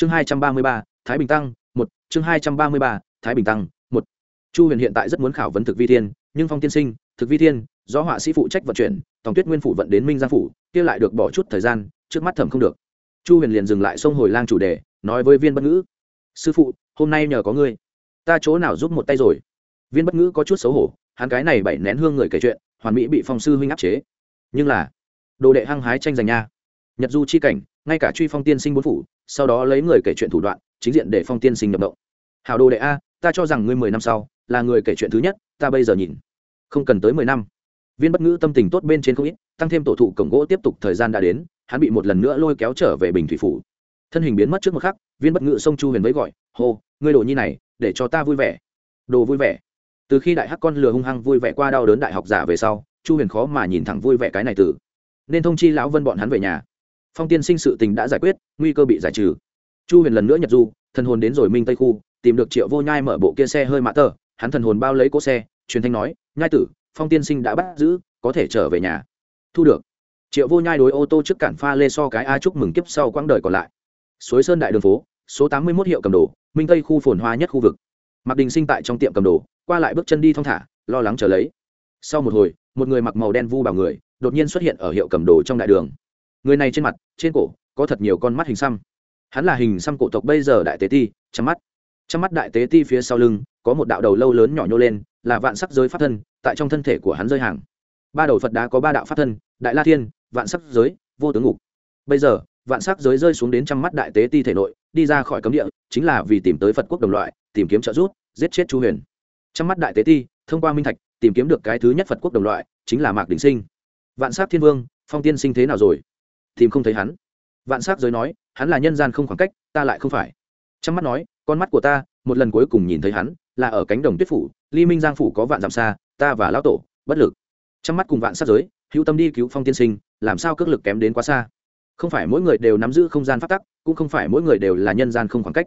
chương hai trăm ba mươi ba, thái bình tăng, một. Chương hai trăm ba mươi ba, thái bình tăng, một. Chu huyền hiện tại rất muốn khảo vấn thực vi thiên, nhưng phong tiên sinh, thực vi thiên, do họa sĩ phụ trách vận chuyển, tòng tuyết nguyên phủ vận đến minh giang phủ, kia lại được bỏ chút thời gian, trước mắt thẩm không được. Chu huyền liền dừng lại sông hồi lang chủ đề, nói với viên bất ngữ, sư phụ, hôm nay nhờ có ngươi, ta chỗ nào giúp một tay rồi? Viên bất ngữ có chút xấu hổ, hắn cái này bảy nén hương người kể chuyện, hoàn mỹ bị phong sư huynh áp chế. Nhưng là, đồ đệ hăng hái tranh giành nha. Nhật du chi cảnh ngay cả truy phong tiên sinh bốn phủ, sau đó lấy người kể chuyện thủ đoạn, chính diện để phong tiên sinh nhập động. Hào đồ đệ a, ta cho rằng ngươi mười năm sau, là người kể chuyện thứ nhất, ta bây giờ nhìn. Không cần tới mười năm. Viên bất ngữ tâm tình tốt bên trên không ít, tăng thêm tổ thụ cổng gỗ tiếp tục thời gian đã đến, hắn bị một lần nữa lôi kéo trở về bình thủy phủ. Thân hình biến mất trước một khắc, viên bất ngữ sông chu huyền với gọi, hô, ngươi đồ nhi này, để cho ta vui vẻ. Đồ vui vẻ. Từ khi đại hắc con lừa hung hăng vui vẻ qua đau đớn đại học giả về sau, chu huyền khó mà nhìn thẳng vui vẻ cái này từ. Nên thông chi lão vân bọn hắn về nhà phong tiên sinh sự tình đã giải quyết, nguy cơ bị giải trừ. Chu huyền lần nữa nhật du, thần hồn đến rồi minh tây khu, tìm được triệu vô nhai mở bộ kia xe hơi mã tờ, hắn thần hồn bao lấy cỗ xe, truyền thanh nói, nhai tử, phong tiên sinh đã bắt giữ, có thể trở về nhà. Thu được. Triệu vô nhai đối ô tô trước cản pha lê so cái a chúc mừng kiếp sau quãng đời còn lại. Suối sơn đại đường phố, số tám mươi một hiệu cầm đồ, minh tây khu phồn hoa nhất khu vực. Mặc đình sinh tại trong tiệm cầm đồ, qua lại bước chân đi thong thả, lo lắng chờ lấy. Sau một hồi, một người mặc màu đen vu bảo người, đột nhiên xuất hiện ở hiệu cầm đồ trong đại đường người này trên mặt, trên cổ, có thật nhiều con mắt hình xăm. Hắn là hình xăm cổ tộc bây giờ đại tế ti chăm mắt. Chăm mắt đại tế ti phía sau lưng, có một đạo đầu lâu lớn nhỏ nhô lên, là vạn sắc giới pháp thân, tại trong thân thể của hắn rơi hàng. Ba đầu phật đá có ba đạo pháp thân, đại la thiên, vạn sắc giới, vô tướng ngục. Bây giờ, vạn sắc giới rơi xuống đến trăm mắt đại tế ti thể nội, đi ra khỏi cấm địa, chính là vì tìm tới phật quốc đồng loại, tìm kiếm trợ giúp, giết chết chu huyền. Trăm mắt đại tế ti, thông qua minh thạch, tìm kiếm được cái thứ nhất phật quốc đồng loại, chính là mạc đình sinh. Vạn sắc thiên vương, phong tiên sinh thế nào rồi? Tìm không thấy hắn. Vạn sắc giới nói, hắn là nhân gian không khoảng cách, ta lại không phải. Trăm mắt nói, con mắt của ta, một lần cuối cùng nhìn thấy hắn, là ở cánh đồng tuyết phủ, ly minh giang phủ có vạn dặm xa, ta và lão tổ, bất lực. Trăm mắt cùng vạn sắc giới, hữu tâm đi cứu phong tiên sinh, làm sao cước lực kém đến quá xa? Không phải mỗi người đều nắm giữ không gian phát tắc, cũng không phải mỗi người đều là nhân gian không khoảng cách.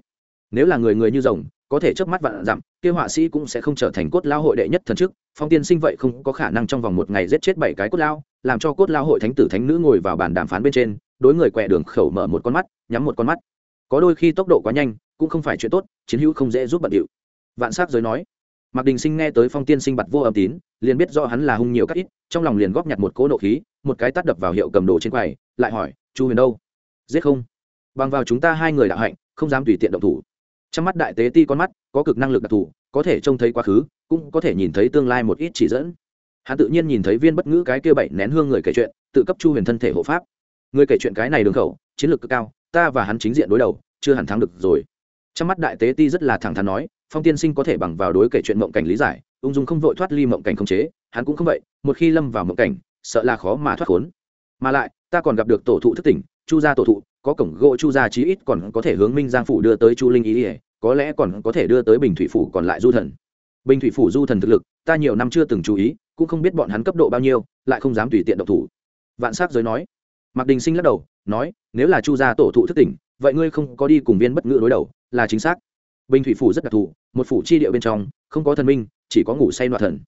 Nếu là người người như rồng, có thể chớp mắt vạn dặm, kia họa sĩ cũng sẽ không trở thành cốt lao hội đệ nhất thần chức phong tiên sinh vậy không có khả năng trong vòng một ngày giết chết bảy cái cốt lao làm cho cốt lao hội thánh tử thánh nữ ngồi vào bàn đàm phán bên trên, đối người quẹ đường khẩu mở một con mắt, nhắm một con mắt. Có đôi khi tốc độ quá nhanh, cũng không phải chuyện tốt, chiến hữu không dễ giúp bận điệu. Vạn s á c giới nói, mạc đình sinh nghe tới phong tiên sinh bặt vô âm tín, liền biết do hắn là hung nhiều các ít, trong lòng liền góp nhặt một cỗ nộ khí, một cái tắt đập vào hiệu cầm đồ trên quầy, lại hỏi, chu huyền đâu? Giết không? Bằng vào chúng ta hai người đạo hạnh, không dám tùy tiện động thủ. Trong mắt đại tế ti con mắt, có cực năng lực đặc thù, có thể trông thấy quá khứ, cũng có thể nhìn thấy tương lai một ít chỉ dẫn hắn tự nhiên nhìn thấy viên bất ngữ cái kia bảy nén hương người kể chuyện, tự cấp chu huyền thân thể hộ pháp. Người kể chuyện cái này đường khẩu, chiến lược cực cao, ta và hắn chính diện đối đầu, chưa hẳn thắng được rồi. Trong mắt đại tế ti rất là thẳng thắn nói, phong tiên sinh có thể bằng vào đối kể chuyện mộng cảnh lý giải, ung dung không vội thoát ly mộng cảnh không chế, hắn cũng không vậy, một khi lâm vào mộng cảnh, sợ là khó mà thoát khốn. Mà lại, ta còn gặp được tổ thụ thức tỉnh, chu gia tổ thụ, có cổng gỗ chu gia chí ít còn có thể hướng minh giang phủ đưa tới chu linh ý ỉa có lẽ còn có thể đưa tới bình thủy phủ còn lại du thần bình thủy phủ du thần thực lực, ta nhiều năm chưa từng chú ý, cũng không biết bọn hắn cấp độ bao nhiêu, lại không dám tùy tiện độc thủ. Vạn s á c giới nói. Mạc đình sinh lắc đầu, nói, nếu là chu gia tổ thụ thức tỉnh, vậy ngươi không có đi cùng viên bất ngữ đối đầu, là chính xác. Bình thủy phủ rất đặc thù, một phủ chi địa bên trong, không có thần minh, chỉ có ngủ say nọa thần.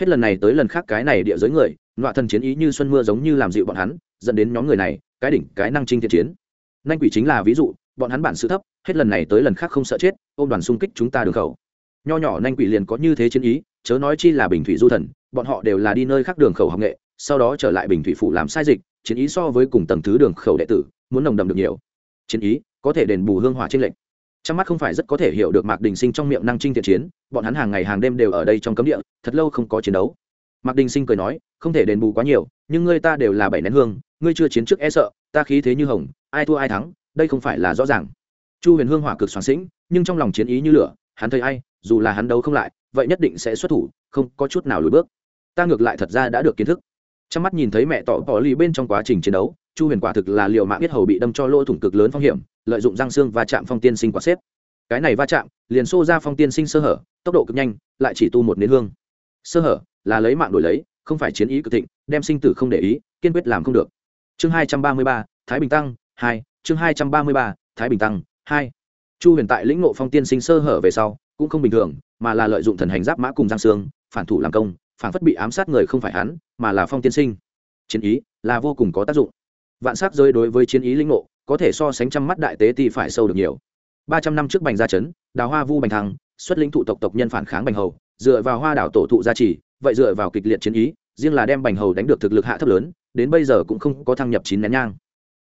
Hết lần này tới lần khác cái này địa giới người, nọa thần chiến ý như xuân mưa giống như làm dịu bọn hắn, dẫn đến nhóm người này, cái đỉnh, cái năng trinh thiện chiến. Nanh quỷ chính là ví dụ, bọn hắn bản sự thấp, hết lần này tới lần khác không sợ chết, ôm đoàn xung kích chúng ta đường khẩu nho nhỏ nhanh quỷ liền có như thế chiến ý, chớ nói chi là bình thủy du thần, bọn họ đều là đi nơi khác đường khẩu học nghệ, sau đó trở lại bình thủy phủ làm sai dịch, chiến ý so với cùng tầng thứ đường khẩu đệ tử, muốn nồng đậm được nhiều. Chiến ý có thể đền bù hương hỏa trên lệnh trong mắt không phải rất có thể hiểu được mạc đình sinh trong miệng năng trinh thiện chiến, bọn hắn hàng ngày hàng đêm đều ở đây trong cấm địa, thật lâu không có chiến đấu. Mạc đình sinh cười nói, không thể đền bù quá nhiều, nhưng ngươi ta đều là bảy nén hương, ngươi chưa chiến trước e sợ, ta khí thế như hồng, ai thua ai thắng, đây không phải là rõ ràng. Chu huyền hương hỏa cực soạn sĩnh, nhưng trong lòng chiến ý như lửa hắn thấy ai, dù là hắn đấu không lại, vậy nhất định sẽ xuất thủ, không có chút nào lùi bước. Ta ngược lại thật ra đã được kiến thức. Trong mắt nhìn thấy mẹ tỏ bỏ lì bên trong quá trình chiến đấu, chu huyền quả thực là liệu mạng biết hầu bị đâm cho lỗ thủng cực lớn phong hiểm, lợi dụng răng xương và chạm phong tiên sinh quả xếp. Cái này va chạm, liền xô ra phong tiên sinh sơ hở, tốc độ cực nhanh, lại chỉ tu một nến hương. Sơ hở, là lấy mạng đổi lấy, không phải chiến ý cực thịnh, đem sinh tử không để ý, kiên quyết làm không được. Chương hai trăm ba mươi ba, thái bình tăng hai, chương hai trăm ba mươi ba, thái bình tăng hai chu huyền tại lĩnh ngộ phong tiên sinh sơ hở về sau, cũng không bình thường, mà là lợi dụng thần hành giáp mã cùng giang sương phản thủ làm công, phản phất bị ám sát người không phải hắn, mà là phong tiên sinh. Chiến ý là vô cùng có tác dụng. Vạn sát rơi đối với chiến ý lĩnh ngộ, có thể so sánh trăm mắt đại tế thì phải sâu được nhiều. Ba trăm năm trước bành gia chấn, đào hoa vu bành thăng, xuất lĩnh thụ tộc tộc nhân phản kháng bành hầu, dựa vào hoa đảo tổ thụ gia trì, vậy dựa vào kịch liệt chiến ý, riêng là đem bành hầu đánh được thực lực hạ thấp lớn, đến bây giờ cũng không có thăng nhập chín nén nhang.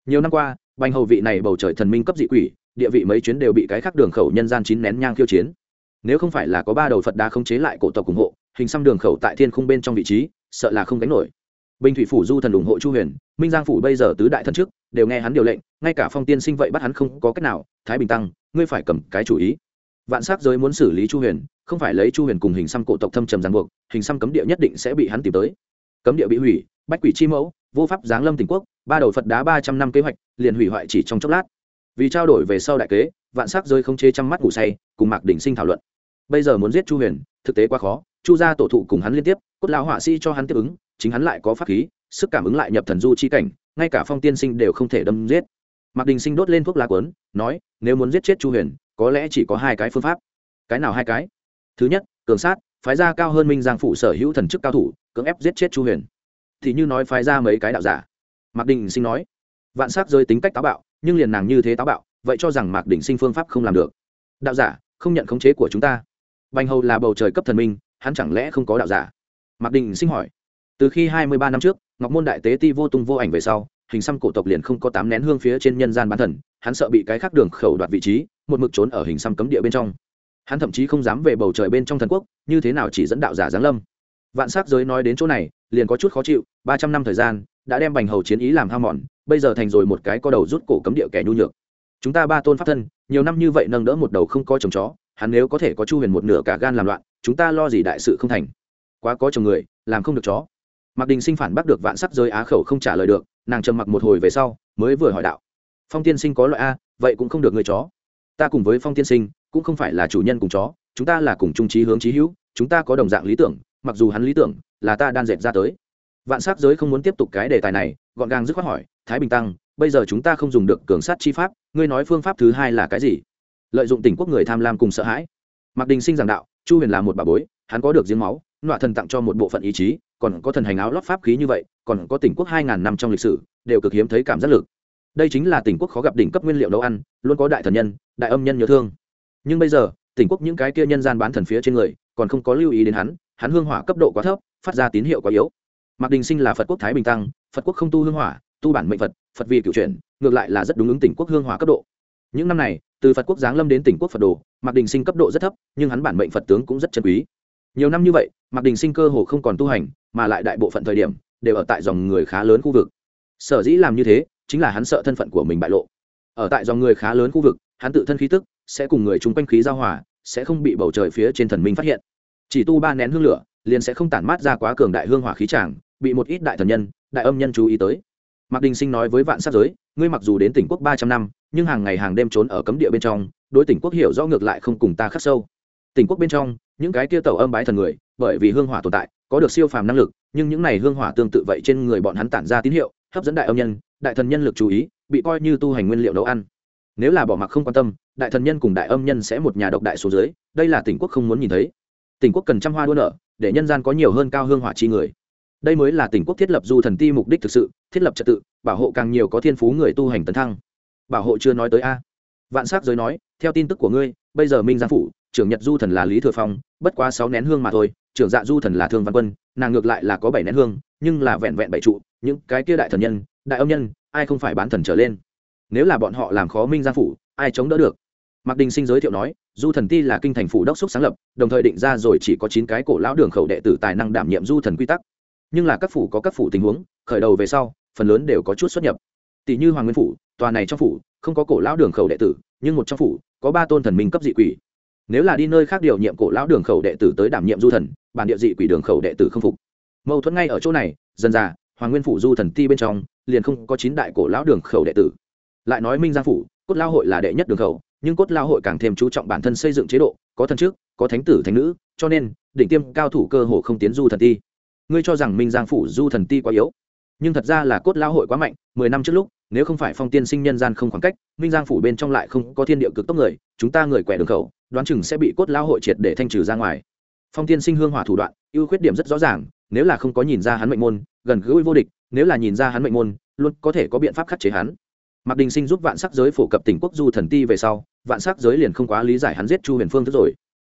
Nhiều năm qua, bành hầu vị này bầu trời thần minh cấp dị quỷ địa vị mấy chuyến đều bị cái khác đường khẩu nhân gian chín nén nhang khiêu chiến. Nếu không phải là có ba đầu phật đá không chế lại cổ tộc ủng hộ, hình xăm đường khẩu tại thiên khung bên trong vị trí, sợ là không đánh nổi. Bình thủy phủ du thần ủng hộ chu huyền, minh giang phủ bây giờ tứ đại thần trước, đều nghe hắn điều lệnh, ngay cả phong tiên sinh vậy bắt hắn không có cách nào, thái bình tăng, ngươi phải cầm cái chủ ý. Vạn s á c giới muốn xử lý chu huyền, không phải lấy chu huyền cùng hình xăm cổ tộc thâm trầm giang buộc, hình xăm cấm địa nhất định sẽ bị hắn tìm tới. Cấm địa bị hủy, bách quỷ chi mẫu, vô pháp giáng lâm tỉnh quốc, ba đầu phật đá ba trăm năm kế hoạch, liền hủy hoại chỉ trong chốc lát vì trao đổi về sau đại kế, vạn s c rơi không chế trăm mắt ngủ say, cùng mạc đỉnh sinh thảo luận. Bây giờ muốn giết chu huyền, thực tế quá khó, chu gia tổ thụ cùng hắn liên tiếp, cốt lão họa sĩ cho hắn tiếp ứng, chính hắn lại có pháp khí, sức cảm ứng lại nhập thần du chi cảnh, ngay cả phong tiên sinh đều không thể đâm giết. Mạc đình sinh đốt lên thuốc lá quấn nói, nếu muốn giết chết chu huyền, có lẽ chỉ có hai cái phương pháp. Cái nào hai cái? Thứ nhất, cường sát, phái gia cao hơn minh giang phụ sở hữu thần chức cao thủ, cưỡng ép giết chết chu huyền. Thì như nói phái ra mấy cái đạo giả. Mạc đình sinh nói, vạn s á c rơi tính cách táo bạo nhưng liền nàng như thế táo bạo, vậy cho rằng mạc Đỉnh sinh phương pháp không làm được. Đạo giả, không nhận khống chế của chúng ta. Bành hầu là bầu trời cấp thần minh, hắn chẳng lẽ không có đạo giả? Mạc Đỉnh sinh hỏi. Từ khi hai mươi ba năm trước, ngọc môn đại tế ti vô tung vô ảnh về sau, hình xăm cổ tộc liền không có tám nén hương phía trên nhân gian bán thần, hắn sợ bị cái khác đường khẩu đoạt vị trí, một mực trốn ở hình xăm cấm địa bên trong. Hắn thậm chí không dám về bầu trời bên trong thần quốc, như thế nào chỉ dẫn đạo giả giáng lâm. Vạn s á c giới nói đến chỗ này, liền có chút khó chịu, ba trăm năm thời gian, đã đem bành hầu chiến ý làm ham mòn bây giờ thành rồi một cái có đầu rút cổ cấm địa kẻ nhu nhược. Chúng ta ba tôn pháp thân, nhiều năm như vậy nâng đỡ một đầu không có chồng chó, hắn nếu có thể có chu huyền một nửa cả gan làm loạn, chúng ta lo gì đại sự không thành. Quá có chồng người, làm không được chó. Mặc đình sinh phản bác được vạn sắc giới á khẩu không trả lời được, nàng trầm mặc một hồi về sau, mới vừa hỏi đạo. Phong tiên sinh có loại a, vậy cũng không được người chó. Ta cùng với phong tiên sinh, cũng không phải là chủ nhân cùng chó, chúng ta là cùng trung trí hướng trí hữu, chúng ta có đồng dạng lý tưởng, mặc dù hắn lý tưởng, là ta đan dệt ra tới. Vạn sắc giới không muốn tiếp tục cái đề tài này, gọn gàng dứt khoát hỏi thái bình tăng, bây giờ chúng ta không dùng được cường sát chi pháp, ngươi nói phương pháp thứ hai là cái gì? Lợi dụng tỉnh quốc người tham lam cùng sợ hãi. Mặc đình sinh giảng đạo, chu huyền là một bà bối, hắn có được giếng máu, nọa thần tặng cho một bộ phận ý chí, còn có thần hành áo lót pháp khí như vậy, còn có tỉnh quốc hai ngàn năm trong lịch sử, đều cực hiếm thấy cảm giác lực. Đây chính là tỉnh quốc khó gặp đỉnh cấp nguyên liệu nấu ăn, luôn có đại thần nhân, đại âm nhân nhớ thương. Nhưng bây giờ, tỉnh quốc những cái kia nhân gian bán thần phía trên người, còn không có lưu ý đến hắn hắn hương hỏa cấp độ quá thấp, phát ra tín hiệu quá yếu. Mạc đình sinh là phật quốc thái bình tăng, phật quốc không tu hương hỏa tu bản mệnh phật phật vì cựu chuyển, ngược lại là rất đúng ứng tỉnh quốc hương hỏa cấp độ. Những năm này, từ phật quốc giáng lâm đến tỉnh quốc phật đồ, mạc đình sinh cấp độ rất thấp, nhưng hắn bản mệnh phật tướng cũng rất chân quý. Nhiều năm như vậy, mạc đình sinh cơ hồ không còn tu hành, mà lại đại bộ phận thời điểm, đều ở tại dòng người khá lớn khu vực. Sở dĩ làm như thế, chính là hắn sợ thân phận của mình bại lộ. Ở tại dòng người khá lớn khu vực, hắn tự thân khí tức sẽ cùng người chung quanh khí giao hòa, sẽ không bị bầu trời phía trên thần minh phát hiện. Chỉ tu ba nén hương lửa, liền sẽ không tản mát ra quá cường đại hương hỏa khí tràng, bị một ít đại thần nhân, đại âm nhân chú ý tới mạc đình sinh nói với vạn sát giới, ngươi mặc dù đến tỉnh quốc ba trăm năm, nhưng hàng ngày hàng đêm trốn ở cấm địa bên trong, đối tỉnh quốc hiểu rõ ngược lại không cùng ta khắc sâu. Tỉnh quốc bên trong, những cái kia tàu âm bái thần người, bởi vì hương hỏa tồn tại, có được siêu phàm năng lực, nhưng những này hương hỏa tương tự vậy trên người bọn hắn tản ra tín hiệu, hấp dẫn đại âm nhân, đại thần nhân lực chú ý, bị coi như tu hành nguyên liệu nấu ăn. Nếu là bỏ mặc không quan tâm, đại thần nhân cùng đại âm nhân sẽ một nhà độc đại số dưới, đây là tỉnh quốc không muốn nhìn thấy. Tỉnh quốc cần trăm hoa đua nở để nhân gian có nhiều hơn cao hương hỏa chi người đây mới là tỉnh quốc thiết lập du thần ti mục đích thực sự, thiết lập trật tự, bảo hộ càng nhiều có thiên phú người tu hành tấn thăng. Bảo hộ chưa nói tới a. Vạn s á c giới nói, theo tin tức của ngươi, bây giờ minh giang phủ, trưởng nhật du thần là lý thừa phong, bất quá sáu nén hương mà thôi, trưởng dạ du thần là thương văn quân, nàng ngược lại là có bảy nén hương, nhưng là vẹn vẹn bảy trụ, những cái kia đại thần nhân, đại âm nhân, ai không phải bán thần trở lên? Nếu là bọn họ làm khó minh giang phủ, ai chống đỡ được? Mạc đình sinh giới thiệu nói, du thần ti là kinh thành phủ đốc xúc sáng lập, đồng thời định ra rồi chỉ có chín cái cổ lão đường khẩu đệ tử tài năng đảm nhiệm du thần quy tắc nhưng là các phủ có các phủ tình huống, khởi đầu về sau, phần lớn đều có chút xuất nhập. Tỷ như hoàng nguyên phủ, tòa này trong phủ, không có cổ lão đường khẩu đệ tử, nhưng một trong phủ, có ba tôn thần minh cấp dị quỷ. Nếu là đi nơi khác điều nhiệm cổ lão đường khẩu đệ tử tới đảm nhiệm du thần, bản địa dị quỷ đường khẩu đệ tử không phục. Mâu thuẫn ngay ở chỗ này, dần dà, hoàng nguyên phủ du thần ti bên trong, liền không có chín đại cổ lão đường khẩu đệ tử. Lại nói minh giang phủ, cốt lao hội là đệ nhất đường khẩu, nhưng cốt lao hội càng thêm chú trọng bản thân xây dựng chế độ, có thần trước, có thánh tử, thánh nữ, cho nên, đỉnh tiêm cao thủ cơ hồ không tiến du thần ti ngươi cho rằng minh giang phủ du thần ti quá yếu. Nhưng thật ra là cốt lao hội quá mạnh, mười năm trước lúc, nếu không phải phong tiên sinh nhân gian không khoảng cách, minh giang phủ bên trong lại không có thiên địa cực tốc người, chúng ta người quẻ đường khẩu, đoán chừng sẽ bị cốt lao hội triệt để thanh trừ ra ngoài. Phong tiên sinh hương hỏa thủ đoạn, ưu khuyết điểm rất rõ ràng, nếu là không có nhìn ra hắn mệnh môn, gần gũi vô địch, nếu là nhìn ra hắn mệnh môn, luôn có thể có biện pháp khắc chế hắn. Mạc đình sinh giúp vạn sắc giới phổ cập tỉnh quốc du thần ti về sau, vạn sắc giới liền không quá lý giải hắn giết chu huyền phương thức rồi.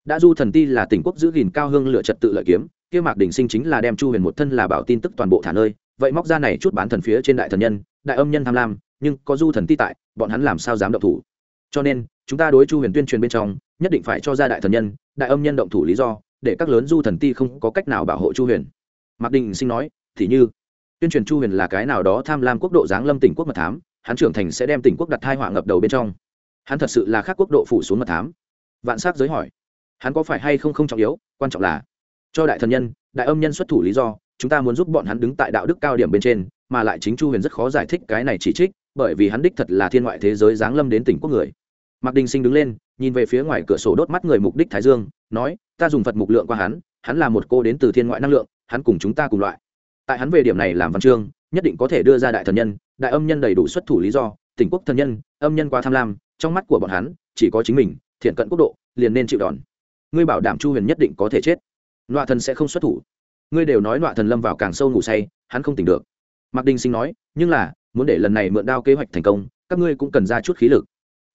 Đã du thần ti là tỉnh quốc giữ gìn cao hương lựa trật tự lợi kiếm kia mạc đình sinh chính là đem chu huyền một thân là bảo tin tức toàn bộ thả nơi, vậy móc ra này chút bán thần phía trên đại thần nhân, đại âm nhân tham lam, nhưng có du thần ti tại, bọn hắn làm sao dám động thủ? Cho nên, chúng ta đối chu huyền tuyên truyền bên trong, nhất định phải cho ra đại thần nhân, đại âm nhân động thủ lý do, để các lớn du thần ti không có cách nào bảo hộ chu huyền. Mạc đình sinh nói, thì như, tuyên truyền chu huyền là cái nào đó tham lam quốc độ giáng lâm tỉnh quốc mật thám, hắn trưởng thành sẽ đem tỉnh quốc đặt thai họa ngập đầu bên trong. Hắn thật sự là khác quốc độ phủ xuống mật thám. Vạn s á c giới hỏi, hắn có phải hay không không trọng yếu, quan trọng là cho đại thần nhân, đại âm nhân xuất thủ lý do, chúng ta muốn giúp bọn hắn đứng tại đạo đức cao điểm bên trên, mà lại chính chu huyền rất khó giải thích cái này chỉ trích, bởi vì hắn đích thật là thiên ngoại thế giới giáng lâm đến tỉnh quốc người. Mạc đình sinh đứng lên, nhìn về phía ngoài cửa sổ đốt mắt người mục đích thái dương, nói, ta dùng phật mục lượng qua hắn hắn là một cô đến từ thiên ngoại năng lượng, hắn cùng chúng ta cùng loại. Tại hắn về điểm này làm văn chương, nhất định có thể đưa ra đại thần nhân, đại âm nhân đầy đủ xuất thủ lý do, tỉnh quốc thần nhân, âm nhân quá tham lam, trong mắt của bọn hắn, chỉ có chính mình, thiện cận quốc độ, liền nên chịu đòn. Ngươi bảo đảm chu huyền nhất định có thể chết nọa thần sẽ không xuất thủ. Ngươi đều nói nọa thần lâm vào càng sâu ngủ say, hắn không tỉnh được. Mạc đinh sinh nói, nhưng là, muốn để lần này mượn đao kế hoạch thành công, các ngươi cũng cần ra chút khí lực.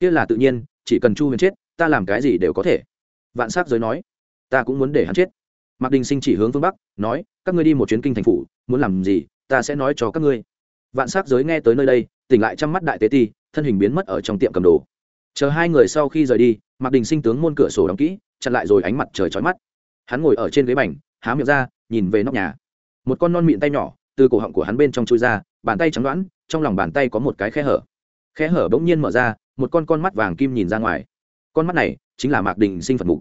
Kia là tự nhiên, chỉ cần chu huyền chết, ta làm cái gì đều có thể. Vạn s á c giới nói, ta cũng muốn để hắn chết. Mạc đình sinh chỉ hướng phương bắc, nói, các ngươi đi một chuyến kinh thành phủ, muốn làm gì, ta sẽ nói cho các ngươi. Vạn s á c giới nghe tới nơi đây, tỉnh lại chăm mắt đại tế ti, thân hình biến mất ở trong tiệm cầm đồ. Chờ hai người sau khi rời đi, mạc đình sinh tướng môn cửa sổ đóng kỹ, chặn lại rồi ánh mặt trời trói mắt hắn ngồi ở trên ghế bành, há miệng ra, nhìn về nóc nhà. Một con non mịn tay nhỏ, từ cổ họng của hắn bên trong chui ra, bàn tay trắng đoãn, trong lòng bàn tay có một cái khe hở. Khe hở bỗng nhiên mở ra, một con con mắt vàng kim nhìn ra ngoài. Con mắt này chính là mạc đình sinh phật mục.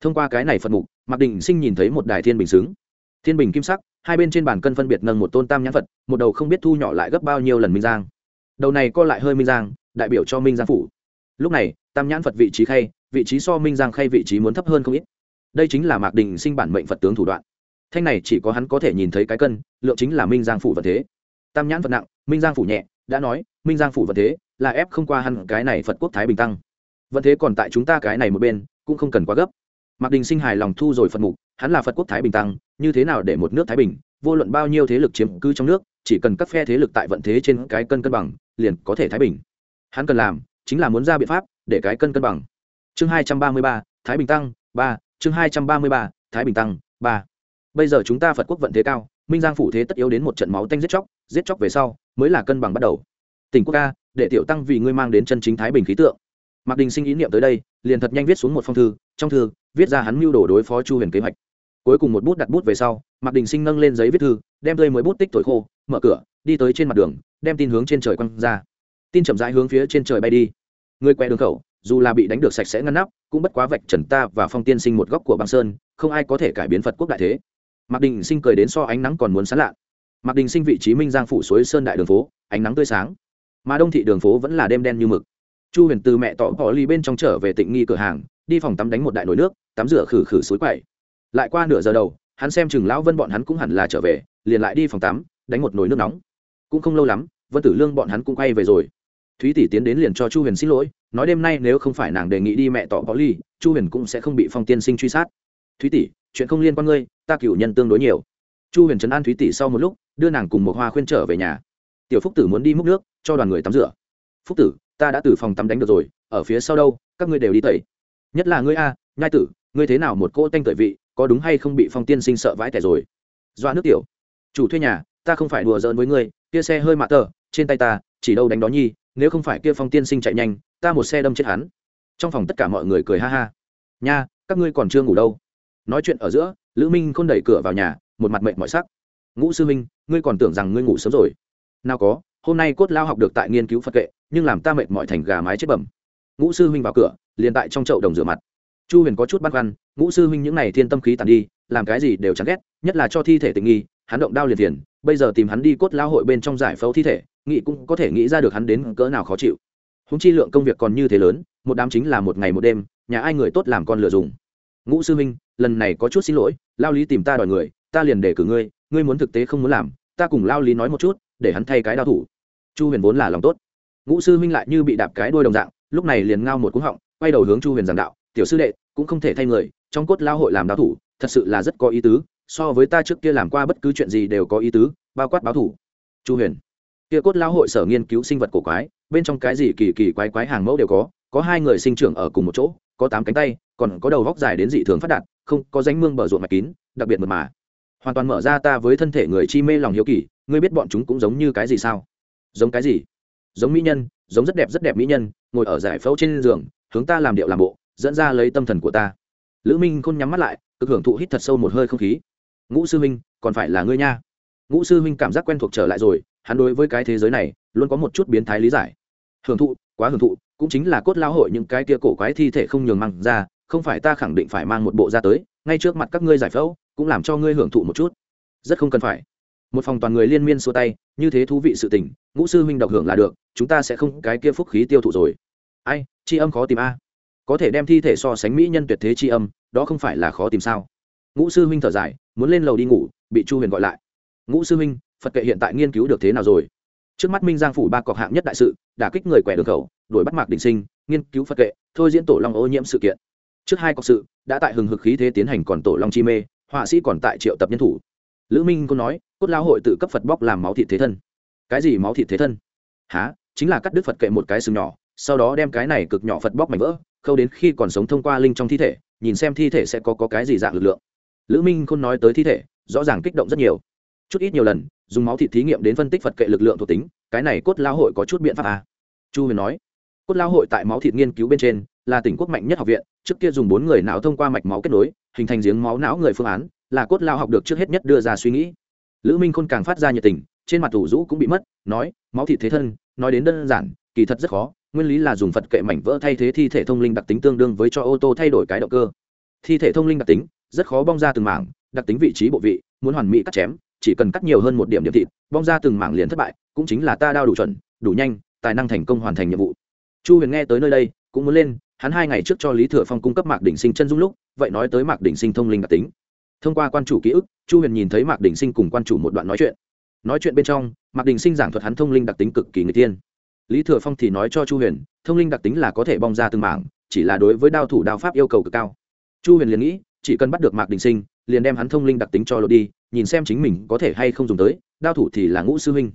Thông qua cái này phật mục, mạc đình sinh nhìn thấy một đài thiên bình xứng. Thiên bình kim sắc, hai bên trên bàn cân phân biệt nâng một tôn tam nhãn phật, một đầu không biết thu nhỏ lại gấp bao nhiêu lần minh giang. Đầu này co lại hơi minh giang, đại biểu cho minh giang phủ. Lúc này, tam nhãn phật vị trí khay, vị trí so minh giang khay vị trí muốn thấp hơn không ít đây chính là mạc đình sinh bản mệnh phật tướng thủ đoạn thanh này chỉ có hắn có thể nhìn thấy cái cân lượng chính là minh giang phủ vật thế tam nhãn phật nặng minh giang phủ nhẹ đã nói minh giang phủ vật thế là ép không qua hẳn cái này phật quốc thái bình tăng vận thế còn tại chúng ta cái này một bên cũng không cần quá gấp mạc đình sinh hài lòng thu rồi phật mục hắn là phật quốc thái bình tăng như thế nào để một nước thái bình vô luận bao nhiêu thế lực chiếm cư trong nước chỉ cần các phe thế lực tại vận thế trên cái cân cân bằng liền có thể thái bình hắn cần làm chính là muốn ra biện pháp để cái cân cân bằng chương hai trăm ba mươi ba thái bình tăng ba chương hai trăm ba mươi ba, thái bình tăng, ba. Bây giờ chúng ta phật quốc vận thế cao, minh giang phủ thế tất yếu đến một trận máu tanh giết chóc giết chóc về sau, mới là cân bằng bắt đầu. Tỉnh quốc ca, để tiểu tăng vì ngươi mang đến chân chính thái bình khí tượng. Mạc đình sinh ý niệm tới đây, liền thật nhanh viết xuống một phong thư, trong thư, viết ra hắn mưu đồ đối phó chu huyền kế hoạch. Cuối cùng một bút đặt bút về sau, mạc đình sinh nâng lên giấy viết thư, đem tươi mới bút tích thổi khô, mở cửa, đi tới trên mặt đường, đem tin hướng trên trời quăng ra. Tin chậm rãi hướng phía trên trời bay đi. Người quẹ đường khẩu dù là bị đánh được sạch sẽ ngăn nắp, cũng bất quá vạch trần ta và phong tiên sinh một góc của băng sơn, không ai có thể cải biến phật quốc đại thế. Mạc đình sinh cười đến so ánh nắng còn muốn sán lạ. Mạc đình sinh vị trí minh giang phủ suối sơn đại đường phố, ánh nắng tươi sáng. Mà đông thị đường phố vẫn là đêm đen như mực. Chu huyền từ mẹ tỏ bỏ ly bên trong trở về tịnh nghi cửa hàng, đi phòng tắm đánh một đại nồi nước, tắm rửa khử khử suối quậy lại qua nửa giờ đầu, hắn xem chừng lão vân bọn hắn cũng hẳn là trở về, liền lại đi phòng tắm, đánh một nồi nước nóng. Cũng không lâu lắm, vân tử lương bọn hắn cũng quay về rồi thúy tỷ tiến đến liền cho chu huyền xin lỗi, nói đêm nay nếu không phải nàng đề nghị đi mẹ tỏ có ly chu huyền cũng sẽ không bị phong tiên sinh truy sát. Thúy tỷ, chuyện không liên quan ngươi, ta cựu nhân tương đối nhiều. Chu huyền trấn an thúy tỷ sau một lúc, đưa nàng cùng một hoa khuyên trở về nhà. Tiểu phúc tử muốn đi múc nước, cho đoàn người tắm rửa. Phúc tử, ta đã từ phòng tắm đánh được rồi, ở phía sau đâu, các ngươi đều đi tẩy. Nhất là ngươi a, nhai tử, ngươi thế nào một cô tanh tẩy vị, có đúng hay không bị phong tiên sinh sợ vãi tẻ rồi? Doa nước tiểu. Chủ thuê nhà, ta không phải đùa giỡn với ngươi, kia xe hơi mạ tờ, trên tay ta, chỉ đâu đánh đó nhi nếu không phải kia phong tiên sinh chạy nhanh, ta một xe đâm chết hắn. Trong phòng tất cả mọi người cười ha ha. Nha, các ngươi còn chưa ngủ đâu. Nói chuyện ở giữa, lữ minh k h ô n đẩy cửa vào nhà, một mặt mệnh mọi sắc. Ngũ sư minh ngươi còn tưởng rằng ngươi ngủ sớm rồi. Nào có, hôm nay cốt lao học được tại nghiên cứu phật kệ, nhưng làm ta mệt mọi thành gà mái chết bẩm. Ngũ sư huynh vào cửa, liền tại trong chậu đồng rửa mặt. Chu huyền có chút băn khoăn, ngũ sư huynh những n à y thiên tâm khí tàn đi, làm cái gì đều chẳng ghét, nhất là cho thi thể tình nghi, hắn động đao liền tiền bây giờ tìm hắn đi cốt lao hội bên trong giải phẫu thi thể nghị cũng có thể nghĩ ra được hắn đến cỡ nào khó chịu. Húng chi lượng công việc còn như thế lớn một đám chính là một ngày một đêm nhà ai người tốt làm con lựa dùng. Ngũ sư minh, lần này có chút xin lỗi lao lý tìm ta đòi người ta liền để cử ngươi ngươi muốn thực tế không muốn làm ta cùng lao lý nói một chút để hắn thay cái đao thủ. Chu huyền vốn là lòng tốt. Ngũ sư minh lại như bị đạp cái đôi đồng dạng lúc này liền ngao một cú họng quay đầu hướng chu huyền giảng đạo tiểu sư đệ cũng không thể thay người trong cốt lao hội làm đao thủ thật sự là rất có ý tứ so với ta trước kia làm qua bất cứ chuyện gì đều có ý tứ bao quát báo thủ. Chu huyền kia cốt lao hội sở nghiên cứu sinh vật cổ quái, bên trong cái gì kỳ kỳ quái quái hàng mẫu đều có có hai người sinh trưởng ở cùng một chỗ, có tám cánh tay, còn có đầu vóc dài đến dị thường phát đạt, không, có danh mương bờ ruộng mạch kín, đặc biệt mật mà. Hoàn toàn mở ra ta với thân thể người chi mê lòng hiếu kỳ, ngươi biết bọn chúng cũng giống như cái gì sao? Giống cái gì? Giống mỹ nhân, giống rất đẹp rất đẹp mỹ nhân, ngồi ở giải phẫu trên giường, hướng ta làm điệu làm bộ, dẫn ra lấy tâm thần của ta. Lữ minh khôn nhắm mắt lại, cực hưởng thụ hít thật sâu một hơi không khí. Ngũ sư huynh, còn phải là ngươi nha. Ngũ sư huynh cảm giác quen thuộc trở lại rồi hắn đối với cái thế giới này luôn có một chút biến thái lý giải. Hưởng thụ, quá hưởng thụ, cũng chính là cốt lao hội những cái kia cổ quái thi thể không nhường mang ra, không phải ta khẳng định phải mang một bộ ra tới, ngay trước mặt các ngươi giải phẫu, cũng làm cho ngươi hưởng thụ một chút. Rất không cần phải. Một phòng toàn người liên miên xua tay, như thế thú vị sự tình, ngũ sư huynh độc hưởng là được, chúng ta sẽ không cái kia phúc khí tiêu thụ rồi. Ai tri âm khó tìm a. Có thể đem thi thể so sánh mỹ nhân tuyệt thế tri âm, đó không phải là khó tìm sao? Ngũ sư huynh thở dài, muốn lên lầu đi ngủ, bị chu huyền gọi lại. Ngũ sư huynh phật kệ hiện tại nghiên cứu được thế nào rồi? Trước mắt minh giang phủ ba cọc hạng nhất đại sự đả kích người quẻ đường khẩu đuổi bắt mạc đình sinh nghiên cứu phật kệ thôi diễn tổ long ô nhiễm sự kiện. Trước hai cọc sự đã tại hừng hực khí thế tiến hành còn tổ long chi mê họa sĩ còn tại triệu tập nhân thủ. Lữ minh cũng nói cốt lao hội tự cấp phật bóc làm máu thịt thế thân. Cái gì máu thịt thế thân? Há chính là cắt đứt phật kệ một cái sừng nhỏ sau đó đem cái này cực nhỏ phật bóc mảnh vỡ khâu đến khi còn sống thông qua linh trong thi thể nhìn xem thi thể sẽ có, có cái gì dạng lực lượng. Lữ minh khôn nói tới thi thể rõ ràng kích động rất nhiều. Chút ít nhiều lần dùng máu thịt thí nghiệm đến phân tích phật kệ lực lượng thuộc tính, cái này cốt lao hội có chút biện pháp à? chu huyền nói. Cốt lao hội tại máu thịt nghiên cứu bên trên, là tỉnh quốc mạnh nhất học viện, trước kia dùng bốn người não thông qua mạch máu kết nối, hình thành giếng máu não người phương án, là cốt lao học được trước hết nhất đưa ra suy nghĩ. Lữ minh khôn càng phát ra nhiệt tình, trên mặt thủ rũ cũng bị mất, nói, máu thịt thế thân, nói đến đơn giản, kỳ thật rất khó, nguyên lý là dùng phật kệ mảnh vỡ thay thế thi thể thông linh đặc tính tương đương với cho ô tô thay đổi cái động cơ. Thi thể thông linh đặc tính, rất khó bong ra từng mảng, đặc tính vị trí bộ vị, muốn hoàn mỹ cắt chém chỉ cần cắt nhiều hơn một điểm điểm thịt, bong ra từng mảng liền thất bại, cũng chính là ta đao đủ chuẩn, đủ nhanh, tài năng thành công hoàn thành nhiệm vụ. Chu huyền nghe tới nơi đây, cũng muốn lên, hắn hai ngày trước cho lý thừa phong cung cấp mạc đỉnh sinh chân dung lúc, vậy nói tới mạc đỉnh sinh thông linh đặc tính. Thông qua quan chủ ký ức, chu huyền nhìn thấy mạc đỉnh sinh cùng quan chủ một đoạn nói chuyện. Nói chuyện bên trong, mạc đỉnh sinh giảng thuật hắn thông linh đặc tính cực kỳ người tiên lý thừa phong thì nói cho chu huyền, thông linh đặc tính là có thể bong ra từng mảng, chỉ là đối với đao thủ đao pháp yêu cầu cực cao. Chu huyền liền nghĩ, chỉ cần bắt được mạc đình sinh, liền đem hắn thông linh đặc tính cho lột đi nhìn xem chính mình có thể hay không dùng tới, đao thủ thì là ngũ sư huynh.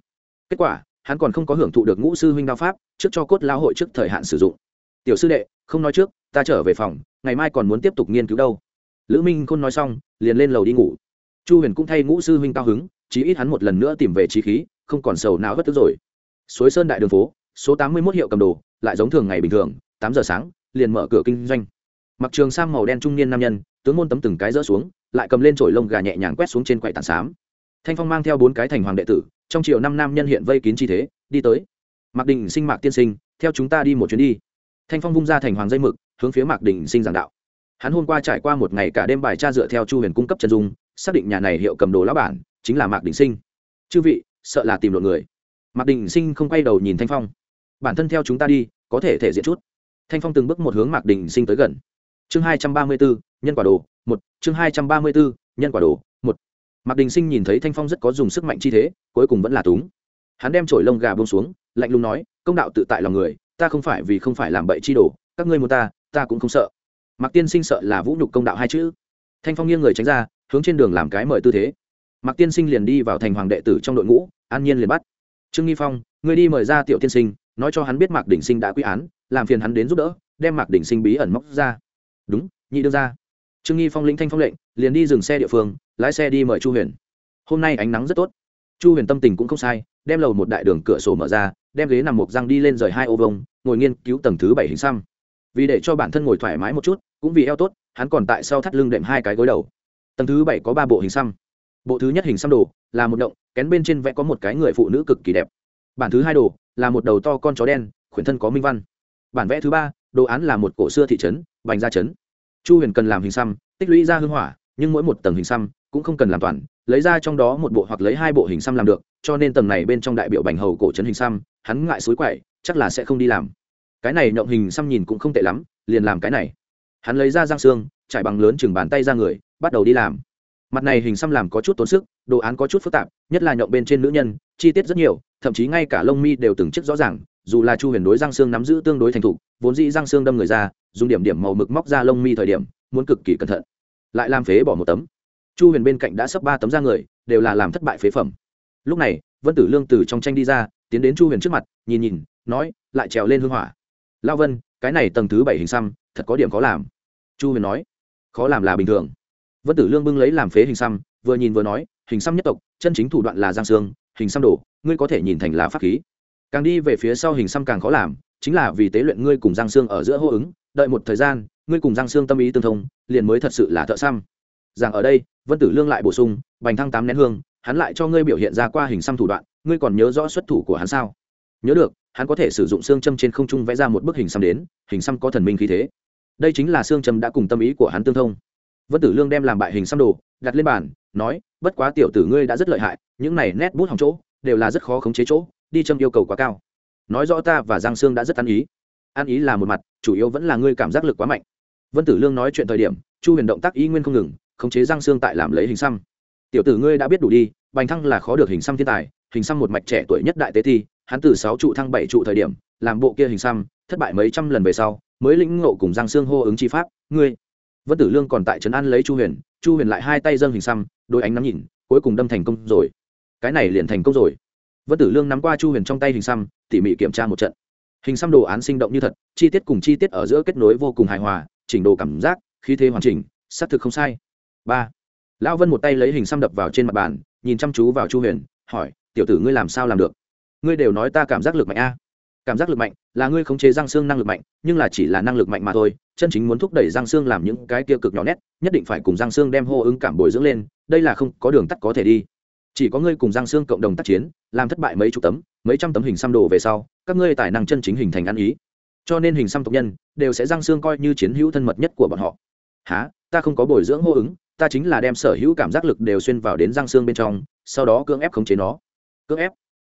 Kết quả, hắn còn không có hưởng thụ được ngũ sư huynh đao pháp trước cho cốt lao hội trước thời hạn sử dụng. Tiểu sư đệ, không nói trước, ta trở về phòng, ngày mai còn muốn tiếp tục nghiên cứu đâu. Lữ minh khôn nói xong, liền lên lầu đi ngủ. Chu huyền cũng thay ngũ sư huynh cao hứng, chí ít hắn một lần nữa tìm về trí khí, không còn sầu não vất tức rồi. Suối sơn đại đường phố, số tám mươi một hiệu cầm đồ, lại giống thường ngày bình thường, tám giờ sáng, liền mở cửa kinh doanh. Mặc trường sang màu đen trung niên nam nhân, tướng môn tấm từng cái rỡ xuống lại cầm lên chổi lông gà nhẹ nhàng quét xuống trên quầy tàn xám. Thanh phong mang theo bốn cái thành hoàng đệ tử, trong triệu năm nam nhân hiện vây kín chi thế, đi tới. Mạc đình sinh, mạc tiên sinh, theo chúng ta đi một chuyến đi. Thanh phong vung ra thành hoàng dây mực, hướng phía mạc đình sinh giảng đạo. Hắn hôm qua trải qua một ngày cả đêm bài tra dựa theo chu huyền cung cấp chân dung, xác định nhà này hiệu cầm đồ lão bản chính là mạc đình sinh. Chư vị, sợ là tìm lộn người. Mạc đình sinh không quay đầu nhìn thanh phong. Bản thân theo chúng ta đi, có thể thể diện chút. Thanh phong từng bước một hướng mạc đình sinh tới gần chương hai trăm ba mươi bốn nhân quả đồ, một. Chương hai trăm ba mươi bốn nhân quả đồ, một. Mạc đình sinh nhìn thấy thanh phong rất có dùng sức mạnh chi thế, cuối cùng vẫn là túng. Hắn đem trổi lông gà bông xuống, lạnh lùng nói, công đạo tự tại lòng người, ta không phải vì không phải làm bậy chi đồ, các ngươi muốn ta ta cũng không sợ. Mạc tiên sinh sợ là vũ nhục công đạo hai chữ. Thanh phong nghiêng người tránh ra, hướng trên đường làm cái mời tư thế. Mạc tiên sinh liền đi vào thành hoàng đệ tử trong đội ngũ, an nhiên liền bắt. Trương nghi phong người đi mời ra tiểu tiên sinh, nói cho hắn biết mạc đình sinh đã quy án, làm phiền hắn đến giúp đỡ, đem mạc đình sinh bí ẩn móc ra đúng, nhị đưa ra trương nghi phong lĩnh thanh phong lệnh, liền đi dừng xe địa phương, lái xe đi mời chu huyền. Hôm nay ánh nắng rất tốt. Chu huyền tâm tình cũng không sai, đem lầu một đại đường cửa sổ mở ra, đem ghế nằm một răng đi lên rời hai ô vông ngồi nghiên cứu tầng thứ bảy hình xăm. Vì để cho bản thân ngồi thoải mái một chút, cũng vì eo tốt, hắn còn tại sau thắt lưng đệm hai cái gối đầu. Tầng thứ bảy có ba bộ hình xăm. Bộ thứ nhất hình xăm đồ, là một động, kén bên trên vẽ có một cái người phụ nữ cực kỳ đẹp. Bản thứ hai đồ, là một đầu to con chó đen, khuyển thân có minh văn. Bản vẽ thứ ba, đồ án là một cổ xưa thị trấn bành ra chấn. Chu huyền cần làm hình xăm, tích lũy ra hưng hỏa, nhưng mỗi một tầng hình xăm cũng không cần làm toàn, lấy ra trong đó một bộ hoặc lấy hai bộ hình xăm làm được, cho nên tầng này bên trong đại biểu bành hầu cổ trấn hình xăm, hắn ngại suối quậy, chắc là sẽ không đi làm. Cái này nhộng hình xăm nhìn cũng không tệ lắm, liền làm cái này. Hắn lấy ra giang xương, trải bằng lớn chừng bàn tay ra người, bắt đầu đi làm. Mặt này hình xăm làm có chút tốn sức, đồ án có chút phức tạp, nhất là nhộng bên trên nữ nhân, chi tiết rất nhiều, thậm chí ngay cả lông mi đều từng chiếc rõ ràng dù là chu huyền đối giang xương nắm giữ tương đối thành thục, vốn dĩ giang xương đâm người ra, dùng điểm điểm màu mực móc ra lông mi thời điểm, muốn cực kỳ cẩn thận. Lại làm phế bỏ một tấm. Chu huyền bên cạnh đã sắp ba tấm ra người, đều là làm thất bại phế phẩm. Lúc này, vân tử lương từ trong tranh đi ra, tiến đến chu huyền trước mặt, nhìn nhìn, nói, lại trèo lên hương hỏa. Lao vân, cái này tầng thứ bảy hình xăm, thật có điểm khó làm. Chu huyền nói, khó làm là bình thường. Vân tử lương bưng lấy làm phế hình xăm, vừa nhìn vừa nói, hình xăm nhất tộc, chân chính thủ đoạn là giang xương, hình xăm đổ, ngươi có thể nhìn thành là pháp khí càng đi về phía sau hình xăm càng khó làm, chính là vì tế luyện ngươi cùng giang xương ở giữa hô ứng, đợi một thời gian, ngươi cùng giang xương tâm ý tương thông, liền mới thật sự là thợ xăm. Rằng ở đây, vân tử lương lại bổ sung, bành thăng tám nén hương, hắn lại cho ngươi biểu hiện ra qua hình xăm thủ đoạn, ngươi còn nhớ rõ xuất thủ của hắn sao? Nhớ được, hắn có thể sử dụng xương châm trên không trung vẽ ra một bức hình xăm đến, hình xăm có thần minh khí thế. Đây chính là xương châm đã cùng tâm ý của hắn tương thông. Vân tử lương đem làm bại hình xăm đồ, đặt lên bàn, nói, bất quá tiểu tử ngươi đã rất lợi hại, những này nét bút hỏng chỗ, đều là rất khó khống chế chỗ đi châm yêu cầu quá cao. Nói rõ ta và giang sương đã rất ăn ý. Ăn ý là một mặt, chủ yếu vẫn là ngươi cảm giác lực quá mạnh. Vân tử lương nói chuyện thời điểm, chu huyền động tác ý nguyên không ngừng, khống chế giang sương tại làm lấy hình xăm. Tiểu tử ngươi đã biết đủ đi, bành thăng là khó được hình xăm thiên tài, hình xăm một mạch trẻ tuổi nhất đại tế thi, hắn từ sáu trụ thăng bảy trụ thời điểm, làm bộ kia hình xăm, thất bại mấy trăm lần về sau, mới lĩnh ngộ cùng giang sương hô ứng chi pháp, ngươi. Vân tử lương còn tại trấn an lấy chu huyền chu huyền lại hai tay dâng hình xăm, đôi ánh nắm nhìn, cuối cùng đâm thành công rồi. Cái này liền thành công rồi vân tử lương nắm qua chu huyền trong tay hình xăm, tỉ mỉ kiểm tra một trận. Hình xăm đồ án sinh động như thật, chi tiết cùng chi tiết ở giữa kết nối vô cùng hài hòa, chỉnh đồ cảm giác, khí thế hoàn chỉnh, xác thực không sai. Ba. Lão vân một tay lấy hình xăm đập vào trên mặt bàn, nhìn chăm chú vào chu huyền, hỏi, tiểu tử ngươi làm sao làm được? Ngươi đều nói ta cảm giác lực mạnh a. Cảm giác lực mạnh, là ngươi khống chế răng xương năng lực mạnh, nhưng là chỉ là năng lực mạnh mà thôi, chân chính muốn thúc đẩy răng xương làm những cái kia cực nhỏ nét, nhất định phải cùng răng xương đem hô ứng cảm bồi dưỡng lên, đây là không có đường tắt có thể đi chỉ có ngươi cùng giang xương cộng đồng tác chiến, làm thất bại mấy chục tấm, mấy trăm tấm hình xăm đồ về sau, các ngươi tài năng chân chính hình thành ăn ý. Cho nên hình xăm tộc nhân đều sẽ giang xương coi như chiến hữu thân mật nhất của bọn họ. Há ta không có bồi dưỡng hô ứng, ta chính là đem sở hữu cảm giác lực đều xuyên vào đến giang xương bên trong, sau đó cưỡng ép khống chế nó. Cưỡng ép?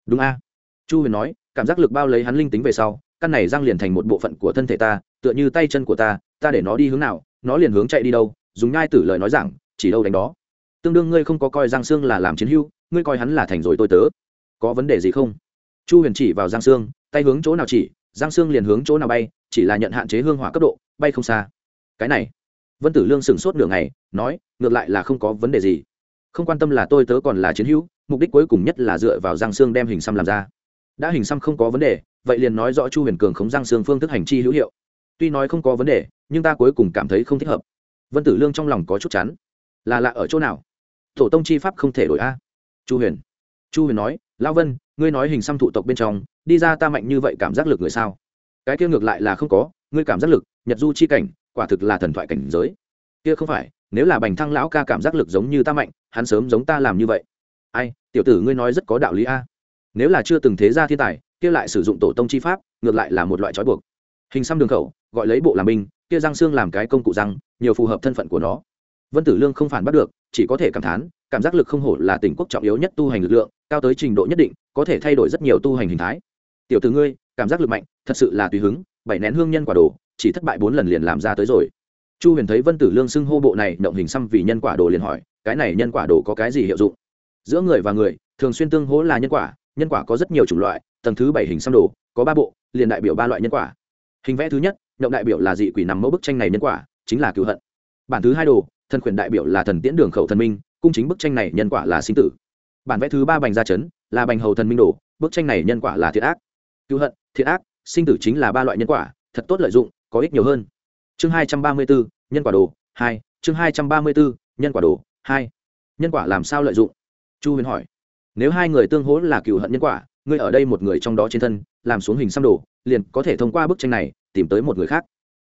Đúng a. Chu huyền nói, cảm giác lực bao lấy hắn linh tính về sau, căn này giang liền thành một bộ phận của thân thể ta, tựa như tay chân của ta ta để nó đi hướng nào, nó liền hướng chạy đi đâu, dùng nhai tử lời nói rằng chỉ đâu đánh đó tương đương ngươi không có coi giang sương là làm chiến hưu ngươi coi hắn là thành rồi tôi tớ. Có vấn đề gì không? Chu huyền chỉ vào giang sương, tay hướng chỗ nào chỉ, giang sương liền hướng chỗ nào bay, chỉ là nhận hạn chế hương hỏa cấp độ, bay không xa. Cái này, vân tử lương sửng sốt nửa ngày, nói, ngược lại là không có vấn đề gì. Không quan tâm là tôi tớ còn là chiến hữu, mục đích cuối cùng nhất là dựa vào giang sương đem hình xăm làm ra. Đã hình xăm không có vấn đề, vậy liền nói rõ chu huyền cường khống giang sương phương thức hành chi hữu hiệu. Tuy nói không có vấn đề, nhưng ta cuối cùng cảm thấy không thích hợp. Vân tử lương trong lòng có chút chắn là lạ ở chỗ nào? Tổ tông chi pháp không thể đổi a. Chu huyền. Chu huyền nói lao vân, ngươi nói hình xăm thụ tộc bên trong, đi ra ta mạnh như vậy cảm giác lực người sao? Cái kia ngược lại là không có, ngươi cảm giác lực, nhật du chi cảnh, quả thực là thần thoại cảnh giới. Kia không phải, nếu là bành thăng lão ca cảm giác lực giống như ta mạnh, hắn sớm giống ta làm như vậy. Ai, tiểu tử ngươi nói rất có đạo lý a. Nếu là chưa từng thế ra thiên tài, kia lại sử dụng tổ tông chi pháp, ngược lại là một loại trói buộc. Hình xăm đường khẩu, gọi lấy bộ làm binh, kia răng xương làm cái công cụ răng, nhiều phù hợp thân phận của nó vân tử lương không phản bắt được, chỉ có thể cảm thán, cảm giác lực không hổ là tỉnh quốc trọng yếu nhất tu hành lực lượng, cao tới trình độ nhất định, có thể thay đổi rất nhiều tu hành hình thái. Tiểu tử ngươi, cảm giác lực mạnh, thật sự là tùy hứng, bảy nén hương nhân quả đồ, chỉ thất bại bốn lần liền làm ra tới rồi. Chu huyền thấy vân tử lương xưng hô bộ này, động hình xăm vì nhân quả đồ liền hỏi, cái này nhân quả đồ có cái gì hiệu dụng? Giữa người và người, thường xuyên tương hỗ là nhân quả nhân quả có rất nhiều chủng loại, tầng thứ bảy hình xăm đồ, có ba bộ, liền đại biểu ba loại nhân quả. Hình vẽ thứ nhất, động đại biểu là dị quỷ nằm mẫu bức tranh này nhân quả, chính là cứu hận. Bản thứ hai đồ thần quyền đại biểu là thần tiễn đường khẩu thần minh, cung chính bức tranh này nhân quả là sinh tử. Bản vẽ thứ ba bành gia chấn, là bành hầu thần minh đồ, bức tranh này nhân quả là thiệt ác. Cứu hận thiệt ác, sinh tử chính là ba loại nhân quả, thật tốt lợi dụng, có ích nhiều hơn. Chương hai trăm ba mươi bốn, nhân quả đồ, hai, chương hai trăm ba mươi bốn, nhân quả đồ, hai. Nhân quả làm sao lợi dụng? Chu huyền hỏi. Nếu hai người tương hỗ là cựu hận nhân quả, ngươi ở đây một người trong đó trên thân, làm xuống hình xăm đồ, liền có thể thông qua bức tranh này tìm tới một người khác.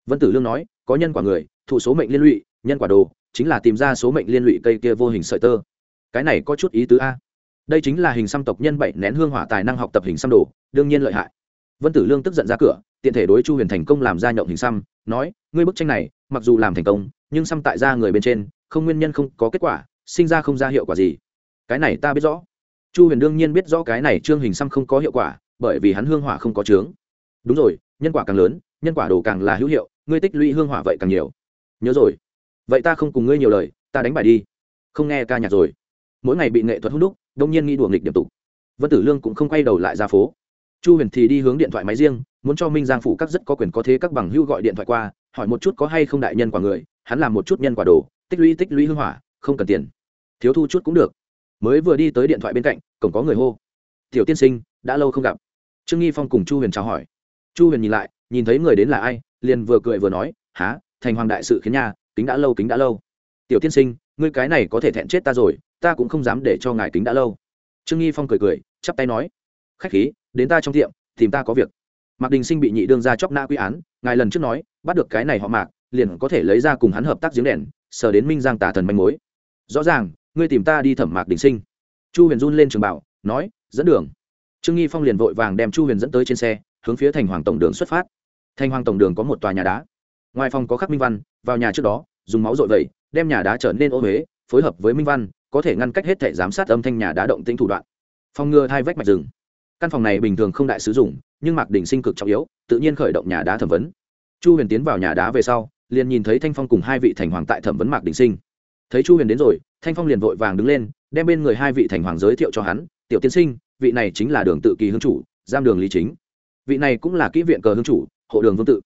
Vân tử lương nói, có nhân quả người, thụ số mệnh liên lụy, nhân quả đồ chính là tìm ra số mệnh liên lụy cây kia vô hình sợi tơ. Cái này có chút ý tứ a. Đây chính là hình xăm tộc nhân bảy nén hương hỏa tài năng học tập hình xăm đồ, đương nhiên lợi hại. Vân tử lương tức giận ra cửa, tiện thể đối chu huyền thành công làm ra nhậu hình xăm, nói, ngươi bức tranh này, mặc dù làm thành công, nhưng xăm tại ra người bên trên, không nguyên nhân không có kết quả, sinh ra không ra hiệu quả gì. Cái này ta biết rõ. Chu huyền đương nhiên biết rõ cái này trương hình xăm không có hiệu quả, bởi vì hắn hương hỏa không có trướng đúng rồi, nhân quả càng lớn, nhân quả đồ càng là hữu hiệu, ngươi tích lũy hương hỏa vậy càng nhiều. Nhớ rồi vậy ta không cùng ngươi nhiều lời, ta đánh bài đi. Không nghe ca nhạc rồi. Mỗi ngày bị nghệ thuật hút đúc, đông nhiên nghĩ đùa nghịch điểm tục. Vân tử lương cũng không quay đầu lại ra phố. Chu huyền thì đi hướng điện thoại máy riêng, muốn cho minh giang phủ các rất có quyền có thế các bằng hữu gọi điện thoại qua, hỏi một chút có hay không đại nhân quả người, hắn làm một chút nhân quả đồ, tích lũy tích lũy hưng hỏa, không cần tiền. Thiếu thu chút cũng được. Mới vừa đi tới điện thoại bên cạnh, cổng có người hô. Tiểu tiên sinh, đã lâu không gặp. Trương nghi phong cùng chu huyền chào hỏi. Chu huyền nhìn lại, nhìn thấy người đến là ai, liền vừa cười vừa nói há thành hoàng đại sự khiến nhà kính đã lâu, kính đã lâu. Tiểu tiên sinh, ngươi cái này có thể thẹn chết ta rồi, ta cũng không dám để cho ngài kính đã lâu. Trương nghi phong cười cười, chắp tay nói, khách khí, đến ta trong tiệm, tìm ta có việc. Mạc đình sinh bị nhị đương ra chóc nã quy án, ngài lần trước nói, bắt được cái này họ mạc, liền có thể lấy ra cùng hắn hợp tác giếng đèn, sờ đến minh giang tả thần manh mối. Rõ ràng, ngươi tìm ta đi thẩm mạc đình sinh. Chu huyền run lên trường bảo, nói, dẫn đường. Trương nghi phong liền vội vàng đem chu huyền dẫn tới trên xe, hướng phía thành hoàng tổng đường xuất phát. Thành hoàng tổng đường có một tòa nhà đá ngoài phòng có khắc minh văn, vào nhà trước đó, dùng máu dội vẩy, đem nhà đá trở nên ô huế, phối hợp với minh văn, có thể ngăn cách hết thể giám sát âm thanh nhà đá động tĩnh thủ đoạn. Phòng ngừa hai vách mạch rừng. Căn phòng này bình thường không đại sử dụng, nhưng mạc đình sinh cực trọng yếu, tự nhiên khởi động nhà đá thẩm vấn. Chu huyền tiến vào nhà đá về sau, liền nhìn thấy thanh phong cùng hai vị thành hoàng tại thẩm vấn mạc đình sinh. Thấy chu huyền đến rồi, thanh phong liền vội vàng đứng lên, đem bên người hai vị thành hoàng giới thiệu cho hắn, tiểu tiên sinh, vị này chính là đường tự kỳ hương chủ, giam đường lý chính. Vị này cũng là kỹ viện cờ hương chủ, hộ đường vương tự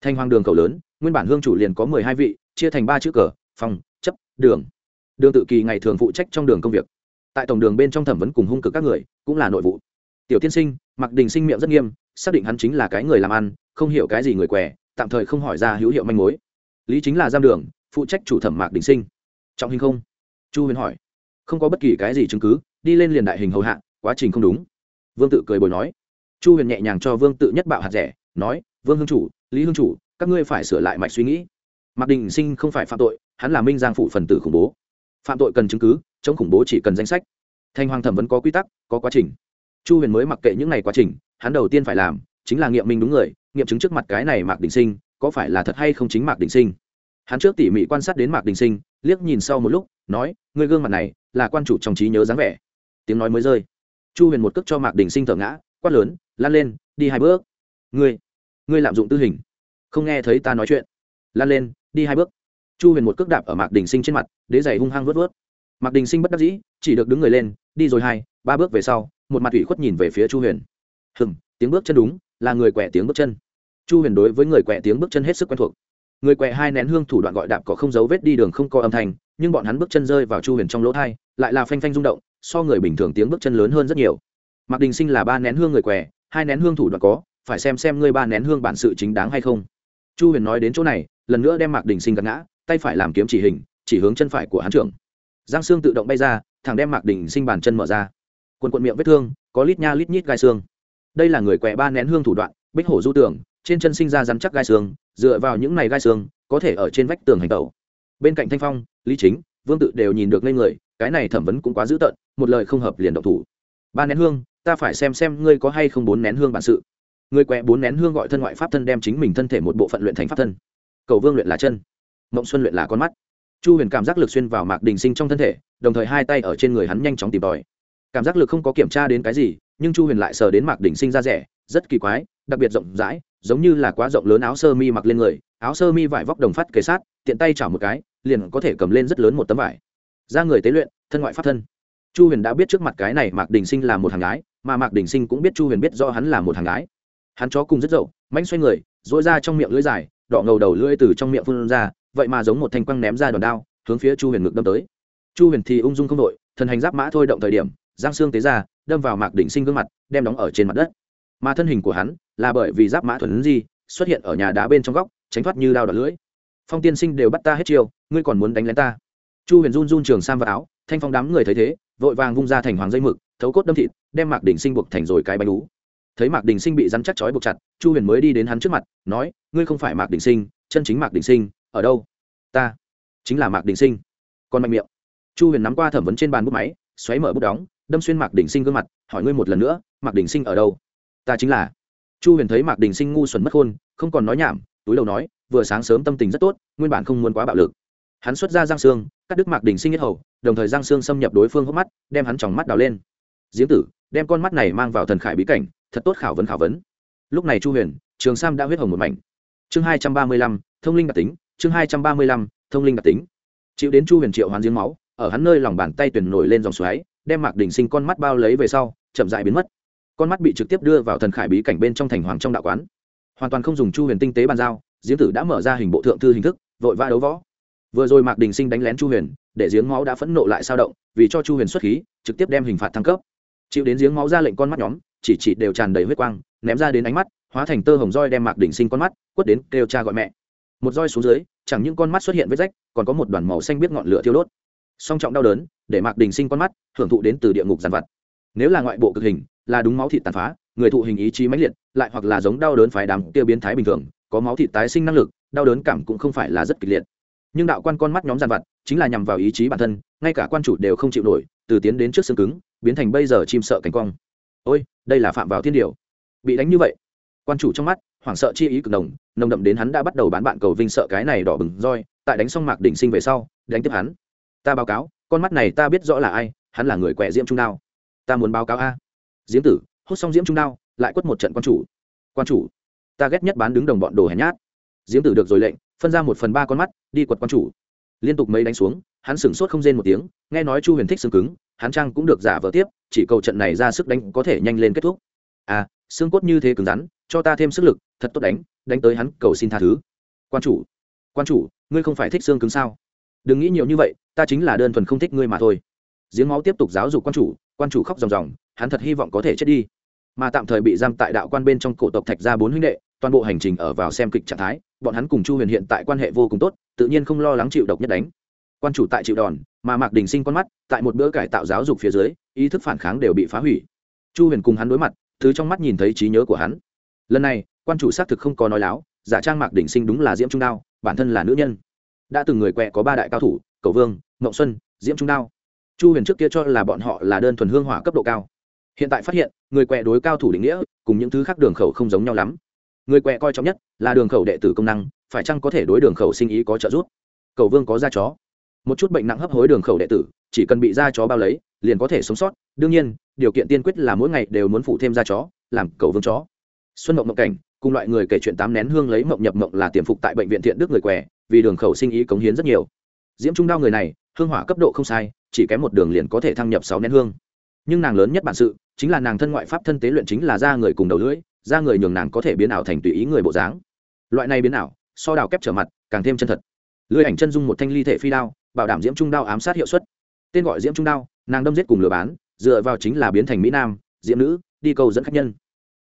thanh hoang đường cầu lớn, nguyên bản hương chủ liền có mười hai vị, chia thành ba chữ cờ, phòng, chấp, đường. Đường tự kỳ ngày thường phụ trách trong đường công việc. Tại tổng đường bên trong thẩm vấn cùng hung cực các người, cũng là nội vụ. Tiểu tiên sinh mặc đình sinh miệng rất nghiêm, xác định hắn chính là cái người làm ăn, không hiểu cái gì người què, tạm thời không hỏi ra hữu hiệu manh mối. Lý chính là giam đường, phụ trách chủ thẩm mạc đình sinh. Trọng hình không? Chu huyền hỏi. Không có bất kỳ cái gì chứng cứ, đi lên liền đại hình hầu hạ, quá trình không đúng. Vương tự cười bồi nói. Chu huyền nhẹ nhàng cho vương tự nhất bạo hạt rẻ, nói, vương hương chủ lý hương chủ, các ngươi phải sửa lại mạch suy nghĩ. Mạc đình sinh không phải phạm tội, hắn là minh giang phụ phần tử khủng bố. Phạm tội cần chứng cứ, chống khủng bố chỉ cần danh sách. Thanh hoàng thẩm vẫn có quy tắc, có quá trình. Chu huyền mới mặc kệ những ngày quá trình, hắn đầu tiên phải làm chính là nghiệm minh đúng người, nghiệm chứng trước mặt cái này mạc đình sinh, có phải là thật hay không chính mạc đình sinh. Hắn trước tỉ mỉ quan sát đến mạc đình sinh, liếc nhìn sau một lúc, nói người gương mặt này là quan chủ trong trí nhớ dáng vẻ. Tiếng nói mới rơi. Chu huyền một cước cho mạc đình sinh thở ngã, quát lớn, lan lên, đi hai bước. Ngươi ngươi lạm dụng tư hình. Không nghe thấy ta nói chuyện. Lan lên, đi hai bước. Chu huyền một cước đạp ở mạc đình sinh trên mặt, đế giày hung hăng vớt vớt. Mạc đình sinh bất đắc dĩ, chỉ được đứng người lên, đi rồi hai, ba bước về sau, một mặt ủy khuất nhìn về phía chu huyền. Hừng tiếng bước chân đúng, là người quẹ tiếng bước chân. Chu huyền đối với người quẹ tiếng bước chân hết sức quen thuộc. Người quẹ hai nén hương thủ đoạn gọi đạp có không dấu vết đi đường không có âm thanh, nhưng bọn hắn bước chân rơi vào chu huyền trong lỗ thai, lại là phanh phanh rung động, so người bình thường tiếng bước chân lớn hơn rất nhiều. Mạc đình sinh là ba nén hương người què hai nén hương thủ đoạn có phải xem xem ngươi ba nén hương bản sự chính đáng hay không. Chu huyền nói đến chỗ này, lần nữa đem mạc đình sinh gạt ngã, tay phải làm kiếm chỉ hình, chỉ hướng chân phải của hán trưởng. Giang xương tự động bay ra thằng đem mạc đình sinh bàn chân mở ra. Quần quận miệng vết thương, có lít nha lít nhít gai xương. Đây là người quẹ ba nén hương thủ đoạn, bích hổ du tường, trên chân sinh ra rắn chắc gai xương, dựa vào những này gai xương, có thể ở trên vách tường hành tẩu. Bên cạnh thanh phong, lý chính, vương tự đều nhìn được lên người, cái này thẩm vấn cũng quá dữ tợn, một lời không hợp liền động thủ. Ba nén hương, ta phải xem xem ngươi có hay không bốn nén hương bản sự người quẹ bốn nén hương gọi thân ngoại pháp thân đem chính mình thân thể một bộ phận luyện thành pháp thân. Cầu vương luyện là chân, mộng xuân luyện là con mắt. Chu huyền cảm giác lực xuyên vào mạc đình sinh trong thân thể, đồng thời hai tay ở trên người hắn nhanh chóng tìm tòi. Cảm giác lực không có kiểm tra đến cái gì, nhưng chu huyền lại sờ đến mạc đình sinh ra rẻ, rất kỳ quái, đặc biệt rộng rãi, giống như là quá rộng lớn áo sơ mi mặc lên người, áo sơ mi vải vóc đồng phát kế sát, tiện tay chảo một cái, liền có thể cầm lên rất lớn một tấm vải. Ra người tế luyện, thân ngoại pháp thân. Chu huyền đã biết trước mặt cái này mạc đình sinh là một hàng gái, mà mạc đình sinh cũng biết chu huyền biết do hắn là một hàng gái hắn chó cùng rất dậu, mánh xoay người dỗi ra trong miệng lưỡi dài, đỏ ngầu đầu lưỡi từ trong miệng phun ra, vậy mà giống một thanh quăng ném ra đòn đao, hướng phía chu huyền ngực đâm tới. Chu huyền thì ung dung không đội thần hành giáp mã thôi động thời điểm, giang xương tế ra, đâm vào mạc đỉnh sinh gương mặt, đem đóng ở trên mặt đất. Mà thân hình của hắn là bởi vì giáp mã thuần di, xuất hiện ở nhà đá bên trong góc, tránh thoát như đao đỏ lưỡi. Phong tiên sinh đều bắt ta hết chiêu, ngươi còn muốn đánh lén ta? Chu huyền run run trường sam vào áo, thanh phong đám người thấy thế, vội vàng vung ra thành hoàng dây mực, thấu cốt đâm thịt, đem mạc đỉnh sinh buộc thành rồi cái bánh ú thấy mạc đình sinh bị rắn chắc chói buộc chặt, chu huyền mới đi đến hắn trước mặt, nói, ngươi không phải mạc đình sinh, chân chính mạc đình sinh, ở đâu? Ta, chính là mạc đình sinh. Còn mạnh miệng. Chu huyền nắm qua thẩm vấn trên bàn bút máy, xoáy mở bút đóng, đâm xuyên mạc đình sinh gương mặt, hỏi ngươi một lần nữa, mạc đình sinh ở đâu? Ta chính là. Chu huyền thấy mạc đình sinh ngu xuẩn mất khôn không còn nói nhảm, túi đầu nói, vừa sáng sớm tâm tình rất tốt, nguyên bản không muốn quá bạo lực. Hắn xuất ra giang xương cắt đứt mạc đình sinh nhất hầu, đồng thời giang xương xâm nhập đối phương hốc mắt, đem hắn tròng mắt đào lên. Giếng tử, đem con mắt này mang vào thần khải bí cảnh thật tốt khảo vấn khảo vấn. Lúc này chu huyền, trường sam đã huyết hồng một mảnh. Chương hai trăm ba mươi lăm, thông linh đặc tính, chương hai trăm ba mươi lăm, thông linh đặc tính. Chịu đến chu huyền triệu hoán giếng máu, ở hắn nơi lòng bàn tay tuyển nổi lên dòng xoáy, đem mạc đình sinh con mắt bao lấy về sau, chậm dại biến mất. Con mắt bị trực tiếp đưa vào thần khải bí cảnh bên trong thành hoàng trong đạo quán. Hoàn toàn không dùng chu huyền tinh tế bàn giao, giếng tử đã mở ra hình bộ thượng thư hình thức, vội vã đấu võ. Vừa rồi mạc đình sinh đánh lén chu huyền, để giếng máu đã phẫn nộ lại sao động, vì cho chu huyền xuất khí, trực tiếp đem hình phạt thăng cấp chịu đến giếng máu ra lệnh con mắt nhóm, chỉ chỉ đều tràn đầy huyết quang, ném ra đến ánh mắt, hóa thành tơ hồng roi đem mạc đỉnh sinh con mắt, quất đến kêu cha gọi mẹ. Một roi xuống dưới, chẳng những con mắt xuất hiện vết rách, còn có một đoàn màu xanh biết ngọn lửa thiêu đốt. Song trọng đau đớn, để mạc đình sinh con mắt hưởng thụ đến từ địa ngục giàn vặt. Nếu là ngoại bộ cực hình, là đúng máu thịt tàn phá, người thụ hình ý chí mãnh liệt, lại hoặc là giống đau đớn phái đàm tiêu biến thái bình thường, có máu thịt tái sinh năng lực, đau đớn cảm cũng không phải là rất kịch liệt. Nhưng đạo quan con mắt nhóm giàn vặt, chính là nhằm vào ý chí bản thân, ngay cả quan chủ đều không chịu nổi, từ tiến đến trước xương cứng biến thành bây giờ chim sợ cánh cong ôi, đây là phạm vào thiên điều bị đánh như vậy. Quan chủ trong mắt, hoảng sợ chi ý cực đồng nồng đậm đến hắn đã bắt đầu bán bạn cầu vinh sợ cái này đỏ bừng roi, tại đánh xong mạc đỉnh sinh về sau, đánh tiếp hắn. Ta báo cáo, con mắt này ta biết rõ là ai, hắn là người quẹ diễm trung đao. Ta muốn báo cáo a. Diễm tử hút xong diễm trung đao, lại quất một trận quan chủ. Quan chủ, ta ghét nhất bán đứng đồng bọn đồ hèn nhát. Diễm tử được rồi lệnh, phân ra một phần ba con mắt, đi quật quan chủ. Liên tục mấy đánh xuống, hắn sửng sốt không rên một tiếng, nghe nói chu huyền thích xương cứng hắn trang cũng được giả vờ tiếp, chỉ cầu trận này ra sức đánh có thể nhanh lên kết thúc. À xương cốt như thế cứng rắn, cho ta thêm sức lực, thật tốt đánh đánh tới hắn cầu xin tha thứ. Quan chủ quan chủ, ngươi không phải thích xương cứng sao? Đừng nghĩ nhiều như vậy, ta chính là đơn thuần không thích ngươi mà thôi. Giếng máu tiếp tục giáo dục quan chủ quan chủ khóc ròng ròng, hắn thật hy vọng có thể chết đi. Mà tạm thời bị giam tại đạo quan bên trong cổ tộc thạch gia bốn huynh đệ, toàn bộ hành trình ở vào xem kịch trạng thái, bọn hắn cùng chu huyền hiện tại quan hệ vô cùng tốt, tự nhiên không lo lắng chịu độc nhất đánh. Quan chủ tại chịu đòn mà mạc đình sinh con mắt, tại một bữa cải tạo giáo dục phía dưới, ý thức phản kháng đều bị phá hủy. Chu huyền cùng hắn đối mặt thứ trong mắt nhìn thấy trí nhớ của hắn. Lần này, quan chủ xác thực không có nói láo, giả trang mạc đình sinh đúng là diễm trung đao, bản thân là nữ nhân. Đã từng người quẹ có ba đại cao thủ, cầu vương mậu xuân, diễm trung đao. Chu huyền trước kia cho là bọn họ là đơn thuần hương hỏa cấp độ cao. Hiện tại phát hiện, người quẹ đối cao thủ định nghĩa, cùng những thứ khác đường khẩu không giống nhau lắm. Người quẹ coi trọng nhất là đường khẩu đệ tử công năng, phải chăng có thể đối đường khẩu sinh ý có trợ giúp? Cầu vương có da chó một chút bệnh nặng hấp hối đường khẩu đệ tử, chỉ cần bị da chó bao lấy, liền có thể sống sót. Đương nhiên, điều kiện tiên quyết là mỗi ngày đều muốn phụ thêm da chó, làm cầu vương chó. Xuân mộng mộng cảnh, cùng loại người kể chuyện tám nén hương lấy mộng nhập mộng là tiềm phục tại bệnh viện thiện đức người què, vì đường khẩu sinh ý cống hiến rất nhiều. Diễm trung đao người này, hương hỏa cấp độ không sai, chỉ kém một đường liền có thể thăng nhập sáu nén hương. Nhưng nàng lớn nhất bản sự, chính là nàng thân ngoại pháp thân tế luyện chính là da người cùng đầu lưỡi, da người nhường nàng có thể biến ảo thành tùy ý người bộ dáng. Loại này biến ảo, so đào kép trở mặt, càng thêm chân thật. Lưỡi ảnh chân dung một thanh ly thể phi đao bảo đảm diễm trung đao ám sát hiệu suất. Tên gọi diễm trung đao, nàng đâm giết cùng lừa bán, dựa vào chính là biến thành mỹ nam, diễm nữ, đi cầu dẫn khách nhân.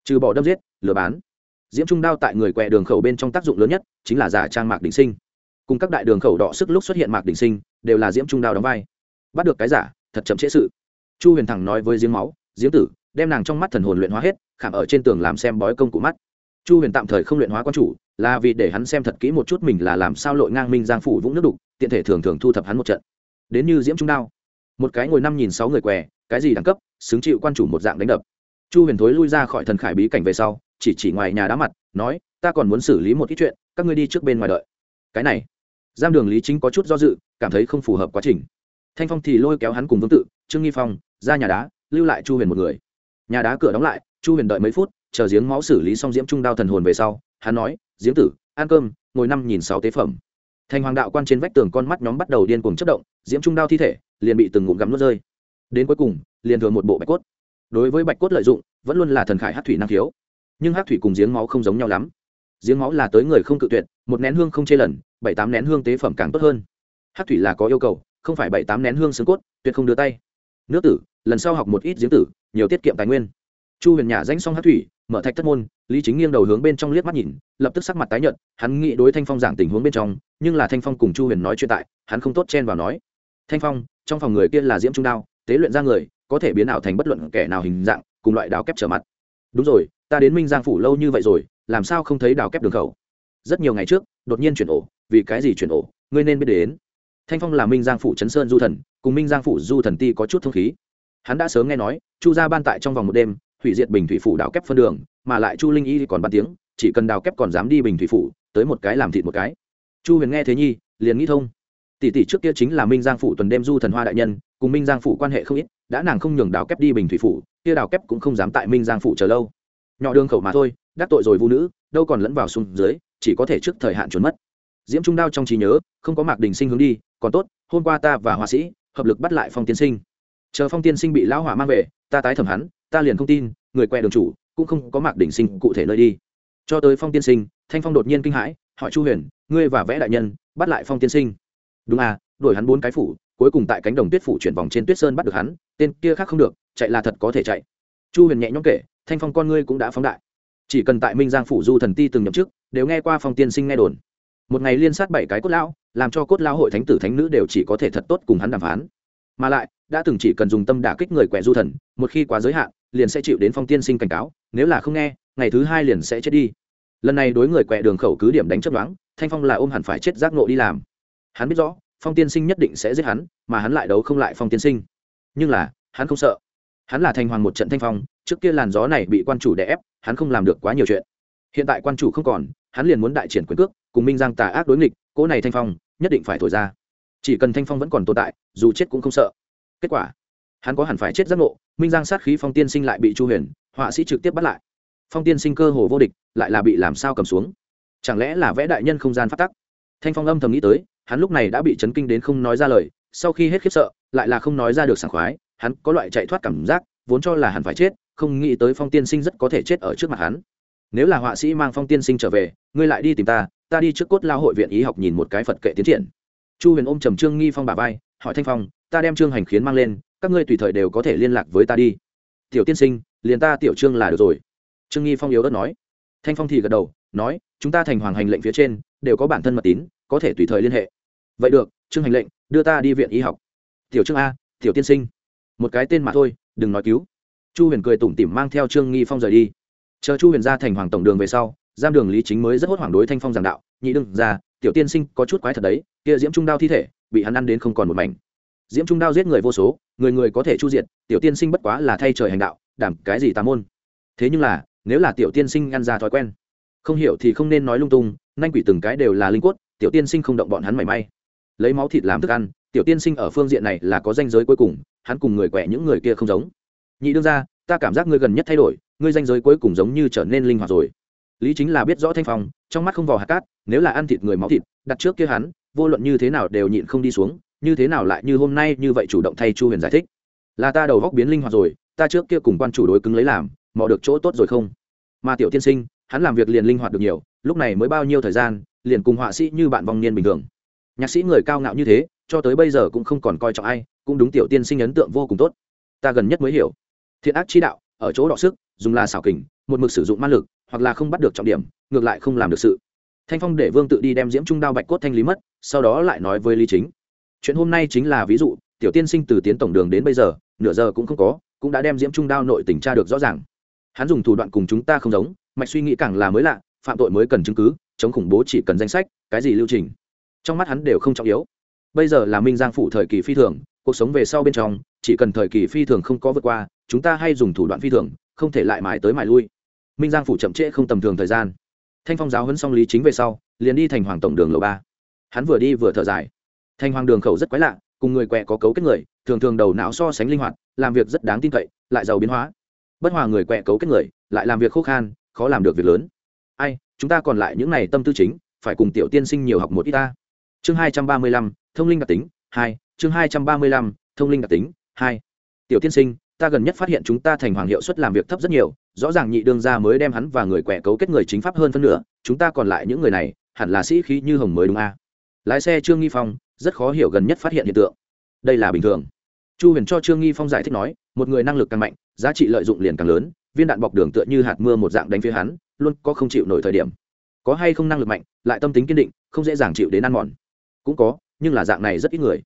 Trừ bỏ đâm giết, lừa bán. Diễm trung đao tại người quẹ đường khẩu bên trong tác dụng lớn nhất chính là giả trang mạc đình sinh. Cùng các đại đường khẩu đỏ sức lúc xuất hiện mạc đình sinh, đều là diễm trung đao đóng vai. Bắt được cái giả, thật chậm trễ sự. Chu huyền thẳng nói với Diễm máu, Diễm tử, đem nàng trong mắt thần hồn luyện hóa hết, khảm ở trên tường làm xem bói công cụ mắt. Chu huyền tạm thời không luyện hóa quan chủ là vì để hắn xem thật kỹ một chút mình là làm sao lội ngang minh giang phủ vũng nước đục, tiện thể thường thường thu thập hắn một trận. Đến như diễm trung đao, một cái ngồi năm nhìn sáu người què, cái gì đẳng cấp, xứng chịu quan chủ một dạng đánh đập. Chu huyền thối lui ra khỏi thần khải bí cảnh về sau, chỉ chỉ ngoài nhà đá mặt, nói, ta còn muốn xử lý một ít chuyện, các ngươi đi trước bên ngoài đợi. Cái này giam đường lý chính có chút do dự, cảm thấy không phù hợp quá trình. Thanh phong thì lôi kéo hắn cùng vương tự, trương nghi phong, ra nhà đá, lưu lại chu huyền một người. Nhà đá cửa đóng lại, chu huyền đợi mấy phút, chờ giếng máu xử lý xong diễm trung đao thần hồn về sau, hắn nói giếng tử, ăn cơm, ngồi năm nhìn sáu tế phẩm. Thành hoàng đạo quan trên vách tường con mắt nhóm bắt đầu điên cuồng chất động, diễm trung đao thi thể, liền bị từng ngụm gắm nuốt rơi. Đến cuối cùng, liền thừa một bộ bạch cốt. Đối với bạch cốt lợi dụng, vẫn luôn là thần khải hát thủy năng khiếu. Nhưng hát thủy cùng giếng máu không giống nhau lắm. Giếng máu là tới người không cự tuyệt, một nén hương không chê lần, bảy tám nén hương tế phẩm càng tốt hơn. Hát thủy là có yêu cầu, không phải bảy tám nén hương xương cốt, tuyệt không đưa tay. Nước tử, lần sau học một ít giếng tử, nhiều tiết kiệm tài nguyên. Chu huyền nhà danh xong hát thủy mở thạch thất môn, lý chính nghiêng đầu hướng bên trong liếc mắt nhìn, lập tức sắc mặt tái nhợt, hắn nghĩ đối thanh phong giảng tình huống bên trong, nhưng là thanh phong cùng chu huyền nói chuyện tại, hắn không tốt chen vào nói. Thanh phong, trong phòng người kia là diễm trung đao, tế luyện ra người, có thể biến ảo thành bất luận kẻ nào hình dạng, cùng loại đào kép trở mặt. Đúng rồi, ta đến minh giang phủ lâu như vậy rồi, làm sao không thấy đào kép đường khẩu? Rất nhiều ngày trước, đột nhiên chuyển ổ, vì cái gì chuyển ổ, ngươi nên biết đến. Thanh phong là minh giang phủ chấn sơn du thần, cùng minh giang phủ du thần ti có chút thông khí. Hắn đã sớm nghe nói, chu gia ban tại trong vòng một đêm hủy diệt bình thủy phủ đào kép phân đường, mà lại chu linh y còn bàn tiếng, chỉ cần đào kép còn dám đi bình thủy phủ, tới một cái làm thịt một cái. Chu huyền nghe thế nhi, liền nghĩ thông. Tỷ tỷ trước kia chính là minh giang phủ tuần đêm du thần hoa đại nhân, cùng minh giang phủ quan hệ không ít, đã nàng không nhường đào kép đi bình thủy phủ, kia đào kép cũng không dám tại minh giang phủ chờ lâu. Nhỏ đường khẩu mà thôi, đắc tội rồi vũ nữ, đâu còn lẫn vào xuống dưới, chỉ có thể trước thời hạn trốn mất. Diễm trung đao trong trí nhớ, không có mạc đình sinh hướng đi, còn tốt, hôm qua ta và họa sĩ, hợp lực bắt lại phong tiên sinh. Chờ phong tiên sinh bị lão hỏa mang về, ta tái thẩm hắn ta liền không tin, người quẹ đường chủ cũng không có mạc đỉnh sinh cụ thể nơi đi. Cho tới phong tiên sinh, thanh phong đột nhiên kinh hãi, hỏi chu huyền, ngươi và vẽ đại nhân, bắt lại phong tiên sinh. Đúng à đổi hắn bốn cái phủ, cuối cùng tại cánh đồng tuyết phủ chuyển vòng trên tuyết sơn bắt được hắn, tên kia khác không được, chạy là thật có thể chạy. Chu huyền nhẹ nhõm kể, thanh phong con ngươi cũng đã phóng đại. Chỉ cần tại minh giang phủ du thần ti từng nhậm chức, đều nghe qua phong tiên sinh nghe đồn. Một ngày liên sát bảy cái cốt lão, làm cho cốt lão hội thánh tử thánh nữ đều chỉ có thể thật tốt cùng hắn đàm phán mà lại, đã từng chỉ cần dùng tâm đả kích người quẹ du thần, một khi quá giới hạn, liền sẽ chịu đến phong tiên sinh cảnh cáo, nếu là không nghe, ngày thứ hai liền sẽ chết đi. Lần này đối người quẹ đường khẩu cứ điểm đánh chấp đoán, thanh phong là ôm hẳn phải chết giác nộ đi làm. Hắn biết rõ, phong tiên sinh nhất định sẽ giết hắn, mà hắn lại đấu không lại phong tiên sinh. Nhưng là, hắn không sợ. Hắn là thành hoàng một trận thanh phong, trước kia làn gió này bị quan chủ đè ép, hắn không làm được quá nhiều chuyện. Hiện tại quan chủ không còn, hắn liền muốn đại triển quyền cước, cùng minh giang tà ác đối nghịch cỗ này thanh phong, nhất định phải thổi ra chỉ cần thanh phong vẫn còn tồn tại, dù chết cũng không sợ. Kết quả, hắn có hẳn phải chết giác ngộ, minh giang sát khí phong tiên sinh lại bị chu huyền, họa sĩ trực tiếp bắt lại. Phong tiên sinh cơ hồ vô địch, lại là bị làm sao cầm xuống? Chẳng lẽ là vẽ đại nhân không gian phát tắc? Thanh phong âm thầm nghĩ tới, hắn lúc này đã bị chấn kinh đến không nói ra lời, sau khi hết khiếp sợ, lại là không nói ra được sảng khoái, hắn có loại chạy thoát cảm giác, vốn cho là hắn phải chết, không nghĩ tới phong tiên sinh rất có thể chết ở trước mặt hắn. Nếu là họa sĩ mang phong tiên sinh trở về, ngươi lại đi tìm ta ta đi trước cốt lao hội viện ý học nhìn một cái phật kệ tiến triển chu huyền ôm trầm trương nghi phong bà vai, hỏi thanh phong, ta đem trương hành khiến mang lên, các ngươi tùy thời đều có thể liên lạc với ta đi. Tiểu tiên sinh, liền ta tiểu trương là được rồi. Trương nghi phong yếu đất nói. Thanh phong thì gật đầu, nói, chúng ta thành hoàng hành lệnh phía trên, đều có bản thân mật tín, có thể tùy thời liên hệ. Vậy được, trương hành lệnh, đưa ta đi viện y học. Tiểu trương a, tiểu tiên sinh. Một cái tên mà thôi, đừng nói cứu. Chu huyền cười tủm tỉm mang theo trương nghi phong rời đi. Chờ chu huyền ra thành hoàng tổng đường về sau, giam đường lý chính mới rất hốt hoảng đối thanh phong giảng đạo, nhị đương ra tiểu tiên sinh có chút quái thật đấy, kia diễm trung đao thi thể, bị hắn ăn đến không còn một mảnh. Diễm trung đao giết người vô số, người người có thể chu diệt, tiểu tiên sinh bất quá là thay trời hành đạo, đảm cái gì tà môn. Thế nhưng là, nếu là tiểu tiên sinh ăn ra thói quen, không hiểu thì không nên nói lung tung, nanh quỷ từng cái đều là linh quất tiểu tiên sinh không động bọn hắn mảy may. Lấy máu thịt làm thức ăn, tiểu tiên sinh ở phương diện này là có danh giới cuối cùng, hắn cùng người quẹ những người kia không giống. Nhị đương ra ta cảm giác ngươi gần nhất thay đổi, ngươi danh giới cuối cùng giống như trở nên linh hoạt rồi. Lý chính là biết rõ thanh phong trong mắt không vào hạt cát, nếu là ăn thịt người máu thịt, đặt trước kia hắn, vô luận như thế nào đều nhịn không đi xuống, như thế nào lại như hôm nay như vậy chủ động thay chu huyền giải thích. Là ta đầu góc biến linh hoạt rồi, ta trước kia cùng quan chủ đối cứng lấy làm, mò được chỗ tốt rồi không? Mà tiểu tiên sinh, hắn làm việc liền linh hoạt được nhiều, lúc này mới bao nhiêu thời gian, liền cùng họa sĩ như bạn vong niên bình thường. Nhạc sĩ người cao ngạo như thế, cho tới bây giờ cũng không còn coi trọng ai, cũng đúng tiểu tiên sinh ấn tượng vô cùng tốt. Ta gần nhất mới hiểu. Thiện ác chi đạo, ở chỗ đọ sức, dùng là xảo kình, một mực sử dụng ma lực, hoặc là không bắt được trọng điểm ngược lại không làm được sự. Thanh phong để vương tự đi đem diễm trung đao bạch cốt thanh lý mất, sau đó lại nói với lý chính. Chuyện hôm nay chính là ví dụ, tiểu tiên sinh từ tiến tổng đường đến bây giờ, nửa giờ cũng không có, cũng đã đem diễm trung đao nội tình tra được rõ ràng. Hắn dùng thủ đoạn cùng chúng ta không giống, mạch suy nghĩ càng là mới lạ, phạm tội mới cần chứng cứ, chống khủng bố chỉ cần danh sách, cái gì lưu trình. Trong mắt hắn đều không trọng yếu. Bây giờ là minh giang phủ thời kỳ phi thường, cuộc sống về sau bên trong, chỉ cần thời kỳ phi thường không có vượt qua, chúng ta hay dùng thủ đoạn phi thường, không thể lại mãi tới mãi lui. Minh giang phủ chậm trễ không tầm thường thời gian thanh phong giáo huấn xong lý chính về sau, liền đi thành hoàng tổng đường lầu ba. Hắn vừa đi vừa thở dài. Thanh hoàng đường khẩu rất quái lạ, cùng người quẹ có cấu kết người, thường thường đầu não so sánh linh hoạt, làm việc rất đáng tin cậy, lại giàu biến hóa. Bất hòa người quẹ cấu kết người, lại làm việc khô khan, khó làm được việc lớn. Ai, chúng ta còn lại những này tâm tư chính, phải cùng tiểu tiên sinh nhiều học một ít ta. Chương hai trăm ba mươi lăm, thông linh đặc tính, hai, chương hai trăm ba mươi lăm, thông linh đặc tính, hai. Tiểu tiên sinh, ta gần nhất phát hiện chúng ta thành hoàng hiệu suất làm việc thấp rất nhiều rõ ràng nhị đương gia mới đem hắn và người quẻ cấu kết người chính pháp hơn phân nửa, chúng ta còn lại những người này, hẳn là sĩ khí như hồng mới đúng a. À? lái xe trương nghi phong, rất khó hiểu gần nhất phát hiện hiện tượng. Đây là bình thường. Chu huyền cho trương nghi phong giải thích nói, một người năng lực càng mạnh, giá trị lợi dụng liền càng lớn, viên đạn bọc đường tựa như hạt mưa một dạng đánh phía hắn, luôn có không chịu nổi thời điểm. Có hay không năng lực mạnh, lại tâm tính kiên định, không dễ dàng chịu đến ăn mòn. Cũng có, nhưng là dạng này rất ít người.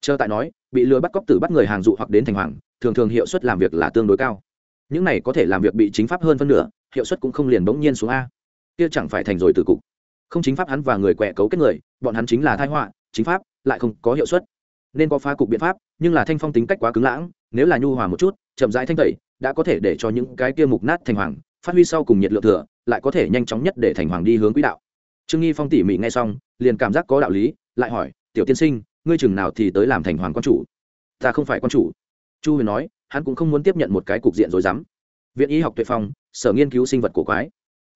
Chờ tại nói, bị lừa bắt cóc tử bắt người hàng dụ hoặc đến thành hoàng, thường thường hiệu suất làm việc là tương đối cao những này có thể làm việc bị chính pháp hơn phân nửa, hiệu suất cũng không liền bỗng nhiên xuống a. Kia chẳng phải thành rồi từ cục. Không chính pháp hắn và người quẹ cấu kết người, bọn hắn chính là thái họa, chính pháp, lại không có hiệu suất. Nên có phá cục biện pháp, nhưng là thanh phong tính cách quá cứng lãng, nếu là nhu hòa một chút, chậm rãi thanh tẩy, đã có thể để cho những cái kia mục nát thành hoàng, phát huy sau cùng nhiệt lượng thừa, lại có thể nhanh chóng nhất để thành hoàng đi hướng quỹ đạo. Trương nghi phong tỉ mỉ nghe xong, liền cảm giác có đạo lý, lại hỏi, tiểu tiên sinh, ngươi chừng nào thì tới làm thành hoàng quan chủ? Ta không phải quan chủ. Chu huyền nói hắn cũng không muốn tiếp nhận một cái cục diện rồi dám viện y học tuệ phong, sở nghiên cứu sinh vật cổ quái.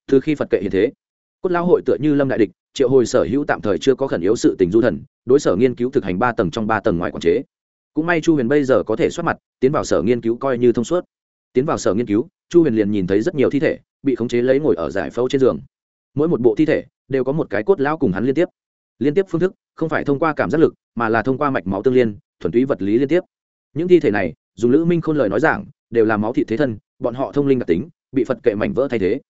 Từ khi phật kệ hiện thế, cốt lão hội tựa như lâm đại địch, triệu hồi sở hữu tạm thời chưa có khẩn yếu sự tình du thần, đối sở nghiên cứu thực hành ba tầng trong ba tầng ngoài quản chế. Cũng may chu huyền bây giờ có thể xuất mặt, tiến vào sở nghiên cứu coi như thông suốt. Tiến vào sở nghiên cứu, chu huyền liền nhìn thấy rất nhiều thi thể bị khống chế lấy ngồi ở giải phẫu trên giường. Mỗi một bộ thi thể đều có một cái cốt lão cùng hắn liên tiếp. Liên tiếp phương thức không phải thông qua cảm giác lực, mà là thông qua mạch máu tương liên, thuần túy vật lý liên tiếp những thi thể này, dùng lữ minh khôn lời nói giảng, đều là máu thịt thế thân, bọn họ thông linh đặc tính, bị phật kệ mảnh vỡ thay thế.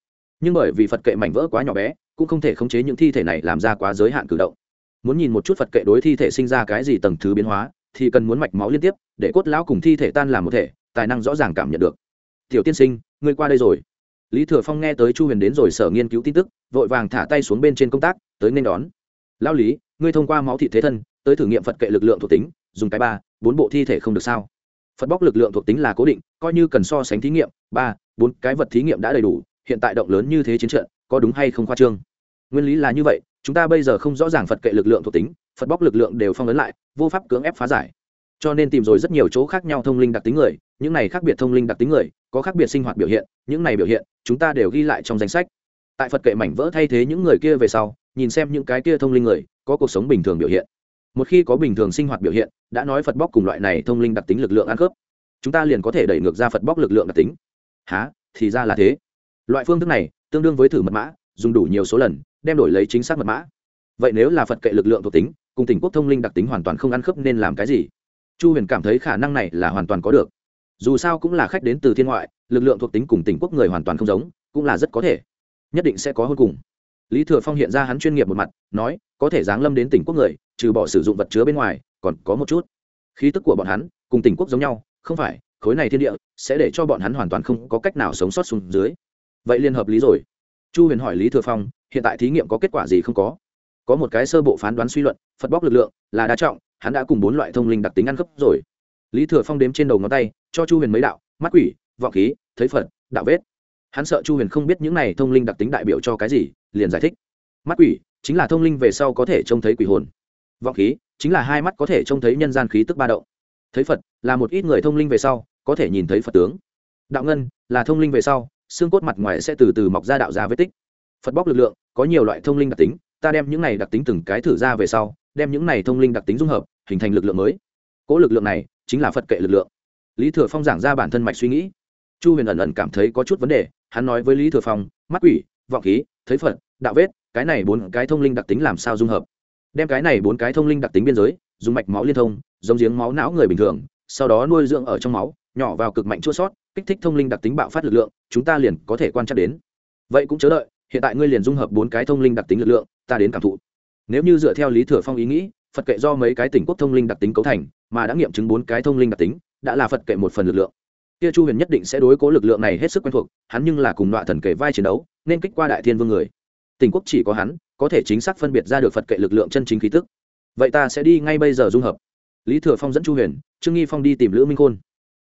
Nhưng bởi vì phật kệ mảnh vỡ quá nhỏ bé, cũng không thể khống chế những thi thể này làm ra quá giới hạn cử động. Muốn nhìn một chút phật kệ đối thi thể sinh ra cái gì tầng thứ biến hóa, thì cần muốn mạch máu liên tiếp, để cốt lão cùng thi thể tan làm một thể, tài năng rõ ràng cảm nhận được. Tiểu tiên sinh, ngươi qua đây rồi. Lý thừa phong nghe tới chu huyền đến rồi sở nghiên cứu tin tức, vội vàng thả tay xuống bên trên công tác, tới nên đón. Lão lý, ngươi thông qua máu thị thế thân, tới thử nghiệm phật kệ lực lượng thuộc tính, dùng cái ba bốn bộ thi thể không được sao? Phật bóc lực lượng thuộc tính là cố định, coi như cần so sánh thí nghiệm, ba, bốn, cái vật thí nghiệm đã đầy đủ, hiện tại động lớn như thế chiến trận, có đúng hay không khoa trương? Nguyên lý là như vậy, chúng ta bây giờ không rõ ràng phật kệ lực lượng thuộc tính, phật bóc lực lượng đều phong ấn lại, vô pháp cưỡng ép phá giải. Cho nên tìm rồi rất nhiều chỗ khác nhau thông linh đặc tính người, những này khác biệt thông linh đặc tính người, có khác biệt sinh hoạt biểu hiện, những này biểu hiện, chúng ta đều ghi lại trong danh sách. Tại phật kệ mảnh vỡ thay thế những người kia về sau, nhìn xem những cái kia thông linh người, có cuộc sống bình thường biểu hiện một khi có bình thường sinh hoạt biểu hiện, đã nói phật bóc cùng loại này thông linh đặc tính lực lượng ăn khớp, chúng ta liền có thể đẩy ngược ra phật bóc lực lượng đặc tính. Há thì ra là thế. Loại phương thức này tương đương với thử mật mã, dùng đủ nhiều số lần, đem đổi lấy chính xác mật mã. Vậy nếu là phật kệ lực lượng thuộc tính, cùng tỉnh quốc thông linh đặc tính hoàn toàn không ăn khớp nên làm cái gì? Chu huyền cảm thấy khả năng này là hoàn toàn có được. Dù sao cũng là khách đến từ thiên ngoại, lực lượng thuộc tính cùng tỉnh quốc người hoàn toàn không giống, cũng là rất có thể. Nhất định sẽ có hôn cùng. Lý thừa phong hiện ra hắn chuyên nghiệp một mặt, nói, có thể giáng lâm đến tỉnh quốc người trừ bỏ sử dụng vật chứa bên ngoài, còn có một chút. Khí tức của bọn hắn cùng tỉnh quốc giống nhau, không phải, khối này thiên địa sẽ để cho bọn hắn hoàn toàn không có cách nào sống sót xuống dưới. Vậy liên hợp lý rồi. Chu huyền hỏi lý thừa phong, hiện tại thí nghiệm có kết quả gì không có? Có một cái sơ bộ phán đoán suy luận, phật bóc lực lượng là đa trọng, hắn đã cùng bốn loại thông linh đặc tính ăn khớp rồi. Lý thừa phong đếm trên đầu ngón tay, cho chu huyền mấy đạo, mắt quỷ, vọng khí, thấy phật, đạo vết. Hắn sợ chu huyền không biết những này thông linh đặc tính đại biểu cho cái gì, liền giải thích. Mắt quỷ chính là thông linh về sau có thể trông thấy quỷ hồn vọng khí chính là hai mắt có thể trông thấy nhân gian khí tức ba động. Thấy phật là một ít người thông linh về sau, có thể nhìn thấy phật tướng. Đạo ngân là thông linh về sau, xương cốt mặt ngoài sẽ từ từ mọc ra đạo ra vết tích. Phật bóc lực lượng, có nhiều loại thông linh đặc tính, ta đem những này đặc tính từng cái thử ra về sau, đem những này thông linh đặc tính dung hợp, hình thành lực lượng mới. Cỗ lực lượng này chính là phật kệ lực lượng. Lý thừa phong giảng ra bản thân mạch suy nghĩ. Chu huyền ẩn ẩn cảm thấy có chút vấn đề, hắn nói với lý thừa phong, mắt quỷ, vọng khí, thấy phật, đạo vết, cái này bốn cái thông linh đặc tính làm sao dung hợp? Đem cái này bốn cái thông linh đặc tính biên giới, dùng mạch máu liên thông, giống giếng máu não người bình thường, sau đó nuôi dưỡng ở trong máu, nhỏ vào cực mạnh chua sót, kích thích thông linh đặc tính bạo phát lực lượng, chúng ta liền có thể quan trắc đến. Vậy cũng chớ đợi, hiện tại ngươi liền dung hợp bốn cái thông linh đặc tính lực lượng, ta đến cảm thụ. Nếu như dựa theo lý thừa phong ý nghĩ, phật kệ do mấy cái tỉnh quốc thông linh đặc tính cấu thành, mà đã nghiệm chứng bốn cái thông linh đặc tính, đã là phật kệ một phần lực lượng. Kia chu huyền nhất định sẽ đối cố lực lượng này hết sức quen thuộc, hắn nhưng là cùng loại thần kể vai chiến đấu, nên kích qua đại thiên vương người. Tỉnh quốc chỉ có hắn có thể chính xác phân biệt ra được phật kệ lực lượng chân chính khí tức. Vậy ta sẽ đi ngay bây giờ dung hợp. Lý thừa phong dẫn chu huyền, trương nghi phong đi tìm lữ minh khôn.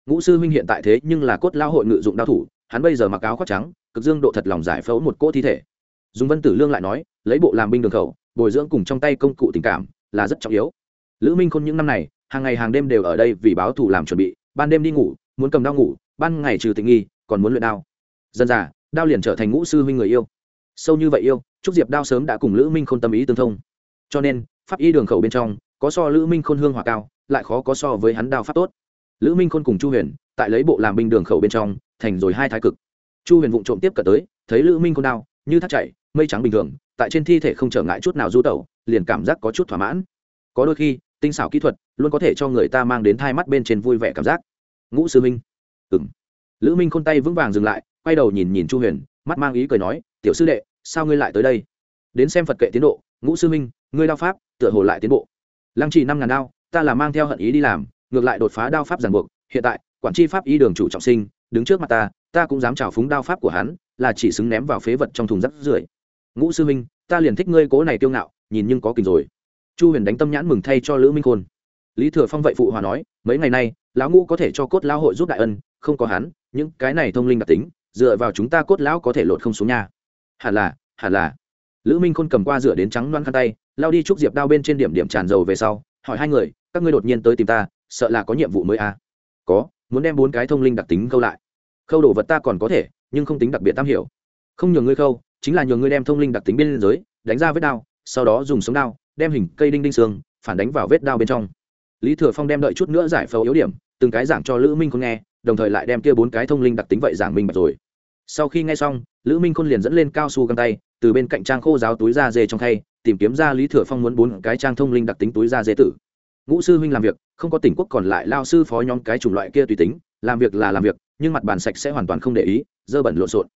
Ngũ sư huynh hiện tại thế nhưng là cốt lao hội ngự dụng đao thủ, hắn bây giờ mặc áo khoác trắng, cực dương độ thật lòng giải phẫu một cỗ thi thể. Dùng vân tử lương lại nói, lấy bộ làm binh đường khẩu, bồi dưỡng cùng trong tay công cụ tình cảm là rất trọng yếu. Lữ minh khôn những năm này, hàng ngày hàng đêm đều ở đây vì báo thù làm chuẩn bị, ban đêm đi ngủ, muốn cầm đao ngủ, ban ngày trừ tình nghi, còn muốn luyện đao. Dân già đao liền trở thành ngũ sư huynh người yêu sâu như vậy yêu trúc diệp đao sớm đã cùng lữ minh khôn tâm ý tương thông. Cho nên pháp y đường khẩu bên trong có so lữ minh khôn hương hòa cao lại khó có so với hắn đao pháp tốt. Lữ minh khôn cùng chu huyền tại lấy bộ làm binh đường khẩu bên trong thành rồi hai thái cực. Chu huyền vụng trộm tiếp cận tới thấy lữ minh khôn đao như thác chảy, mây trắng bình thường tại trên thi thể không trở ngại chút nào du tẩu liền cảm giác có chút thỏa mãn. Có đôi khi tinh xảo kỹ thuật luôn có thể cho người ta mang đến thai mắt bên trên vui vẻ cảm giác. Ngũ sư minh. Ừ m lữ minh khôn tay vững vàng dừng lại quay đầu nhìn nhìn chu huyền mắt mang ý cười nói tiểu sư đệ, sao ngươi lại tới đây? Đến xem phật kệ tiến độ, ngũ sư minh, ngươi đao pháp, tựa hồ lại tiến bộ. Lăng trì năm ngàn đao, ta là mang theo hận ý đi làm, ngược lại đột phá đao pháp giàn buộc, hiện tại, quản tri pháp y đường chủ trọng sinh, đứng trước mặt ta ta cũng dám trào phúng đao pháp của hắn, là chỉ xứng ném vào phế vật trong thùng rác rưởi. Ngũ sư minh, ta liền thích ngươi cố này kiêu ngạo, nhìn nhưng có kình rồi. Chu huyền đánh tâm nhãn mừng thay cho lữ minh khôn. Lý thừa phong vậy phụ hòa nói, mấy ngày nay, lão ngũ có thể cho cốt lão hội giúp đại ân, không có hắn, những cái này thông linh đặc tính, dựa vào chúng ta cốt lão có thể lột không xuống nhà hẳn là hẳn là. Lữ minh khôn cầm qua rửa đến trắng loan khăn tay lao đi chúc diệp đao bên trên điểm điểm tràn dầu về sau, hỏi hai người, các ngươi đột nhiên tới tìm ta, sợ là có nhiệm vụ mới à? có, muốn đem bốn cái thông linh đặc tính câu lại. Khâu đồ vật ta còn có thể, nhưng không tính đặc biệt tam hiểu. Không nhường ngươi khâu, chính là nhường ngươi đem thông linh đặc tính bên giới đánh ra vết đao, sau đó dùng sống đao, đem hình cây đinh đinh xương, phản đánh vào vết đao bên trong. Lý thừa phong đem đợi chút nữa giải phẫu yếu điểm, từng cái giảng cho lữ minh không nghe, đồng thời lại đem kia bốn cái thông linh đặc tính vậy giảng minh bạch rồi sau khi nghe xong, lữ minh khôn liền dẫn lên cao su găng tay, từ bên cạnh trang khô giáo túi da dê trong thay tìm kiếm ra lý thừa phong muốn bốn cái trang thông linh đặc tính túi da dê tử. Ngũ sư huynh làm việc, không có tỉnh quốc còn lại lao sư phó nhóm cái chủng loại kia tùy tính, làm việc là làm việc, nhưng mặt bàn sạch sẽ hoàn toàn không để ý, dơ bẩn lộn xộn.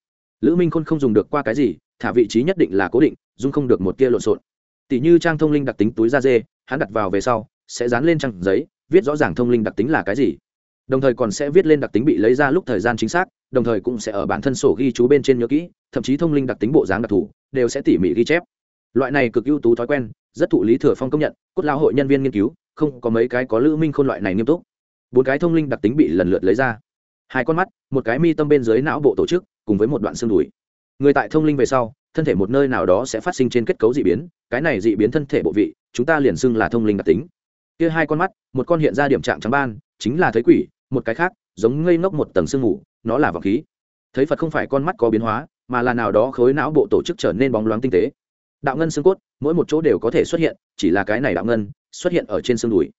Lữ minh khôn không dùng được qua cái gì, thả vị trí nhất định là cố định dung không được một kia lộn xộn. Tỷ như trang thông linh đặc tính túi da dê, hắn đặt vào về sau, sẽ dán lên trang giấy, viết rõ ràng thông linh đặc tính là cái gì đồng thời còn sẽ viết lên đặc tính bị lấy ra lúc thời gian chính xác, đồng thời cũng sẽ ở bản thân sổ ghi chú bên trên nhớ kỹ, thậm chí thông linh đặc tính bộ dáng đặc thù, đều sẽ tỉ mỉ ghi chép. Loại này cực ưu tú thói quen, rất thụ lý thừa phong công nhận, cốt lao hội nhân viên nghiên cứu, không có mấy cái có lữ minh khôn loại này nghiêm túc. Bốn cái thông linh đặc tính bị lần lượt lấy ra. Hai con mắt, một cái mi tâm bên dưới não bộ tổ chức, cùng với một đoạn xương đùi. Người tại thông linh về sau, thân thể một nơi nào đó sẽ phát sinh trên kết cấu dị biến, cái này dị biến thân thể bộ vị, chúng ta liền xưng là thông linh đặc tính. Kia hai con mắt, một con hiện ra điểm trạng trắng ban, chính là thấy quỷ một cái khác, giống ngây ngốc một tầng sương mù, nó là vọng khí. Thấy phật không phải con mắt có biến hóa, mà là nào đó khối não bộ tổ chức trở nên bóng loáng tinh tế. Đạo ngân xương cốt, mỗi một chỗ đều có thể xuất hiện, chỉ là cái này đạo ngân xuất hiện ở trên xương đùi.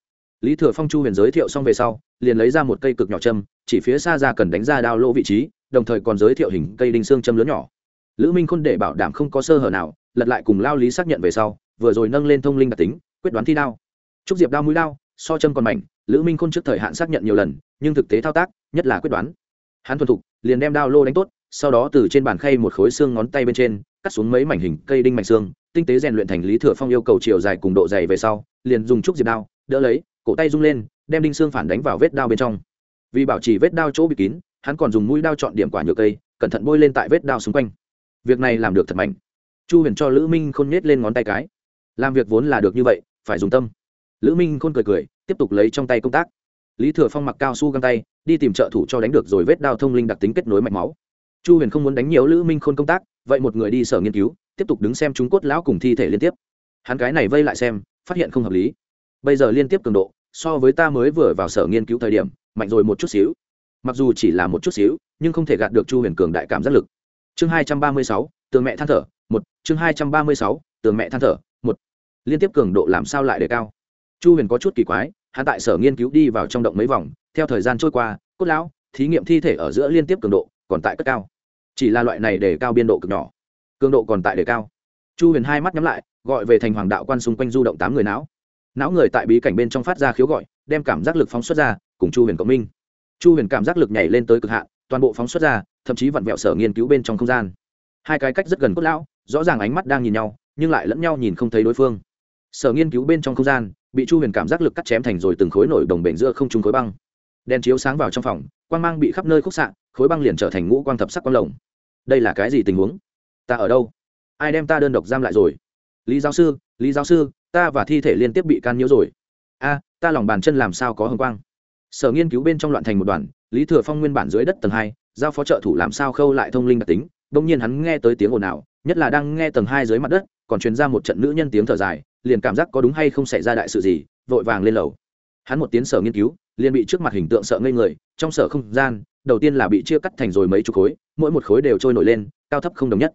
Lý thừa phong chu huyền giới thiệu xong về sau, liền lấy ra một cây cực nhỏ châm, chỉ phía xa ra cần đánh ra đao lỗ vị trí, đồng thời còn giới thiệu hình cây đinh xương châm lớn nhỏ. Lữ minh khôn để bảo đảm không có sơ hở nào, lật lại cùng lao lý xác nhận về sau, vừa rồi nâng lên thông linh đặc tính, quyết đoán thi đao. Trúc diệp đao mũi đao, so châm còn mảnh lữ minh khôn trước thời hạn xác nhận nhiều lần, nhưng thực tế thao tác, nhất là quyết đoán. Hắn thuần thục, liền đem đao lô đánh tốt, sau đó từ trên bàn khay một khối xương ngón tay bên trên, cắt xuống mấy mảnh hình cây đinh mảnh xương, tinh tế rèn luyện thành lý thừa phong yêu cầu chiều dài cùng độ dày về sau, liền dùng trúc diệp đao, đỡ lấy, cổ tay rung lên, đem đinh xương phản đánh vào vết đao bên trong. Vì bảo trì vết đao chỗ bị kín, hắn còn dùng mũi đao chọn điểm quả nhựa cây, cẩn thận bôi lên tại vết đao xung quanh. Việc này làm được thật mạnh. Chu huyền cho lữ minh khôn nhét lên ngón tay cái. Làm việc vốn là được như vậy, phải dùng tâm lữ minh khôn cười cười, tiếp tục lấy trong tay công tác. Lý thừa phong mặc cao su găng tay, đi tìm trợ thủ cho đánh được rồi vết đao thông linh đặc tính kết nối mạch máu. Chu huyền không muốn đánh nhiều lữ minh khôn công tác, vậy một người đi sở nghiên cứu, tiếp tục đứng xem chúng cốt lão cùng thi thể liên tiếp. Hắn cái này vây lại xem, phát hiện không hợp lý. Bây giờ liên tiếp cường độ, so với ta mới vừa vào sở nghiên cứu thời điểm, mạnh rồi một chút xíu. Mặc dù chỉ là một chút xíu, nhưng không thể gạt được chu huyền cường đại cảm giác lực. Chương hai trăm ba mươi sáu, tường mẹ than thở, một. Chương hai trăm ba mươi sáu, tường mẹ than thở, một. Liên tiếp cường độ làm sao lại đề cao? Chu huyền có chút kỳ quái, hắn tại sở nghiên cứu đi vào trong động mấy vòng, theo thời gian trôi qua, cốt lão, thí nghiệm thi thể ở giữa liên tiếp cường độ, còn tại cất cao. Chỉ là loại này để cao biên độ cực nhỏ. Cường độ còn tại để cao. Chu huyền hai mắt nhắm lại, gọi về thành hoàng đạo quan xung quanh du động tám người não. Não người tại bí cảnh bên trong phát ra khiếu gọi, đem cảm giác lực phóng xuất ra, cùng chu huyền cộng minh. Chu huyền cảm giác lực nhảy lên tới cực hạn, toàn bộ phóng xuất ra, thậm chí vặn vẹo sở nghiên cứu bên trong không gian. Hai cái cách rất gần cốt lão, rõ ràng ánh mắt đang nhìn nhau, nhưng lại lẫn nhau nhìn không thấy đối phương sở nghiên cứu bên trong không gian, bị chu huyền cảm giác lực cắt chém thành rồi từng khối nổi đồng bể giữa không trung khối băng. Đèn chiếu sáng vào trong phòng, quang mang bị khắp nơi khúc xạ, khối băng liền trở thành ngũ quang thập sắc quang lồng. Đây là cái gì tình huống? Ta ở đâu? Ai đem ta đơn độc giam lại rồi? Lý giáo sư, lý giáo sư, ta và thi thể liên tiếp bị can nhiễu rồi. A, ta lòng bàn chân làm sao có hồng quang? Sở nghiên cứu bên trong loạn thành một đoàn, lý thừa phong nguyên bản dưới đất tầng hai, giao phó trợ thủ làm sao khâu lại thông linh đặc tính đông nhiên hắn nghe tới tiếng ồn ào, nhất là đang nghe tầng hai dưới mặt đất, còn truyền ra một trận nữ nhân tiếng thở dài liền cảm giác có đúng hay không xảy ra đại sự gì, vội vàng lên lầu. Hắn một tiến sở nghiên cứu, liền bị trước mặt hình tượng sợ ngây người, trong sở không gian, đầu tiên là bị chia cắt thành rồi mấy chục khối, mỗi một khối đều trôi nổi lên, cao thấp không đồng nhất.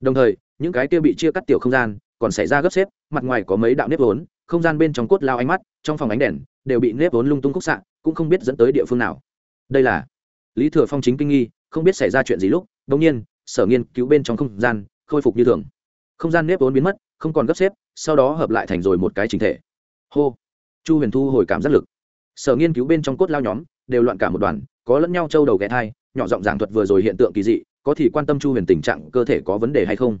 Đồng thời, những cái kia bị chia cắt tiểu không gian, còn xảy ra gấp xếp, mặt ngoài có mấy đạo nếp vốn, không gian bên trong cốt lao ánh mắt, trong phòng ánh đèn, đều bị nếp vốn lung tung khúc xạ, cũng không biết dẫn tới địa phương nào. Đây là lý thừa phong chính kinh nghi, không biết xảy ra chuyện gì lúc đông nhiên, sở nghiên cứu bên trong không gian, khôi phục như thường không gian nếp vốn biến mất, không còn gấp xếp, sau đó hợp lại thành rồi một cái chính thể. Hô! Chu huyền thu hồi cảm giác lực. Sở nghiên cứu bên trong cốt lao nhóm đều loạn cả một đoàn, có lẫn nhau trâu đầu ghé thai, nhỏ giọng giảng thuật vừa rồi hiện tượng kỳ dị, có thì quan tâm chu huyền tình trạng cơ thể có vấn đề hay không?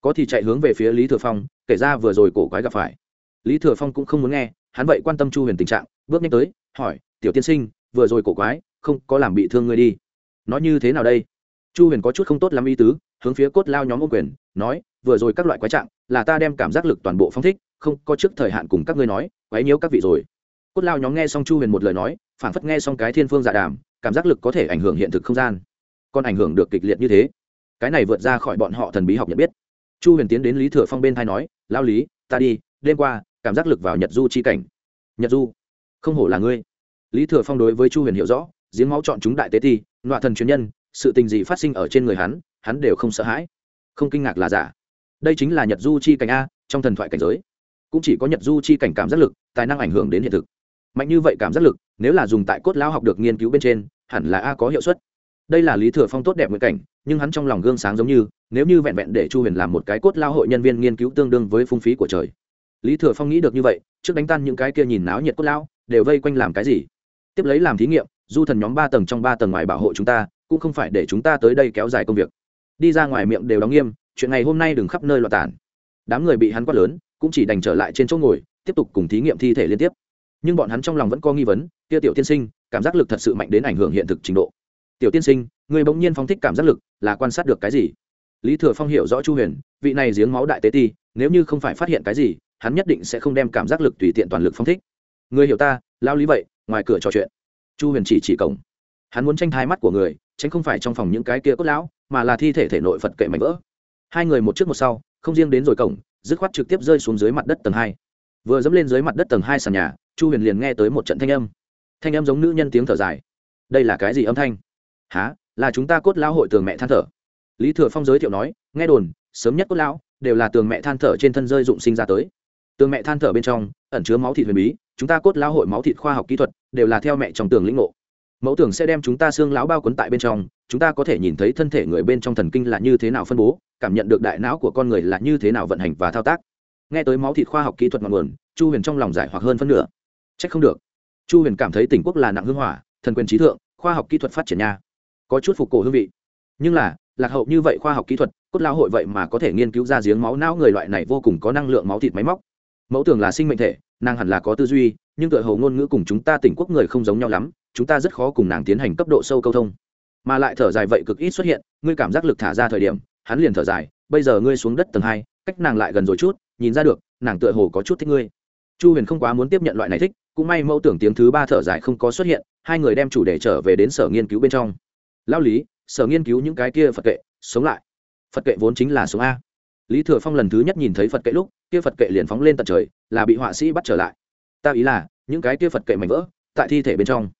Có thì chạy hướng về phía lý thừa phong, kể ra vừa rồi cổ quái gặp phải. Lý thừa phong cũng không muốn nghe, hắn vậy quan tâm chu huyền tình trạng, bước nhanh tới, hỏi, tiểu tiên sinh, vừa rồi cổ quái, không có làm bị thương ngươi đi. Nói như thế nào đây? Chu huyền có chút không tốt lắm ý tứ, hướng phía cốt lao nhóm ô quyền, nói vừa rồi các loại quái trạng là ta đem cảm giác lực toàn bộ phong thích, không có trước thời hạn cùng các ngươi nói quái nhiễu các vị rồi. Cốt lao nhóm nghe xong chu huyền một lời nói phản phất nghe xong cái thiên phương giả dạ đàm, cảm giác lực có thể ảnh hưởng hiện thực không gian, còn ảnh hưởng được kịch liệt như thế. Cái này vượt ra khỏi bọn họ thần bí học nhận biết. Chu huyền tiến đến lý thừa phong bên thay nói, lao lý, ta đi, đêm qua, cảm giác lực vào nhật du chi cảnh. Nhật du? Không hổ là ngươi. Lý thừa phong đối với chu huyền hiểu rõ, giếng máu chọn chúng đại tế ti, nọa thần truyền nhân, sự tình gì phát sinh ở trên người hắn hắn đều không sợ hãi. Không kinh ngạc là giả đây chính là nhật du chi cảnh a, trong thần thoại cảnh giới. Cũng chỉ có nhật du chi cảnh cảm giác lực, tài năng ảnh hưởng đến hiện thực. Mạnh như vậy cảm giác lực, nếu là dùng tại cốt lao học được nghiên cứu bên trên, hẳn là a có hiệu suất. Đây là lý thừa phong tốt đẹp nguyện cảnh, nhưng hắn trong lòng gương sáng giống như, nếu như vẹn vẹn để chu huyền làm một cái cốt lao hội nhân viên nghiên cứu tương đương với phung phí của trời. Lý thừa phong nghĩ được như vậy, trước đánh tan những cái kia nhìn náo nhiệt cốt lao đều vây quanh làm cái gì? Tiếp lấy làm thí nghiệm, du thần nhóm ba tầng trong ba tầng ngoài bảo hộ chúng ta, cũng không phải để chúng ta tới đây kéo dài công việc. Đi ra ngoài miệng đều đóng nghiêm chuyện ngày hôm nay đừng khắp nơi loạn tản. Đám người bị hắn quát lớn, cũng chỉ đành trở lại trên chỗ ngồi, tiếp tục cùng thí nghiệm thi thể liên tiếp. Nhưng bọn hắn trong lòng vẫn có nghi vấn, kia tiểu tiên sinh, cảm giác lực thật sự mạnh đến ảnh hưởng hiện thực trình độ. Tiểu tiên sinh, người bỗng nhiên phóng thích cảm giác lực, là quan sát được cái gì? Lý thừa phong hiểu rõ chu huyền, vị này giếng máu đại tế ti, nếu như không phải phát hiện cái gì, hắn nhất định sẽ không đem cảm giác lực tùy tiện toàn lực phong thích. Người hiểu ta lao lý vậy, ngoài cửa trò chuyện. Chu huyền chỉ chỉ cổng. Hắn muốn tranh thai mắt của người, tránh không phải trong phòng những cái kia cốt lão, mà là thi thể thể nội phật kệ mảnh vỡ hai người một trước một sau, không riêng đến rồi cổng, dứt khoát trực tiếp rơi xuống dưới mặt đất tầng hai. Vừa dẫm lên dưới mặt đất tầng hai sàn nhà, chu huyền liền nghe tới một trận thanh âm. Thanh âm giống nữ nhân tiếng thở dài. Đây là cái gì âm thanh? Há là chúng ta cốt lão hội tường mẹ than thở. Lý thừa phong giới thiệu nói, nghe đồn, sớm nhất cốt lão đều là tường mẹ than thở trên thân rơi dụng sinh ra tới. Tường mẹ than thở bên trong, ẩn chứa máu thịt huyền bí, chúng ta cốt lão hội máu thịt khoa học kỹ thuật đều là theo mẹ trong tường lĩnh ngộ. Mẫu tường sẽ đem chúng ta xương lão bao quấn tại bên trong, chúng ta có thể nhìn thấy thân thể người bên trong thần kinh là như thế nào phân bố cảm nhận được đại não của con người là như thế nào vận hành và thao tác. Nghe tới máu thịt khoa học kỹ thuật ngọn nguồn, chu huyền trong lòng giải hoặc hơn phân nửa. C h ắ c không được. Chu huyền cảm thấy tỉnh quốc là nặng hưng hỏa, thần quyền trí thượng, khoa học kỹ thuật phát triển nha. Có chút phục cổ hương vị. Nhưng là, lạc hậu như vậy khoa học kỹ thuật, cốt lao hội vậy mà có thể nghiên cứu ra giếng máu não người loại này vô cùng có năng lượng máu thịt máy móc. Mẫu tưởng là sinh mệnh thể, nàng hẳn là có tư duy, nhưng tựa hầu ngôn ngữ cùng chúng ta tỉnh quốc người không giống nhau lắm, chúng ta rất khó cùng nàng tiến hành cấp độ sâu câu thông. Mà lại thở dài vậy cực ít xuất hiện, ngươi cảm giác lực thả ra thời điểm hắn liền thở dài, bây giờ ngươi xuống đất tầng hai, cách nàng lại gần rồi chút, nhìn ra được, nàng tựa hồ có chút thích ngươi. Chu huyền không quá muốn tiếp nhận loại này thích, cũng may mẫu tưởng tiếng thứ ba thở dài không có xuất hiện, hai người đem chủ đề trở về đến sở nghiên cứu bên trong. Lao lý, sở nghiên cứu những cái kia phật kệ, sống lại. Phật kệ vốn chính là sống a. Lý thừa phong lần thứ nhất nhìn thấy phật kệ lúc, kia phật kệ liền phóng lên tận trời, là bị họa sĩ bắt trở lại. Ta ý là, những cái kia phật kệ mảnh vỡ, tại thi thể bên trong.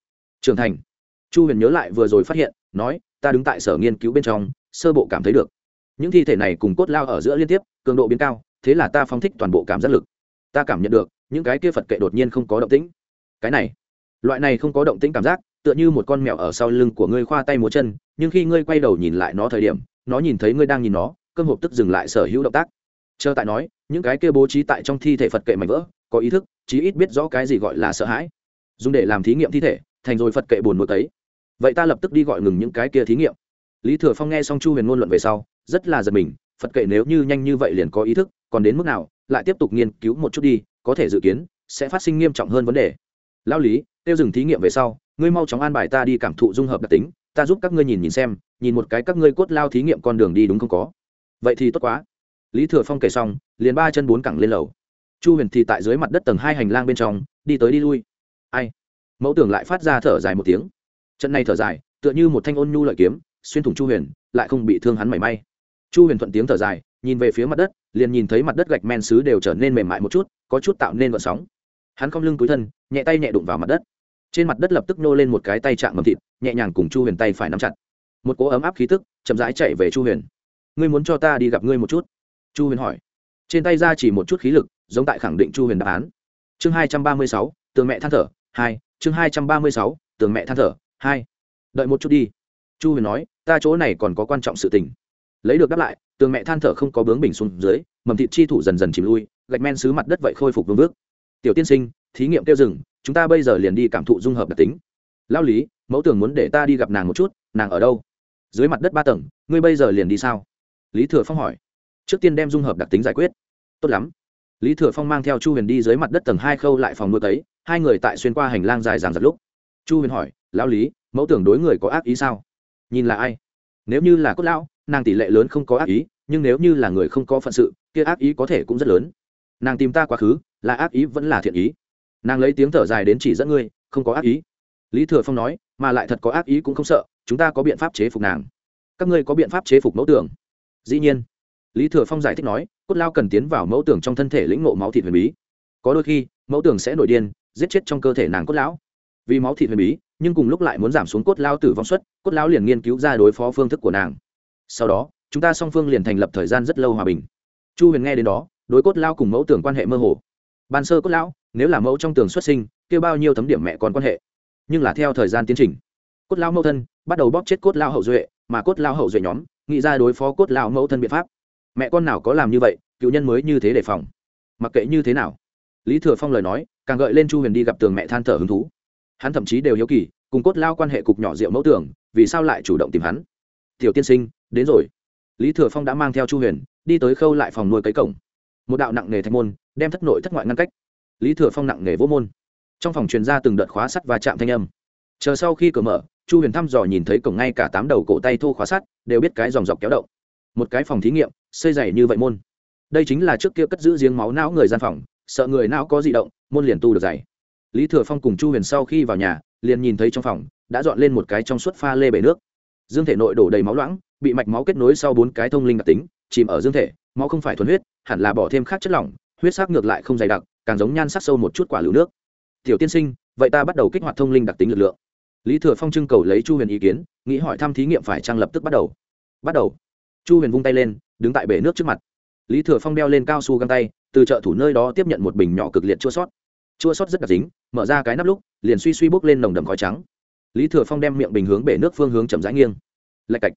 Trưởng thành. Chu huyền nhớ lại vừa rồi phát hiện, nói, ta đứng tại sở nghiên cứu bên trong, sơ bộ cảm thấy được những thi thể này cùng cốt lao ở giữa liên tiếp, cường độ biến cao, thế là ta phóng thích toàn bộ cảm giác lực. Ta cảm nhận được, những cái kia phật kệ đột nhiên không có động tĩnh. Cái này, loại này không có động tĩnh cảm giác, tựa như một con mèo ở sau lưng của ngươi khoa tay múa chân, nhưng khi ngươi quay đầu nhìn lại nó thời điểm, nó nhìn thấy ngươi đang nhìn nó cơm hộp tức dừng lại sở hữu động tác. Chờ tại nói, những cái kia bố trí tại trong thi thể phật kệ mảnh vỡ, có ý thức, chí ít biết rõ cái gì gọi là sợ hãi. Dùng để làm thí nghiệm thi thể, thành rồi phật kệ buồn một ấy. Vậy ta lập tức đi gọi ngừng những cái kia thí nghiệm. Lý thừa phong nghe xong chu huyền ngôn luận về sau rất là giật mình, phật kệ nếu như nhanh như vậy liền có ý thức, còn đến mức nào, lại tiếp tục nghiên cứu một chút đi, có thể dự kiến, sẽ phát sinh nghiêm trọng hơn vấn đề. Lao lý, tiêu dừng thí nghiệm về sau, ngươi mau chóng an bài ta đi cảm thụ dung hợp đặc tính, ta giúp các ngươi nhìn nhìn xem, nhìn một cái các ngươi cốt lao thí nghiệm con đường đi đúng không có. Vậy thì tốt quá. Lý thừa phong kể xong, liền ba chân bốn cẳng lên lầu. Chu huyền thì tại dưới mặt đất tầng hai hành lang bên trong, đi tới đi lui. Ai? Mẫu tưởng lại phát ra thở dài một tiếng. Trận này thở dài, tựa như một thanh ôn nhu lợi kiếm, xuyên thủng chu huyền, lại không bị thương hắn mảy may chu huyền thuận tiếng thở dài, nhìn về phía mặt đất, liền nhìn thấy mặt đất gạch men xứ đều trở nên mềm mại một chút, có chút tạo nên vận sóng. Hắn không lưng túi thân, nhẹ tay nhẹ đụng vào mặt đất. Trên mặt đất lập tức nô lên một cái tay chạm mầm thịt, nhẹ nhàng cùng chu huyền tay phải nắm chặt. Một cỗ ấm áp khí tức chậm rãi chạy về chu huyền. Ngươi muốn cho ta đi gặp ngươi một chút? Chu huyền hỏi. Trên tay ra chỉ một chút khí lực, giống tại khẳng định chu huyền đáp án. Chương hai trăm ba mươi sáu, tường mẹ than thở, hai, chương hai trăm ba mươi sáu, tường mẹ than thở, hai. Đợi một chút đi. Chu huyền nói, ta chỗ này còn có quan trọng sự tình lấy được đáp lại, tường mẹ than thở không có bướng bình xuống dưới, mầm thịt chi thủ dần dần chìm lui, gạch men xứ mặt đất vậy khôi phục vương bước tiểu tiên sinh, thí nghiệm tiêu rừng chúng ta bây giờ liền đi cảm thụ dung hợp đặc tính. Lao lý, mẫu tưởng muốn để ta đi gặp nàng một chút, nàng ở đâu? Dưới mặt đất ba tầng, ngươi bây giờ liền đi sao? Lý thừa phong hỏi. Trước tiên đem dung hợp đặc tính giải quyết. Tốt lắm. Lý thừa phong mang theo chu huyền đi dưới mặt đất tầng hai khâu lại phòng nuôi tấy hai người tại xuyên qua hành lang dài dàng giật lúc. Chu huyền hỏi, lão lý, mẫu tưởng đối người có ác ý sao? Nhìn là ai? Nếu như là cốt lão nàng tỷ lệ lớn không có ác ý, nhưng nếu như là người không có phận sự, kia ác ý có thể cũng rất lớn. Nàng tìm ta quá khứ, là ác ý vẫn là thiện ý. Nàng lấy tiếng thở dài đến chỉ dẫn ngươi, không có ác ý. Lý thừa phong nói, mà lại thật có ác ý cũng không sợ, chúng ta có biện pháp chế phục nàng. Các ngươi có biện pháp chế phục mẫu tưởng? Dĩ nhiên. Lý thừa phong giải thích nói, cốt lao cần tiến vào mẫu tưởng trong thân thể lĩnh ngộ máu thịt huyền bí. Có đôi khi, mẫu tưởng sẽ nổi điên, giết chết trong cơ thể nàng cốt lão. Vì máu thịt huyền bí, nhưng cùng lúc lại muốn giảm xuống cốt lao tử vong suất, cốt lao liền nghiên cứu ra đối phó phương thức của nàng sau đó, chúng ta song phương liền thành lập thời gian rất lâu hòa bình. Chu huyền nghe đến đó, đối cốt lao cùng mẫu tưởng quan hệ mơ hồ. Ban sơ cốt lão, nếu là mẫu trong tường xuất sinh, kêu bao nhiêu thấm điểm mẹ con quan hệ. Nhưng là theo thời gian tiến trình, cốt lao mẫu thân bắt đầu bóp chết cốt lao hậu duệ, mà cốt lao hậu duệ nhóm nghĩ ra đối phó cốt lao mẫu thân biện pháp. Mẹ con nào có làm như vậy, cựu nhân mới như thế đề phòng. Mặc kệ như thế nào, lý thừa phong lời nói, càng gợi lên chu huyền đi gặp tường mẹ than thở hứng thú. Hắn thậm chí đều hiếu kỳ, cùng cốt lao quan hệ cục nhỏ rượu mẫu tưởng vì sao lại chủ động tìm hắn? Tiểu tiên sinh đến rồi. Lý thừa phong đã mang theo chu huyền, đi tới khâu lại phòng nuôi cấy cổng. Một đạo nặng nề thạch môn, đem thất nội thất ngoại ngăn cách. Lý thừa phong nặng nề vô môn. Trong phòng truyền ra từng đợt khóa sắt và chạm thanh âm. Chờ sau khi cửa mở, chu huyền thăm dò nhìn thấy cổng ngay cả tám đầu cổ tay thô khóa sắt đều biết cái dòng dọc kéo động. Một cái phòng thí nghiệm, xây dày như vậy môn. Đây chính là trước kia cất giữ giếng máu não người gian phòng, sợ người não có di động, môn liền tu được dày. Lý thừa phong cùng chu huyền sau khi vào nhà, liền nhìn thấy trong phòng, đã dọn lên một cái trong suốt pha lê bể nước dương thể nội đổ đầy máu loãng, bị mạch máu kết nối sau bốn cái thông linh đặc tính, chìm ở dương thể, máu không phải thuần huyết, hẳn là bỏ thêm khác chất lỏng, huyết sắc ngược lại không dày đặc, càng giống nhan sắc sâu một chút quả lựu nước. Tiểu tiên sinh, vậy ta bắt đầu kích hoạt thông linh đặc tính lực lượng. Lý thừa phong trưng cầu lấy chu huyền ý kiến, nghĩ hỏi thăm thí nghiệm phải trang lập tức bắt đầu. Bắt đầu. Chu huyền vung tay lên, đứng tại bể nước trước mặt. Lý thừa phong đeo lên cao su găng tay, từ chợ thủ nơi đó tiếp nhận một bình nhỏ cực liệt chua sót. Chua sót rất đặc dính mở ra cái nắp lúc, liền suy suy bốc lên nồng đậm khói trắng lý thừa phong đem miệng bình hướng bể nước phương hướng chậm rãi nghiêng. Lạch cạch.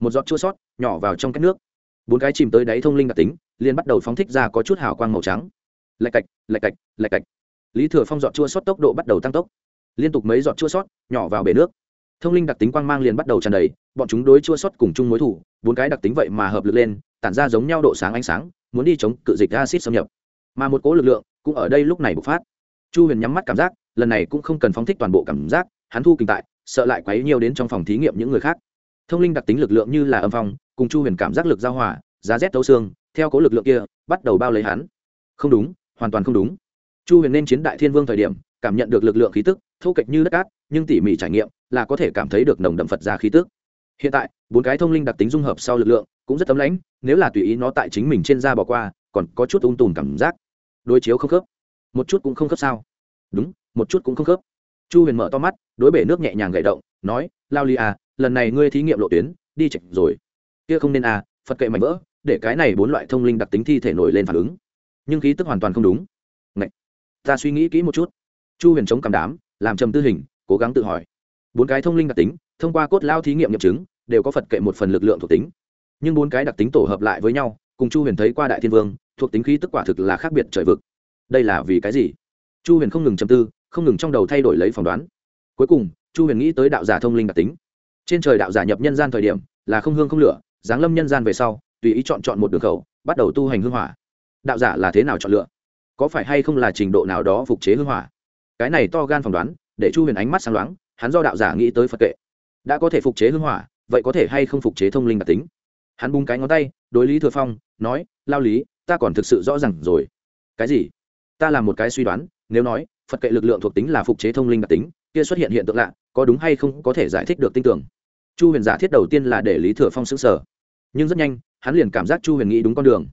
Một giọt chua sót nhỏ vào trong cái nước. Bốn cái chìm tới đáy thông linh đặc tính, liền bắt đầu phóng thích ra có chút hào quang màu trắng. Lạch cạch lạch cạch lạch cạch. Lý thừa phong giọt chua sót tốc độ bắt đầu tăng tốc. Liên tục mấy giọt chua sót nhỏ vào bể nước. Thông linh đặc tính quang mang liền bắt đầu tràn đầy, bọn chúng đối chua sót cùng chung mối thủ, bốn cái đặc tính vậy mà hợp lực lên, tản ra giống nhau độ sáng ánh sáng, muốn đi chống cự dịch acid xâm nhập. Mà một cố lực lượng cũng ở đây lúc này bộc phát. Chu huyền nhắm mắt cảm giác, lần này cũng không cần phóng thích toàn bộ cảm giác hắn thu kinh tại, sợ lại quấy nhiều đến trong phòng thí nghiệm những người khác. Thông linh đặc tính lực lượng như là âm phong, cùng chu huyền cảm giác lực giao hòa, giá rét tấu xương, theo cố lực lượng kia, bắt đầu bao lấy hắn. Không đúng, hoàn toàn không đúng. Chu huyền nên chiến đại thiên vương thời điểm, cảm nhận được lực lượng khí tức, thô kệch như đất cát, nhưng tỉ mỉ trải nghiệm, là có thể cảm thấy được nồng đậm phật ra khí tức. Hiện tại, bốn cái thông linh đặc tính dung hợp sau lực lượng, cũng rất tấm lãnh, nếu là tùy ý nó tại chính mình trên da bỏ qua, còn có chút ung tùn cảm giác. Đối chiếu không khớp. Một chút cũng không khớp sao? Đúng, một chút cũng không khớp chu huyền mở to mắt, đối bể nước nhẹ nhàng gậy động, nói, lao ly à lần này ngươi thí nghiệm lộ tuyến, đi chạch rồi. Kia không nên à phật kệ mạnh vỡ, để cái này bốn loại thông linh đặc tính thi thể nổi lên phản ứng. Nhưng khí tức hoàn toàn không đúng. Ngậy. ta suy nghĩ kỹ một chút. Chu huyền chống cảm đám, làm trầm tư hình, cố gắng tự hỏi. Bốn cái thông linh đặc tính, thông qua cốt lao thí nghiệm nghiệm chứng, đều có phật kệ một phần lực lượng thuộc tính. Nhưng bốn cái đặc tính tổ hợp lại với nhau, cùng chu huyền thấy qua đại thiên vương, thuộc tính khí tức quả thực là khác biệt trời vực. Đây là vì cái gì? Chu huyền không ngừng chầm tư không ngừng trong đầu thay đổi lấy phỏng đoán. Cuối cùng, chu huyền nghĩ tới đạo giả thông linh đặc tính. Trên trời đạo giả nhập nhân gian thời điểm, là không hương không lửa, giáng lâm nhân gian về sau, tùy ý chọn chọn một đường khẩu, bắt đầu tu hành hương hỏa. Đạo giả là thế nào chọn lựa? Có phải hay không là trình độ nào đó phục chế hương hỏa? Cái này to gan phỏng đoán, để chu huyền ánh mắt sáng loáng, hắn do đạo giả nghĩ tới phật kệ. Đã có thể phục chế hương hỏa, vậy có thể hay không phục chế thông linh đặc tính? Hắn bung cái ngón tay, đối lý thừa phong, nói, lao lý, ta còn thực sự rõ r à n g rồi. Cái gì? Ta làm một cái suy đoán, nếu nói phật kệ lực lượng thuộc tính là phục chế thông linh đặc tính, kia xuất hiện hiện tượng lạ, có đúng hay không có thể giải thích được tin tưởng. Chu huyền giả thiết đầu tiên là để lý thừa phong xứng sở nhưng rất nhanh, hắn liền cảm giác chu huyền nghĩ đúng con đường.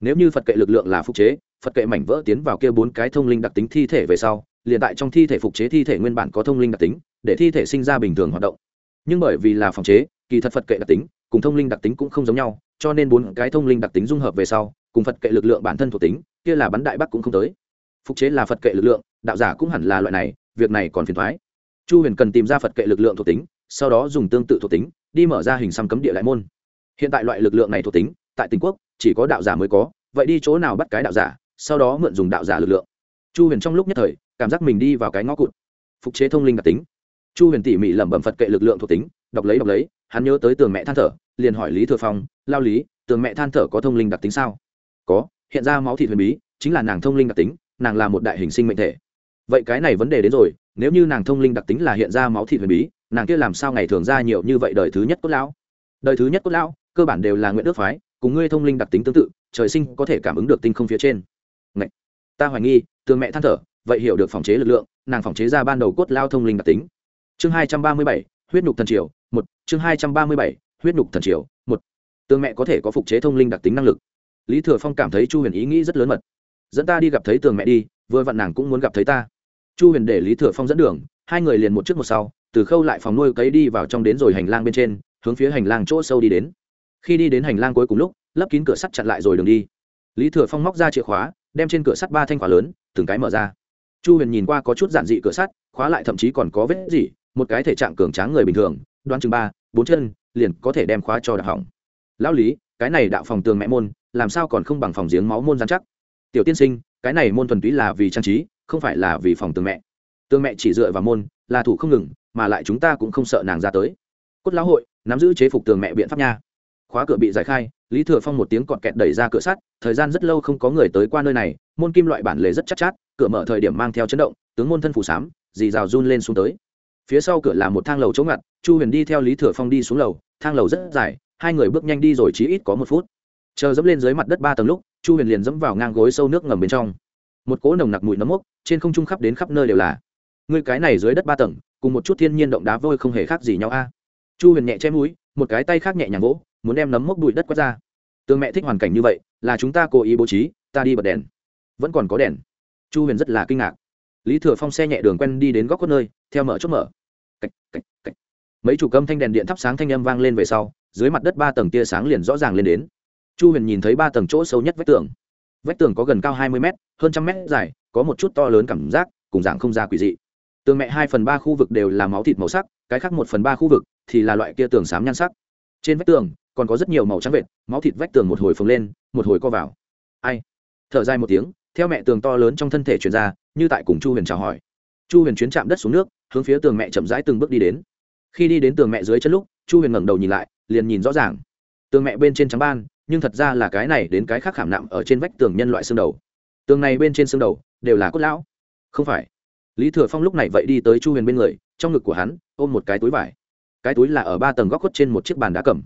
Nếu như phật kệ lực lượng là phục chế, phật kệ mảnh vỡ tiến vào kia bốn cái thông linh đặc tính thi thể về sau, liền tại trong thi thể phục chế thi thể nguyên bản có thông linh đặc tính, để thi thể sinh ra bình thường hoạt động. Nhưng bởi vì là phòng chế, kỳ thật phật kệ đặc tính cùng thông linh đặc tính cũng không giống nhau, cho nên bốn cái thông linh đặc tính dung hợp về sau, cùng phật kệ lực lượng bản thân thuộc tính, kia là bắn đại bắc cũng không tới. Phục chế là phật kệ lực lượng đạo giả cũng hẳn là loại này, việc này còn phiền thoái. Chu huyền cần tìm ra phật kệ lực lượng thuộc tính, sau đó dùng tương tự thuộc tính, đi mở ra hình xăm cấm địa lại môn. Hiện tại loại lực lượng này thuộc tính, tại tỉnh quốc, chỉ có đạo giả mới có, vậy đi chỗ nào bắt cái đạo giả, sau đó mượn dùng đạo giả lực lượng. Chu huyền trong lúc nhất thời, cảm giác mình đi vào cái ngõ cụt. Phục chế thông linh đặc tính. Chu huyền tỉ mỉ lẩm bẩm phật kệ lực lượng thuộc tính, đọc lấy đọc lấy, hắn nhớ tới tường mẹ than thở, liền hỏi lý thừa phong, lao lý, tường mẹ than thở có thông linh đặc tính sao? Có, hiện ra máu thị huyền bí, chính là nàng thông linh đặc tính, nàng là một đại hình sinh mệnh thể vậy cái này vấn đề đến rồi, nếu như nàng thông linh đặc tính là hiện ra máu thịt huyền bí, nàng kia làm sao ngày thường ra nhiều như vậy đời thứ nhất cốt lão? Đời thứ nhất cốt lão, cơ bản đều là nguyện ước phái, cùng ngươi thông linh đặc tính tương tự, trời sinh có thể cảm ứng được tinh không phía trên. Ngậy! ta hoài nghi, tường mẹ than thở, vậy hiểu được phòng chế lực lượng, nàng phòng chế ra ban đầu cốt lao thông linh đặc tính. Chương hai trăm ba mươi bảy, huyết nhục thần triều, một. Chương hai trăm ba mươi bảy, huyết nhục thần triều, một. Tường mẹ có thể có phục chế thông linh đặc tính năng lực. Lý thừa phong cảm thấy chu huyền ý nghĩ rất lớn mật. Dẫn ta đi gặp thấy tường mẹ đi, vừa vặn nàng cũng muốn gặp thấy ta chu huyền để lý thừa phong dẫn đường, hai người liền một trước một sau, từ khâu lại phòng nuôi cấy đi vào trong đến rồi hành lang bên trên, hướng phía hành lang chỗ sâu đi đến. Khi đi đến hành lang cuối cùng lúc, lấp kín cửa sắt chặn lại rồi đường đi. Lý thừa phong móc ra chìa khóa, đem trên cửa sắt ba thanh khóa lớn, từng cái mở ra. Chu huyền nhìn qua có chút giản dị cửa sắt, khóa lại thậm chí còn có vết gì, một cái thể trạng cường tráng người bình thường, đoán chừng ba, bốn chân, liền có thể đem khóa cho đạp hỏng. Lão lý, cái này đạo phòng tường mẹ môn, làm sao còn không bằng phòng giếng máu môn gian chắc? Tiểu tiên sinh cái này môn thuần túy là vì trang trí không phải là vì phòng tường mẹ. Tường mẹ chỉ dựa vào môn là thủ không ngừng mà lại chúng ta cũng không sợ nàng ra tới. Cốt lão hội nắm giữ chế phục tường mẹ biện pháp nha. Khóa cửa bị giải khai lý thừa phong một tiếng cọt kẹt đẩy ra cửa sắt thời gian rất lâu không có người tới qua nơi này môn kim loại bản lề rất chắc chát, chát cửa mở thời điểm mang theo chấn động tướng môn thân phủ sám dì rào run lên xuống tới. Phía sau cửa là một thang lầu chống ngặt chu huyền đi theo lý thừa phong đi xuống lầu thang lầu rất dài hai người bước nhanh đi rồi chí ít có một phút. Chờ dẫm lên dưới mặt đất ba tầng lúc chu huyền liền dẫm vào ngang gối sâu nước ngầm bên trong. Một cỗ nồng nặc mùi nấm mốc trên không trung khắp đến khắp nơi đều là. Người cái này dưới đất ba tầng cùng một chút thiên nhiên động đá vôi không hề khác gì nhau a. Chu huyền nhẹ che mũi một cái tay khác nhẹ nhàng vỗ muốn đem nấm mốc bụi đất quét ra. Tương mẹ thích hoàn cảnh như vậy là chúng ta cố ý bố trí ta đi bật đèn. Vẫn còn có đèn. Chu huyền rất là kinh ngạc. Lý thừa phong xe nhẹ đường quen đi đến góc khuất nơi theo mở chốt mở. Cạch cạch cạch, mấy chủ cơm thanh đèn điện thắp sáng thanh âm vang lên về sau dưới mặt đất ba tầng tia sáng liền rõ ràng lên đến chu huyền nhìn thấy ba tầng chỗ sâu nhất vách tường. Vách tường có gần cao hai mươi m hơn trăm m dài, có một chút to lớn cảm giác, cùng dạng không ra quỷ dị. Tường mẹ hai phần ba khu vực đều là máu thịt màu sắc, cái khác một phần ba khu vực thì là loại kia tường xám nhan sắc. Trên vách tường còn có rất nhiều màu trắng vệt, máu thịt vách tường một hồi phồng lên, một hồi co vào. Ai? Thở dài một tiếng, theo mẹ tường to lớn trong thân thể chuyển ra, như tại cùng chu huyền chào hỏi. Chu huyền chuyến chạm đất xuống nước, hướng phía tường mẹ chậm rãi từng bước đi đến. Khi đi đến tường mẹ dưới chân lúc, chu huyền ngẩng đầu nhìn lại, liền nhìn rõ ràng. Tường mẹ bên trên trắng ban nhưng thật ra là cái này đến cái khác khảm nạm ở trên vách tường nhân loại xương đầu. Tường này bên trên xương đầu đều là cốt lão. Không phải. Lý thừa phong lúc này vậy đi tới chu huyền bên người, trong ngực của hắn ôm một cái túi vải. Cái túi là ở ba tầng góc khuất trên một chiếc bàn đá cầm.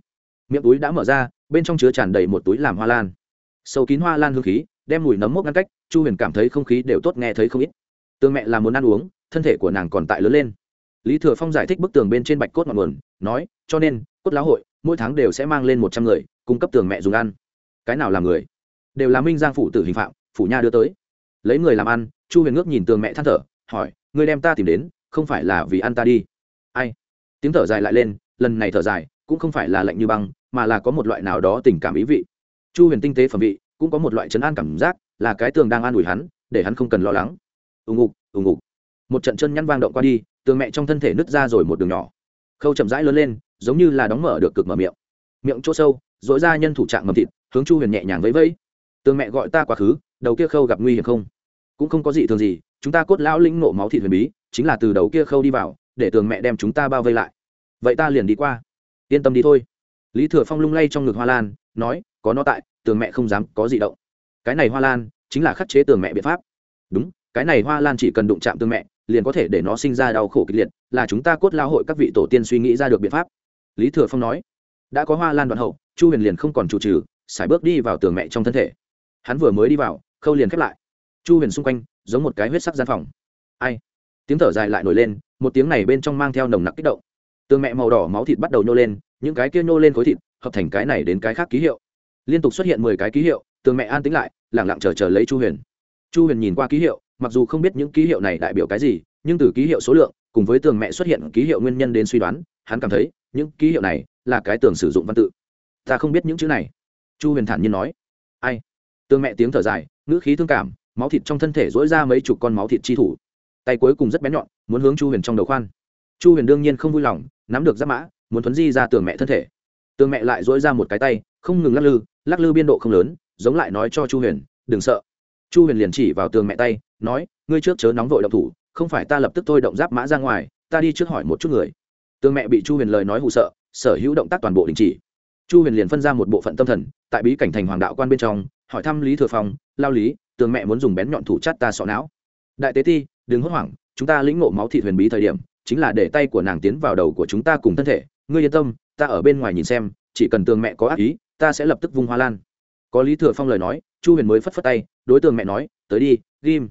Miệng túi đã mở ra, bên trong chứa tràn đầy một túi làm hoa lan. Sâu kín hoa lan hương khí, đem mùi nấm mốc ngăn cách, chu huyền cảm thấy không khí đều tốt nghe thấy không ít. Tương mẹ là muốn ăn uống, thân thể của nàng còn tại lớn lên. Lý thừa phong giải thích bức tường bên trên bạch cốt ngọn nguồn, nói, cho nên, cốt lão hội, mỗi tháng đều sẽ mang lên một trăm người cung cấp tường mẹ dùng ăn. Cái nào làm người? Đều là minh giang phủ tử hình phạm, phủ nha đưa tới. Lấy người làm ăn, chu huyền ngước nhìn tường mẹ than thở, hỏi người đem ta tìm đến, không phải là vì ăn ta đi? Ai? Tiếng thở dài lại lên, lần này thở dài, cũng không phải là lạnh như băng, mà là có một loại nào đó tình cảm ý vị. Chu huyền tinh tế phẩm vị, cũng có một loại chấn an cảm giác, là cái tường đang an ủi hắn, để hắn không cần lo lắng. Ù ngục ù ngục. Một trận chân nhăn vang động qua đi, tường mẹ trong thân thể nứt ra rồi một đường nhỏ. Khâu chậm rãi lớn lên, giống như là đóng mở được cực mở miệng. Miệng chỗ sâu dội ra nhân thủ trạng mầm thịt, hướng chu huyền nhẹ nhàng vẫy vẫy. Tường mẹ gọi ta quá khứ, đầu kia khâu gặp nguy hiểm không? Cũng không có gì thường gì, chúng ta cốt lão linh nộ máu thịt huyền bí, chính là từ đầu kia khâu đi vào, để tường mẹ đem chúng ta bao vây lại. Vậy ta liền đi qua. Yên tâm đi thôi. Lý thừa phong lung lay trong ngực hoa lan, nói, có nó tại, tường mẹ không dám có gì động. Cái này hoa lan, chính là khắc chế tường mẹ biện pháp. Đúng, cái này hoa lan chỉ cần đụng chạm tường mẹ, liền có thể để nó sinh ra đau khổ kịch liệt, là chúng ta cốt lao hội các vị tổ tiên suy nghĩ ra được biện pháp. Lý thừa phong nói, đã có hoa lan đoạn hậu chu huyền liền không còn chủ trừ, sải bước đi vào tường mẹ trong thân thể. Hắn vừa mới đi vào, khâu liền khép lại. Chu huyền xung quanh, giống một cái huyết sắc gian phòng. Ai? Tiếng thở dài lại nổi lên, một tiếng này bên trong mang theo nồng nặc kích động. Tường mẹ màu đỏ máu thịt bắt đầu nhô lên, những cái kia nhô lên khối thịt, hợp thành cái này đến cái khác ký hiệu. Liên tục xuất hiện mười cái ký hiệu, tường mẹ an tính lại lẳng lặng chờ chờ lấy chu huyền. Chu huyền nhìn qua ký hiệu, mặc dù không biết những ký hiệu này đại biểu cái gì, nhưng từ ký hiệu số lượng, cùng với tường mẹ xuất hiện ký hiệu nguyên nhân đến suy đoán, hắn cảm thấy, những ký hiệu này là cái tường sử dụng văn tự ta không biết những chữ này. Chu huyền thản nhiên nói. Ai? Tường mẹ tiếng thở dài, ngữ khí thương cảm, máu thịt trong thân thể dỗi ra mấy chục con máu thịt chi thủ. Tay cuối cùng rất bén nhọn, muốn hướng chu huyền trong đầu khoan. Chu huyền đương nhiên không vui lòng, nắm được giáp mã, muốn thuấn di ra tường mẹ thân thể. Tường mẹ lại dỗi ra một cái tay, không ngừng lắc lư lắc lư biên độ không lớn, giống lại nói cho chu huyền, đừng sợ. Chu huyền liền chỉ vào tường mẹ tay, nói, ngươi trước chớ nóng vội động thủ, không phải ta lập tức thôi động giáp mã ra ngoài, ta đi trước hỏi một chút người. Tường mẹ bị chu huyền lời nói hụ sợ, sở hữu động tác toàn bộ đình chỉ chu huyền liền phân ra một bộ phận tâm thần, tại bí cảnh thành hoàng đạo quan bên trong, hỏi thăm lý thừa phong, lao lý, tường mẹ muốn dùng bén nhọn thủ chát ta sọ não. Đại tế ti, đừng hốt hoảng, chúng ta lĩnh ngộ máu thị huyền bí thời điểm, chính là để tay của nàng tiến vào đầu của chúng ta cùng thân thể. Ngươi yên tâm, ta ở bên ngoài nhìn xem, chỉ cần tường mẹ có ác ý, ta sẽ lập tức vung hoa lan. Có lý thừa phong lời nói, chu huyền mới phất phất tay, đối tượng mẹ nói, tới đi ghim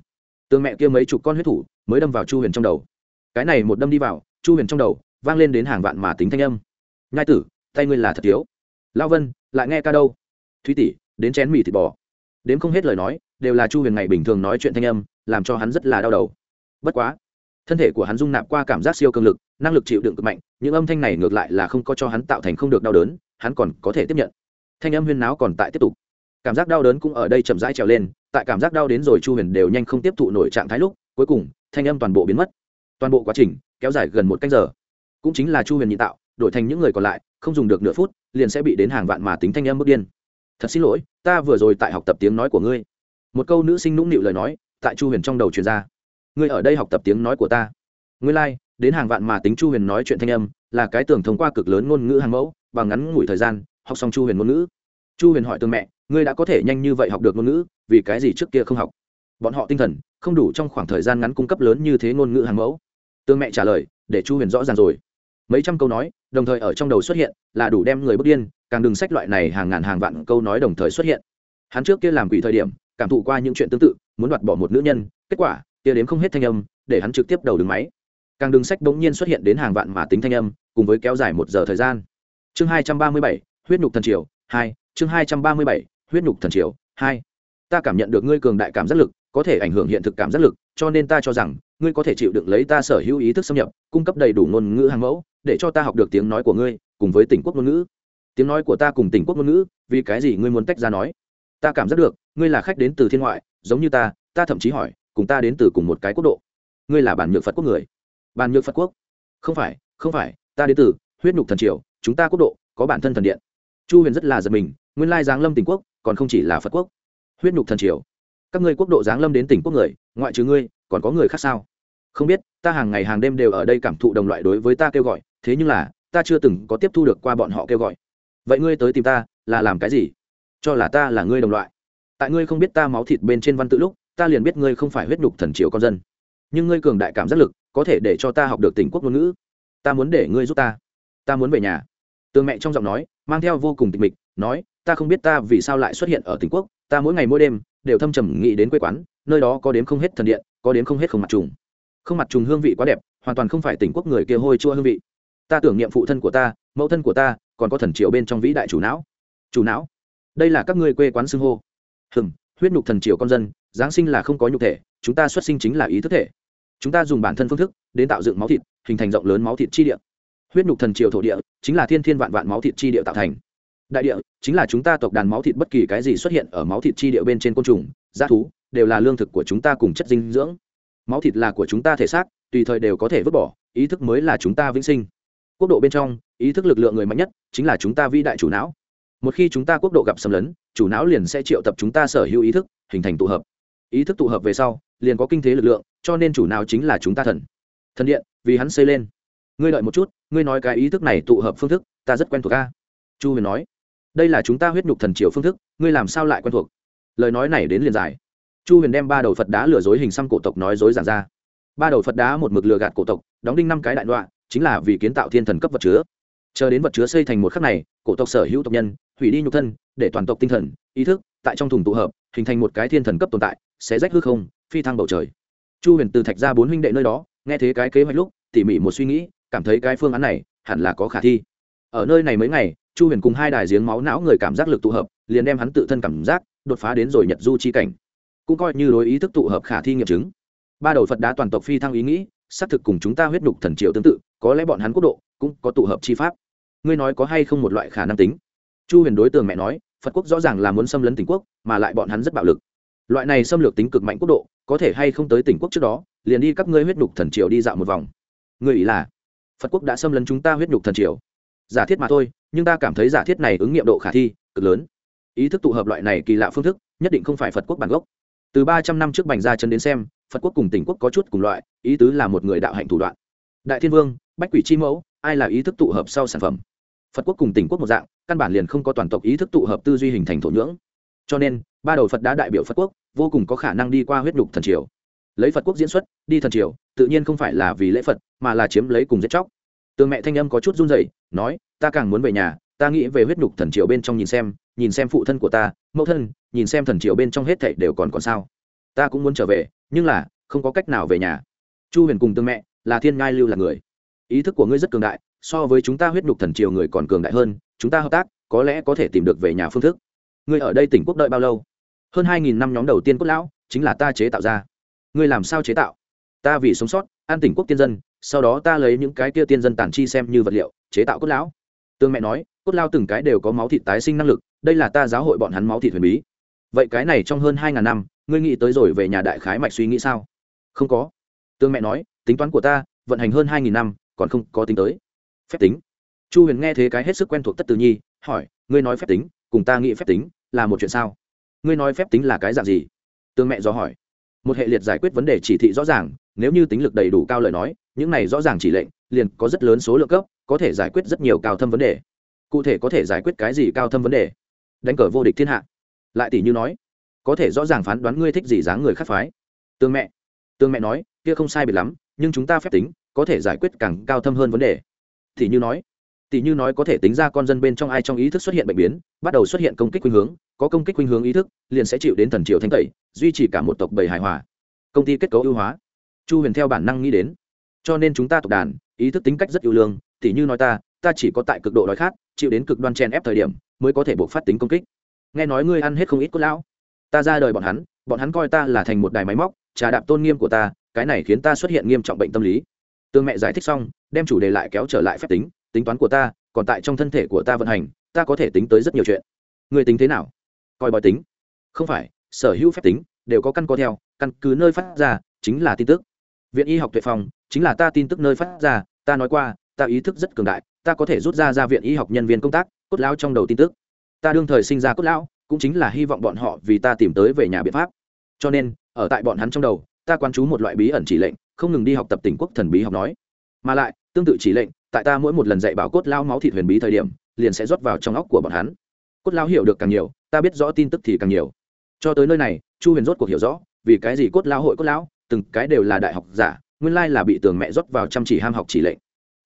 tường mẹ kia mấy chục con huyết thủ mới đâm vào chu huyền trong đầu. Cái này một đâm đi vào, chu huyền trong đầu vang lên đến hàng vạn mà tính thanh âm. Nhai tử, tay ngươi là thật thiếu lao vân, lại nghe ca đâu? Thúy tỷ, đến chén mì thịt bò. Đến không hết lời nói, đều là chu huyền ngày bình thường nói chuyện thanh âm, làm cho hắn rất là đau đầu. Bất quá, thân thể của hắn dung nạp qua cảm giác siêu cường lực, năng lực chịu đựng cực mạnh, những âm thanh này ngược lại là không có cho hắn tạo thành không được đau đớn, hắn còn có thể tiếp nhận. Thanh âm huyên náo còn tại tiếp tục. Cảm giác đau đớn cũng ở đây chậm rãi trèo lên, tại cảm giác đau đến rồi chu huyền đều nhanh không tiếp thụ nổi trạng thái lúc, cuối cùng, thanh âm toàn bộ biến mất. Toàn bộ quá trình, kéo dài gần một canh giờ. Cũng chính là chu huyền nhị tạo, đổi thành những người còn lại không dùng được nửa phút liền sẽ bị đến hàng vạn mà tính thanh âm bước điên. Thật xin lỗi ta vừa rồi tại học tập tiếng nói của ngươi. Một câu nữ sinh nũng nịu lời nói tại chu huyền trong đầu truyền ra. Ngươi ở đây học tập tiếng nói của ta. Ngươi lai、like, đến hàng vạn mà tính chu huyền nói chuyện thanh âm là cái tưởng thông qua cực lớn ngôn ngữ hàng mẫu bằng ngắn ngủi thời gian học xong chu huyền ngôn ngữ. Chu huyền hỏi tương mẹ ngươi đã có thể nhanh như vậy học được ngôn ngữ vì cái gì trước kia không học? Bọn họ tinh thần không đủ trong khoảng thời gian ngắn cung cấp lớn như thế ngôn ngữ hàng mẫu. Tương mẹ trả lời để chu huyền rõ ràng rồi. Mấy trăm câu nói đồng thời ở trong đầu xuất hiện là đủ đem người bước điên, càng đừng sách loại này hàng ngàn hàng vạn câu nói đồng thời xuất hiện. Hắn trước kia làm quỷ thời điểm, cảm thụ qua những chuyện tương tự, muốn đoạt bỏ một nữ nhân, kết quả, kia đếm không hết thanh âm, để hắn trực tiếp đầu đứng máy. Càng đừng sách bỗng nhiên xuất hiện đến hàng vạn mà tính thanh âm, cùng với kéo dài một giờ thời gian. Chương hai trăm ba mươi bảy, huyết nhục thần triều, hai, chương hai trăm ba mươi bảy, huyết nhục thần triều, hai. Ta cảm nhận được ngươi cường đại cảm giác lực, có thể ảnh hưởng hiện thực cảm giác lực, cho nên ta cho rằng, ngươi có thể chịu đựng lấy ta sở hữu ý thức xâm nhập, cung cấp đầy đủ ngôn ngữ hàng mẫu để cho ta học được tiếng nói của ngươi, cùng với tỉnh quốc ngôn ngữ. Tiếng nói của ta cùng tỉnh quốc ngôn ngữ, vì cái gì ngươi muốn tách ra nói? Ta cảm giác được, ngươi là khách đến từ thiên ngoại, giống như ta ta thậm chí hỏi, cùng ta đến từ cùng một cái quốc độ. Ngươi là bản nhược phật quốc người. Bản nhược phật quốc? Không phải không phải, ta đến từ huyết nhục thần triều, chúng ta quốc độ có bản thân thần điện. Chu huyền rất là giật mình, nguyên lai giáng lâm tỉnh quốc còn không chỉ là phật quốc. Huyết nhục thần triều. Các ngươi quốc độ giáng lâm đến tỉnh quốc người, ngoại trừ ngươi, còn có người khác sao? Không biết, ta hàng ngày hàng đêm đều ở đây cảm thụ đồng loại đối với ta kêu gọi thế nhưng là, ta chưa từng có tiếp thu được qua bọn họ kêu gọi. Vậy ngươi tới tìm ta, là làm cái gì? Cho là ta là ngươi đồng loại. Tại ngươi không biết ta máu thịt bên trên văn tự lúc, ta liền biết ngươi không phải huyết nhục thần triều con dân. Nhưng ngươi cường đại cảm giác lực, có thể để cho ta học được tỉnh quốc ngôn ngữ. Ta muốn để ngươi giúp ta. Ta muốn về nhà. Tường mẹ trong giọng nói, mang theo vô cùng tịch mịch, nói, ta không biết ta vì sao lại xuất hiện ở tỉnh quốc, ta mỗi ngày mỗi đêm, đều thâm trầm nghĩ đến quê quán, nơi đó có đếm không hết thần điện, có đếm không hết không mặt trùng. Không mặt trùng hương vị quá đẹp, hoàn toàn không phải tỉnh quốc người kia hôi chua hương vị ta tưởng niệm phụ thân của ta, mẫu thân của ta, còn có thần triều bên trong vĩ đại chủ não. Chủ não? Đây là các ngươi quê quán xưng hô. Hừng huyết nhục thần triều con dân, giáng sinh là không có nhục thể, chúng ta xuất sinh chính là ý thức thể. Chúng ta dùng bản thân phương thức, đến tạo dựng máu thịt, hình thành rộng lớn máu thịt chi địa. Huyết nhục thần triều thổ địa, chính là thiên thiên vạn vạn máu thịt chi địa tạo thành. Đại địa, chính là chúng ta tộc đàn máu thịt bất kỳ cái gì xuất hiện ở máu thịt chi địa bên trên côn trùng g thú, đều là lương thực của chúng ta cùng chất dinh dưỡng. Máu thịt là của chúng ta thể xác, tùy thời đều có thể vứt bỏ, ý thức mới là chúng ta vĩnh sinh quốc độ bên trong, ý thức lực lượng người mạnh nhất chính là chúng ta vĩ đại chủ não. Một khi chúng ta quốc độ gặp xâm lấn, chủ não liền sẽ triệu tập chúng ta sở hữu ý thức, hình thành tụ hợp. Ý thức tụ hợp về sau, liền có kinh thế lực lượng, cho nên chủ não chính là chúng ta thần. Thần điện, vì hắn xây lên. Ngươi đợi một chút, ngươi nói cái ý thức này tụ hợp phương thức, ta rất quen thuộc ca chu huyền nói. Đây là chúng ta huyết nhục thần triều phương thức, ngươi làm sao lại quen thuộc? Lời nói này đến liền dài. Chu huyền đem ba đầu phật đá lừa dối hình xăm cổ tộc nói dối giản ra. Ba đầu phật đá một mực lừa gạt cổ tộc, đóng đinh năm cái đại đoạn chính là vì kiến tạo thiên thần cấp vật chứa. Chờ đến vật chứa xây thành một khắc này, cổ tộc sở hữu tộc nhân, hủy đi nhục thân, để toàn tộc tinh thần, ý thức, tại trong thùng tụ hợp, hình thành một cái thiên thần cấp tồn tại, sẽ rách hư không, phi thăng bầu trời. Chu huyền từ thạch ra bốn huynh đệ nơi đó, nghe thấy cái kế hoạch lúc, tỉ mỉ một suy nghĩ, cảm thấy cái phương án này hẳn là có khả thi. Ở nơi này mấy ngày, chu huyền cùng hai đài giếng máu não người cảm giác lực tụ hợp, liền đem hắn tự thân cảm giác đột phá đến rồi nhật du chi cảnh. Cũng coi như đối ý thức tụ hợp khả thi nghiệm chứng. Ba đầu phật đá toàn tộc phi thăng ý nghĩ xác thực cùng chúng ta huyết nhục thần triệu tương tự, có lẽ bọn hắn quốc độ cũng có tụ hợp chi pháp. Ngươi nói có hay không một loại khả năng tính? Chu huyền đối tường mẹ nói, phật quốc rõ ràng là muốn xâm lấn tỉnh quốc, mà lại bọn hắn rất bạo lực. Loại này xâm lược tính cực mạnh quốc độ, có thể hay không tới tỉnh quốc trước đó, liền đi các ngươi huyết nhục thần triều đi dạo một vòng. Ngươi ý là, phật quốc đã xâm lấn chúng ta huyết nhục thần triều? Giả thiết mà thôi, nhưng ta cảm thấy giả thiết này ứng nghiệm độ khả thi cực lớn. Ý thức tụ hợp loại này kỳ lạ phương thức, nhất định không phải phật quốc bản gốc. Từ ba trăm năm trước bành ra chân đến xem phật quốc cùng tỉnh quốc có chút cùng loại, ý tứ là một người đạo hạnh thủ đoạn. Đại thiên vương, bách quỷ chi mẫu, ai là ý thức tụ hợp sau sản phẩm? Phật quốc cùng tỉnh quốc một dạng, căn bản liền không có toàn tộc ý thức tụ hợp tư duy hình thành thổ nhưỡng. Cho nên, ba đầu phật đã đại biểu phật quốc, vô cùng có khả năng đi qua huyết nhục thần triều. Lấy phật quốc diễn xuất, đi thần triều, tự nhiên không phải là vì lễ phật, mà là chiếm lấy cùng giết chóc. Tường mẹ thanh âm có chút run rẩy, nói, ta càng muốn về nhà, ta nghĩ về huyết nhục thần triều bên trong nhìn xem nhìn xem phụ thân của ta, mẫu thân, nhìn xem thần triều bên trong hết thảy đều còn còn sao ta cũng muốn trở về, nhưng là, không có cách nào về nhà. Chu huyền cùng tương mẹ, là thiên ngai lưu là người. Ý thức của ngươi rất cường đại, so với chúng ta huyết nhục thần triều người còn cường đại hơn, chúng ta hợp tác, có lẽ có thể tìm được về nhà phương thức. Ngươi ở đây tỉnh quốc đợi bao lâu? Hơn hai nghìn năm nhóm đầu tiên cốt lão, chính là ta chế tạo ra. Ngươi làm sao chế tạo? Ta vì sống sót, an tỉnh quốc tiên dân, sau đó ta lấy những cái kia tiên dân tản chi xem như vật liệu, chế tạo cốt lão. Tương mẹ nói, cốt lao từng cái đều có máu thịt tái sinh năng lực, đây là ta giáo hội bọn hắn máu thịt huyền bí. Vậy cái này trong hơn hai ngàn năm ngươi nghĩ tới rồi về nhà đại khái mạch suy nghĩ sao? Không có. Tương mẹ nói, tính toán của ta, vận hành hơn hai nghìn năm, còn không có tính tới. Phép tính. Chu huyền nghe thế cái hết sức quen thuộc tất tự nhi, hỏi, ngươi nói phép tính, cùng ta nghĩ phép tính, là một chuyện sao? Ngươi nói phép tính là cái dạng gì? Tương mẹ do hỏi. Một hệ liệt giải quyết vấn đề chỉ thị rõ ràng, nếu như tính lực đầy đủ cao lời nói, những này rõ ràng chỉ lệnh, liền có rất lớn số lượng cấp, có thể giải quyết rất nhiều cao thâm vấn đề. Cụ thể có thể giải quyết cái gì cao thâm vấn đề? Đánh cờ vô địch thiên hạ. Lại tỷ như nói có thể rõ ràng phán đoán ngươi thích gì dáng người khác phái. Tương mẹ. Tương mẹ nói, kia không sai biệt lắm, nhưng chúng ta phép tính, có thể giải quyết càng cao thâm hơn vấn đề. Thì như nói. Tỷ như nói có thể tính ra con dân bên trong ai trong ý thức xuất hiện bệnh biến, bắt đầu xuất hiện công kích khuynh hướng, có công kích khuynh hướng ý thức, liền sẽ chịu đến thần triều thanh tẩy, duy trì cả một tộc bầy hài hòa. Công ty kết cấu ưu hóa. Chu huyền theo bản năng nghĩ đến. Cho nên chúng ta tộc đàn, ý thức tính cách rất ưu lương, tỷ như nói ta ta chỉ có tại cực độ đói khát, chịu đến cực đoan chen ép thời điểm, mới có thể buộc phát tính công kích. Nghe nói ngươi ăn hết không ít cốt lão ta ra đời bọn hắn bọn hắn coi ta là thành một đài máy móc, trà đạp tôn nghiêm của ta, cái này khiến ta xuất hiện nghiêm trọng bệnh tâm lý. Tương mẹ giải thích xong, đem chủ đề lại kéo trở lại phép tính tính toán của ta, còn tại trong thân thể của ta vận hành, ta có thể tính tới rất nhiều chuyện. Người tính thế nào? Coi bói tính. Không phải, sở hữu phép tính đều có căn có theo, căn cứ nơi phát ra, chính là tin tức. Viện y học tuệ Phòng, chính là ta tin tức nơi phát ra, ta nói qua, ta ý thức rất cường đại, ta có thể rút ra ra viện y học nhân viên công tác, cốt lão trong đầu tin tức. Ta đương thời sinh ra cốt lão cũng chính là hy vọng bọn họ vì ta tìm tới về nhà biện pháp. Cho nên, ở tại bọn hắn trong đầu, ta quan chú một loại bí ẩn chỉ lệnh, không ngừng đi học tập tỉnh quốc thần bí học nói. Mà lại, tương tự chỉ lệnh, tại ta mỗi một lần dạy bảo cốt lao máu thịt huyền bí thời điểm, liền sẽ rót vào trong óc của bọn hắn. Cốt lao hiểu được càng nhiều, ta biết rõ tin tức thì càng nhiều. Cho tới nơi này, chu huyền rốt cuộc hiểu rõ, vì cái gì cốt lao hội cốt lão, từng cái đều là đại học giả, nguyên lai là bị tường mẹ rót vào chăm chỉ ham học chỉ lệnh.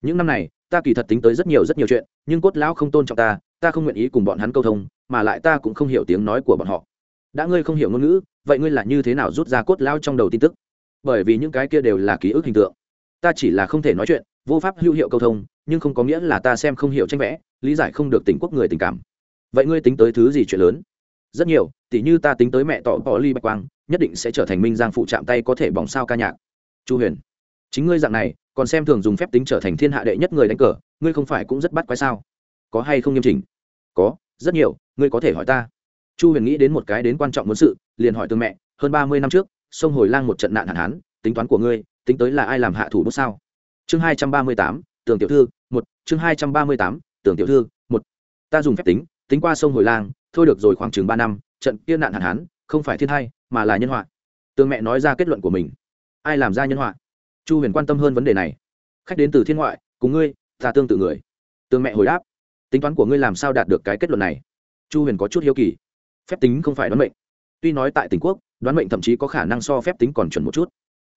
Những năm này, ta kỳ thật tính tới rất nhiều rất nhiều chuyện, nhưng cốt lão không tôn trọng ta ta không nguyện ý cùng bọn hắn câu thông, mà lại ta cũng không hiểu tiếng nói của bọn họ. Đã ngươi không hiểu ngôn ngữ, vậy ngươi là như thế nào rút ra cốt lao trong đầu tin tức? Bởi vì những cái kia đều là ký ức hình tượng. Ta chỉ là không thể nói chuyện, vô pháp hữu hiệu câu thông, nhưng không có nghĩa là ta xem không hiểu tranh vẽ, lý giải không được tình quốc người tình cảm. Vậy ngươi tính tới thứ gì chuyện lớn? Rất nhiều, tỉ như ta tính tới mẹ tỏ bỏ ly bạch quang, nhất định sẽ trở thành minh giang phụ chạm tay có thể bỏng sao ca nhạc. Chu huyền, chính ngươi dạng này, còn xem thường dùng phép tính trở thành thiên hạ đệ nhất người đánh cờ, ngươi không phải cũng rất bắt quái sao? Có hay không nghiêm chỉnh? Có, rất nhiều, ngươi có thể hỏi ta. Chu huyền nghĩ đến một cái đến quan trọng muốn sự, liền hỏi tương mẹ, hơn ba mươi năm trước, sông hồi lang một trận nạn hạn hán, tính toán của ngươi, tính tới là ai làm hạ thủ bút sao? Chương hai trăm ba mươi tám, tường tiểu thư, một. Chương hai trăm ba mươi tám, tường tiểu thư, một. Ta dùng phép tính tính qua sông hồi lang, thôi được rồi khoảng chừng ba năm, trận kia nạn hạn hán, không phải thiên hai, mà là nhân họa. Tương mẹ nói ra kết luận của mình. Ai làm ra nhân họa? Chu huyền quan tâm hơn vấn đề này. Khách đến từ thiên ngoại, cùng ngươi, ta tương tự người. Tương mẹ hồi đáp tính toán của ngươi làm sao đạt được cái kết luận này? Chu huyền có chút hiếu kỳ. Phép tính không phải đoán mệnh. Tuy nói tại tỉnh quốc, đoán mệnh thậm chí có khả năng so phép tính còn chuẩn một chút.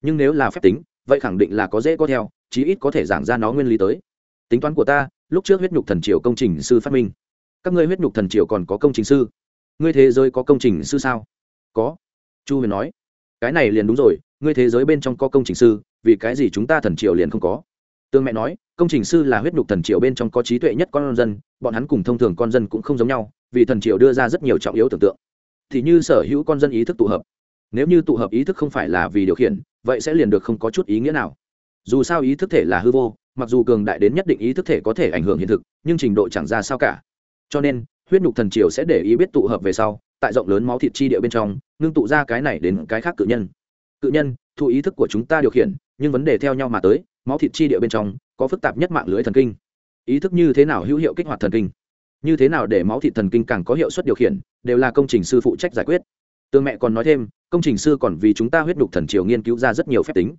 Nhưng nếu là phép tính, vậy khẳng định là có dễ có theo, chí ít có thể giảng ra nó nguyên lý tới. Tính toán của ta, lúc trước huyết nhục thần triều công trình sư phát minh. Các ngươi huyết nhục thần triều còn có công trình sư? Ngươi thế giới có công trình sư sao? Có. Chu huyền nói. Cái này liền đúng rồi, ngươi thế giới bên trong có công trình sư, vì cái gì chúng ta thần triều liền không có? Tương mẹ nói, công trình sư là huyết nhục thần triều bên trong có trí tuệ nhất con dân, bọn hắn cùng thông thường con dân cũng không giống nhau, vì thần triều đưa ra rất nhiều trọng yếu tưởng tượng. Thì như sở hữu con dân ý thức tụ hợp. Nếu như tụ hợp ý thức không phải là vì điều khiển, vậy sẽ liền được không có chút ý nghĩa nào. Dù sao ý thức thể là hư vô, mặc dù cường đại đến nhất định ý thức thể có thể ảnh hưởng hiện thực, nhưng trình độ chẳng ra sao cả. Cho nên, huyết nhục thần triều sẽ để ý biết tụ hợp về sau, tại rộng lớn máu thịt chi địa bên trong, ngưng tụ ra cái này đến cái khác cự nhân. Cự nhân thụ ý thức của chúng ta điều khiển, nhưng vấn đề theo nhau mà tới máu thịt chi địa bên trong, có phức tạp nhất mạng lưới thần kinh. Ý thức như thế nào hữu hiệu kích hoạt thần kinh? Như thế nào để máu thịt thần kinh càng có hiệu suất điều khiển, đều là công trình sư phụ trách giải quyết. Tương mẹ còn nói thêm, công trình sư còn vì chúng ta huyết đục thần triều nghiên cứu ra rất nhiều phép tính.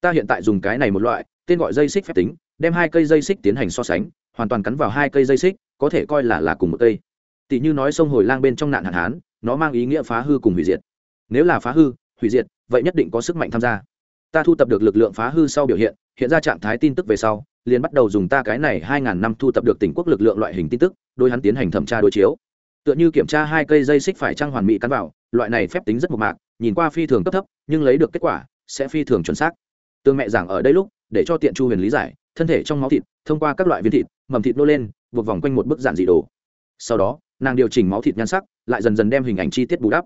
Ta hiện tại dùng cái này một loại, tên gọi dây xích phép tính, đem hai cây dây xích tiến hành so sánh, hoàn toàn cắn vào hai cây dây xích, có thể coi là là cùng một cây. Tỷ như nói sông hồi lang bên trong nạn hạn hán, nó mang ý nghĩa phá hư cùng hủy diệt. Nếu là phá hư, hủy diệt, vậy nhất định có sức mạnh tham gia. Ta thu tập được lực lượng phá hư sau biểu hiện hiện ra trạng thái tin tức về sau, liền bắt đầu dùng ta cái này hai ngàn năm thu tập được tỉnh quốc lực lượng loại hình tin tức đôi hắn tiến hành thẩm tra đối chiếu. Tựa như kiểm tra hai cây dây xích phải trang hoàn mỹ cắn vào, loại này phép tính rất mộc mạc, nhìn qua phi thường cấp thấp, nhưng lấy được kết quả, sẽ phi thường chuẩn xác. Tương mẹ giảng ở đây lúc, để cho tiện chu huyền lý giải, thân thể trong máu thịt, thông qua các loại viên thịt, mầm thịt nô lên, buộc vòng quanh một bức giản dị đồ. Sau đó, nàng điều chỉnh máu thịt nhan sắc, lại dần dần đem hình ảnh chi tiết bù đắp.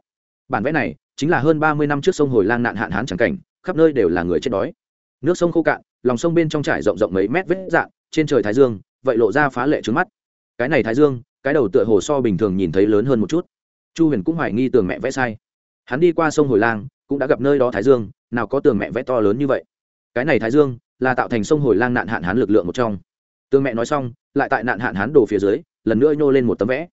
Bản vẽ này, chính là hơn ba mươi năm trước sông hồi lang nạn hạn hán chẳng cảnh, khắp nơi đều là người chết đói. Nước sông khô cạn lòng sông bên trong trải rộng rộng mấy mét vết dạng, trên trời thái dương vậy lộ ra phá lệ trứng mắt. Cái này thái dương cái đầu tựa hồ so bình thường nhìn thấy lớn hơn một chút. Chu huyền cũng hoài nghi tường mẹ vẽ sai. Hắn đi qua sông hồi lang cũng đã gặp nơi đó thái dương nào có tường mẹ vẽ to lớn như vậy. Cái này thái dương là tạo thành sông hồi lang nạn hạn hán lực lượng một trong. Tường mẹ nói xong lại tại nạn hạn hán đồ phía dưới lần nữa nhô lên một tấm vẽ.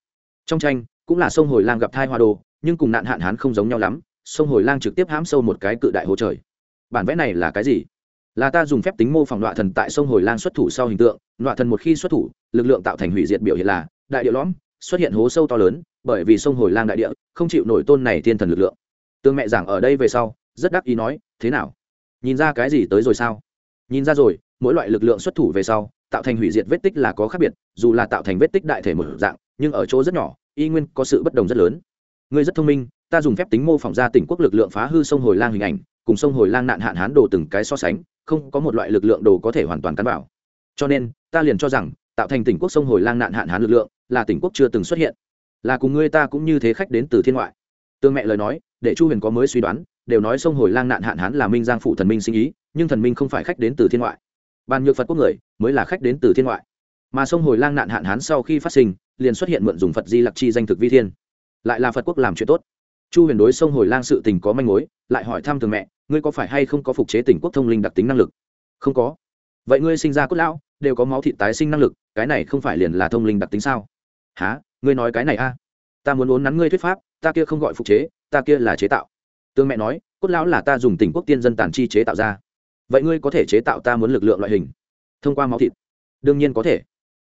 Trong tranh cũng là sông hồi lang gặp thai hoa đồ nhưng cùng nạn hạn hán không giống nhau lắm sông hồi lang trực tiếp hãm sâu một cái cự đại hồ trời. Bản vẽ này là cái gì? Là ta dùng phép tính mô phỏng đoạn thần tại sông hồi lang xuất thủ sau hình tượng đoạn thần một khi xuất thủ, lực lượng tạo thành hủy diệt biểu hiện là, đại địa lõm, xuất hiện hố sâu to lớn, bởi vì sông hồi lang đại địa, không chịu nổi tôn này thiên thần lực lượng. Tương mẹ giảng ở đây về sau, rất đắc ý nói, thế nào? Nhìn ra cái gì tới rồi sao? Nhìn ra rồi, mỗi loại lực lượng xuất thủ về sau, tạo thành hủy diệt vết tích là có khác biệt, dù là tạo thành vết tích đại thể một dạng, nhưng ở chỗ rất nhỏ, y nguyên có sự bất đồng rất lớn. Ngươi rất thông minh, ta dùng phép tính mô phỏng ra tỉnh quốc lực lượng phá hư sông hồi lang hình ảnh, cùng sông hồi lang nạn hạn hán đồ từng cái so sánh không có một loại lực lượng đồ có thể hoàn toàn cắn vào. Cho nên, ta liền cho rằng, tạo thành tỉnh quốc sông hồi lang nạn hạn hán lực lượng, là tỉnh quốc chưa từng xuất hiện. Là cùng ngươi ta cũng như thế khách đến từ thiên ngoại. Tương mẹ lời nói, để chu huyền có mới suy đoán, đều nói sông hồi lang nạn hạn hán là minh giang phụ thần minh sinh ý, nhưng thần minh không phải khách đến từ thiên ngoại. Bàn nhược phật quốc người, mới là khách đến từ thiên ngoại. Mà sông hồi lang nạn hạn hán sau khi phát sinh, liền xuất hiện mượn dùng phật di lặc chi danh thực vi thiên. Lại là phật quốc làm chuyện tốt chu huyền đối sông hồi lang sự tình có manh mối, lại hỏi thăm thường mẹ, ngươi có phải hay không có phục chế tỉnh quốc thông linh đặc tính năng lực? Không có. Vậy ngươi sinh ra cốt lão, đều có máu thị tái sinh năng lực, cái này không phải liền là thông linh đặc tính sao? Há ngươi nói cái này a? Ta muốn uốn nắn ngươi thuyết pháp, ta kia không gọi phục chế, ta kia là chế tạo. Tương mẹ nói, cốt lão là ta dùng tỉnh quốc tiên dân tàn chi chế tạo ra. Vậy ngươi có thể chế tạo ta muốn lực lượng loại hình? Thông qua máu thịt. Đương nhiên có thể.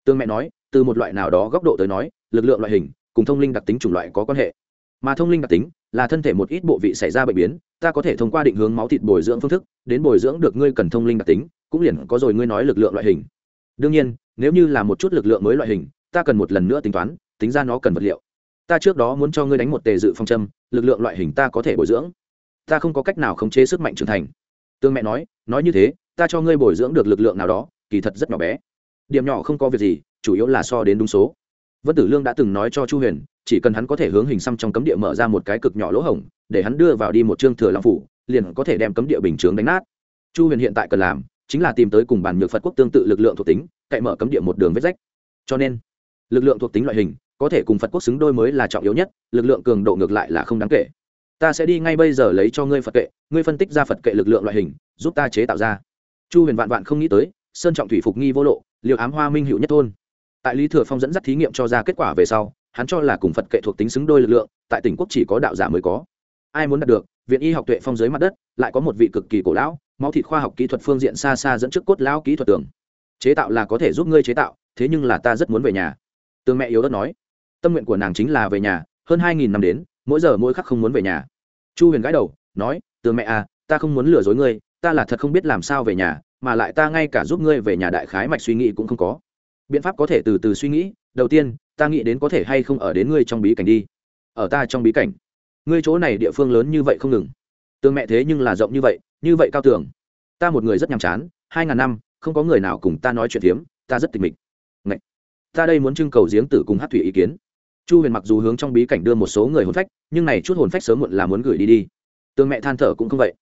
Tương mẹ nói, từ một loại nào đó góc độ tới nói, lực lượng loại hình cùng thông linh đặc tính chủng loại có quan hệ mà thông linh đặc tính là thân thể một ít bộ vị xảy ra bệnh biến, ta có thể thông qua định hướng máu thịt bồi dưỡng phương thức, đến bồi dưỡng được ngươi cần thông linh đặc tính, cũng liền có rồi ngươi nói lực lượng loại hình. Đương nhiên, nếu như là một chút lực lượng mới loại hình, ta cần một lần nữa tính toán, tính ra nó cần vật liệu. Ta trước đó muốn cho ngươi đánh một tề dự phong châm, lực lượng loại hình ta có thể bồi dưỡng. Ta không có cách nào khống chế sức mạnh trưởng thành. Tương mẹ nói nói như thế, ta cho ngươi bồi dưỡng được lực lượng nào đó, kỳ thật rất nhỏ bé. Điểm nhỏ không có việc gì, chủ yếu là so đến đúng số vân tử lương đã từng nói cho chu huyền, chỉ cần hắn có thể hướng hình xăm trong cấm địa mở ra một cái cực nhỏ lỗ hổng, để hắn đưa vào đi một chương thừa long phủ, liền có thể đem cấm địa bình chướng đánh nát. Chu huyền hiện tại cần làm, chính là tìm tới cùng bản nhược phật quốc tương tự lực lượng thuộc tính, cậy mở cấm địa một đường vết rách. Cho nên, lực lượng thuộc tính loại hình, có thể cùng phật quốc xứng đôi mới là trọng yếu nhất, lực lượng cường độ ngược lại là không đáng kể. Ta sẽ đi ngay bây giờ lấy cho ngươi phật kệ, ngươi phân tích ra phật kệ lực lượng loại hình, giúp ta chế tạo ra. Chu huyền vạn vạn không nghĩ tới, sơn trọng thủy phục nghi vô lộ liệu ám hoa minh hữu nhất thôn tại lý thừa phong dẫn dắt thí nghiệm cho ra kết quả về sau, hắn cho là cùng phật kệ thuộc tính xứng đôi lực lượng, tại tỉnh quốc chỉ có đạo giả mới có. Ai muốn đạt được? Viện y học tuệ phong dưới mặt đất, lại có một vị cực kỳ cổ lão, máu thịt khoa học kỹ thuật phương diện xa xa dẫn trước cốt lão kỹ thuật tường chế tạo là có thể giúp ngươi chế tạo, thế nhưng là ta rất muốn về nhà. Tương mẹ yếu đất nói. Tâm nguyện của nàng chính là về nhà, hơn hai nghìn năm đến, mỗi giờ mỗi khắc không muốn về nhà. Chu huyền gãi đầu, nói, tương mẹ à ta không muốn lừa dối ngươi, ta là thật không biết làm sao về nhà, mà lại ta ngay cả giúp ngươi về nhà đại khái mạch suy nghĩ cũng không có biện pháp có thể từ từ suy nghĩ, đầu tiên, ta nghĩ đến có thể hay không ở đến ngươi trong bí cảnh đi. Ở ta trong bí cảnh. Ngươi chỗ này địa phương lớn như vậy không ngừng. Tương mẹ thế nhưng là rộng như vậy như vậy cao tường. Ta một người rất nhàm chán, hai ngàn năm, không có người nào cùng ta nói chuyện hiếm ta rất tịch mịch. Ngậy! ta đây muốn trưng cầu giếng tử cùng hát thủy ý kiến. Chu huyền mặc dù hướng trong bí cảnh đưa một số người hồn phách, nhưng này chút hồn phách sớm muộn là muốn gửi đi đi. Tương mẹ than thở cũng không vậy.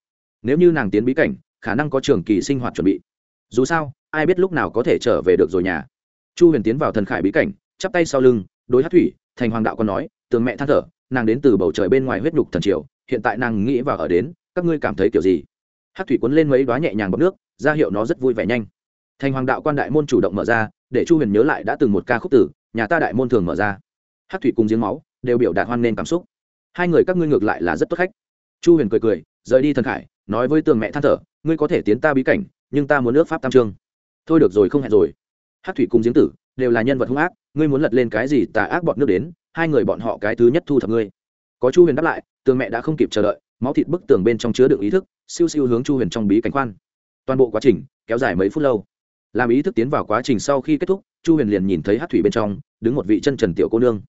Nếu như nàng tiến bí cảnh, khả năng có trường kỳ sinh hoạt chuẩn bị. Dù sao, ai biết lúc nào có thể trở về được rồi nhà chu huyền tiến vào thần khải bí cảnh, chắp tay sau lưng, đối hát thủy, thành hoàng đạo còn nói, tường mẹ than thở, nàng đến từ bầu trời bên ngoài huyết nhục thần triều, hiện tại nàng nghĩ vào ở đến, các ngươi cảm thấy kiểu gì? Hát thủy cuốn lên mấy đoá nhẹ nhàng bọc nước, ra hiệu nó rất vui vẻ nhanh. Thành hoàng đạo quan đại môn chủ động mở ra, để chu huyền nhớ lại đã từng một ca khúc tử, nhà ta đại môn thường mở ra. Hát thủy cùng giếng máu, đều biểu đạt hoan nên cảm xúc. Hai người các ngươi ngược lại là rất tốt khách. Chu huyền cười cười, rời đi thần khải, nói với tường mẹ than thở, ngươi có thể tiến ta bí cảnh, nhưng ta muốn nước pháp tam trương thôi được rồi, không hẹn rồi hát thủy cùng giếng tử đều là nhân vật hung ác ngươi muốn lật lên cái gì tà ác bọn nước đến hai người bọn họ cái thứ nhất thu thập ngươi có chu huyền đáp lại tường mẹ đã không kịp chờ đợi máu thịt bức tường bên trong chứa đựng ý thức siêu siêu hướng chu huyền trong bí cảnh khoan toàn bộ quá trình kéo dài mấy phút lâu làm ý thức tiến vào quá trình sau khi kết thúc chu huyền liền nhìn thấy hát thủy bên trong đứng một vị chân trần tiểu cô nương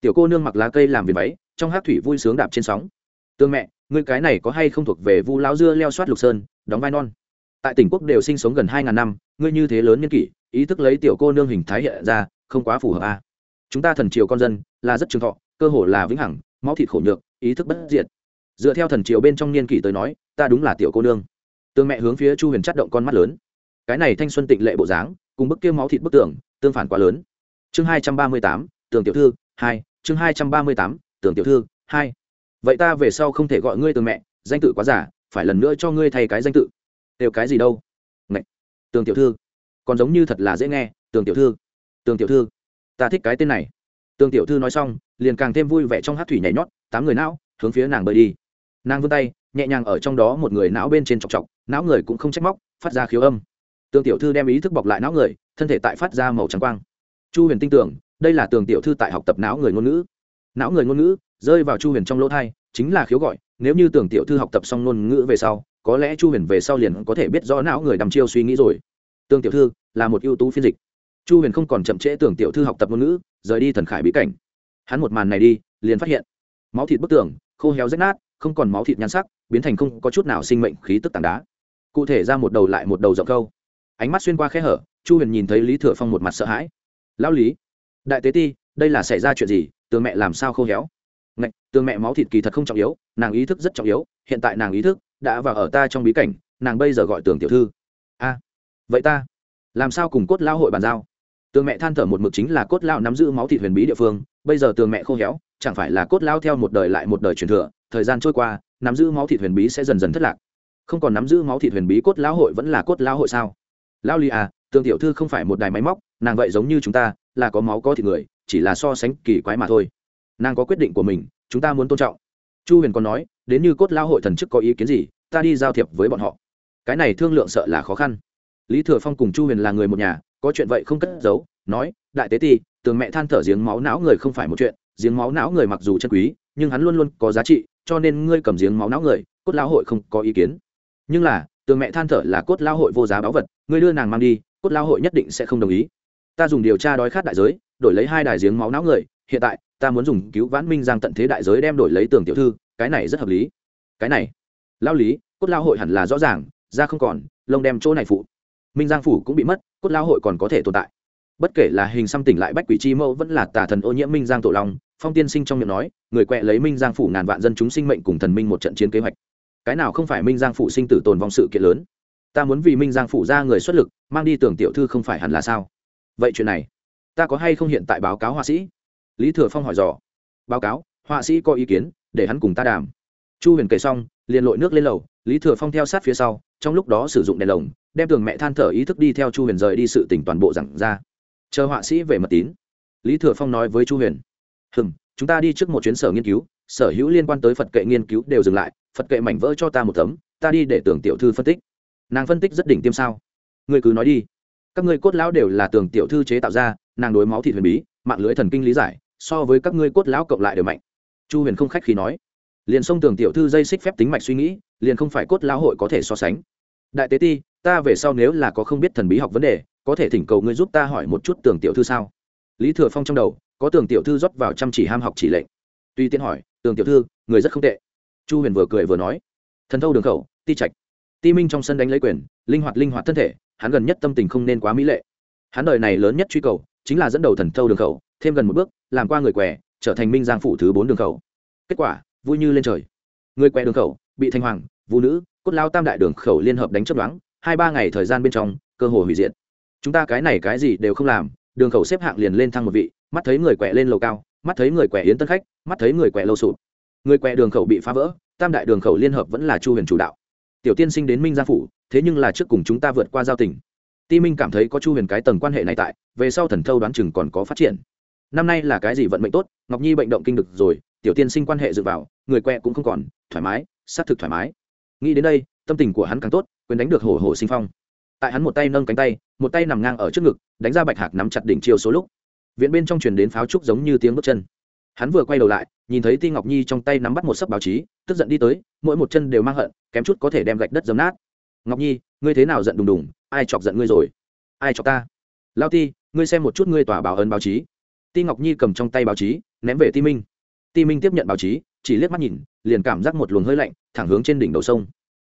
tiểu cô nương mặc lá cây làm viền váy trong hát thủy vui sướng đạp trên sóng tương mẹ ngươi cái này có hay không thuộc về vu lão dưa leo soát lục sơn đóng vai non tại tỉnh quốc đều sinh sống gần hai ngàn năm ngươi như thế lớn nhân kỷ, ý thức lấy tiểu cô nương hình thái hiện ra, không quá phù hợp a à. chúng ta thần triều con dân là rất trường thọ, cơ hồ là vĩnh hằng, máu thịt khổ nhược, ý thức bất diệt. Dựa theo thần triều bên trong niên kỷ tới nói, ta đúng là tiểu cô nương. Tương mẹ hướng phía chu huyền chất động con mắt lớn. Cái này thanh xuân tịnh lệ bộ dáng, cùng bức kia máu thịt bức tường, tương phản quá lớn. Chương hai trăm ba mươi tám tường tiểu thư, hai. Chương hai trăm ba mươi tám tường tiểu thư, hai. Vậy ta về sau không thể gọi ngươi tường mẹ, danh tự quá giả phải lần nữa cho ngươi thay cái danh tự. Đều cái gì đâu? Tường tiểu thư, còn giống như thật là dễ nghe, tường tiểu thư, tường tiểu thư, ta thích cái tên này. Tường tiểu thư nói xong, liền càng thêm vui vẻ trong hát thủy nhảy nhót, tám người não, hướng phía nàng bơi đi. Nàng vươn tay, nhẹ nhàng ở trong đó một người não bên trên chọc chọc, não người cũng không trách móc, phát ra khiếu âm. Tường tiểu thư đem ý thức bọc lại não người, thân thể tại phát ra màu trắng quang. Chu huyền tin tưởng, đây là tường tiểu thư tại học tập não người ngôn ngữ. Não người ngôn ngữ, rơi vào chu huyền trong lỗ thai chính là khiếu gọi, nếu như tường tiểu thư học tập xong ngôn ngữ về sau có lẽ chu huyền về sau liền có thể biết rõ não người đăm chiêu suy nghĩ rồi. Tương tiểu thư là một ưu tú phiên dịch. Chu huyền không còn chậm trễ tưởng tiểu thư học tập ngôn ngữ, rời đi thần khải bí cảnh. Hắn một màn này đi, liền phát hiện, máu thịt bức tường, khô héo rách nát, không còn máu thịt nhan sắc, biến thành không có chút nào sinh mệnh khí tức tảng đá. Cụ thể ra một đầu lại một đầu dọc câu. Ánh mắt xuyên qua khe hở, chu huyền nhìn thấy lý thừa phong một mặt sợ hãi. Lão lý, đại tế ti, đây là xảy ra chuyện gì? Tường mẹ làm sao khô héo? Ngạch, tường mẹ máu thịt kỳ thật không trọng yếu, nàng ý thức rất trọng yếu, hiện tại nàng ý thức đã vào ở ta trong bí cảnh, nàng bây giờ gọi tường tiểu thư. A, vậy ta, làm sao cùng cốt lao hội bàn giao? Tường mẹ than thở một mực chính là cốt lao nắm giữ máu thịt huyền bí địa phương, bây giờ tường mẹ khô héo, chẳng phải là cốt lao theo một đời lại một đời truyền thừa, thời gian trôi qua, nắm giữ máu thịt huyền bí sẽ dần dần thất lạc. Không còn nắm giữ máu thịt huyền bí cốt lão hội vẫn là cốt lão hội sao? Lao li à tường tiểu thư không phải một đài máy móc, nàng vậy giống như chúng ta, là có máu có thịt người, chỉ là so sánh kỳ quái mà thôi. Nàng có quyết định của mình, chúng ta muốn tôn trọng. Chu huyền còn nói đến như cốt lao hội thần chức có ý kiến gì, ta đi giao thiệp với bọn họ. Cái này thương lượng sợ là khó khăn. Lý thừa phong cùng chu huyền là người một nhà, có chuyện vậy không cất giấu, nói, đại tế ti, tường mẹ than thở giếng máu não người không phải một chuyện, giếng máu não người mặc dù chân quý, nhưng hắn luôn luôn có giá trị, cho nên ngươi cầm giếng máu não người, cốt lao hội không có ý kiến. Nhưng là, tường mẹ than thở là cốt lao hội vô giá báu vật, ngươi đưa nàng mang đi, cốt lao hội nhất định sẽ không đồng ý. Ta dùng điều tra đói khát đại giới, đổi lấy hai đài giếng máu não người, hiện tại, ta muốn dùng cứu vãn minh giang tận thế đại giới đem đổi lấy tường tiểu thư cái này rất hợp lý. Cái này lao lý, cốt lao hội hẳn là rõ ràng ra không còn, lông đem chỗ này phụ. Minh giang phủ cũng bị mất, cốt lao hội còn có thể tồn tại. Bất kể là hình xăm tỉnh lại bách quỷ chi mẫu vẫn là tà thần ô nhiễm minh giang tổ long, phong tiên sinh trong miệng nói, người quẹ lấy minh giang phủ ngàn vạn dân chúng sinh mệnh cùng thần minh một trận chiến kế hoạch. Cái nào không phải minh giang phủ sinh tử tồn vong sự kiện lớn? Ta muốn vì minh giang phủ ra người xuất lực, mang đi tưởng tiểu thư không phải hẳn là sao? Vậy chuyện này, ta có hay không hiện tại báo cáo họa sĩ? Lý thừa phong hỏi dò. Báo cáo, họa sĩ có ý kiến để hắn cùng ta đàm. Chu huyền kể xong, liền lội nước lên lầu, lý thừa phong theo sát phía sau, trong lúc đó sử dụng đèn lồng, đem tường mẹ than thở ý thức đi theo chu huyền rời đi sự tỉnh toàn bộ giảng ra. Chờ họa sĩ về mật tín, lý thừa phong nói với chu huyền, hừm, chúng ta đi trước một chuyến sở nghiên cứu, sở hữu liên quan tới phật kệ nghiên cứu đều dừng lại, phật kệ mảnh vỡ cho ta một tấm, ta đi để tưởng tiểu thư phân tích. Nàng phân tích rất đỉnh tiêm sao? Người cứ nói đi. Các ngươi cốt lão đều là tường tiểu thư chế tạo ra, nàng đối máu thịt huyền bí, mạng lưới thần kinh lý giải, so với các ngươi cốt lão cộng lại đều mạnh chu huyền không khách khi nói. Liền sông tường tiểu thư dây xích phép tính mạch suy nghĩ, liền không phải cốt lão hội có thể so sánh. Đại tế ti, ta về sau nếu là có không biết thần bí học vấn đề, có thể thỉnh cầu ngươi giúp ta hỏi một chút tường tiểu thư sao? Lý thừa phong trong đầu, có tường tiểu thư rót vào chăm chỉ ham học chỉ lệnh. Tuy tiên hỏi, tường tiểu thư, người rất không tệ. Chu huyền vừa cười vừa nói, thần thâu đường khẩu, ti trạch. Ti minh trong sân đánh lấy quyền, linh hoạt linh hoạt thân thể, hắn gần nhất tâm tình không nên quá mỹ lệ. Hắn đời này lớn nhất truy cầu, chính là dẫn đầu thần thâu đường khẩu, thêm gần một bước, làm qua người què trở thành minh giang phủ thứ bốn đường khẩu. Kết quả, vui như lên trời. Người quẹ đường khẩu, bị thanh hoàng vũ nữ, cốt lao tam đại đường khẩu liên hợp đánh chấp đoán hai ba ngày thời gian bên trong, cơ hội hủy diệt. Chúng ta cái này cái gì đều không làm, đường khẩu xếp hạng liền lên thăng một vị, mắt thấy người quẹ lên lầu cao, mắt thấy người quẹ yến tân khách, mắt thấy người quẹ lâu sụp. Người quẹ đường khẩu bị phá vỡ, tam đại đường khẩu liên hợp vẫn là chu huyền chủ đạo. Tiểu tiên sinh đến minh gia phủ, thế nhưng là trước cùng chúng ta vượt qua giao tình. Ti minh cảm thấy có chu huyền cái tầng quan hệ này tại, về sau thần thâu đoán chừng còn có phát triển năm nay là cái gì vận mệnh tốt, ngọc nhi bệnh động kinh được rồi, tiểu tiên sinh quan hệ dựa vào, người quẹ cũng không còn, thoải mái, xác thực thoải mái. Nghĩ đến đây, tâm tình của hắn càng tốt, quyền đánh được hổ hổ sinh phong. Tại hắn một tay nâng cánh tay, một tay nằm ngang ở trước ngực, đánh ra bạch hạc nắm chặt đỉnh chiều số lúc. Viện bên trong truyền đến pháo trúc giống như tiếng bước chân. Hắn vừa quay đầu lại, nhìn thấy ti ngọc nhi trong tay nắm bắt một sấp báo chí, tức giận đi tới, mỗi một chân đều mang hận, kém chút có thể đem gạch đất dấm nát. Ngọc nhi, ngươi thế nào giận đùng đùng, ai chọc giận ngươi rồi? Ai chọc ta? Lao ti, ngươi xem một chút ngươi tòa báo ơn báo chí ti ngọc nhi cầm trong tay báo chí, ném về ti minh. Ti minh tiếp nhận báo chí, chỉ liếc mắt nhìn, liền cảm giác một luồng hơi lạnh, thẳng hướng trên đỉnh đầu sông.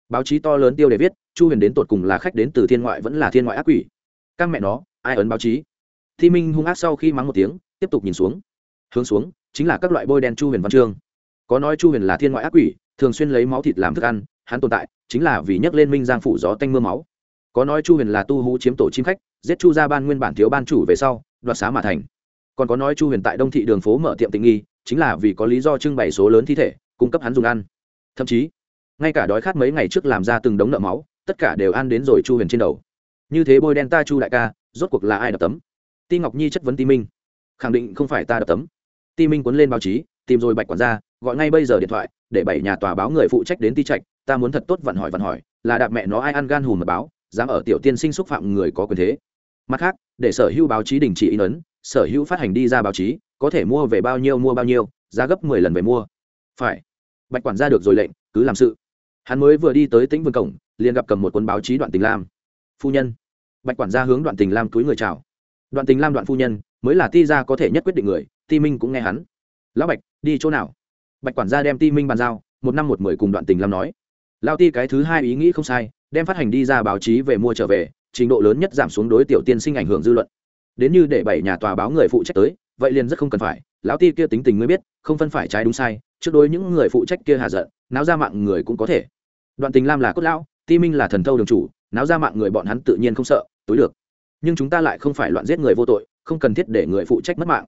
Báo chí to lớn tiêu để viết, chu huyền đến tột cùng là khách đến từ thiên ngoại vẫn là thiên ngoại ác quỷ. Các mẹ nó, ai ấn báo chí? Thi minh hung ác sau khi mắng một tiếng, tiếp tục nhìn xuống. Hướng xuống, chính là các loại bôi đen chu huyền văn chương. Có nói chu huyền là thiên ngoại ác quỷ, thường xuyên lấy máu thịt làm thức ăn, hắn tồn tại, chính là vì nhắc lên minh giang phủ gió tanh mưa máu. Có nói chu huyền là tu hú chiếm tổ chim khách, giết chu ra ban nguyên bản thiếu ban chủ về sau, đoạt xá mà thành còn có nói chu huyền tại đông thị đường phố mở tiệm tình nghi, chính là vì có lý do trưng bày số lớn thi thể, cung cấp hắn dùng ăn. Thậm chí, ngay cả đói khát mấy ngày trước làm ra từng đống nợ máu, tất cả đều ăn đến rồi chu huyền trên đầu. Như thế bôi đen ta chu đại ca, rốt cuộc là ai đập tấm? Ti ngọc nhi chất vấn ti minh. Khẳng định không phải ta đập tấm. Ti minh cuốn lên báo chí, tìm rồi bạch quản gia, gọi ngay bây giờ điện thoại, để bảy nhà tòa báo người phụ trách đến ti trạch, ta muốn thật tốt vận hỏi vận hỏi, là đạp mẹ nó ai ăn gan hùm mật báo, dám ở tiểu tiên sinh xúc phạm người có quyền thế mặt khác, để sở hữu báo chí đình chỉ in ấn, sở hữu phát hành đi ra báo chí, có thể mua về bao nhiêu mua bao nhiêu, giá gấp mười lần về mua. Phải. Bạch quản gia được rồi lệnh, cứ làm sự. Hắn mới vừa đi tới tĩnh vương cổng, liền gặp cầm một cuốn báo chí đoạn tình lam. Phu nhân. Bạch quản gia hướng đoạn tình lam túi người chào. Đoạn tình lam đoạn phu nhân, mới là ti gia có thể nhất quyết định người, ti minh cũng nghe hắn. Lão bạch, đi chỗ nào? Bạch quản gia đem ti minh bàn giao, một năm một mười cùng đoạn tình lam nói. Lao ti cái thứ hai ý nghĩ không sai, đem phát hành đi ra báo chí về mua trở về trình độ lớn nhất giảm xuống đối tiểu tiên sinh ảnh hưởng dư luận. Đến như để bảy nhà tòa báo người phụ trách tới, vậy liền rất không cần phải, lão ti kia tính tình mới biết, không phân phải trái đúng sai, trước đối những người phụ trách kia hạ giận, náo ra mạng người cũng có thể. Đoạn tình lam là cốt lão, ti minh là thần thâu đường chủ, náo ra mạng người bọn hắn tự nhiên không sợ, tối được. Nhưng chúng ta lại không phải loạn giết người vô tội, không cần thiết để người phụ trách mất mạng.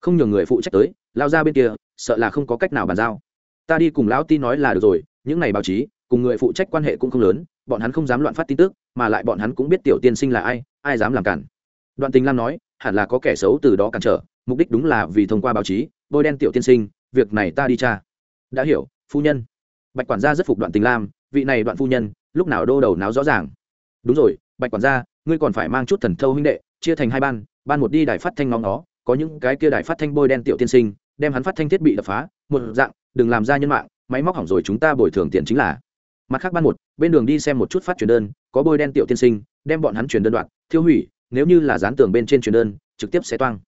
Không nhường người phụ trách tới, lao ra bên kia, sợ là không có cách nào bàn giao. Ta đi cùng lão ti nói là được rồi, những này báo chí, cùng người phụ trách quan hệ cũng không lớn, bọn hắn không dám loạn phát tin tức mà lại bọn hắn cũng biết tiểu tiên sinh là ai ai dám làm cản. Đoạn tình lam nói, hẳn là có kẻ xấu từ đó cản trở, mục đích đúng là vì thông qua báo chí, bôi đen tiểu tiên sinh, việc này ta đi cha đã hiểu, phu nhân. Bạch quản gia rất phục đoạn tình lam, vị này đoạn phu nhân, lúc nào đô đầu náo rõ ràng. Đúng rồi, bạch quản gia, ngươi còn phải mang chút thần thâu huynh đệ, chia thành hai ban ban một đi đài phát thanh ngóng nó, có những cái kia đài phát thanh bôi đen tiểu tiên sinh, đem hắn phát thanh thiết bị đập phá, một dạng, đừng làm ra nhân mạng, máy móc hỏng rồi chúng ta bồi thường tiền chính là mặt khác ban một, bên đường đi xem một chút phát truyền đơn, có bôi đen tiểu tiên sinh, đem bọn hắn truyền đơn đoạn, thiêu hủy, nếu như là dán tường bên trên truyền đơn, trực tiếp sẽ toang.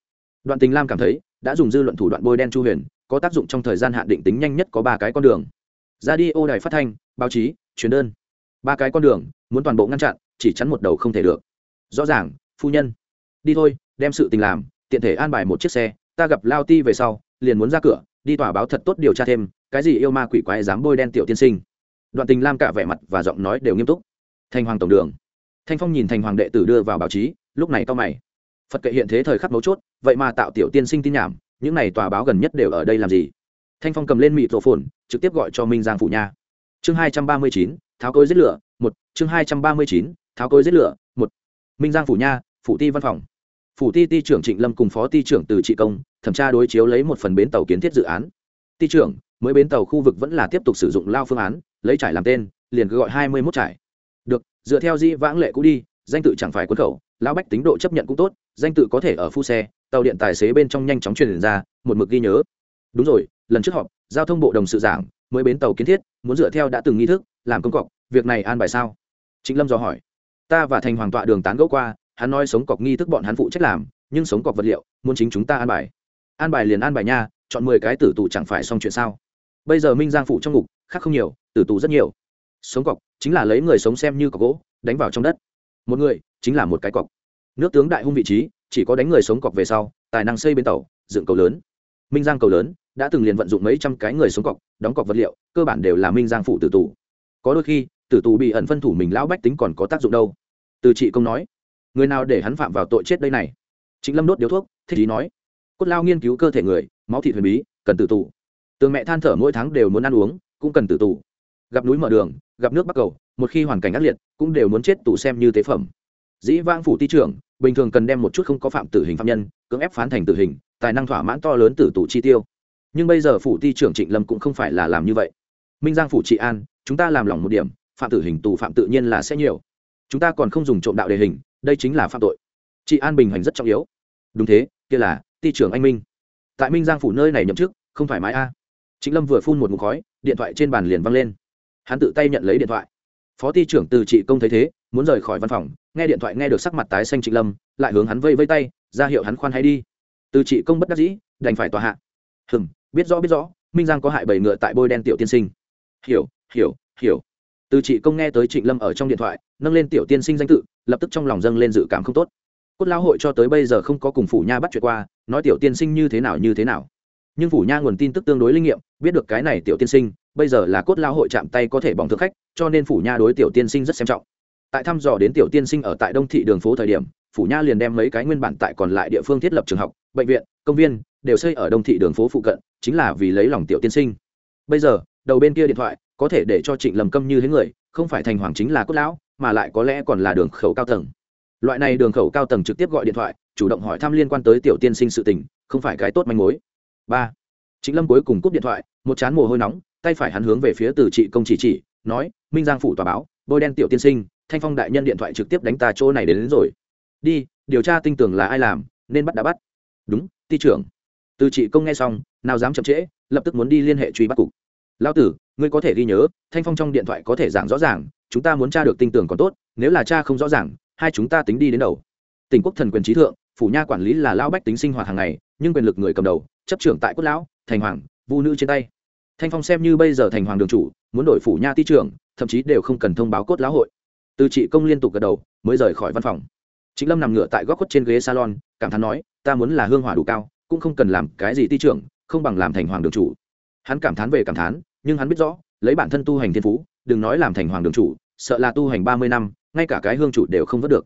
Đoạn tình lam cảm thấy, đã dùng dư luận thủ đoạn bôi đen chu huyền, có tác dụng trong thời gian hạn định tính nhanh nhất có ba cái con đường. Ra đi, ô đài phát thanh, báo chí, truyền đơn. Ba cái con đường, muốn toàn bộ ngăn chặn, chỉ chắn một đầu không thể được. Rõ ràng, phu nhân. Đi thôi, đem sự tình làm, tiện thể an bài một chiếc xe, ta gặp lao ti về sau, liền muốn ra cửa, đi tòa báo thật tốt điều tra thêm, cái gì yêu ma quỷ quái dám bôi đen tiểu tiên sinh đoạn tình lam cả vẻ mặt và giọng nói đều nghiêm túc. Thanh hoàng tổng đường. Thanh phong nhìn thành hoàng đệ tử đưa vào báo chí, lúc này to mày. Phật kệ hiện thế thời khắc mấu chốt, vậy mà tạo tiểu tiên sinh tin nhảm, những này tòa báo gần nhất đều ở đây làm gì? Thanh phong cầm lên mịt rổ phồn, trực tiếp gọi cho minh giang phủ nha. Chương hai trăm ba mươi chín, tháo cối giết lửa, một, chương hai trăm ba mươi chín, tháo cối giết lửa, một. Minh giang phủ nha, phủ ti văn phòng. Phủ ti ti trưởng trịnh lâm cùng phó ti trưởng từ trị công, thẩm tra đối chiếu lấy một phần bến tàu kiến thiết dự án. Ti trưởng, mới bến tàu khu vực vẫn là tiếp tục sử dụng lao phương án lấy trải làm tên, liền cứ gọi hai mươi mốt trải. Được, dựa theo di vãng lệ cũ đi, danh tự chẳng phải quân khẩu, lão bách tính độ chấp nhận cũng tốt, danh tự có thể ở phu xe, tàu điện tài xế bên trong nhanh chóng truyền ra, một mực ghi nhớ. Đúng rồi, lần trước họp, giao thông bộ đồng sự giảng, mới bến tàu kiến thiết, muốn dựa theo đã từng nghi thức, làm công cọc, việc này an bài sao? Chính lâm dò hỏi. Ta và thành hoàng tọa đường tán gẫu qua, hắn nói sống cọc nghi thức bọn hắn phụ trách làm, nhưng sống cọc vật liệu, muốn chính chúng ta an bài. An bài liền an bài nha, chọn mười cái tử tù chẳng phải xong chuyện sao? Bây giờ minh giang phụ trong ngục khác không nhiều, tử tù rất nhiều. Sống cọc chính là lấy người sống xem như cọc gỗ, đánh vào trong đất. Một người chính là một cái cọc. Nước tướng đại hung vị trí, chỉ có đánh người sống cọc về sau, tài năng xây bến tàu, dựng cầu lớn. Minh giang cầu lớn, đã từng liền vận dụng mấy trăm cái người sống cọc, đóng cọc vật liệu, cơ bản đều là minh giang phụ tử tù. Có đôi khi, tử tù bị ẩn phân thủ mình lão bách tính còn có tác dụng đâu. Từ chị công nói, người nào để hắn phạm vào tội chết đây này? Chính lâm đốt điếu thuốc, thích ý nói, cốt lao nghiên cứu cơ thể người, máu thị huyền bí, cần tử tù. Tường mẹ than thở mỗi tháng đều muốn ăn uống cũng cần tử tù. Gặp núi mở đường, gặp nước bắc cầu, một khi hoàn cảnh ác liệt, cũng đều muốn chết tù xem như tế phẩm. Dĩ vang phủ ti trưởng, bình thường cần đem một chút không có phạm tử hình phạm nhân, cưỡng ép phán thành tử hình, tài năng thỏa mãn to lớn tử tù chi tiêu. Nhưng bây giờ phủ ti trưởng trịnh lâm cũng không phải là làm như vậy. Minh giang phủ trị an, chúng ta làm lòng một điểm, phạm tử hình tù phạm tự nhiên là sẽ nhiều. Chúng ta còn không dùng trộm đạo đề hình, đây chính là phạm tội. Trị an bình hành rất trọng yếu. Đúng thế, kia là, ti trưởng anh minh. Tại minh giang phủ nơi này nhậm chức, không thoải mái a. à trịnh lâm vừa phun một ngụm khói, điện thoại trên bàn liền văng lên. Hắn tự tay nhận lấy điện thoại. Phó ty trưởng từ trị công thấy thế, muốn rời khỏi văn phòng, nghe điện thoại nghe được sắc mặt tái xanh trịnh lâm, lại hướng hắn vây vây tay, ra hiệu hắn khoan hay đi. Từ trị công bất đắc dĩ, đành phải tòa hạ. Hừm, biết rõ biết rõ, minh giang có hại bầy ngựa tại bôi đen tiểu tiên sinh. Hiểu hiểu hiểu. Từ trị công nghe tới trịnh lâm ở trong điện thoại, nâng lên tiểu tiên sinh danh tự, lập tức trong lòng dâng lên dự cảm không tốt. Cốt Lão hội cho tới bây giờ không có cùng phủ nha bắt chuyện qua, nói tiểu tiên sinh như thế nào, như thế nào nhưng phủ nha nguồn tin tức tương đối linh nghiệm, biết được cái này tiểu tiên sinh, bây giờ là cốt lao hội chạm tay có thể bỏng thực khách, cho nên phủ nha đối tiểu tiên sinh rất xem trọng. Tại thăm dò đến tiểu tiên sinh ở tại đông thị đường phố thời điểm, phủ nha liền đem mấy cái nguyên bản tại còn lại địa phương thiết lập trường học, bệnh viện, công viên, đều xây ở đông thị đường phố phụ cận, chính là vì lấy lòng tiểu tiên sinh. Bây giờ, đầu bên kia điện thoại, có thể để cho trịnh lầm câm như thế người, không phải thành hoàng chính là cốt lão, mà lại có lẽ còn là đường khẩu cao tầng. Loại này đường khẩu cao tầng trực tiếp gọi điện thoại, chủ động hỏi thăm liên quan tới tiểu tiên sinh sự tình, không phải cái tốt manh mối ba. Chính lâm cuối cùng cúp điện thoại một chán mồ hôi nóng tay phải hắn hướng về phía từ trị công chỉ chỉ nói minh giang phủ tòa báo bôi đen tiểu tiên sinh thanh phong đại nhân điện thoại trực tiếp đánh ta chỗ này đến, đến rồi. Đi điều tra tinh tường là ai làm nên bắt đã bắt. Đúng ty trưởng. Từ trị công nghe xong nào dám chậm trễ lập tức muốn đi liên hệ truy bắt cục. Lao tử ngươi có thể ghi nhớ thanh phong trong điện thoại có thể giảng rõ ràng chúng ta muốn tra được tinh tường còn tốt nếu là cha không rõ ràng hai chúng ta tính đi đến đầu. Tỉnh quốc thần quyền trí thượng phủ nha quản lý là lao bách tính sinh hoạt hàng ngày nhưng quyền lực người cầm đầu, chấp trưởng tại quốc lão, thành hoàng, vu nữ trên tay. Thanh phong xem như bây giờ thành hoàng đường chủ, muốn đổi phủ nha ti trưởng, thậm chí đều không cần thông báo cốt lão hội. Từ trị công liên tục gật đầu, mới rời khỏi văn phòng. Chính lâm nằm ngửa tại góc khuất trên ghế salon, cảm thán nói, ta muốn là hương hỏa đủ cao, cũng không cần làm cái gì ti trưởng, không bằng làm thành hoàng đường chủ. Hắn cảm thán về cảm thán, nhưng hắn biết rõ, lấy bản thân tu hành thiên phú, đừng nói làm thành hoàng đường chủ, sợ là tu hành ba mươi năm, ngay cả cái hương chủ đều không vớt được.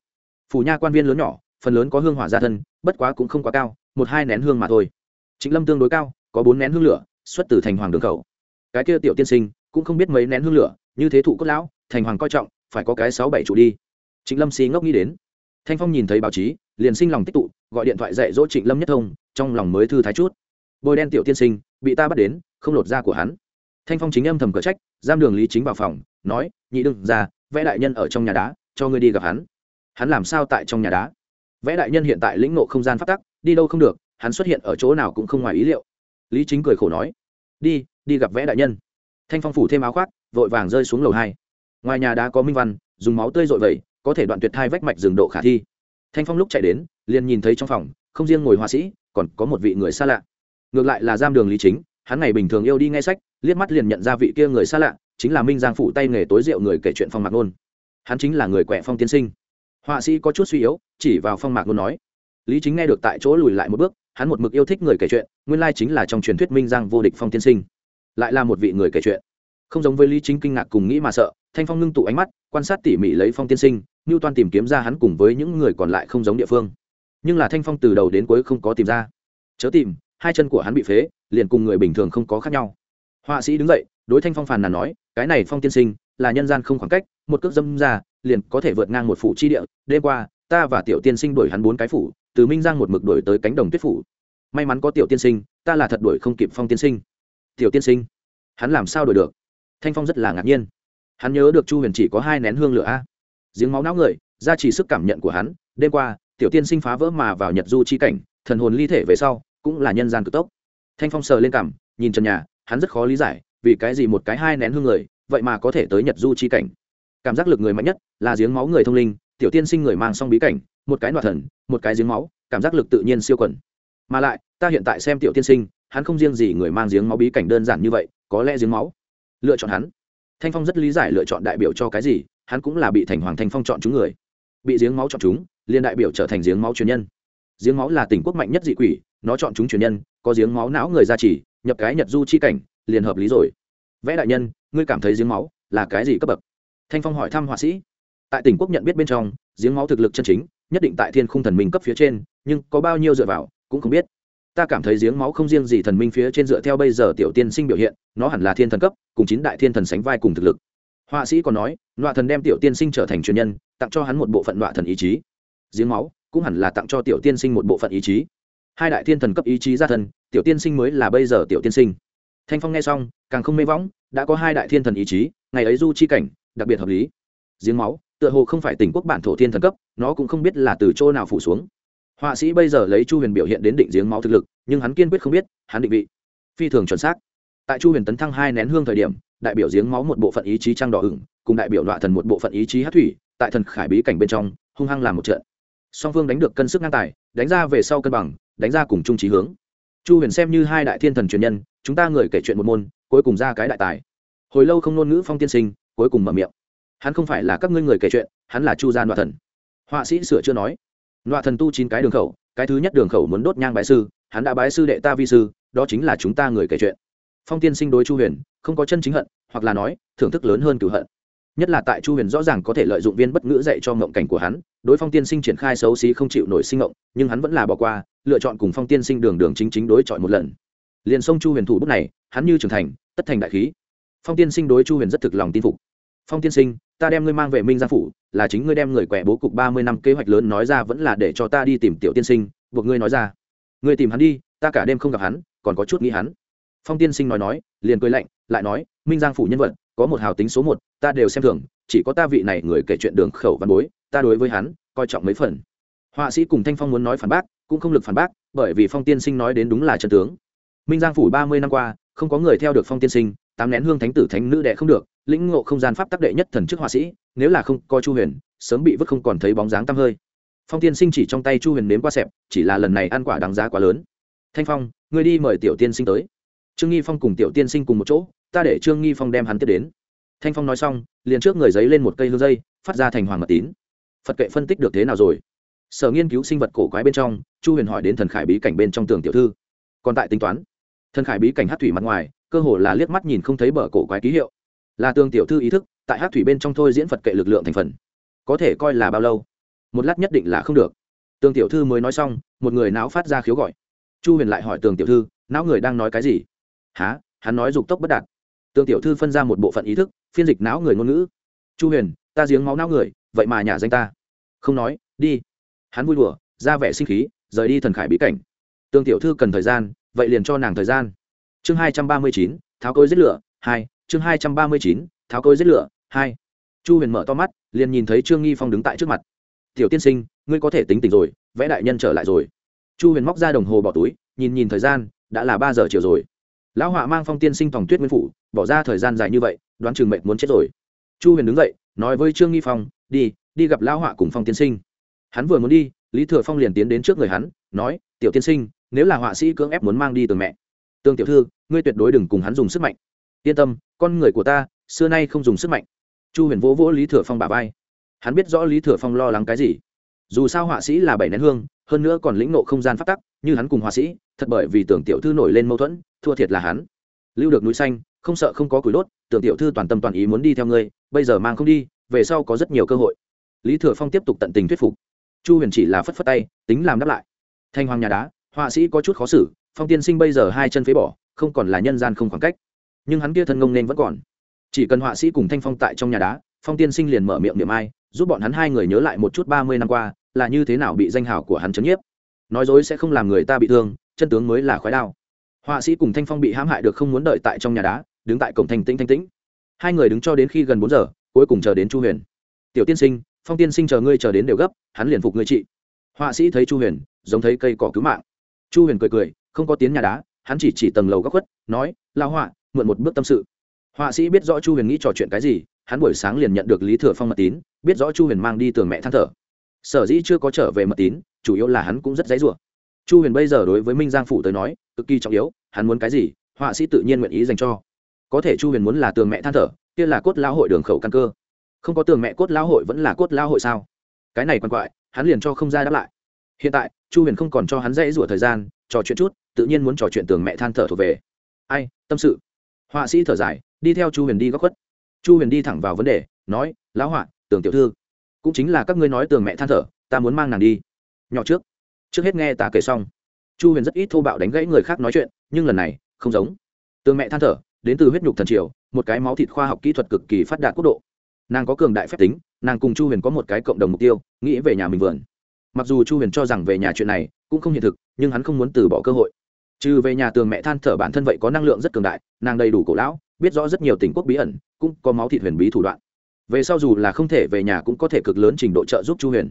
Phủ nha quan viên lớn nhỏ, phần lớn có hương hỏa gia thân, bất quá cũng không quá cao một hai nén hương mà thôi. Chính lâm tương đối cao, có bốn nén hương lửa, xuất từ thành hoàng đường khẩu. Cái kia tiểu tiên sinh, cũng không biết mấy nén hương lửa, như thế thụ cốt lão, thành hoàng coi trọng, phải có cái sáu bảy trụ đi. Trịnh lâm xí ngốc nghĩ đến. Thanh phong nhìn thấy báo chí, liền sinh lòng tích tụ, gọi điện thoại dạy dỗ trịnh lâm nhất thông, trong lòng mới thư thái chút. Bôi đen tiểu tiên sinh, bị ta bắt đến, không lột da của hắn. Thanh phong chính âm thầm cờ trách, giam đường lý chính vào phòng, nói, nhị đừng ra, vẽ đại nhân ở trong nhà đá, cho ngươi đi gặp hắn. Hắn làm sao tại trong nhà đá? Vẽ đại nhân hiện tại lĩnh nộ không gian phát tắc đi đâu không được, hắn xuất hiện ở chỗ nào cũng không ngoài ý liệu. Lý chính cười khổ nói, đi đi gặp vẽ đại nhân. Thanh phong phủ thêm áo khoác, vội vàng rơi xuống lầu hai. Ngoài nhà đã có minh văn, dùng máu tươi dội vẩy, có thể đoạn tuyệt thai vách mạch rừng độ khả thi. Thanh phong lúc chạy đến, liền nhìn thấy trong phòng, không riêng ngồi họa sĩ, còn có một vị người xa lạ. Ngược lại là giam đường lý chính, hắn ngày bình thường yêu đi nghe sách, liếc mắt liền nhận ra vị kia người xa lạ, chính là minh giang phủ tay nghề tối rượu người kể chuyện phong mạc nôn. Hắn chính là người quẹ phong tiên sinh. Họa sĩ có chút suy yếu, chỉ vào phong mạc nôn nói lý chính nghe được tại chỗ lùi lại một bước, hắn một mực yêu thích người kể chuyện, nguyên lai chính là trong truyền thuyết minh giang vô địch phong tiên sinh. Lại là một vị người kể chuyện. Không giống với lý chính kinh ngạc cùng nghĩ mà sợ, thanh phong ngưng tụ ánh mắt, quan sát tỉ mỉ lấy phong tiên sinh như toan tìm kiếm ra hắn cùng với những người còn lại không giống địa phương. Nhưng là thanh phong từ đầu đến cuối không có tìm ra. Chớ tìm, hai chân của hắn bị phế, liền cùng người bình thường không có khác nhau. Họa sĩ đứng dậy, đối thanh phong phàn nàn nói, cái này phong tiên sinh, là nhân gian không khoảng cách, một cước dâm ra, liền có thể vượt ngang một phủ chi địa. Đêm qua, ta và tiểu tiên sinh đuổi hắn bốn cái phủ từ minh giang một mực đuổi tới cánh đồng tuyết phủ may mắn có tiểu tiên sinh ta là thật đuổi không kịp phong tiên sinh tiểu tiên sinh hắn làm sao đuổi được thanh phong rất là ngạc nhiên hắn nhớ được chu huyền chỉ có hai nén hương lửa a giếng máu não người ra chỉ sức cảm nhận của hắn đêm qua tiểu tiên sinh phá vỡ mà vào nhật du chi cảnh thần hồn ly thể về sau cũng là nhân gian cực tốc thanh phong sờ lên cảm nhìn trần nhà hắn rất khó lý giải vì cái gì một cái hai nén hương người vậy mà có thể tới nhật du chi cảnh cảm giác lực người mạnh nhất là giếng máu người thông linh tiểu tiên sinh người mang song bí cảnh một cái nọa thần, một cái giếng máu, cảm giác lực tự nhiên siêu quẩn mà lại, ta hiện tại xem tiểu tiên sinh, hắn không riêng gì người mang giếng máu bí cảnh đơn giản như vậy, có lẽ giếng máu. Lựa chọn hắn. Thanh phong rất lý giải lựa chọn đại biểu cho cái gì, hắn cũng là bị thành hoàng thanh phong chọn chúng người. Bị giếng máu chọn chúng liên đại biểu trở thành giếng máu truyền nhân. Giếng máu là tỉnh quốc mạnh nhất dị quỷ, nó chọn chúng truyền nhân, có giếng máu não người ra chỉ nhập cái nhật du chi cảnh, liền hợp lý rồi. Vẽ đại nhân, ngươi cảm thấy giếng máu là cái gì cấp bậc? Thanh phong hỏi thăm họa sĩ. Tại tỉnh quốc nhận biết bên trong, giếng máu thực lực chân chính nhất định tại thiên khung thần minh cấp phía trên, nhưng có bao nhiêu dựa vào, cũng không biết. Ta cảm thấy giếng máu không riêng gì thần minh phía trên dựa theo bây giờ tiểu tiên sinh biểu hiện, nó hẳn là thiên thần cấp, cùng chín đại thiên thần sánh vai cùng thực lực. Họa sĩ còn nói, nọa thần đem tiểu tiên sinh trở thành truyền nhân, tặng cho hắn một bộ phận nọa thần ý chí. Giếng máu, cũng hẳn là tặng cho tiểu tiên sinh một bộ phận ý chí. Hai đại thiên thần cấp ý chí ra thần tiểu tiên sinh mới là bây giờ tiểu tiên sinh. Thanh phong nghe xong, càng không mê võng, đã có hai đại thiên thần ý chí, ngày ấy du chi cảnh, đặc biệt hợp lý giếng máu tựa hồ không phải tỉnh quốc bản thổ thiên thần cấp nó cũng không biết là từ chỗ nào phủ xuống. Họa sĩ bây giờ lấy chu huyền biểu hiện đến định giếng máu thực lực nhưng hắn kiên quyết không biết hắn định vị. Phi thường chuẩn xác. Tại chu huyền tấn thăng hai nén hương thời điểm đại biểu giếng máu một bộ phận ý chí trăng đỏ hửng, cùng đại biểu đoạn thần một bộ phận ý chí hát thủy tại thần khải bí cảnh bên trong hung hăng làm một trận. Song phương đánh được cân sức ngang tài đánh ra về sau cân bằng đánh ra cùng chung trí hướng. Chu huyền xem như hai đại thiên thần truyền nhân chúng ta người kể chuyện một môn cuối cùng ra cái đại tài. Hồi lâu không ngôn ngữ phong tiên sinh cuối cùng mở miệng hắn không phải là các ngươi người kể chuyện, hắn là chu gia nọa thần. Họa sĩ sửa chưa nói, nọa thần tu chín cái đường khẩu, cái thứ nhất đường khẩu muốn đốt nhang bái sư, hắn đã bái sư đệ ta vi sư, đó chính là chúng ta người kể chuyện. Phong tiên sinh đối chu huyền, không có chân chính hận, hoặc là nói, thưởng thức lớn hơn cửu hận. Nhất là tại chu huyền rõ ràng có thể lợi dụng viên bất ngữ dạy cho ngộng cảnh của hắn, đối phong tiên sinh triển khai xấu xí không chịu nổi sinh ngộng, nhưng hắn vẫn là bỏ qua, lựa chọn cùng phong tiên sinh đường đường chính chính đối chọi một lần. Liền sông chu huyền thủ bút này, hắn như trưởng thành, tất thành đại khí. Phong tiên sinh đối chu huyền rất thực lòng tin phục. Phong tiên sinh ta đem ngươi mang về minh gia phủ, là chính ngươi đem người quẻ bố cục ba mươi năm kế hoạch lớn nói ra vẫn là để cho ta đi tìm tiểu tiên sinh, buộc ngươi nói ra. Ngươi tìm hắn đi, ta cả đêm không gặp hắn, còn có chút nghĩ hắn. Phong tiên sinh nói nói, liền cười lạnh, lại nói, minh giang phủ nhân vật, có một hào tính số một, ta đều xem thường, chỉ có ta vị này người kể chuyện đường khẩu văn bối, ta đối với hắn, coi trọng mấy phần. Họa sĩ cùng thanh phong muốn nói phản bác, cũng không lực phản bác, bởi vì phong tiên sinh nói đến đúng là chân tướng. Minh giang phủ ba mươi năm qua, không có người theo được phong tiên sinh, tám nén hương thánh tử thánh nữ đệ không được lĩnh ngộ không gian pháp tác đệ nhất thần chức họa sĩ, nếu là không coi chu huyền, sớm bị vứt không còn thấy bóng dáng tăm hơi. Phong tiên sinh chỉ trong tay chu huyền nếm qua xẹp, chỉ là lần này ăn quả đáng giá quá lớn. Thanh phong người đi mời tiểu tiên sinh tới. Trương nghi phong cùng tiểu tiên sinh cùng một chỗ, ta để trương nghi phong đem hắn tiếp đến. Thanh phong nói xong, liền trước người giấy lên một cây hương dây, phát ra thành hoàng mật tín. Phật kệ phân tích được thế nào rồi? Sở nghiên cứu sinh vật cổ quái bên trong, chu huyền hỏi đến thần khải bí cảnh bên trong tường tiểu thư. Còn tại tính toán. Thần khải bí cảnh hát thủy mặt ngoài, cơ hồ là liếc mắt nhìn không thấy bờ cổ quái ký hiệu là tương tiểu thư ý thức, tại hát thủy bên trong thôi diễn phật kệ lực lượng thành phần. Có thể coi là bao lâu? Một lát nhất định là không được. Tương tiểu thư mới nói xong, một người não phát ra khiếu gọi. Chu huyền lại hỏi tường tiểu thư, não người đang nói cái gì? Há hắn nói dục tốc bất đạt. Tương tiểu thư phân ra một bộ phận ý thức, phiên dịch não người ngôn ngữ. Chu huyền, ta giếng máu não người, vậy mà nhà danh ta. Không nói, đi. Hắn vui đùa, ra vẻ sinh khí, rời đi thần khải bí cảnh. Tương tiểu thư cần thời gian, vậy liền cho nàng thời gian. Chương hai trăm ba mươi chín, tháo cối giết lửa, hai chương hai trăm ba mươi chín, tháo cối giết lửa, hai. Chu huyền mở to mắt, liền nhìn thấy trương nghi phong đứng tại trước mặt. Tiểu tiên sinh, ngươi có thể tính tình rồi, vẽ đại nhân trở lại rồi. Chu huyền móc ra đồng hồ bỏ túi, nhìn nhìn thời gian, đã là ba giờ chiều rồi. Lão họa mang phong tiên sinh phòng tuyết nguyên phủ, bỏ ra thời gian dài như vậy, đoán chừng mệnh muốn chết rồi. Chu huyền đứng dậy, nói với trương nghi phong, đi đi gặp lão họa cùng phong tiên sinh. Hắn vừa muốn đi, lý thừa phong liền tiến đến trước người hắn, nói, tiểu tiên sinh, nếu là họa sĩ cưỡng ép muốn mang đi tường mẹ. Tương tiểu thư, ngươi tuyệt đối đừng cùng hắn dùng sức mạnh yên tâm, con người của ta, xưa nay không dùng sức mạnh. Chu huyền vỗ vỗ lý thừa phong bà vai. Hắn biết rõ lý thừa phong lo lắng cái gì. Dù sao họa sĩ là bảy nén hương, hơn nữa còn lĩnh nộ không gian phát tắc, như hắn cùng họa sĩ, thật bởi vì tưởng tiểu thư nổi lên mâu thuẫn, thua thiệt là hắn. Lưu được núi xanh, không sợ không có củi đốt, tưởng tiểu thư toàn tâm toàn ý muốn đi theo ngươi, bây giờ mang không đi, về sau có rất nhiều cơ hội. Lý thừa phong tiếp tục tận tình thuyết phục. Chu huyền chỉ là phất phất tay, tính làm đáp lại. Thanh hoàng nhà đá, họa sĩ có chút khó xử, phong tiên sinh bây giờ hai chân phế bỏ, không còn là nhân gian không khoảng cách nhưng hắn kia thân ngông nên vẫn còn. Chỉ cần họa sĩ cùng thanh phong tại trong nhà đá, phong tiên sinh liền mở miệng niệm ai, giúp bọn hắn hai người nhớ lại một chút ba mươi năm qua, là như thế nào bị danh hào của hắn chấn nhiếp. Nói dối sẽ không làm người ta bị thương, chân tướng mới là khói đao. Họa sĩ cùng thanh phong bị hãm hại được không muốn đợi tại trong nhà đá, đứng tại cổng thanh tĩnh thanh tĩnh. Hai người đứng cho đến khi gần bốn giờ, cuối cùng chờ đến chu huyền. Tiểu tiên sinh, phong tiên sinh chờ ngươi chờ đến đều gấp, hắn liền phục ngươi trị. Họa sĩ thấy chu huyền, giống thấy cây cỏ cứu mạng. Chu huyền cười cười, không có tiếng nhà đá, hắn chỉ chỉ tầng lầu góc khuất, nói lao họa mượn một bước tâm sự. Họa sĩ biết rõ chu huyền nghĩ trò chuyện cái gì, hắn buổi sáng liền nhận được lý thừa phong mật tín, biết rõ chu huyền mang đi tường mẹ than thở. Sở dĩ chưa có trở về mật tín, chủ yếu là hắn cũng rất dãy rủa. Chu huyền bây giờ đối với minh giang phủ tới nói, cực kỳ trọng yếu, hắn muốn cái gì, họa sĩ tự nhiên nguyện ý dành cho. Có thể chu huyền muốn là tường mẹ than thở, kia là cốt lao hội đường khẩu căn cơ. Không có tường mẹ cốt lao hội vẫn là cốt lao hội sao? Cái này quan quại, hắn liền cho không ra đáp lại. Hiện tại, chu huyền không còn cho hắn dãy rủa thời gian, trò chuyện chút, tự nhiên muốn trò chuyện tường mẹ than thở thuộc về. Ai, tâm sự họa sĩ thở dài, đi theo chu huyền đi góc khuất. Chu huyền đi thẳng vào vấn đề, nói, lão họa tường tiểu thư, cũng chính là các ngươi nói tường mẹ than thở, ta muốn mang nàng đi. Nhỏ trước. Trước hết nghe ta kể xong. Chu huyền rất ít thô bạo đánh gãy người khác nói chuyện, nhưng lần này, không giống. Tường mẹ than thở, đến từ huyết nhục thần triều, một cái máu thịt khoa học kỹ thuật cực kỳ phát đạt quốc độ. Nàng có cường đại phép tính, nàng cùng chu huyền có một cái cộng đồng mục tiêu, nghĩ về nhà mình vườn. Mặc dù chu huyền cho rằng về nhà chuyện này cũng không hiện thực, nhưng hắn không muốn từ bỏ cơ hội trừ về nhà tường mẹ than thở bản thân vậy có năng lượng rất cường đại, nàng đầy đủ cổ lão, biết rõ rất nhiều tình quốc bí ẩn, cũng có máu thịt huyền bí thủ đoạn. Về sau dù là không thể về nhà cũng có thể cực lớn trình độ trợ giúp chu huyền.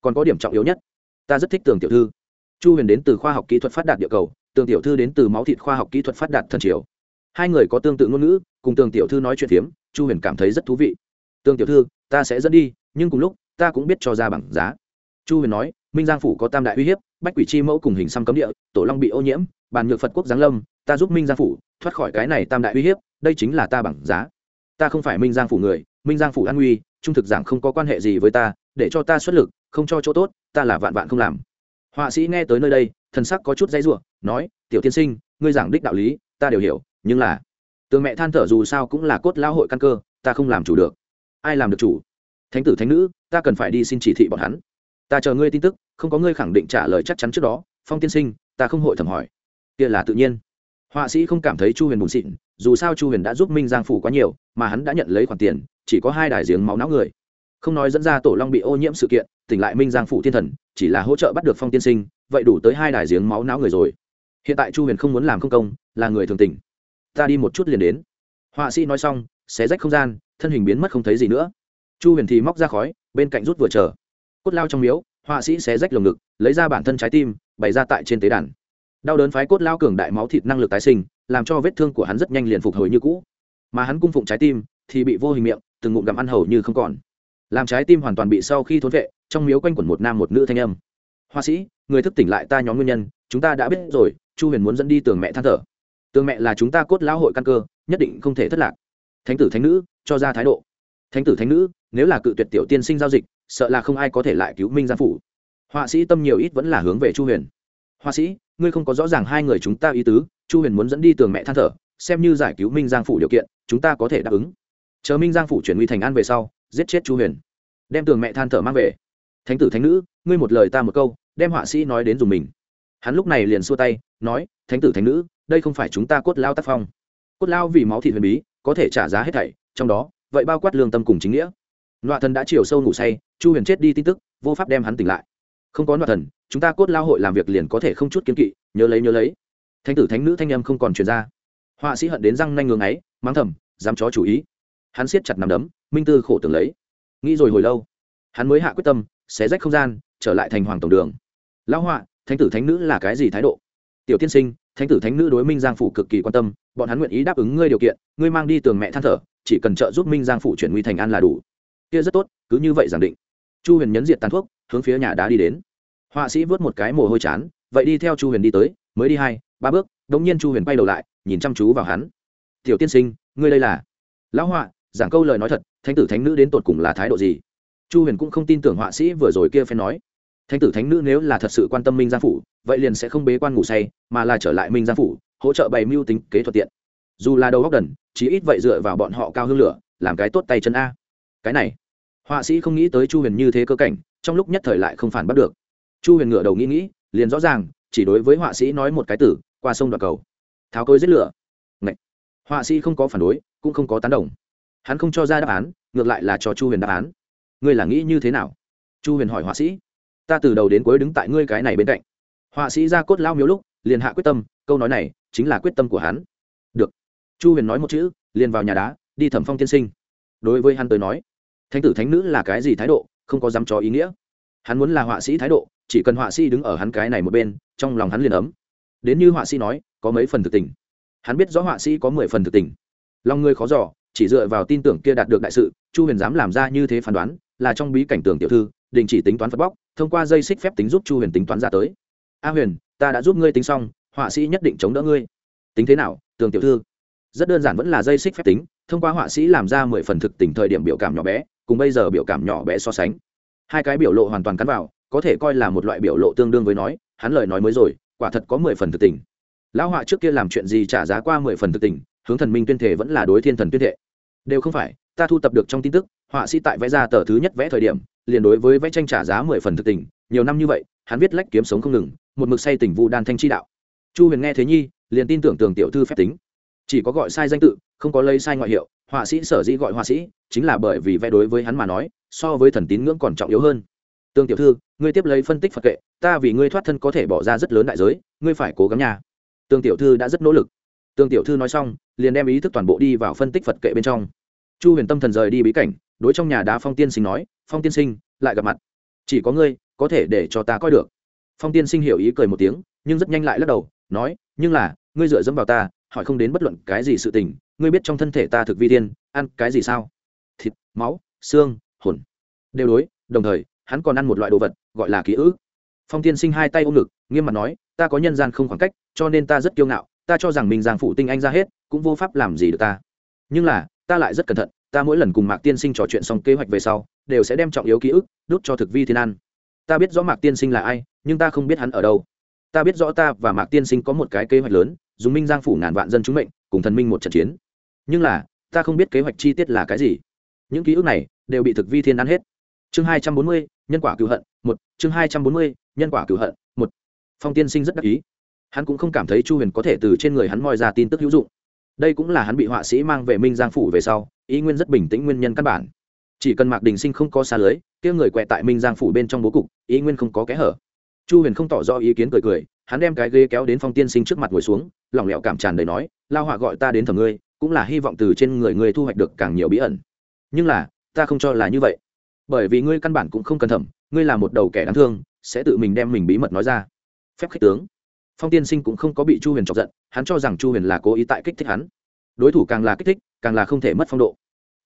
Còn có điểm trọng yếu nhất, ta rất thích tường tiểu thư. Chu huyền đến từ khoa học kỹ thuật phát đạt địa cầu, tường tiểu thư đến từ máu thịt khoa học kỹ thuật phát đạt thần triều. Hai người có tương tự ngôn ngữ, cùng tường tiểu thư nói chuyện phiếm, chu huyền cảm thấy rất thú vị. Tường tiểu thư, ta sẽ dẫn đi, nhưng cùng lúc, ta cũng biết cho ra bằng giá. Chu huyền nói minh giang phủ có tam đại uy hiếp, bách quỷ chi mẫu cùng hình xăm cấm địa, tổ long bị ô nhiễm, bàn nhược phật quốc giáng lâm, ta giúp minh giang phủ thoát khỏi cái này tam đại uy hiếp, đây chính là ta bằng giá. Ta không phải minh giang phủ người, minh giang phủ an nguy, trung thực giảng không có quan hệ gì với ta, để cho ta xuất lực, không cho chỗ tốt, ta là vạn vạn không làm. Họa sĩ nghe tới nơi đây, thần sắc có chút dãy ruộng nói, tiểu tiên sinh, ngươi giảng đích đạo lý, ta đều hiểu, nhưng là tường mẹ than thở dù sao cũng là cốt lão hội căn cơ, ta không làm chủ được. Ai làm được chủ? Thánh tử thánh nữ, ta cần phải đi xin chỉ thị bọn hắn ta chờ ngươi tin tức, không có ngươi khẳng định trả lời chắc chắn trước đó, phong tiên sinh, ta không hội thẩm hỏi. Kia là tự nhiên. Họa sĩ không cảm thấy chu huyền buồn xịn, dù sao chu huyền đã giúp minh giang phủ quá nhiều, mà hắn đã nhận lấy khoản tiền, chỉ có hai đài giếng máu não người. Không nói dẫn ra tổ long bị ô nhiễm sự kiện, tỉnh lại minh giang phủ thiên thần, chỉ là hỗ trợ bắt được phong tiên sinh, vậy đủ tới hai đài giếng máu não người rồi. Hiện tại chu huyền không muốn làm không công, là người thường tình. Ta đi một chút liền đến. Họa sĩ nói xong, xé rách không gian, thân hình biến mất không thấy gì nữa. Chu huyền thì móc ra khói, bên cạnh rút vừa chờ cốt lao trong miếu, họa sĩ xé rách lồng ngực, lấy ra bản thân trái tim, bày ra tại trên tế đàn. Đau đớn phái cốt lao cường đại máu thịt năng lực tái sinh, làm cho vết thương của hắn rất nhanh liền phục hồi như cũ. Mà hắn cung phụng trái tim, thì bị vô hình miệng, từng ngụm gặm ăn hầu như không còn. Làm trái tim hoàn toàn bị sau khi thốn vệ, trong miếu quanh quẩn một nam một nữ thanh âm. Hoa sĩ, người thức tỉnh lại ta nhóm nguyên nhân, chúng ta đã biết rồi, chu huyền muốn dẫn đi tường mẹ than thở. Tường mẹ là chúng ta cốt lão hội căn cơ, nhất định không thể thất lạc. Thánh tử thánh nữ, cho ra thái độ thánh tử thánh nữ, nếu là cự tuyệt tiểu tiên sinh giao dịch, sợ là không ai có thể lại cứu minh giang phủ. Họa sĩ tâm nhiều ít vẫn là hướng về chu huyền. Họa sĩ, ngươi không có rõ ràng hai người chúng ta ý tứ, chu huyền muốn dẫn đi tường mẹ than thở, xem như giải cứu minh giang phủ điều kiện, chúng ta có thể đáp ứng. Chờ minh giang phủ chuyển nguy thành an về sau, giết chết chu huyền. Đem tường mẹ than thở mang về. Thánh tử thánh nữ, ngươi một lời ta một câu, đem họa sĩ nói đến dùng mình. Hắn lúc này liền xua tay, nói, thánh tử thánh nữ, đây không phải chúng ta cốt lao tác phong. Cốt lao vì máu thịt huyền bí, có thể trả giá hết thảy, trong đó vậy bao quát lương tâm cùng chính nghĩa. Nọa thần đã chiều sâu ngủ say, chu huyền chết đi tin tức, vô pháp đem hắn tỉnh lại. Không có nọa thần, chúng ta cốt lao hội làm việc liền có thể không chút kiên kỵ, nhớ lấy nhớ lấy. Thánh tử, thánh nữ thanh em không còn truyền ra. Họa sĩ hận đến răng nanh ngưng ấy, mắng thầm, dám chó chủ ý. Hắn siết chặt nằm đấm, minh tư khổ tưởng lấy. Nghĩ rồi hồi lâu, hắn mới hạ quyết tâm, xé rách không gian, trở lại thành hoàng tổng đường. Lão họa, thánh tử, thánh nữ là cái gì thái độ? Tiểu tiên sinh, thánh tử, thánh nữ đối minh giang phủ cực kỳ quan tâm, bọn hắn nguyện ý đáp ứng ngươi điều kiện, ngươi mang đi tường mẹ than thở chỉ cần trợ giúp minh giang phủ chuyển nguy thành an là đủ. Kia rất tốt, cứ như vậy giảng định. Chu huyền nhấn diệt tàn thuốc, hướng phía nhà đá đi đến. Họa sĩ vớt một cái mồ hôi chán, vậy đi theo chu huyền đi tới, mới đi hai, ba bước, đống nhiên chu huyền quay đầu lại, nhìn chăm chú vào hắn. Tiểu tiên sinh, ngươi đây là? Lão họa, giảng câu lời nói thật, thánh tử thánh nữ đến tột cùng là thái độ gì? Chu huyền cũng không tin tưởng họa sĩ vừa rồi kia phải nói. Thánh tử thánh nữ nếu là thật sự quan tâm minh giang phủ, vậy liền sẽ không bế quan ngủ say, mà là trở lại minh giang phủ, hỗ trợ bày mưu tính kế thuận tiện. Dù là đầu góc đần chí ít vậy dựa vào bọn họ cao hương lửa, làm cái tốt tay chân a. Cái này, họa sĩ không nghĩ tới chu huyền như thế cơ cảnh, trong lúc nhất thời lại không phản bắt được. Chu huyền ngựa đầu nghĩ nghĩ, liền rõ ràng, chỉ đối với họa sĩ nói một cái tử qua sông đoạt cầu. Tháo cối giết lửa. Ngậy. họa sĩ không có phản đối, cũng không có tán đồng. Hắn không cho ra đáp án, ngược lại là cho chu huyền đáp án. Ngươi là nghĩ như thế nào? Chu huyền hỏi họa sĩ. Ta từ đầu đến cuối đứng tại ngươi cái này bên cạnh. Họa sĩ ra cốt lao miếu lúc, liền hạ quyết tâm, câu nói này chính là quyết tâm của hắn chu huyền nói một chữ, liền vào nhà đá, đi thẩm phong tiên sinh. Đối với hắn tới nói, thánh tử thánh nữ là cái gì thái độ, không có dám cho ý nghĩa. Hắn muốn là họa sĩ thái độ, chỉ cần họa sĩ đứng ở hắn cái này một bên, trong lòng hắn liền ấm. Đến như họa sĩ nói, có mấy phần thực tình. Hắn biết rõ họa sĩ có mười phần thực tình. Lòng người khó giỏ chỉ dựa vào tin tưởng kia đạt được đại sự, chu huyền dám làm ra như thế phán đoán, là trong bí cảnh tưởng tiểu thư, đình chỉ tính toán phật bóc, thông qua dây xích phép tính giúp chu huyền tính toán ra tới. A huyền, ta đã giúp ngươi tính xong, họa sĩ nhất định chống đỡ ngươi. Tính thế nào tường tiểu thư? Rất đơn giản vẫn là dây xích phép tính, thông qua họa sĩ làm ra mười phần thực tình thời điểm biểu cảm nhỏ bé, cùng bây giờ biểu cảm nhỏ bé so sánh. Hai cái biểu lộ hoàn toàn cắn vào, có thể coi là một loại biểu lộ tương đương với nói, hắn lời nói mới rồi, quả thật có mười phần thực tình. Lão họa trước kia làm chuyện gì trả giá qua mười phần thực tình, hướng thần minh tuyên thể vẫn là đối thiên thần tuyên thệ. Đều không phải, ta thu tập được trong tin tức, họa sĩ tại vẽ ra tờ thứ nhất vẽ thời điểm, liền đối với vẽ tranh trả giá mười phần thực tình, nhiều năm như vậy, hắn viết lách kiếm sống không ngừng, một mực say tình vu đan thanh chi đạo. Chu huyền nghe thế nhi, liền tin tưởng tường tiểu thư phép tính chỉ có gọi sai danh tự, không có lấy sai ngoại hiệu, họa sĩ sở dĩ gọi họa sĩ, chính là bởi vì vẽ đối với hắn mà nói, so với thần tín ngưỡng còn trọng yếu hơn. Tương tiểu thư, ngươi tiếp lấy phân tích phật kệ, ta vì ngươi thoát thân có thể bỏ ra rất lớn đại giới, ngươi phải cố gắng nhà tương tiểu thư đã rất nỗ lực. Tương tiểu thư nói xong, liền đem ý thức toàn bộ đi vào phân tích phật kệ bên trong. Chu huyền tâm thần rời đi bí cảnh, đối trong nhà đá phong tiên sinh nói, phong tiên sinh, lại gặp mặt. Chỉ có ngươi có thể để cho ta coi được. Phong tiên sinh hiểu ý cười một tiếng, nhưng rất nhanh lại lắc đầu, nói, nhưng là, ngươi dựa dẫm vào ta hỏi không đến bất luận cái gì sự tình, ngươi biết trong thân thể ta thực vi tiên ăn cái gì sao? Thịt, máu, xương, hồn. Đều đối, đồng thời, hắn còn ăn một loại đồ vật, gọi là ký ức. Phong tiên sinh hai tay ôm ngực, nghiêm mặt nói, ta có nhân gian không khoảng cách, cho nên ta rất kiêu ngạo, ta cho rằng mình giang phụ tinh anh ra hết, cũng vô pháp làm gì được ta. Nhưng là, ta lại rất cẩn thận, ta mỗi lần cùng mạc tiên sinh trò chuyện xong kế hoạch về sau, đều sẽ đem trọng yếu ký ức đút cho thực vi thiên ăn ta biết rõ mạc tiên sinh là ai, nhưng ta không biết hắn ở đâu. Ta biết rõ ta và mạc tiên sinh có một cái kế hoạch lớn dùng minh giang phủ ngàn vạn dân chúng mệnh, cùng thần minh một trận chiến. Nhưng là, ta không biết kế hoạch chi tiết là cái gì. Những ký ức này đều bị thực vi thiên ăn hết. Chương hai trăm bốn mươi, nhân quả cựu hận, một. Chương hai trăm bốn mươi, nhân quả cựu hận, một. Phong tiên sinh rất đắc ý. Hắn cũng không cảm thấy chu huyền có thể từ trên người hắn moi ra tin tức hữu dụng. Đây cũng là hắn bị họa sĩ mang về minh giang phủ về sau, ý nguyên rất bình tĩnh nguyên nhân căn bản. Chỉ cần mạc đình sinh không có xa lưới, kia người quẹ tại minh giang phủ bên trong bố cục, ý nguyên không có kẽ hở. Chu huyền không tỏ rõ ý kiến cười cười, hắn đem cái ghế kéo đến phong tiên sinh trước mặt ngồi xuống lỏng lẻo cảm tràn đầy nói, lao họa gọi ta đến thẩm ngươi, cũng là hy vọng từ trên người ngươi thu hoạch được càng nhiều bí ẩn. Nhưng là, ta không cho là như vậy. Bởi vì ngươi căn bản cũng không cần thẩm ngươi là một đầu kẻ đáng thương, sẽ tự mình đem mình bí mật nói ra. Phép khích tướng. Phong tiên sinh cũng không có bị chu huyền chọc giận, hắn cho rằng chu huyền là cố ý tại kích thích hắn. Đối thủ càng là kích thích, càng là không thể mất phong độ.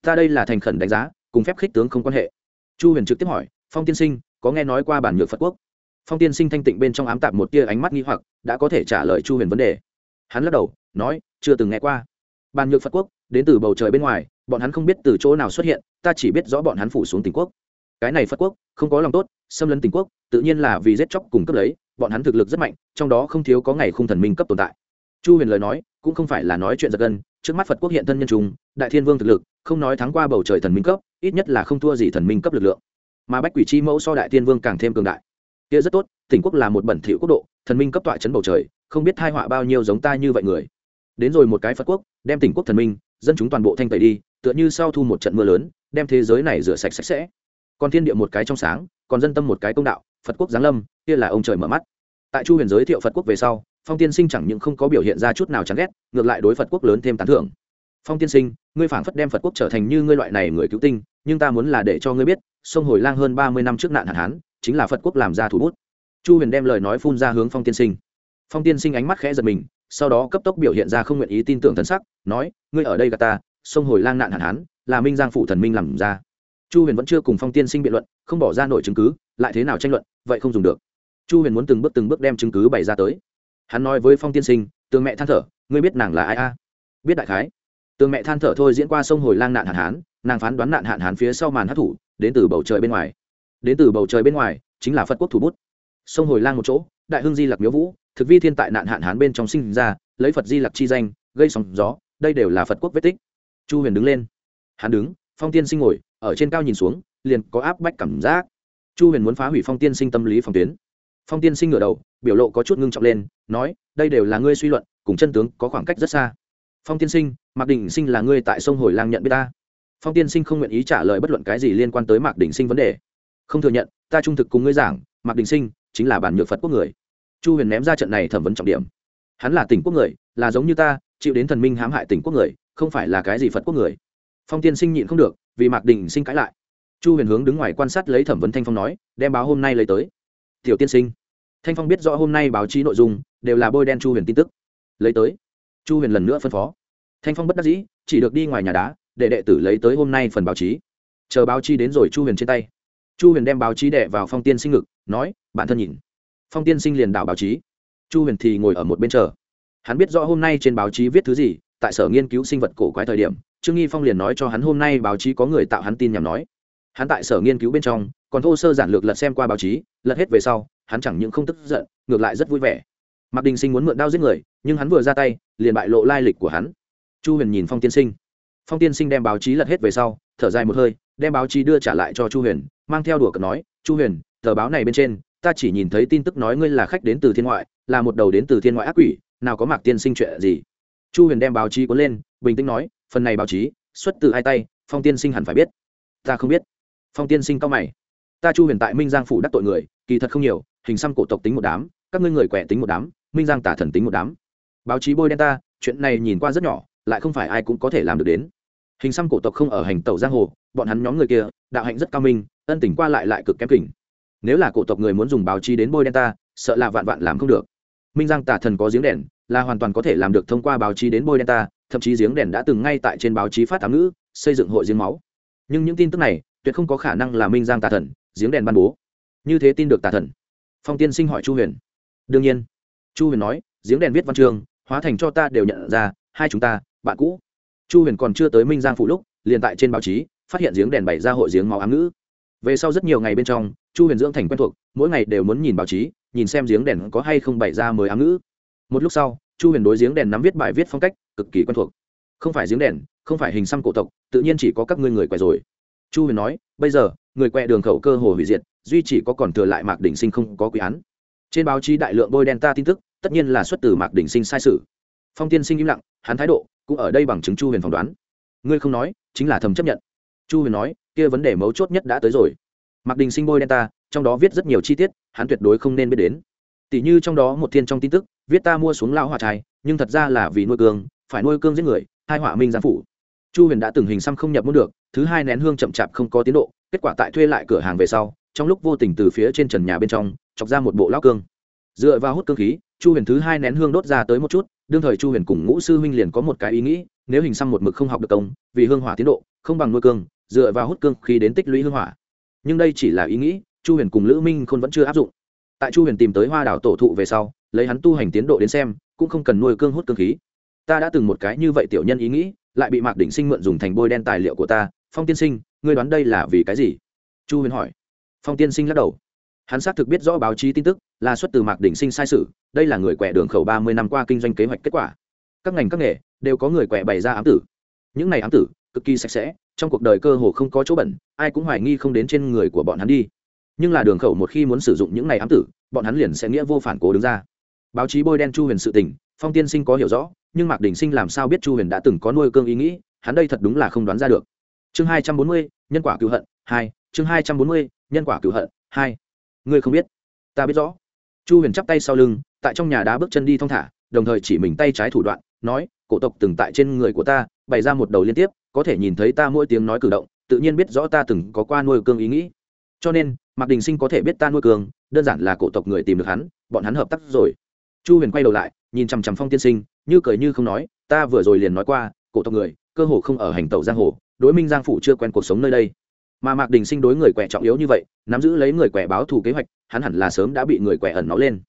Ta đây là thành khẩn đánh giá, cùng phép khích tướng không quan hệ. Chu huyền trực tiếp hỏi, phong tiên sinh, có nghe nói qua bản nhược phật quốc? Phong tiên sinh thanh tịnh bên trong ám tạp một tia ánh mắt nghi hoặc, đã có thể trả lời chu huyền vấn đề hắn lắc đầu, nói, chưa từng nghe qua. Bàn nhược phật quốc, đến từ bầu trời bên ngoài, bọn hắn không biết từ chỗ nào xuất hiện, ta chỉ biết rõ bọn hắn phủ xuống tỉnh quốc. Cái này phật quốc, không có lòng tốt, xâm lấn tỉnh quốc, tự nhiên là vì giết chóc cùng cấp lấy, bọn hắn thực lực rất mạnh, trong đó không thiếu có ngày khung thần minh cấp tồn tại. Chu huyền lời nói, cũng không phải là nói chuyện giật gân, trước mắt phật quốc hiện thân nhân trung, đại thiên vương thực lực, không nói thắng qua bầu trời thần minh cấp, ít nhất là không thua gì thần minh cấp lực lượng. Mà bách quỷ chi mẫu so đại thiên vương càng thêm cường đại. Kia rất tốt, tỉnh quốc là một bẩn thỉu quốc độ, thần minh cấp tọa chấn bầu trời không biết thai họa bao nhiêu giống ta như vậy người. Đến rồi một cái phật quốc, đem tỉnh quốc thần minh, dân chúng toàn bộ thanh tẩy đi, tựa như sau thu một trận mưa lớn, đem thế giới này rửa sạch sạch sẽ. Còn thiên địa một cái trong sáng, còn dân tâm một cái công đạo, phật quốc giáng lâm, kia là ông trời mở mắt. Tại chu huyền giới thiệu phật quốc về sau, phong tiên sinh chẳng những không có biểu hiện ra chút nào chán ghét, ngược lại đối phật quốc lớn thêm tán thưởng. Phong tiên sinh, ngươi phảng phất đem phật quốc trở thành như ngươi loại này người cứu tinh, nhưng ta muốn là để cho ngươi biết, sông hồi lang hơn ba mươi năm trước nạn hạn hán, chính là phật quốc làm ra thủ bút. Chu huyền đem lời nói phun ra hướng phong tiên sinh phong tiên sinh ánh mắt khẽ giật mình, sau đó cấp tốc biểu hiện ra không nguyện ý tin tưởng thần sắc, nói, ngươi ở đây gà ta, sông hồi lang nạn hạn hán, là minh giang phụ thần minh làm ra. Chu huyền vẫn chưa cùng phong tiên sinh biện luận, không bỏ ra nội chứng cứ, lại thế nào tranh luận, vậy không dùng được. Chu huyền muốn từng bước từng bước đem chứng cứ bày ra tới. Hắn nói với phong tiên sinh, tường mẹ than thở, ngươi biết nàng là ai a? Biết đại khái. Tường mẹ than thở thôi diễn qua sông hồi lang nạn hạn hán, nàng phán đoán nạn hạn hán phía sau màn hát thủ đến từ bầu trời bên ngoài. Đến từ bầu trời bên ngoài, chính là phật quốc thủ bút. Sông hồi lang một chỗ, đại hưng di lặc miếu vũ thực vi thiên tại nạn hạn hán bên trong sinh ra, lấy phật di lặc chi danh, gây sóng gió, đây đều là phật quốc vết tích. Chu huyền đứng lên. Hắn đứng, phong tiên sinh ngồi, ở trên cao nhìn xuống, liền có áp bách cảm giác. Chu huyền muốn phá hủy phong tiên sinh tâm lý phòng tuyến. Phong tiên sinh ngửa đầu, biểu lộ có chút ngưng trọng lên, nói, đây đều là ngươi suy luận, cùng chân tướng có khoảng cách rất xa. Phong tiên sinh, mạc đình sinh là ngươi tại sông hồi lang nhận biết ta. Phong tiên sinh không nguyện ý trả lời bất luận cái gì liên quan tới mạc đình sinh vấn đề. Không thừa nhận, ta trung thực cùng ngươi giảng, mạc đình sinh chính là bản nhược phật quốc người chu huyền ném ra trận này thẩm vấn trọng điểm. Hắn là tỉnh quốc người, là giống như ta, chịu đến thần minh hãm hại tỉnh quốc người, không phải là cái gì phật quốc người. Phong tiên sinh nhịn không được, vì mạc đình sinh cãi lại. Chu huyền hướng đứng ngoài quan sát lấy thẩm vấn thanh phong nói, đem báo hôm nay lấy tới. Tiểu tiên sinh, thanh phong biết rõ hôm nay báo chí nội dung, đều là bôi đen chu huyền tin tức. Lấy tới. Chu huyền lần nữa phân phó. Thanh phong bất đắc dĩ, chỉ được đi ngoài nhà đá, để đệ tử lấy tới hôm nay phần báo chí. Chờ báo chí đến rồi chu huyền trên tay. Chu huyền đem báo chí đệ vào phong tiên sinh ngực, nói, bản thân nhìn phong tiên sinh liền đảo báo chí. Chu huyền thì ngồi ở một bên chờ. Hắn biết rõ hôm nay trên báo chí viết thứ gì, tại sở nghiên cứu sinh vật cổ quái thời điểm, trương nghi phong liền nói cho hắn hôm nay báo chí có người tạo hắn tin nhằm nói. Hắn tại sở nghiên cứu bên trong, còn thô sơ giản lược lật xem qua báo chí, lật hết về sau, hắn chẳng những không tức giận, ngược lại rất vui vẻ. Mạc đình sinh muốn mượn đao giết người, nhưng hắn vừa ra tay, liền bại lộ lai lịch của hắn. Chu huyền nhìn phong tiên sinh. Phong tiên sinh đem báo chí lật hết về sau, thở dài một hơi, đem báo chí đưa trả lại cho chu huyền, mang theo đùa cợt nói, chu huyền, tờ báo này bên trên ta chỉ nhìn thấy tin tức nói ngươi là khách đến từ thiên ngoại, là một đầu đến từ thiên ngoại ác quỷ, nào có mạc tiên sinh chuyện gì? Chu huyền đem báo chí cuốn lên, bình tĩnh nói, phần này báo chí, xuất từ hai tay, phong tiên sinh hẳn phải biết. Ta không biết. Phong tiên sinh cao mày. Ta chu huyền tại minh giang phủ đắc tội người, kỳ thật không nhiều, hình xăm cổ tộc tính một đám, các ngươi người quẻ tính một đám, minh giang tả thần tính một đám. Báo chí bôi đen ta, chuyện này nhìn qua rất nhỏ, lại không phải ai cũng có thể làm được đến. Hình xăm cổ tộc không ở hành tàu giang hồ, bọn hắn nhóm người kia, đạo hạnh rất cao minh, ân tình qua lại lại cực kém kỉnh nếu là cổ tộc người muốn dùng báo chí đến bôi đen ta, sợ là vạn vạn làm không được. Minh giang tả thần có giếng đèn, là hoàn toàn có thể làm được thông qua báo chí đến bôi đen ta, thậm chí giếng đèn đã từng ngay tại trên báo chí phát tám ngữ, xây dựng hội giếng máu. Nhưng những tin tức này, tuyệt không có khả năng là minh giang tà thần, giếng đèn ban bố. Như thế tin được tà thần. Phong tiên sinh hỏi chu huyền. Đương nhiên. Chu huyền nói, giếng đèn viết văn chương hóa thành cho ta đều nhận ra, hai chúng ta, bạn cũ. Chu huyền còn chưa tới minh giang phụ lúc, liền tại trên báo chí, phát hiện giếng đèn bày ra hội giếng máu ám ngữ về sau rất nhiều ngày bên trong, chu huyền dưỡng thành quen thuộc, mỗi ngày đều muốn nhìn báo chí, nhìn xem giếng đèn có hay không bày ra mới ám ngữ. Một lúc sau, chu huyền đối giếng đèn nắm viết bài viết phong cách, cực kỳ quen thuộc. Không phải giếng đèn, không phải hình xăm cổ tộc, tự nhiên chỉ có các ngươi người què rồi. Chu huyền nói, bây giờ, người quẹ đường khẩu cơ hồ hủy diệt, duy chỉ có còn thừa lại mạc đỉnh sinh không có quý án. Trên báo chí đại lượng bôi đen ta tin tức, tất nhiên là xuất từ mạc đỉnh sinh sai sự. Phong tiên sinh im lặng, hắn thái độ cũng ở đây bằng chứng chu huyền phỏng đoán. Ngươi không nói, chính là thầm chấp nhận. Chu huyền nói kia vấn đề mấu chốt nhất đã tới rồi. Mạc đình sinh bôi đen ta, trong đó viết rất nhiều chi tiết, hắn tuyệt đối không nên biết đến. Tỷ như trong đó một thiên trong tin tức, viết ta mua xuống lao hòa trai, nhưng thật ra là vì nuôi cương, phải nuôi cương giết người, hai hỏa minh giang phủ. Chu huyền đã từng hình xăm không nhập muốn được, thứ hai nén hương chậm chạp không có tiến độ, kết quả tại thuê lại cửa hàng về sau, trong lúc vô tình từ phía trên trần nhà bên trong, chọc ra một bộ lao cương. Dựa vào hút cương khí, chu huyền thứ hai nén hương đốt ra tới một chút, đương thời chu huyền cùng ngũ sư huynh liền có một cái ý nghĩ, nếu hình xăm một mực không học được công, vì hương hỏa tiến độ, không bằng nuôi cương dựa vào hút cương khí đến tích lũy hương hỏa. Nhưng đây chỉ là ý nghĩ, chu huyền cùng lữ minh khôn vẫn chưa áp dụng. Tại chu huyền tìm tới hoa đảo tổ thụ về sau, lấy hắn tu hành tiến độ đến xem, cũng không cần nuôi cương hút cương khí. Ta đã từng một cái như vậy tiểu nhân ý nghĩ, lại bị mạc đỉnh sinh mượn dùng thành bôi đen tài liệu của ta. Phong tiên sinh, ngươi đoán đây là vì cái gì? Chu huyền hỏi. Phong tiên sinh lắc đầu. Hắn xác thực biết rõ báo chí tin tức, là xuất từ mạc đỉnh sinh sai sự, đây là người quẻ đường khẩu ba mươi năm qua kinh doanh kế hoạch kết quả. Các ngành các nghề đều có người quẻ bày ra ám tử. Những này ám tử, cực kỳ sạch sẽ trong cuộc đời cơ hồ không có chỗ bẩn, ai cũng hoài nghi không đến trên người của bọn hắn đi. Nhưng là đường khẩu một khi muốn sử dụng những này ám tử, bọn hắn liền sẽ nghĩa vô phản cố đứng ra. Báo chí bôi đen chu huyền sự tình, phong tiên sinh có hiểu rõ, nhưng mạc đình sinh làm sao biết chu huyền đã từng có nuôi cương ý nghĩ, hắn đây thật đúng là không đoán ra được. Chương hai trăm bốn mươi, nhân quả cựu hận, hai, chương hai trăm bốn mươi, nhân quả cựu hận, hai. Ngươi không biết, ta biết rõ. Chu huyền chắp tay sau lưng, tại trong nhà đá bước chân đi thong thả, đồng thời chỉ mình tay trái thủ đoạn, nói, cổ tộc từng tại trên người của ta, bày ra một đầu liên tiếp có thể nhìn thấy ta mỗi tiếng nói cử động, tự nhiên biết rõ ta từng có qua nuôi cương ý nghĩ. Cho nên, mạc đình sinh có thể biết ta nuôi cương, đơn giản là cổ tộc người tìm được hắn, bọn hắn hợp tác rồi. Chu huyền quay đầu lại, nhìn chằm chằm phong tiên sinh, như cười như không nói, ta vừa rồi liền nói qua, cổ tộc người, cơ hồ không ở hành tàu giang hồ, đối minh giang phủ chưa quen cuộc sống nơi đây. Mà mạc đình sinh đối người quẻ trọng yếu như vậy, nắm giữ lấy người quẻ báo thù kế hoạch, hắn hẳn là sớm đã bị người quẻ ẩn nó lên.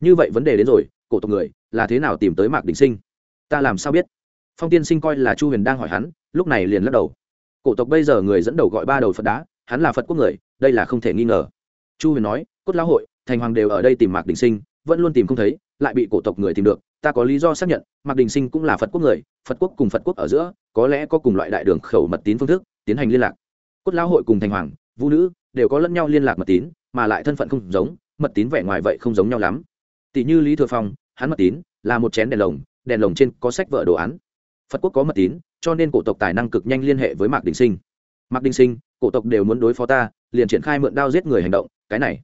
Như vậy vấn đề đến rồi, cổ tộc người, là thế nào tìm tới mạc đình sinh? Ta làm sao biết? Phong tiên sinh coi là chu huyền đang hỏi hắn, lúc này liền lắc đầu. Cổ tộc bây giờ người dẫn đầu gọi ba đầu phật đá, hắn là phật quốc người, đây là không thể nghi ngờ. Chu huyền nói, cốt lão hội, thành hoàng đều ở đây tìm mạc đình sinh, vẫn luôn tìm không thấy, lại bị cổ tộc người tìm được, ta có lý do xác nhận, mạc đình sinh cũng là phật quốc người, phật quốc cùng phật quốc ở giữa, có lẽ có cùng loại đại đường khẩu mật tín phương thức, tiến hành liên lạc. Cốt lão hội cùng thành hoàng, vũ nữ, đều có lẫn nhau liên lạc mật tín, mà lại thân phận không giống, mật tín vẻ ngoài vậy không giống nhau lắm. Tỷ như lý thừa phong, hắn mật tín là một chén đèn lồng đèn lồng trên có sách vợ đồ án phật quốc có mật tín, cho nên cổ tộc tài năng cực nhanh liên hệ với mạc đình sinh. Mạc đình sinh, cổ tộc đều muốn đối phó ta, liền triển khai mượn đao giết người hành động, cái này.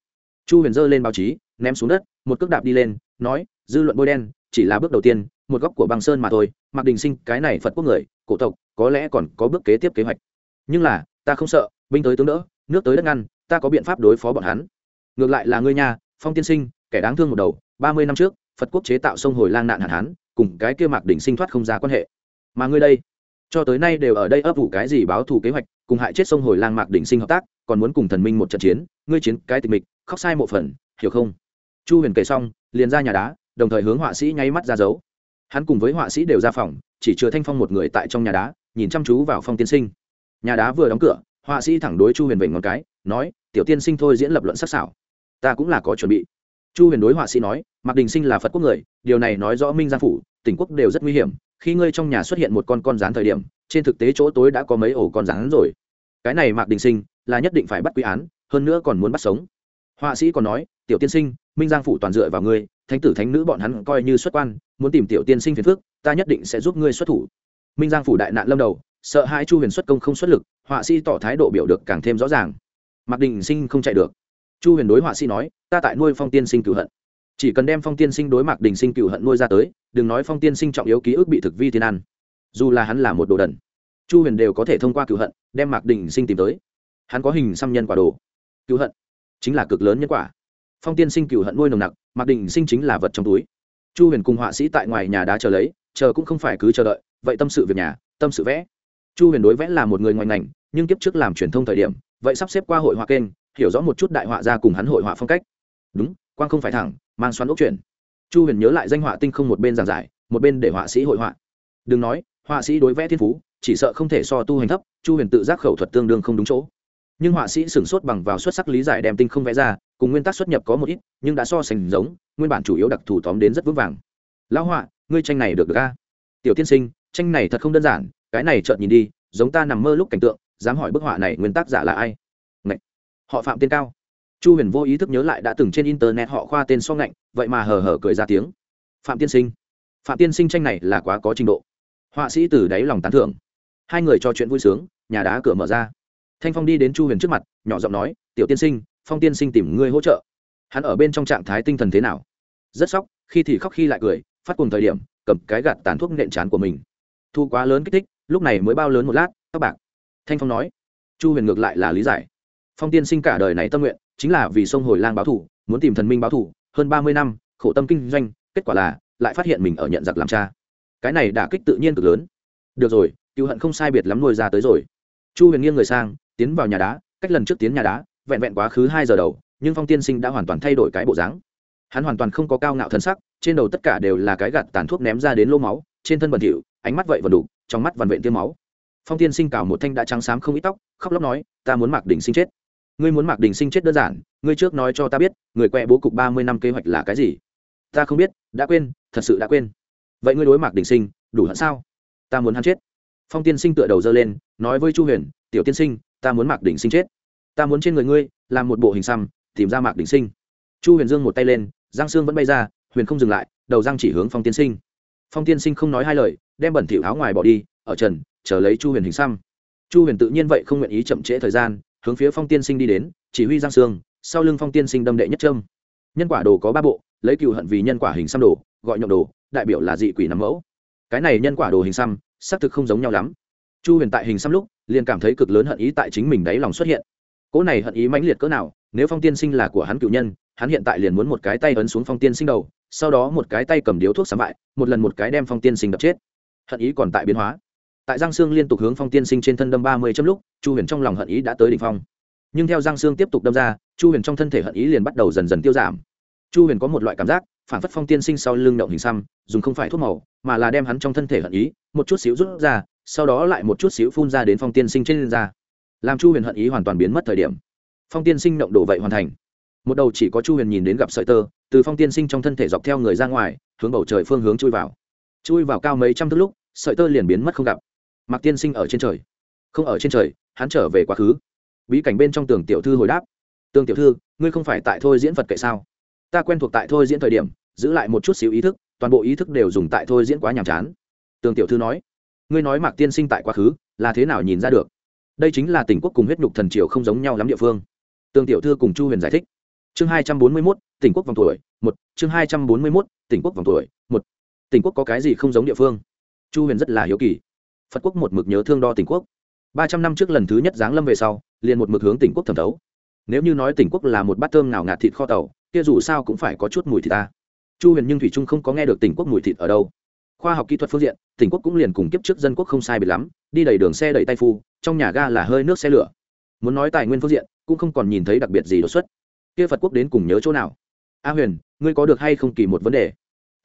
Chu huyền dơ lên báo chí, ném xuống đất, một cước đạp đi lên, nói, dư luận bôi đen, chỉ là bước đầu tiên, một góc của băng sơn mà thôi, mạc đình sinh, cái này phật quốc người, cổ tộc, có lẽ còn có bước kế tiếp kế hoạch. Nhưng là, ta không sợ, binh tới tướng đỡ, nước tới đất ngăn, ta có biện pháp đối phó bọn hắn. Ngược lại là ngươi nhà phong tiên sinh, kẻ đáng thương một đầu, ba mươi năm trước, phật quốc chế tạo sông hồi lang nạn hạn hán, cùng cái kia mạc Đình sinh thoát không ra quan hệ mà ngươi đây? Cho tới nay đều ở đây ấp ủ cái gì báo thù kế hoạch, cùng hại chết sông hồi lang mạc đỉnh sinh hợp tác, còn muốn cùng thần minh một trận chiến, ngươi chiến cái tịch mịch, khóc sai một phần, hiểu không? Chu huyền kể xong, liền ra nhà đá, đồng thời hướng họa sĩ nháy mắt ra dấu. Hắn cùng với họa sĩ đều ra phòng, chỉ chứa thanh phong một người tại trong nhà đá, nhìn chăm chú vào phong tiên sinh. Nhà đá vừa đóng cửa, họa sĩ thẳng đối chu huyền vểnh ngón cái, nói, tiểu tiên sinh thôi diễn lập luận sắc sảo. Ta cũng là có chuẩn bị. Chu huyền đối họa sĩ nói, mạc đình sinh là phật quốc người, điều này nói rõ minh giang phủ tỉnh quốc đều rất nguy hiểm, khi ngươi trong nhà xuất hiện một con con rán thời điểm, trên thực tế chỗ tối đã có mấy ổ con rán rồi. Cái này mạc đình sinh là nhất định phải bắt quy án, hơn nữa còn muốn bắt sống. Họa sĩ còn nói, tiểu tiên sinh, minh giang phủ toàn dựa vào ngươi, thánh tử thánh nữ bọn hắn coi như xuất quan, muốn tìm tiểu tiên sinh phiền phước ta nhất định sẽ giúp ngươi xuất thủ. Minh giang phủ đại nạn lâm đầu, sợ hai chu huyền xuất công không xuất lực, họa sĩ tỏ thái độ biểu được càng thêm rõ ràng. Mạc đình sinh không chạy được. Chu huyền đối họa sĩ nói, ta tại nuôi phong tiên sinh cửu hận chỉ cần đem phong tiên sinh đối mặt đình sinh cửu hận nuôi ra tới, đừng nói phong tiên sinh trọng yếu ký ức bị thực vi thiên ăn dù là hắn là một đồ đần, chu huyền đều có thể thông qua cửu hận đem mạc đình sinh tìm tới. Hắn có hình xăm nhân quả đồ. Cửu hận chính là cực lớn nhân quả. Phong tiên sinh cửu hận nuôi nồng nặc, mạc đình sinh chính là vật trong túi. Chu huyền cùng họa sĩ tại ngoài nhà đá chờ lấy, chờ cũng không phải cứ chờ đợi, vậy tâm sự việc nhà, tâm sự vẽ. Chu huyền đối vẽ là một người ngoài ngành, nhưng kiếp trước làm truyền thông thời điểm, vậy sắp xếp qua hội họa kênh, hiểu rõ một chút đại họa ra cùng hắn hội họa phong cách. Đúng, quang không phải thẳng mang xoắn ốc chuyển. Chu huyền nhớ lại danh họa tinh không một bên giảng giải, một bên để họa sĩ hội họa. Đừng nói, họa sĩ đối vẽ thiên phú, chỉ sợ không thể so tu hành thấp, chu huyền tự giác khẩu thuật tương đương không đúng chỗ. Nhưng họa sĩ sửng sốt bằng vào xuất sắc lý giải đem tinh không vẽ ra, cùng nguyên tắc xuất nhập có một ít, nhưng đã so sánh giống, nguyên bản chủ yếu đặc thù tóm đến rất vững vàng. Lão họa, ngươi tranh này được được a? Tiểu tiên sinh, tranh này thật không đơn giản, cái này chợt nhìn đi, giống ta nằm mơ lúc cảnh tượng, dám hỏi bức họa này nguyên tác giả là ai? Ngậy! họ phạm tiên cao chu huyền vô ý thức nhớ lại đã từng trên internet họ khoa tên so ngạnh vậy mà hờ hờ cười ra tiếng. Phạm tiên sinh. Phạm tiên sinh tranh này là quá có trình độ. Họa sĩ từ đáy lòng tán thưởng. Hai người trò chuyện vui sướng nhà đá cửa mở ra. Thanh phong đi đến chu huyền trước mặt nhỏ giọng nói tiểu tiên sinh phong tiên sinh tìm ngươi hỗ trợ. Hắn ở bên trong trạng thái tinh thần thế nào? Rất sốc, khi thì khóc khi lại cười phát cùng thời điểm cầm cái gạt tàn thuốc nện chán của mình. Thu quá lớn kích thích lúc này mới bao lớn một lát các bạn thanh phong nói chu huyền ngược lại là lý giải. Phong tiên sinh cả đời này tâm nguyện chính là vì sông hồi lang báo thủ muốn tìm thần minh báo thủ hơn ba mươi năm, khổ tâm kinh doanh, kết quả là lại phát hiện mình ở nhận giặc làm cha. Cái này đả kích tự nhiên cực lớn. Được rồi, cựu hận không sai biệt lắm nuôi ra tới rồi. Chu huyền nghiêng người sang, tiến vào nhà đá, cách lần trước tiến nhà đá, vẹn vẹn quá khứ hai giờ đầu, nhưng phong tiên sinh đã hoàn toàn thay đổi cái bộ dáng. Hắn hoàn toàn không có cao ngạo thân sắc, trên đầu tất cả đều là cái gạt tàn thuốc ném ra đến lô máu, trên thân bẩn thỉu, ánh mắt vậy vần đủ, trong mắt vằn vện tiêm máu. Phong tiên sinh cào một thanh đã trắng xám không ít tóc, khóc lóc nói, ta muốn mặc đỉnh sinh chết ngươi muốn mặc đỉnh sinh chết đơn giản, ngươi trước nói cho ta biết, người quẹ bố cục ba mươi năm kế hoạch là cái gì? Ta không biết, đã quên, thật sự đã quên. Vậy ngươi đối mạc đỉnh sinh, đủ hận sao? Ta muốn hắn chết. Phong tiên sinh tựa đầu dơ lên, nói với chu huyền, tiểu tiên sinh, ta muốn mạc đỉnh sinh chết. Ta muốn trên người ngươi, làm một bộ hình xăm, tìm ra mạc đỉnh sinh. Chu huyền dương một tay lên giang xương vẫn bay ra, huyền không dừng lại, đầu giang chỉ hướng phong tiên sinh. Phong tiên sinh không nói hai lời, đem bẩn thỉu áo ngoài bỏ đi, ở trần, chờ lấy chu huyền hình xăm. Chu huyền tự nhiên vậy không nguyện ý chậm trễ thời gian hướng phía phong tiên sinh đi đến, chỉ huy giang sương, sau lưng phong tiên sinh đâm đệ nhất trâm nhân quả đồ có ba bộ, lấy cựu hận vì nhân quả hình xăm đồ, gọi nhộng đồ, đại biểu là dị quỷ nắm mẫu. Cái này nhân quả đồ hình xăm, xác thực không giống nhau lắm. Chu huyền tại hình xăm lúc, liền cảm thấy cực lớn hận ý tại chính mình đáy lòng xuất hiện. Cỗ này hận ý mãnh liệt cỡ nào, nếu phong tiên sinh là của hắn cựu nhân, hắn hiện tại liền muốn một cái tay ấn xuống phong tiên sinh đầu, sau đó một cái tay cầm điếu thuốc xám bại, một lần một cái đem phong tiên sinh đập chết. Hận ý còn tại biến hóa tại giang sương liên tục hướng phong tiên sinh trên thân đâm ba mươi chấm lúc, chu huyền trong lòng hận ý đã tới đ ỉ n h phong. Nhưng theo giang sương tiếp tục đâm ra, chu huyền trong thân thể hận ý liền bắt đầu dần dần tiêu giảm. Chu huyền có một loại cảm giác, phản phất phong tiên sinh sau lưng động hình xăm, dùng không phải thuốc màu, mà là đem hắn trong thân thể hận ý, một chút xíu rút ra, sau đó lại một chút xíu phun ra đến phong tiên sinh trên da. Làm chu huyền hận ý hoàn toàn biến mất thời điểm. Phong tiên sinh động đổ vậy hoàn thành. Một đầu chỉ có chu huyền nhìn đến gặp sợi tơ, từ phong tiên sinh trong thân thể dọc theo người ra ngoài, hướng bầu trời phương hướng chui vào. Chui vào cao mấy trăm thước lúc, sợi tơ liền biến mất không gặp. Mạc tiên sinh ở trên trời. Không ở trên trời, hắn trở về quá khứ. Bí cảnh bên trong tường tiểu thư hồi đáp. Tường tiểu thư, ngươi không phải tại thôi diễn vật kệ sao? Ta quen thuộc tại thôi diễn thời điểm, giữ lại một chút xíu ý thức, toàn bộ ý thức đều dùng tại thôi diễn quá nhàm chán. Tường tiểu thư nói. Ngươi nói mạc tiên sinh tại quá khứ, là thế nào nhìn ra được? Đây chính là tỉnh quốc cùng huyết nhục thần triều không giống nhau lắm địa phương. Tường tiểu thư cùng chu huyền giải thích. Chương hai trăm bốn mươi mốt, tỉnh quốc vòng tuổi, một. Chương hai trăm bốn mươi mốt, tỉnh quốc vòng tuổi, một. Tỉnh quốc có cái gì không giống địa phương? Chu huyền rất là hiếu kỳ phật quốc một mực nhớ thương đo tỉnh quốc. Ba trăm năm trước lần thứ nhất giáng lâm về sau, liền một mực hướng tỉnh quốc thẩm thấu. Nếu như nói tỉnh quốc là một bát thơm nào ngạt thịt kho tàu, kia dù sao cũng phải có chút mùi thịt ta. Chu huyền nhưng thủy trung không có nghe được tỉnh quốc mùi thịt ở đâu. Khoa học kỹ thuật phương diện tỉnh quốc cũng liền cùng kiếp trước dân quốc không sai biệt lắm, đi đầy đường xe đẩy tay phu, trong nhà ga là hơi nước xe lửa. Muốn nói tài nguyên phương diện, cũng không còn nhìn thấy đặc biệt gì đột xuất. Kia phật quốc đến cùng nhớ chỗ nào? A huyền, ngươi có được hay không kỳ một vấn đề?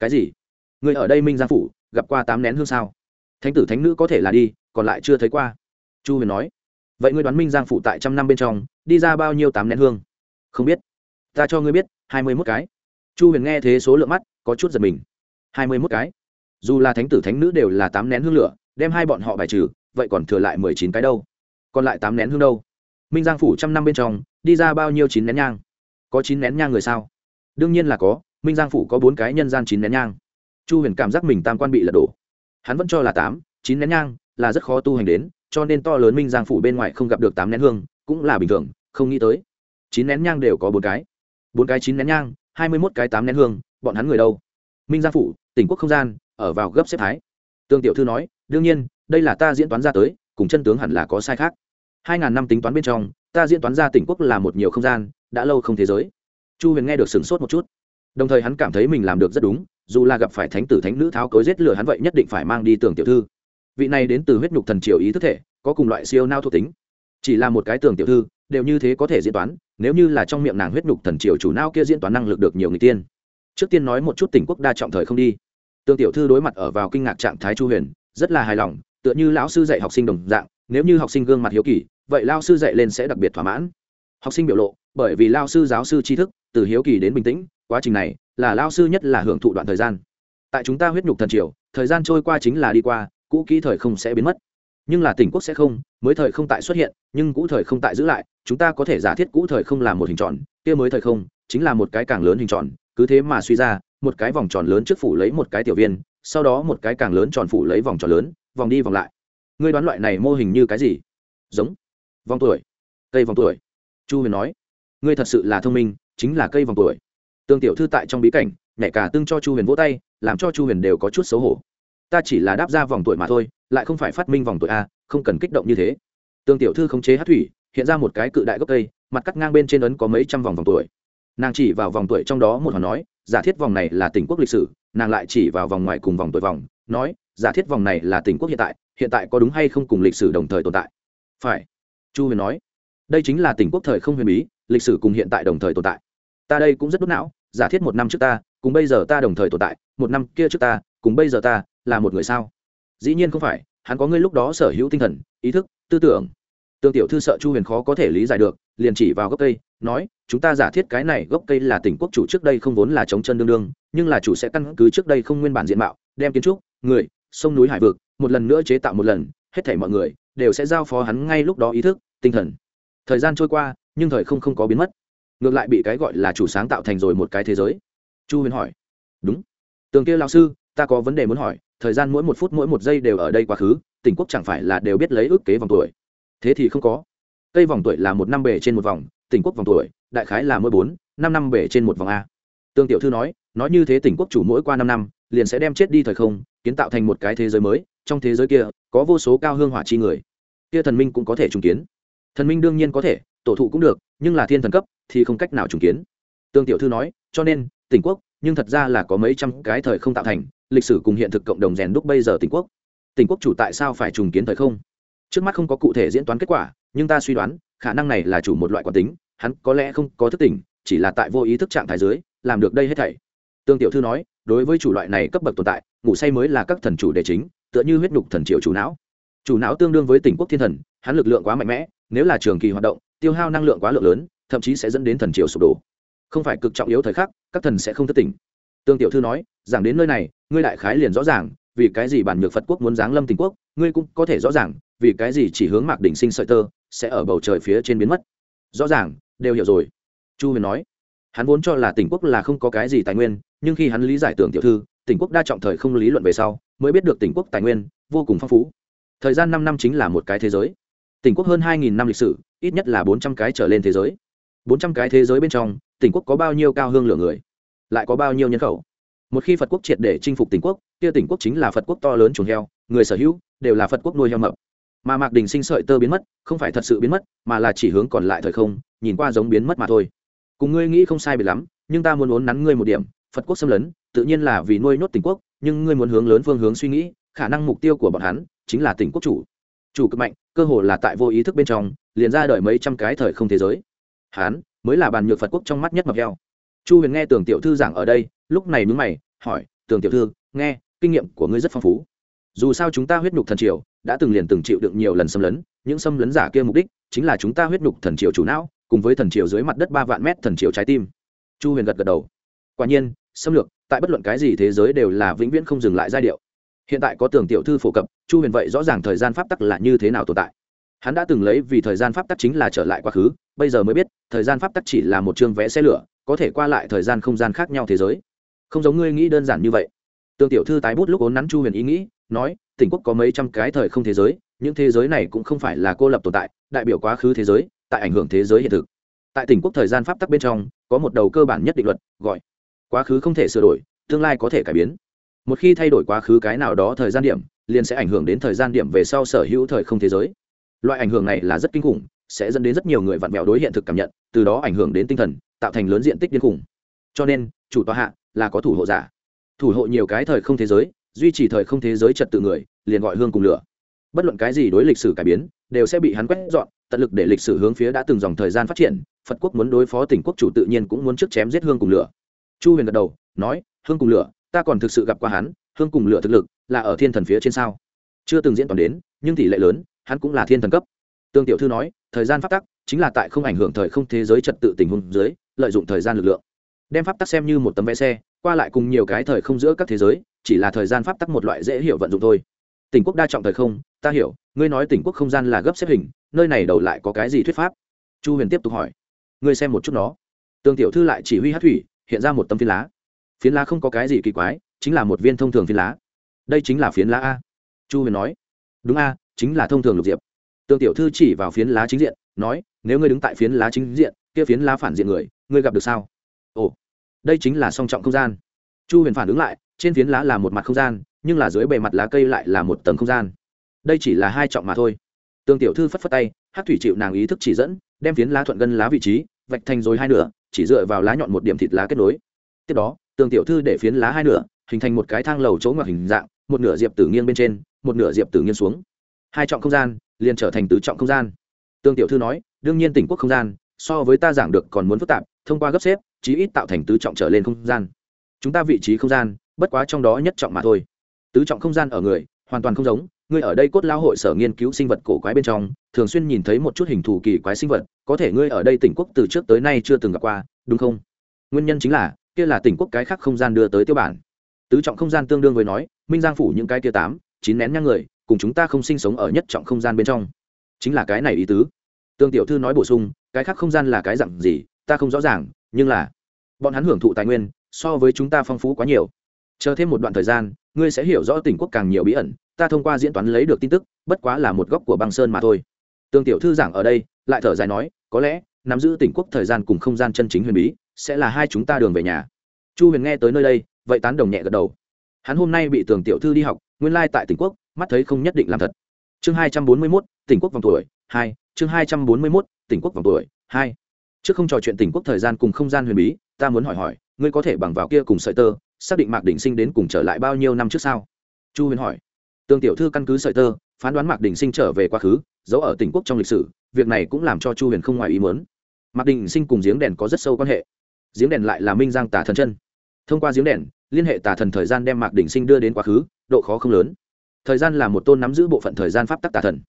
Cái gì? Ngươi ở đây minh giang phủ, gặp qua tám nén hương sao? Thánh tử thánh nữ có thể là đi, còn lại chưa thấy qua. Chu huyền nói, vậy ngươi đoán minh giang Phụ tại trăm năm bên trong, đi ra bao nhiêu tám nén hương? Không biết. Ta cho ngươi biết, hai mươi mốt cái. Chu huyền nghe thế số lượng mắt, có chút giật mình. hai mươi mốt cái? Dù là thánh tử thánh nữ đều là tám nén hương lửa, đem hai bọn họ bài trừ, vậy còn thừa lại mười chín cái đâu? Còn lại tám nén hương đâu? Minh giang phủ trăm năm bên trong, đi ra bao nhiêu chín nén nhang? Có chín nén nhang người sao? Đương nhiên là có, minh giang phủ có bốn cái nhân gian chín nén nhang. Chu huyền cảm giác mình tam quan bị lật đổ hắn vẫn cho là tám, chín nén nhang là rất khó tu hành đến, cho nên to lớn minh giang phủ bên ngoài không gặp được tám nén hương cũng là bình thường, không nghĩ tới. chín nén nhang đều có bốn cái. bốn cái chín nén nhang, hai mươi mốt cái tám nén hương, bọn hắn người đâu? Minh giang phủ, tỉnh quốc không gian, ở vào gấp xếp thái. Tương tiểu thư nói, đương nhiên, đây là ta diễn toán ra tới, cùng chân tướng hẳn là có sai khác. hai ngàn năm tính toán bên trong, ta diễn toán ra tỉnh quốc là một nhiều không gian, đã lâu không thế giới. Chu huyền nghe được sửng sốt một chút. Đồng thời hắn cảm thấy mình làm được rất đúng dù là gặp phải thánh tử thánh nữ tháo cối giết lửa hắn vậy nhất định phải mang đi tưởng tiểu thư. Vị này đến từ huyết nhục thần triều ý thức thể, có cùng loại siêu nao thuộc tính. Chỉ là một cái tưởng tiểu thư, đều như thế có thể diễn toán, nếu như là trong miệng nàng huyết nhục thần triều chủ nao kia diễn toán năng lực được nhiều người tiên. Trước tiên nói một chút tỉnh quốc đa trọng thời không đi. Tường tiểu thư đối mặt ở vào kinh ngạc trạng thái chu huyền, rất là hài lòng, tựa như lão sư dạy học sinh đồng dạng, nếu như học sinh gương mặt hiếu kỳ, vậy lao sư dạy lên sẽ đặc biệt thỏa mãn. Học sinh biểu lộ, bởi vì lao sư giáo sư tri thức, từ hiếu kỳ đến bình tĩnh, quá trình này là lao sư nhất là hưởng thụ đoạn thời gian. Tại chúng ta huyết nhục thần triều, thời gian trôi qua chính là đi qua, cũ kỹ thời không sẽ biến mất. Nhưng là tỉnh quốc sẽ không, mới thời không tại xuất hiện, nhưng cũ thời không tại giữ lại, chúng ta có thể giả thiết cũ thời không là một hình tròn, kia mới thời không, chính là một cái càng lớn hình tròn, cứ thế mà suy ra, một cái vòng tròn lớn trước phủ lấy một cái tiểu viên, sau đó một cái càng lớn tròn phủ lấy vòng tròn lớn, vòng đi vòng lại. Ngươi đoán loại này mô hình như cái gì? Giống. Vòng tuổi. Cây vòng tuổi. Chu huyền nói. Ngươi thật sự là thông minh, chính là cây vòng tuổi tương tiểu thư tại trong bí cảnh, nhảy cả tương cho chu huyền vỗ tay, làm cho chu huyền đều có chút xấu hổ. Ta chỉ là đáp ra vòng tuổi mà thôi, lại không phải phát minh vòng tuổi a, không cần kích động như thế. Tương tiểu thư khống chế hát thủy, hiện ra một cái cự đại gốc cây, mặt cắt ngang bên trên ấn có mấy trăm vòng vòng tuổi. Nàng chỉ vào vòng tuổi trong đó một hòn nói, giả thiết vòng này là tỉnh quốc lịch sử, nàng lại chỉ vào vòng ngoài cùng vòng tuổi vòng, nói, giả thiết vòng này là tỉnh quốc hiện tại hiện tại có đúng hay không cùng lịch sử đồng thời tồn tại? Phải, chu huyền nói. Đây chính là tỉnh quốc thời không huyền bí, lịch sử cùng hiện tại đồng thời tồn tại ta đây cũng rất đốt não, giả thiết một năm trước ta, cùng bây giờ ta đồng thời tồn tại, một năm kia trước ta, cùng bây giờ ta, là một người sao? Dĩ nhiên không phải, hắn có ngươi lúc đó sở hữu tinh thần, ý thức, tư tưởng. Tương tiểu thư sợ chu huyền khó có thể lý giải được, liền chỉ vào gốc cây, nói, chúng ta giả thiết cái này gốc cây là tỉnh quốc chủ trước đây không vốn là chống chân đương đương, nhưng là chủ sẽ căn cứ trước đây không nguyên bản diện mạo, đem kiến trúc, người, sông núi hải vực, một lần nữa chế tạo một lần, hết thảy mọi người, đều sẽ giao phó hắn ngay lúc đó ý thức, tinh thần. Thời gian trôi qua, nhưng thời không không có biến mất ngược lại bị cái gọi là chủ sáng tạo thành rồi một cái thế giới. Chu huyền hỏi. Đúng. Tường kia lao sư, ta có vấn đề muốn hỏi, thời gian mỗi một phút mỗi một giây đều ở đây quá khứ, tỉnh quốc chẳng phải là đều biết lấy ước kế vòng tuổi. Thế thì không có. Cây vòng tuổi là một năm bể trên một vòng, tỉnh quốc vòng tuổi, đại khái là mỗi bốn, năm năm bể trên một vòng a. Tương tiểu thư nói nói như thế tỉnh quốc chủ mỗi qua năm năm, liền sẽ đem chết đi thời không, kiến tạo thành một cái thế giới mới, trong thế giới kia, có vô số cao hương hỏa chi người. Kia thần minh cũng có thể trùng kiến. Thần minh đương nhiên có thể, tổ thụ cũng được nhưng là thiên thần cấp thì không cách nào trùng kiến. Tương tiểu thư nói, cho nên, tỉnh quốc, nhưng thật ra là có mấy trăm cái thời không tạo thành, lịch sử cùng hiện thực cộng đồng rèn đúc bây giờ tỉnh quốc. Tỉnh quốc chủ tại sao phải trùng kiến thời không? Trước mắt không có cụ thể diễn toán kết quả, nhưng ta suy đoán, khả năng này là chủ một loại quán tính, hắn có lẽ không có thức tỉnh, chỉ là tại vô ý thức trạng thái dưới, làm được đây hết thảy. Tương tiểu thư nói, đối với chủ loại này cấp bậc tồn tại, ngủ say mới là các thần chủ đề chính, tựa như huyết nhục thần triệu chủ não. Chủ não tương đương với tỉnh quốc thiên thần, hắn lực lượng quá mạnh mẽ, nếu là trường kỳ hoạt động tiêu hao năng lượng quá lượng lớn, thậm chí sẽ dẫn đến thần triều sụp đổ. Không phải cực trọng yếu thời khắc, các thần sẽ không thất tỉnh. Tương tiểu thư nói, giảng đến nơi này, ngươi đại khái liền rõ ràng, vì cái gì bản nhược phật quốc muốn giáng lâm tỉnh quốc, ngươi cũng có thể rõ ràng, vì cái gì chỉ hướng mạc đỉnh sinh sợi tơ, sẽ ở bầu trời phía trên biến mất. Rõ ràng, đều hiểu rồi. Chu huyền nói, hắn vốn cho là tỉnh quốc là không có cái gì tài nguyên, nhưng khi hắn lý giải tưởng tiểu thư tỉnh quốc đa trọng thời không lý luận về sau, mới biết được tỉnh quốc tài nguyên vô cùng phong phú. Thời gian năm năm chính là một cái thế giới tỉnh quốc hơn hai nghìn năm lịch sử, ít nhất là bốn trăm cái trở lên thế giới. Bốn trăm cái thế giới bên trong, tỉnh quốc có bao nhiêu cao hương lượng người? Lại có bao nhiêu nhân khẩu? Một khi phật quốc triệt để chinh phục tỉnh quốc, kia tỉnh quốc chính là phật quốc to lớn chuồng heo, người sở hữu đều là phật quốc nuôi heo mập. Mà mạc đình sinh sợi tơ biến mất, không phải thật sự biến mất, mà là chỉ hướng còn lại thời không, nhìn qua giống biến mất mà thôi. Cùng ngươi nghĩ không sai biệt lắm, nhưng ta muốn uốn nắn ngươi một điểm, phật quốc xâm lấn, tự nhiên là vì nuôi nhốt tỉnh quốc, nhưng ngươi muốn hướng lớn phương hướng suy nghĩ, khả năng mục tiêu của bọn hắn chính là tỉnh quốc chủ chủ cực mạnh, cơ hồ là tại vô ý thức bên trong, liền ra đời mấy trăm cái thời không thế giới. Hán, mới là bàn nhược phật quốc trong mắt nhất mập heo. Chu huyền nghe tưởng tiểu thư giảng ở đây, lúc này mướn mày, hỏi, tưởng tiểu thư, nghe, kinh nghiệm của ngươi rất phong phú. Dù sao chúng ta huyết nhục thần triều đã từng liền từng chịu đựng nhiều lần xâm lấn, những xâm lấn giả kia mục đích chính là chúng ta huyết nhục thần triều chủ não, cùng với thần triều dưới mặt đất ba vạn mét thần triều trái tim. Chu huyền gật gật đầu. Quả nhiên, xâm lược, tại bất luận cái gì thế giới đều là vĩnh viễn không dừng lại giai điệu hiện tại có tường tiểu thư phổ cập, chu huyền vậy rõ ràng thời gian pháp tắc là như thế nào tồn tại. Hắn đã từng lấy vì thời gian pháp tắc chính là trở lại quá khứ, bây giờ mới biết, thời gian pháp tắc chỉ là một chương vẽ xe lửa, có thể qua lại thời gian không gian khác nhau thế giới. Không giống ngươi nghĩ đơn giản như vậy. Tương tiểu thư tái bút lúc ốn nắn chu huyền ý nghĩ, nói, tỉnh quốc có mấy trăm cái thời không thế giới, những thế giới này cũng không phải là cô lập tồn tại, đại biểu quá khứ thế giới, tại ảnh hưởng thế giới hiện thực. Tại tỉnh quốc thời gian pháp tắc bên trong, có một đầu cơ bản nhất định luật, gọi, quá khứ không thể sửa đổi, tương lai có thể cải biến một khi thay đổi quá khứ cái nào đó thời gian điểm, liền sẽ ảnh hưởng đến thời gian điểm về sau sở hữu thời không thế giới. Loại ảnh hưởng này là rất kinh khủng, sẽ dẫn đến rất nhiều người vặn vẹo đối hiện thực cảm nhận, từ đó ảnh hưởng đến tinh thần, tạo thành lớn diện tích điên khủng. Cho nên, chủ tọa hạ là có thủ hộ giả. Thủ hộ nhiều cái thời không thế giới, duy trì thời không thế giới trật tự người, liền gọi hương cùng lửa. Bất luận cái gì đối lịch sử cải biến, đều sẽ bị hắn quét dọn, tận lực để lịch sử hướng phía đã từng dòng thời gian phát triển, phật quốc muốn đối phó tỉnh quốc chủ tự nhiên cũng muốn trước chém giết hương cùng lửa. Chu huyền gật đầu, nói, hương cùng lửa ta còn thực sự gặp qua hắn, hương cùng lửa thực lực là ở thiên thần phía trên sao? Chưa từng diễn toàn đến, nhưng tỷ lệ lớn, hắn cũng là thiên thần cấp. Tương tiểu thư nói, thời gian pháp tắc chính là tại không ảnh hưởng thời không thế giới trật tự tình huống dưới, lợi dụng thời gian lực lượng. Đem pháp tắc xem như một tấm vé xe, qua lại cùng nhiều cái thời không giữa các thế giới, chỉ là thời gian pháp tắc một loại dễ hiểu vận dụng thôi. Tỉnh quốc đa trọng thời không, ta hiểu, ngươi nói tỉnh quốc không gian là gấp xếp hình, nơi này đầu lại có cái gì thuyết pháp? Chu huyền tiếp tục hỏi. Ngươi xem một chút nó. Tương tiểu thư lại chỉ huy hát thủy, hiện ra một tấm phiến lá phiến lá không có cái gì kỳ quái, chính là một viên thông thường phiến lá. Đây chính là phiến lá a. Chu huyền nói. Đúng a, chính là thông thường lục diệp. Tương tiểu thư chỉ vào phiến lá chính diện, nói, nếu ngươi đứng tại phiến lá chính diện, kia phiến lá phản diện người, ngươi gặp được sao? Ồ, đây chính là song trọng không gian. Chu huyền phản ứng lại, trên phiến lá là một mặt không gian, nhưng là dưới bề mặt lá cây lại là một tầng không gian. Đây chỉ là hai trọng mà thôi. Tương tiểu thư phất phất tay, hát thủy chịu nàng ý thức chỉ dẫn, đem phiến lá thuận gân lá vị trí, vạch thành rồi hai nửa, chỉ dựa vào lá nhọn một điểm thịt lá kết nối. Tiếp đó tương tiểu thư để phiến lá hai nửa, hình thành một cái thang lầu chỗ ngoặc hình dạng, một nửa diệp tử nghiêng bên trên, một nửa diệp tử nghiêng xuống. Hai trọng không gian liền trở thành tứ trọng không gian. Tương tiểu thư nói, đương nhiên tỉnh quốc không gian, so với ta giảng được còn muốn phức tạp, thông qua gấp xếp, chí ít tạo thành tứ trọng trở lên không gian. Chúng ta vị trí không gian, bất quá trong đó nhất trọng mà thôi. Tứ trọng không gian ở người, hoàn toàn không giống, ngươi ở đây cốt lao hội sở nghiên cứu sinh vật cổ quái bên trong, thường xuyên nhìn thấy một chút hình thù kỳ quái sinh vật, có thể ngươi ở đây tỉnh quốc từ trước tới nay chưa từng gặp qua, đúng không? Nguyên nhân chính là kia là tỉnh quốc cái khác không gian đưa tới tiêu bản. Tứ trọng không gian tương đương với nói, minh giang phủ những cái kia tám, chín nén nhang người, cùng chúng ta không sinh sống ở nhất trọng không gian bên trong. Chính là cái này ý tứ. Tương tiểu thư nói bổ sung, cái khác không gian là cái dặn gì, ta không rõ ràng, nhưng là bọn hắn hưởng thụ tài nguyên, so với chúng ta phong phú quá nhiều. Chờ thêm một đoạn thời gian, ngươi sẽ hiểu rõ tỉnh quốc càng nhiều bí ẩn, ta thông qua diễn toán lấy được tin tức, bất quá là một góc của băng sơn mà thôi. Tương tiểu thư giảng ở đây, lại thở dài nói, có lẽ nắm giữ tỉnh quốc thời gian cùng không gian chân chính huyền bí, sẽ là hai chúng ta đường về nhà. Chu huyền nghe tới nơi đây, vậy tán đồng nhẹ gật đầu. Hắn hôm nay bị tường tiểu thư đi học, nguyên lai tại tỉnh quốc, mắt thấy không nhất định làm thật. Chương hai trăm bốn mươi mốt, tỉnh quốc vòng tuổi, hai, chương hai trăm bốn mươi mốt, tỉnh quốc vòng tuổi, hai. Trước không trò chuyện tỉnh quốc thời gian cùng không gian huyền bí, ta muốn hỏi hỏi, ngươi có thể bằng vào kia cùng sợi tơ, xác định mạc đỉnh sinh đến cùng trở lại bao nhiêu năm trước sao? Chu huyền hỏi. Tương tiểu thư căn cứ sợi tơ, phán đoán mạc đỉnh sinh trở về quá khứ, giấu ở tỉnh quốc trong lịch sử, việc này cũng làm cho chu huyền không ngoài ý muốn mạc đỉnh sinh cùng giếng đèn có rất sâu quan hệ. Giếng đèn lại là minh giang tà thần chân. Thông qua giếng đèn, liên hệ tà thần thời gian đem mạc đỉnh sinh đưa đến quá khứ, độ khó không lớn. Thời gian là một tôn nắm giữ bộ phận thời gian pháp tắc tà thần.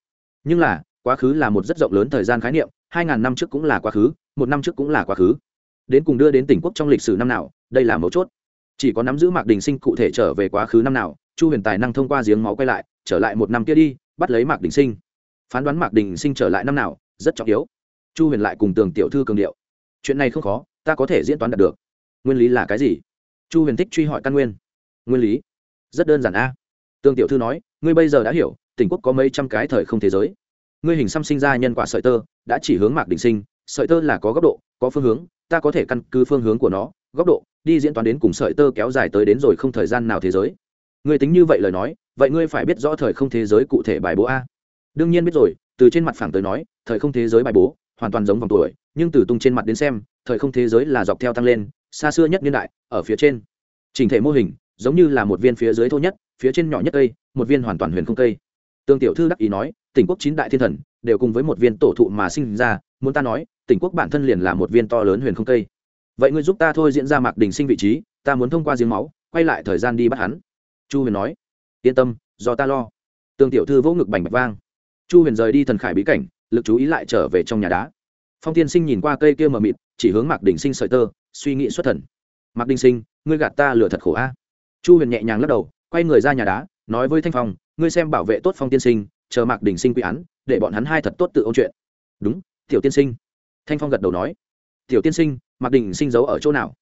Nhưng là, quá khứ là một rất rộng lớn thời gian khái niệm, hai ngàn năm trước cũng là quá khứ, một năm trước cũng là quá khứ. Đến cùng đưa đến tỉnh quốc trong lịch sử năm nào, đây là mấu chốt. Chỉ có nắm giữ mạc đình sinh cụ thể trở về quá khứ năm nào, chu huyền tài năng thông qua giếng máu quay lại, trở lại một năm kia đi, bắt lấy mạc đình sinh. Phán đoán mạc đình sinh trở lại năm nào, rất trọng yếu chu huyền lại cùng tường tiểu thư cường điệu. Chuyện này không khó, ta có thể diễn toán đạt được. Nguyên lý là cái gì? Chu huyền thích truy hỏi căn nguyên. Nguyên lý? Rất đơn giản a. Tường tiểu thư nói, ngươi bây giờ đã hiểu, tỉnh quốc có mấy trăm cái thời không thế giới. Ngươi hình xăm sinh ra nhân quả sợi tơ, đã chỉ hướng mạc đình sinh, sợi tơ là có góc độ, có phương hướng, ta có thể căn cứ phương hướng của nó, góc độ, đi diễn toán đến cùng sợi tơ kéo dài tới đến rồi không thời gian nào thế giới. Ngươi tính như vậy lời nói, vậy ngươi phải biết rõ thời không thế giới cụ thể bài bố a. Đương nhiên biết rồi, từ trên mặt phẳng tới nói, thời không thế giới bài bố hoàn toàn giống vòng tuổi, nhưng từ tung trên mặt đến xem, thời không thế giới là dọc theo tăng lên, xa xưa nhất niên đại, ở phía trên. Trình thể mô hình, giống như là một viên phía dưới thô nhất, phía trên nhỏ nhất cây, một viên hoàn toàn huyền không cây. Tương tiểu thư đắc ý nói, tỉnh quốc chín đại thiên thần, đều cùng với một viên tổ thụ mà sinh ra, muốn ta nói, tỉnh quốc bản thân liền là một viên to lớn huyền không cây. Vậy ngươi giúp ta thôi diễn ra mạc đình sinh vị trí, ta muốn thông qua giếng máu, quay lại thời gian đi bắt hắn. Chu huyền nói, yên tâm, do ta lo. Tương tiểu thư vỗ ngực bành bạch vang. Chu huyền rời đi thần khải bí cảnh lực chú ý lại trở về trong nhà đá. Phong tiên sinh nhìn qua cây kia mờ mịt, chỉ hướng mạc đình sinh sợi tơ, suy nghĩ xuất thần. Mạc đình sinh, ngươi gạt ta lừa thật khổ a. Chu huyền nhẹ nhàng lắc đầu, quay người ra nhà đá, nói với thanh phong, ngươi xem bảo vệ tốt phong tiên sinh, chờ mạc đình sinh quy án, để bọn hắn hai thật tốt tự ôn chuyện. Đúng, tiểu tiên sinh. Thanh phong gật đầu nói. Tiểu tiên sinh, mạc đình sinh giấu ở chỗ nào?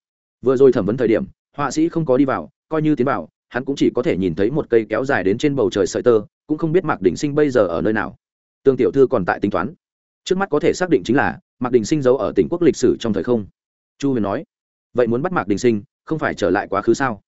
Vừa rồi thẩm vấn thời điểm, họa sĩ không có đi vào, coi như tiến vào, hắn cũng chỉ có thể nhìn thấy một cây kéo dài đến trên bầu trời sợi tơ, cũng không biết mạc đình sinh bây giờ ở nơi nào tương tiểu thư còn tại tính toán. Trước mắt có thể xác định chính là mạc đình sinh giấu ở tỉnh quốc lịch sử trong thời không. Chu huyền nói, vậy muốn bắt mạc đình sinh, không phải trở lại quá khứ sao?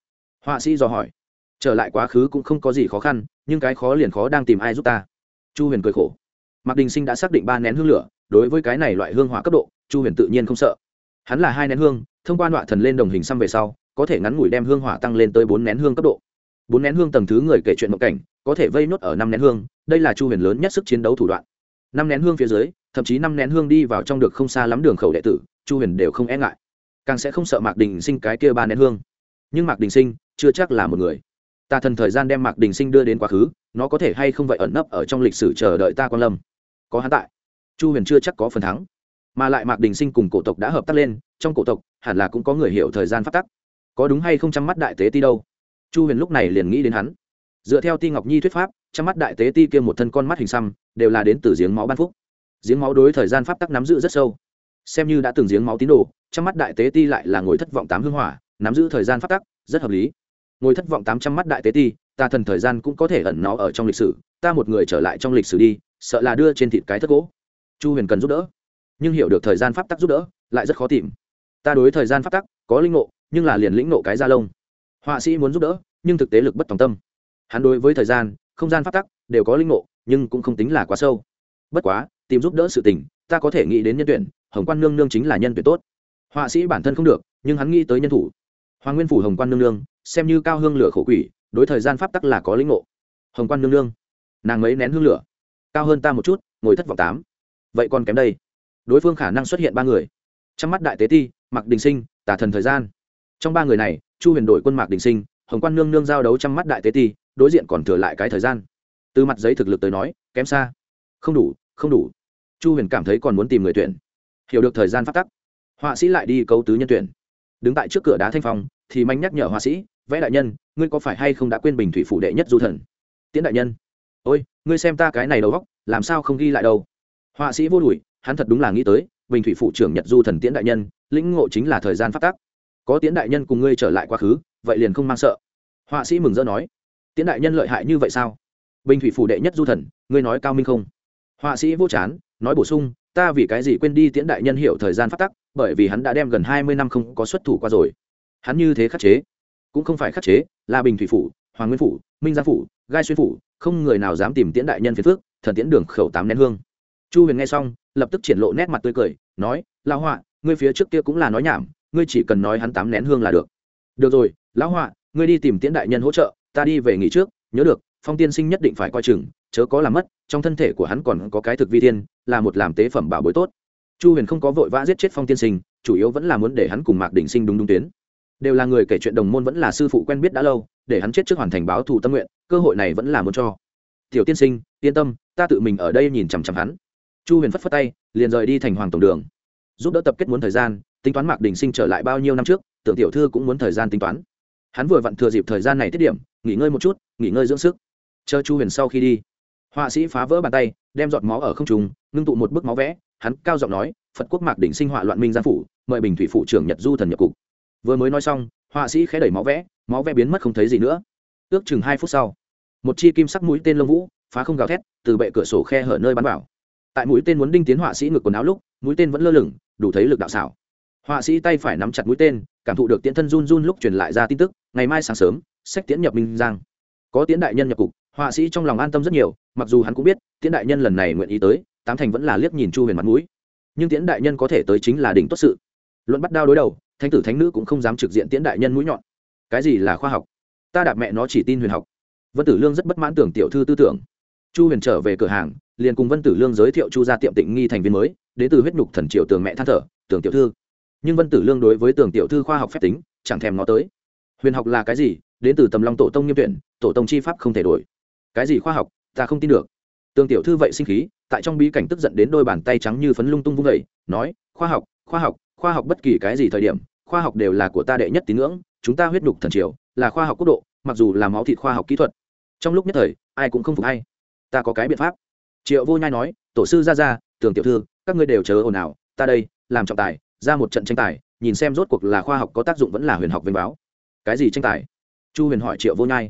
Họa sĩ dò hỏi, trở lại quá khứ cũng không có gì khó khăn, nhưng cái khó liền khó đang tìm ai giúp ta. Chu huyền cười khổ, mạc đình sinh đã xác định ba nén hương lửa, đối với cái này loại hương hỏa cấp độ, chu huyền tự nhiên không sợ. Hắn là hai nén hương, thông qua đoạn thần lên đồng hình xăm về sau, có thể ngắn ngủi đem hương hỏa tăng lên tới bốn nén hương cấp độ. Bốn nén hương tầng thứ người kể chuyện mộng cảnh có thể vây nốt ở năm nén hương, đây là chu huyền lớn nhất sức chiến đấu thủ đoạn. Năm nén hương phía dưới, thậm chí năm nén hương đi vào trong được không xa lắm đường khẩu đệ tử, chu huyền đều không e ngại. Càng sẽ không sợ mạc đình sinh cái kia ba nén hương. Nhưng mạc đình sinh chưa chắc là một người. Ta thần thời gian đem mạc đình sinh đưa đến quá khứ, nó có thể hay không vậy ẩn nấp ở trong lịch sử chờ đợi ta quan lâm? Có hắn tại, chu huyền chưa chắc có phần thắng. Mà lại mạc đình sinh cùng cổ tộc đã hợp tác lên, trong cổ tộc hẳn là cũng có người hiểu thời gian phát tắc. Có đúng hay không chăm mắt đại tế ti đâu? Chu huyền lúc này liền nghĩ đến hắn dựa theo ti ngọc nhi thuyết pháp, trong mắt đại tế ti kia một thân con mắt hình xăm, đều là đến từ giếng máu ban phúc. Giếng máu đối thời gian pháp tắc nắm giữ rất sâu. Xem như đã từng giếng máu tín đồ, trong mắt đại tế ti lại là ngồi thất vọng tám hương hỏa, nắm giữ thời gian pháp tắc, rất hợp lý. Ngồi thất vọng tám trăm mắt đại tế ti, ta thần thời gian cũng có thể ẩn nó ở trong lịch sử, ta một người trở lại trong lịch sử đi, sợ là đưa trên thịt cái thất gỗ. Chu huyền cần giúp đỡ, nhưng hiểu được thời gian pháp tắc giúp đỡ, lại rất khó tìm. Ta đối thời gian pháp tắc có linh ngộ, nhưng là liền lĩnh ngộ cái da lông. Họa sĩ muốn giúp đỡ, nhưng thực tế lực bất tòng tâm hắn đối với thời gian, không gian phát tắc đều có linh ngộ, nhưng cũng không tính là quá sâu. Bất quá, tìm giúp đỡ sự tình, ta có thể nghĩ đến nhân tuyển, hồng quan nương nương chính là nhân tuyển tốt. Họa sĩ bản thân không được, nhưng hắn nghĩ tới nhân thủ. Hoàng nguyên phủ hồng quan nương nương, xem như cao hương lửa khổ quỷ, đối thời gian pháp tắc là có linh ngộ. Hồng quan nương nương, nàng mấy nén hương lửa. Cao hơn ta một chút, ngồi thất vọng tám. Vậy còn kém đây. Đối phương khả năng xuất hiện ba người. Trong mắt đại tế ti mặc đình sinh tả thần thời gian. Trong ba người này, chu huyền đổi quân mạc đình sinh, hồng quan nương nương giao đấu trong mắt đại tế ti đối diện còn thừa lại cái thời gian. Từ mặt giấy thực lực tới nói, kém xa. Không đủ không đủ. Chu huyền cảm thấy còn muốn tìm người tuyển. Hiểu được thời gian phát tắc. Họa sĩ lại đi câu tứ nhân tuyển. Đứng tại trước cửa đá thanh phong, thì manh nhắc nhở họa sĩ, vẽ đại nhân, ngươi có phải hay không đã quên bình thủy phủ đệ nhất du thần? Tiễn đại nhân. Ôi, ngươi xem ta cái này đầu góc làm sao không ghi lại đâu? Họa sĩ vô đùi hắn thật đúng là nghĩ tới, bình thủy phụ trưởng nhật du thần tiễn đại nhân, lĩnh ngộ chính là thời gian phát tác có tiễn đại nhân cùng ngươi trở lại quá khứ, vậy liền không mang sợ. Họa sĩ mừng rỡ nói tiễn đại nhân lợi hại như vậy sao? Bình thủy phủ đệ nhất du thần, ngươi nói cao minh không? Họa sĩ vô chán, nói bổ sung, ta vì cái gì quên đi tiễn đại nhân hiểu thời gian phát tắc, bởi vì hắn đã đem gần hai mươi năm không có xuất thủ qua rồi. Hắn như thế khắc chế, cũng không phải khắc chế, là bình thủy phủ, hoàng nguyên phủ, minh gia phủ, gai xuyên phủ, không người nào dám tìm tiễn đại nhân phiền phước thần tiễn đường khẩu tám nén hương. Chu huyền nghe xong, lập tức triển lộ nét mặt tươi cười, nói, lão họa, ngươi phía trước kia cũng là nói nhảm, ngươi chỉ cần nói hắn tám nén hương là được. Được rồi, lão họa, ngươi đi tìm tiễn đại nhân hỗ trợ ta đi về nghỉ trước, nhớ được, phong tiên sinh nhất định phải coi chừng, chớ có làm mất, trong thân thể của hắn còn có cái thực vi thiên, là một làm tế phẩm bảo bối tốt. Chu huyền không có vội vã giết chết phong tiên sinh, chủ yếu vẫn là muốn để hắn cùng mạc đỉnh sinh đúng đúng tuyến. Đều là người kể chuyện đồng môn vẫn là sư phụ quen biết đã lâu, để hắn chết trước hoàn thành báo thù tâm nguyện, cơ hội này vẫn là muốn cho. Tiểu tiên sinh, yên tâm, ta tự mình ở đây nhìn chằm chằm hắn. Chu huyền phất phất tay, liền rời đi thành hoàng tổng đường. Giúp đỡ tập kết muốn thời gian, tính toán mạc đình sinh trở lại bao nhiêu năm trước, tưởng tiểu thư cũng muốn thời gian tính toán. Hắn vừa vặn thừa dịp thời gian này tiết điểm nghỉ ngơi một chút, nghỉ ngơi dưỡng sức. Chờ chu huyền sau khi đi, họa sĩ phá vỡ bàn tay, đem giọt máu ở không trùng ngưng tụ một bức máu vẽ, hắn cao giọng nói, phật quốc mạc đỉnh sinh họa loạn minh gia phủ, mời bình thủy phụ trưởng nhật du thần nhập cục. Vừa mới nói xong, họa sĩ khẽ đẩy máu vẽ máu vẽ biến mất không thấy gì nữa. Ước chừng hai phút sau, một chi kim sắc mũi tên lông vũ phá không gào thét, từ bệ cửa sổ khe hở nơi bắn vào. Tại mũi tên muốn đinh tiến họa sĩ ngực quần áo lúc, mũi tên vẫn lơ lửng, đủ thấy lực đạo xảo. Họa sĩ tay phải nắm chặt mũi tên, cảm thụ được tiễn thân run run lúc truyền lại ra tin tức, ngày mai sáng sớm sách tiễn nhập minh giang. Có tiễn đại nhân nhập cục, họa sĩ trong lòng an tâm rất nhiều, mặc dù hắn cũng biết, tiễn đại nhân lần này nguyện ý tới, tám thành vẫn là liếc nhìn chu huyền mặt mũi. Nhưng tiễn đại nhân có thể tới chính là đỉnh tốt sự. Luận bắt đao đối đầu, thánh tử thánh nữ cũng không dám trực diện tiễn đại nhân mũi nhọn. Cái gì là khoa học? Ta đạp mẹ nó chỉ tin huyền học. Vân tử lương rất bất mãn tưởng tiểu thư tư tưởng. Chu huyền trở về cửa hàng, liền cùng vân tử lương giới thiệu chu ra tiệm tịnh nghi thành viên mới, đến từ huyết nhục thần triệu tường mẹ than thở, tưởng tiểu thư. Nhưng vân tử lương đối với tưởng tiểu thư khoa học phép tính, chẳng thèm nó tới. Huyền học là cái gì? Đến từ tầm long tổ tông nghiêm tuyển, tổ tông chi pháp không thể đổi. Cái gì khoa học, ta không tin được. Tương tiểu thư vậy sinh khí, tại trong bí cảnh tức giận đến đôi bàn tay trắng như phấn lung tung vung vẩy nói, khoa học khoa học khoa học bất kỳ cái gì thời điểm, khoa học đều là của ta đệ nhất tín ngưỡng, chúng ta huyết đục thần triều, là khoa học quốc độ, mặc dù là máu thịt khoa học kỹ thuật. Trong lúc nhất thời, ai cũng không phục hay ta có cái biện pháp. Triệu vô nhai nói, tổ sư ra ra, tường tiểu thư, các ngươi đều chờ ồn ào, ta đây, làm trọng tài, ra một trận tranh tài, nhìn xem rốt cuộc là khoa học có tác dụng vẫn là huyền học vinh báo. Cái gì tranh tài? Chu huyền hỏi triệu vô nhai.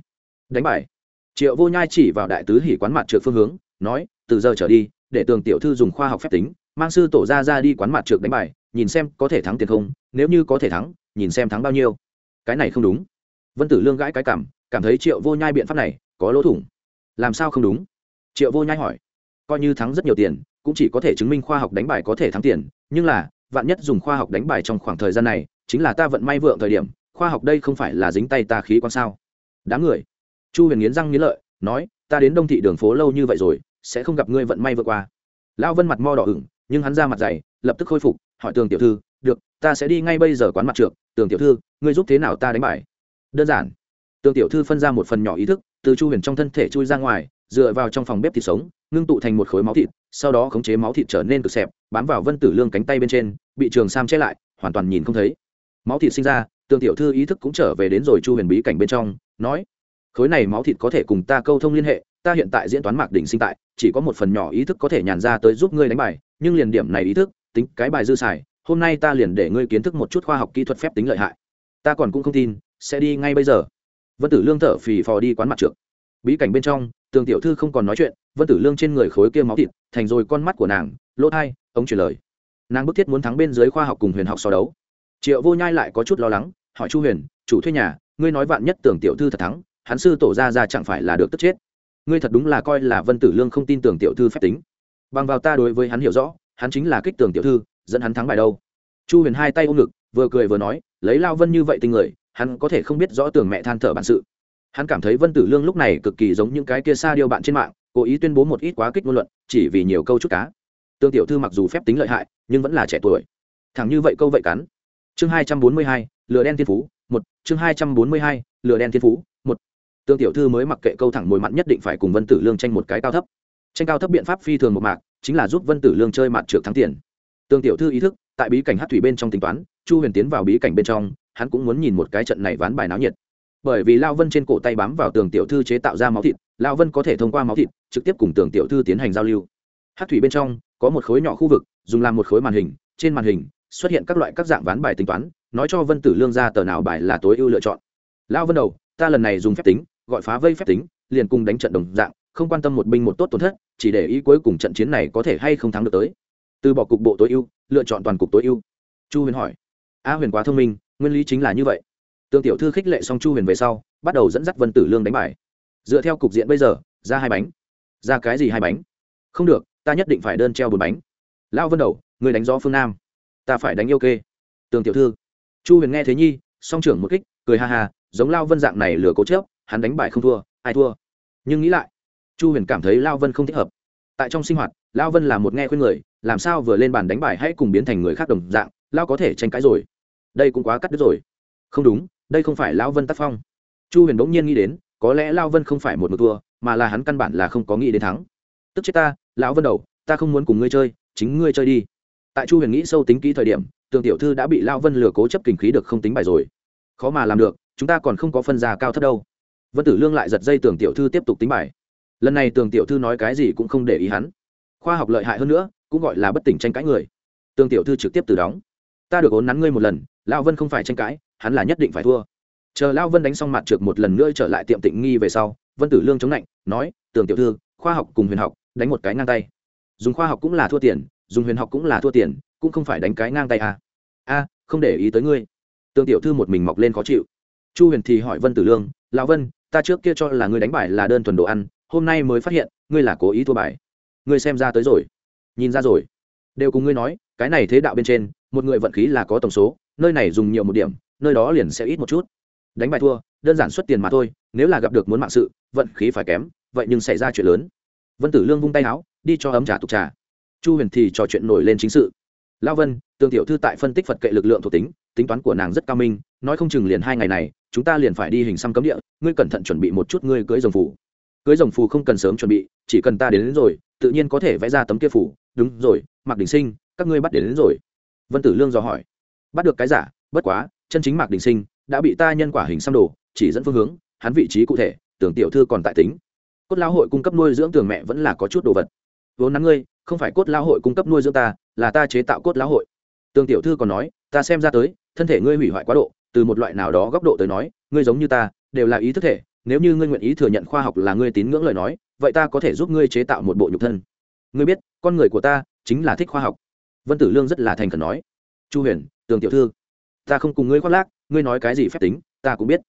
Đánh bài. Triệu vô nhai chỉ vào đại tứ hỉ quán mặt trượt phương hướng, nói, từ giờ trở đi, để tường tiểu thư dùng khoa học phép tính, mang sư tổ ra ra đi quán mặt trượt đánh bài, nhìn xem có thể thắng tiền không, nếu như có thể thắng, nhìn xem thắng bao nhiêu. Cái này không đúng. Vân tử lương gãi cái cảm cảm thấy triệu vô nhai biện pháp này có lỗ thủng. Làm sao không đúng? Triệu vô nhai hỏi. Coi như thắng rất nhiều tiền, cũng chỉ có thể chứng minh khoa học đánh bài có thể thắng tiền, nhưng là, vạn nhất dùng khoa học đánh bài trong khoảng thời gian này, chính là ta vận may vượng thời điểm khoa học đây không phải là dính tay ta khí quan sao? Đám người. Chu huyền nghiến răng nghiến lợi, nói, ta đến đông thị đường phố lâu như vậy rồi, sẽ không gặp ngươi vận may vượt qua. Lão vân mặt mo đỏ ửng, nhưng hắn ra mặt dày, lập tức khôi phục, hỏi tường tiểu thư, được, ta sẽ đi ngay bây giờ quán mặt trượng. tường tiểu thư, ngươi giúp thế nào ta đánh bài đơn giản. Tường tiểu thư phân ra một phần nhỏ ý thức, từ chu huyền trong thân thể chui ra ngoài, dựa vào trong phòng bếp thịt sống, ngưng tụ thành một khối máu thịt, sau đó khống chế máu thịt trở nên cực xẹp, bám vào vân tử lương cánh tay bên trên, bị trường sam che lại, hoàn toàn nhìn không thấy. Máu thịt sinh ra tường tiểu thư ý thức cũng trở về đến rồi chu huyền bí cảnh bên trong, nói, khối này máu thịt có thể cùng ta câu thông liên hệ, ta hiện tại diễn toán mạc đỉnh sinh tại, chỉ có một phần nhỏ ý thức có thể nhàn ra tới giúp ngươi đánh bài, nhưng liền điểm này ý thức, tính cái bài dư xài, hôm nay ta liền để ngươi kiến thức một chút khoa học kỹ thuật phép tính lợi hại. Ta còn cũng không tin, sẽ đi ngay bây giờ. Vân tử lương thở phì phò đi quán mặt trượt bí cảnh bên trong, tường tiểu thư không còn nói chuyện, vân tử lương trên người khối kia máu thịt, thành rồi con mắt của nàng, lỗ thai ống truyền lời. Nàng bức thiết muốn thắng bên dưới khoa học cùng huyền học so đấu triệu vô nhai lại có chút lo lắng, hỏi chu huyền, chủ thuê nhà, ngươi nói vạn nhất tưởng tiểu thư thật thắng, hắn sư tổ ra ra chẳng phải là được tức chết? Ngươi thật đúng là coi là vân tử lương không tin tưởng tiểu thư phép tính. Bằng vào ta đối với hắn hiểu rõ, hắn chính là kích tưởng tiểu thư, dẫn hắn thắng bài đâu. Chu huyền hai tay ôm ngực, vừa cười vừa nói, lấy lao vân như vậy tình người, hắn có thể không biết rõ tưởng mẹ than thở bản sự. Hắn cảm thấy vân tử lương lúc này cực kỳ giống những cái kia xa điêu bạn trên mạng, cố ý tuyên bố một ít quá kích ngôn luận, chỉ vì nhiều câu chút cá. Tương tiểu thư mặc dù phép tính lợi hại, nhưng vẫn là trẻ tuổi. Thẳng như vậy câu vậy cắn chương hai trăm bốn mươi hai, lửa đen thiên phú, một. Chương hai trăm bốn mươi hai, lửa đen thiên phú, một. Tương tiểu thư mới mặc kệ câu thẳng mồi mặn nhất định phải cùng vân tử lương tranh một cái cao thấp. Tranh cao thấp biện pháp phi thường một mạc, chính là giúp vân tử lương chơi mặt trượt thắng tiền. Tương tiểu thư ý thức, tại bí cảnh hát thủy bên trong tính toán, chu huyền tiến vào bí cảnh bên trong, hắn cũng muốn nhìn một cái trận này ván bài náo nhiệt. Bởi vì lao vân trên cổ tay bám vào tường tiểu thư chế tạo ra máu thịt, lao vân có thể thông qua máu thịt, trực tiếp cùng tường tiểu thư tiến hành giao lưu. Hát thủy bên trong, có một khối nhỏ khu vực, dùng làm một khối màn hình, trên màn hình xuất hiện các loại các dạng ván bài tính toán, nói cho vân tử lương ra tờ nào bài là tối ưu lựa chọn. Lao vân đầu, ta lần này dùng phép tính, gọi phá vây phép tính, liền cùng đánh trận đồng dạng, không quan tâm một binh một tốt tổn thất, chỉ để ý cuối cùng trận chiến này có thể hay không thắng được tới. Từ bỏ cục bộ tối ưu, lựa chọn toàn cục tối ưu. Chu huyền hỏi. A huyền quá thông minh, nguyên lý chính là như vậy. Tương tiểu thư khích lệ xong chu huyền về sau, bắt đầu dẫn dắt vân tử lương đánh bài. Dựa theo cục diện bây giờ, ra hai bánh. Ra cái gì hai bánh? Không được, ta nhất định phải đơn treo bốn bánh. Lão vân đầu, người đánh gió phương nam ta phải đánh yêu kê. Tường tiểu thư. Chu huyền nghe thế nhi, song trưởng một kích, cười ha ha, giống lao vân dạng này lừa cố chớp, hắn đánh bài không thua, ai thua? Nhưng nghĩ lại, chu huyền cảm thấy lao vân không thích hợp. Tại trong sinh hoạt, lao vân là một nghe khuyên người, làm sao vừa lên bàn đánh bài hãy cùng biến thành người khác đồng dạng, lao có thể tranh cãi rồi. Đây cũng quá cắt đứt rồi. Không đúng, đây không phải lao vân tác phong. Chu huyền bỗng nhiên nghĩ đến, có lẽ lao vân không phải một một thua, mà là hắn căn bản là không có nghĩ đến thắng. Tức chết ta, lão vân đầu, ta không muốn cùng ngươi chơi, chính ngươi chơi đi tại chu huyền nghĩ sâu tính kỹ thời điểm, tường tiểu thư đã bị lao vân lừa cố chấp kinh khí được không tính bài rồi. Khó mà làm được, chúng ta còn không có phân ra cao thấp đâu. Vân tử lương lại giật dây tường tiểu thư tiếp tục tính bài. Lần này tường tiểu thư nói cái gì cũng không để ý hắn. Khoa học lợi hại hơn nữa, cũng gọi là bất tỉnh tranh cãi người. Tường tiểu thư trực tiếp từ đóng. Ta được ốn nắn ngươi một lần, lao vân không phải tranh cãi, hắn là nhất định phải thua. Chờ lao vân đánh xong mặt trượt một lần nữa trở lại tiệm tịnh nghi về sau, vân tử lương chống lạnh nói, tường tiểu thư, khoa học cùng huyền học, đánh một cái ngang tay. Dùng khoa học cũng là thua tiền dùng huyền học cũng là thua tiền, cũng không phải đánh cái ngang tay à. a, không để ý tới ngươi. Tương tiểu thư một mình mọc lên khó chịu. Chu huyền thì hỏi vân tử lương, lão vân, ta trước kia cho là ngươi đánh bài là đơn thuần đồ ăn, hôm nay mới phát hiện, ngươi là cố ý thua bài. Ngươi xem ra tới rồi. Nhìn ra rồi. Đều cùng ngươi nói, cái này thế đạo bên trên, một người vận khí là có tổng số, nơi này dùng nhiều một điểm, nơi đó liền sẽ ít một chút. Đánh bài thua, đơn giản xuất tiền mà thôi, nếu là gặp được muốn mạng sự, vận khí phải kém, vậy nhưng xảy ra chuyện lớn. Vân tử lương vung tay áo, đi cho ấm trà tục trà chu huyền thì trò chuyện nổi lên chính sự. Lao vân tương tiểu thư tại phân tích phật kệ lực lượng thuộc tính tính toán của nàng rất cao minh nói không chừng liền hai ngày này chúng ta liền phải đi hình xăm cấm địa ngươi cẩn thận chuẩn bị một chút ngươi cưới rồng phủ cưới rồng phù không cần sớm chuẩn bị chỉ cần ta đến, đến rồi tự nhiên có thể vẽ ra tấm kia phủ đúng rồi mạc đình sinh các ngươi bắt đến, đến rồi. Vân tử lương dò hỏi. Bắt được cái giả bất quá chân chính mạc đình sinh đã bị ta nhân quả hình xăm đồ chỉ dẫn phương hướng hắn vị trí cụ thể tưởng tiểu thư còn tại tính. Cốt lão hội cung cấp nuôi dưỡng tường mẹ vẫn là có chút đồ vật vốn nắng ngươi, không phải cốt lão hội cung cấp nuôi dưỡng ta, là ta chế tạo cốt lão hội. Tương tiểu thư còn nói, ta xem ra tới, thân thể ngươi hủy hoại quá độ, từ một loại nào đó góc độ tới nói, ngươi giống như ta, đều là ý thức thể, nếu như ngươi nguyện ý thừa nhận khoa học là ngươi tín ngưỡng lời nói, vậy ta có thể giúp ngươi chế tạo một bộ nhục thân. Ngươi biết, con người của ta, chính là thích khoa học. Vân tử lương rất là thành khẩn nói. Chu huyền, tường tiểu thư, ta không cùng ngươi khoác lác, ngươi nói cái gì phép tính, ta cũng biết.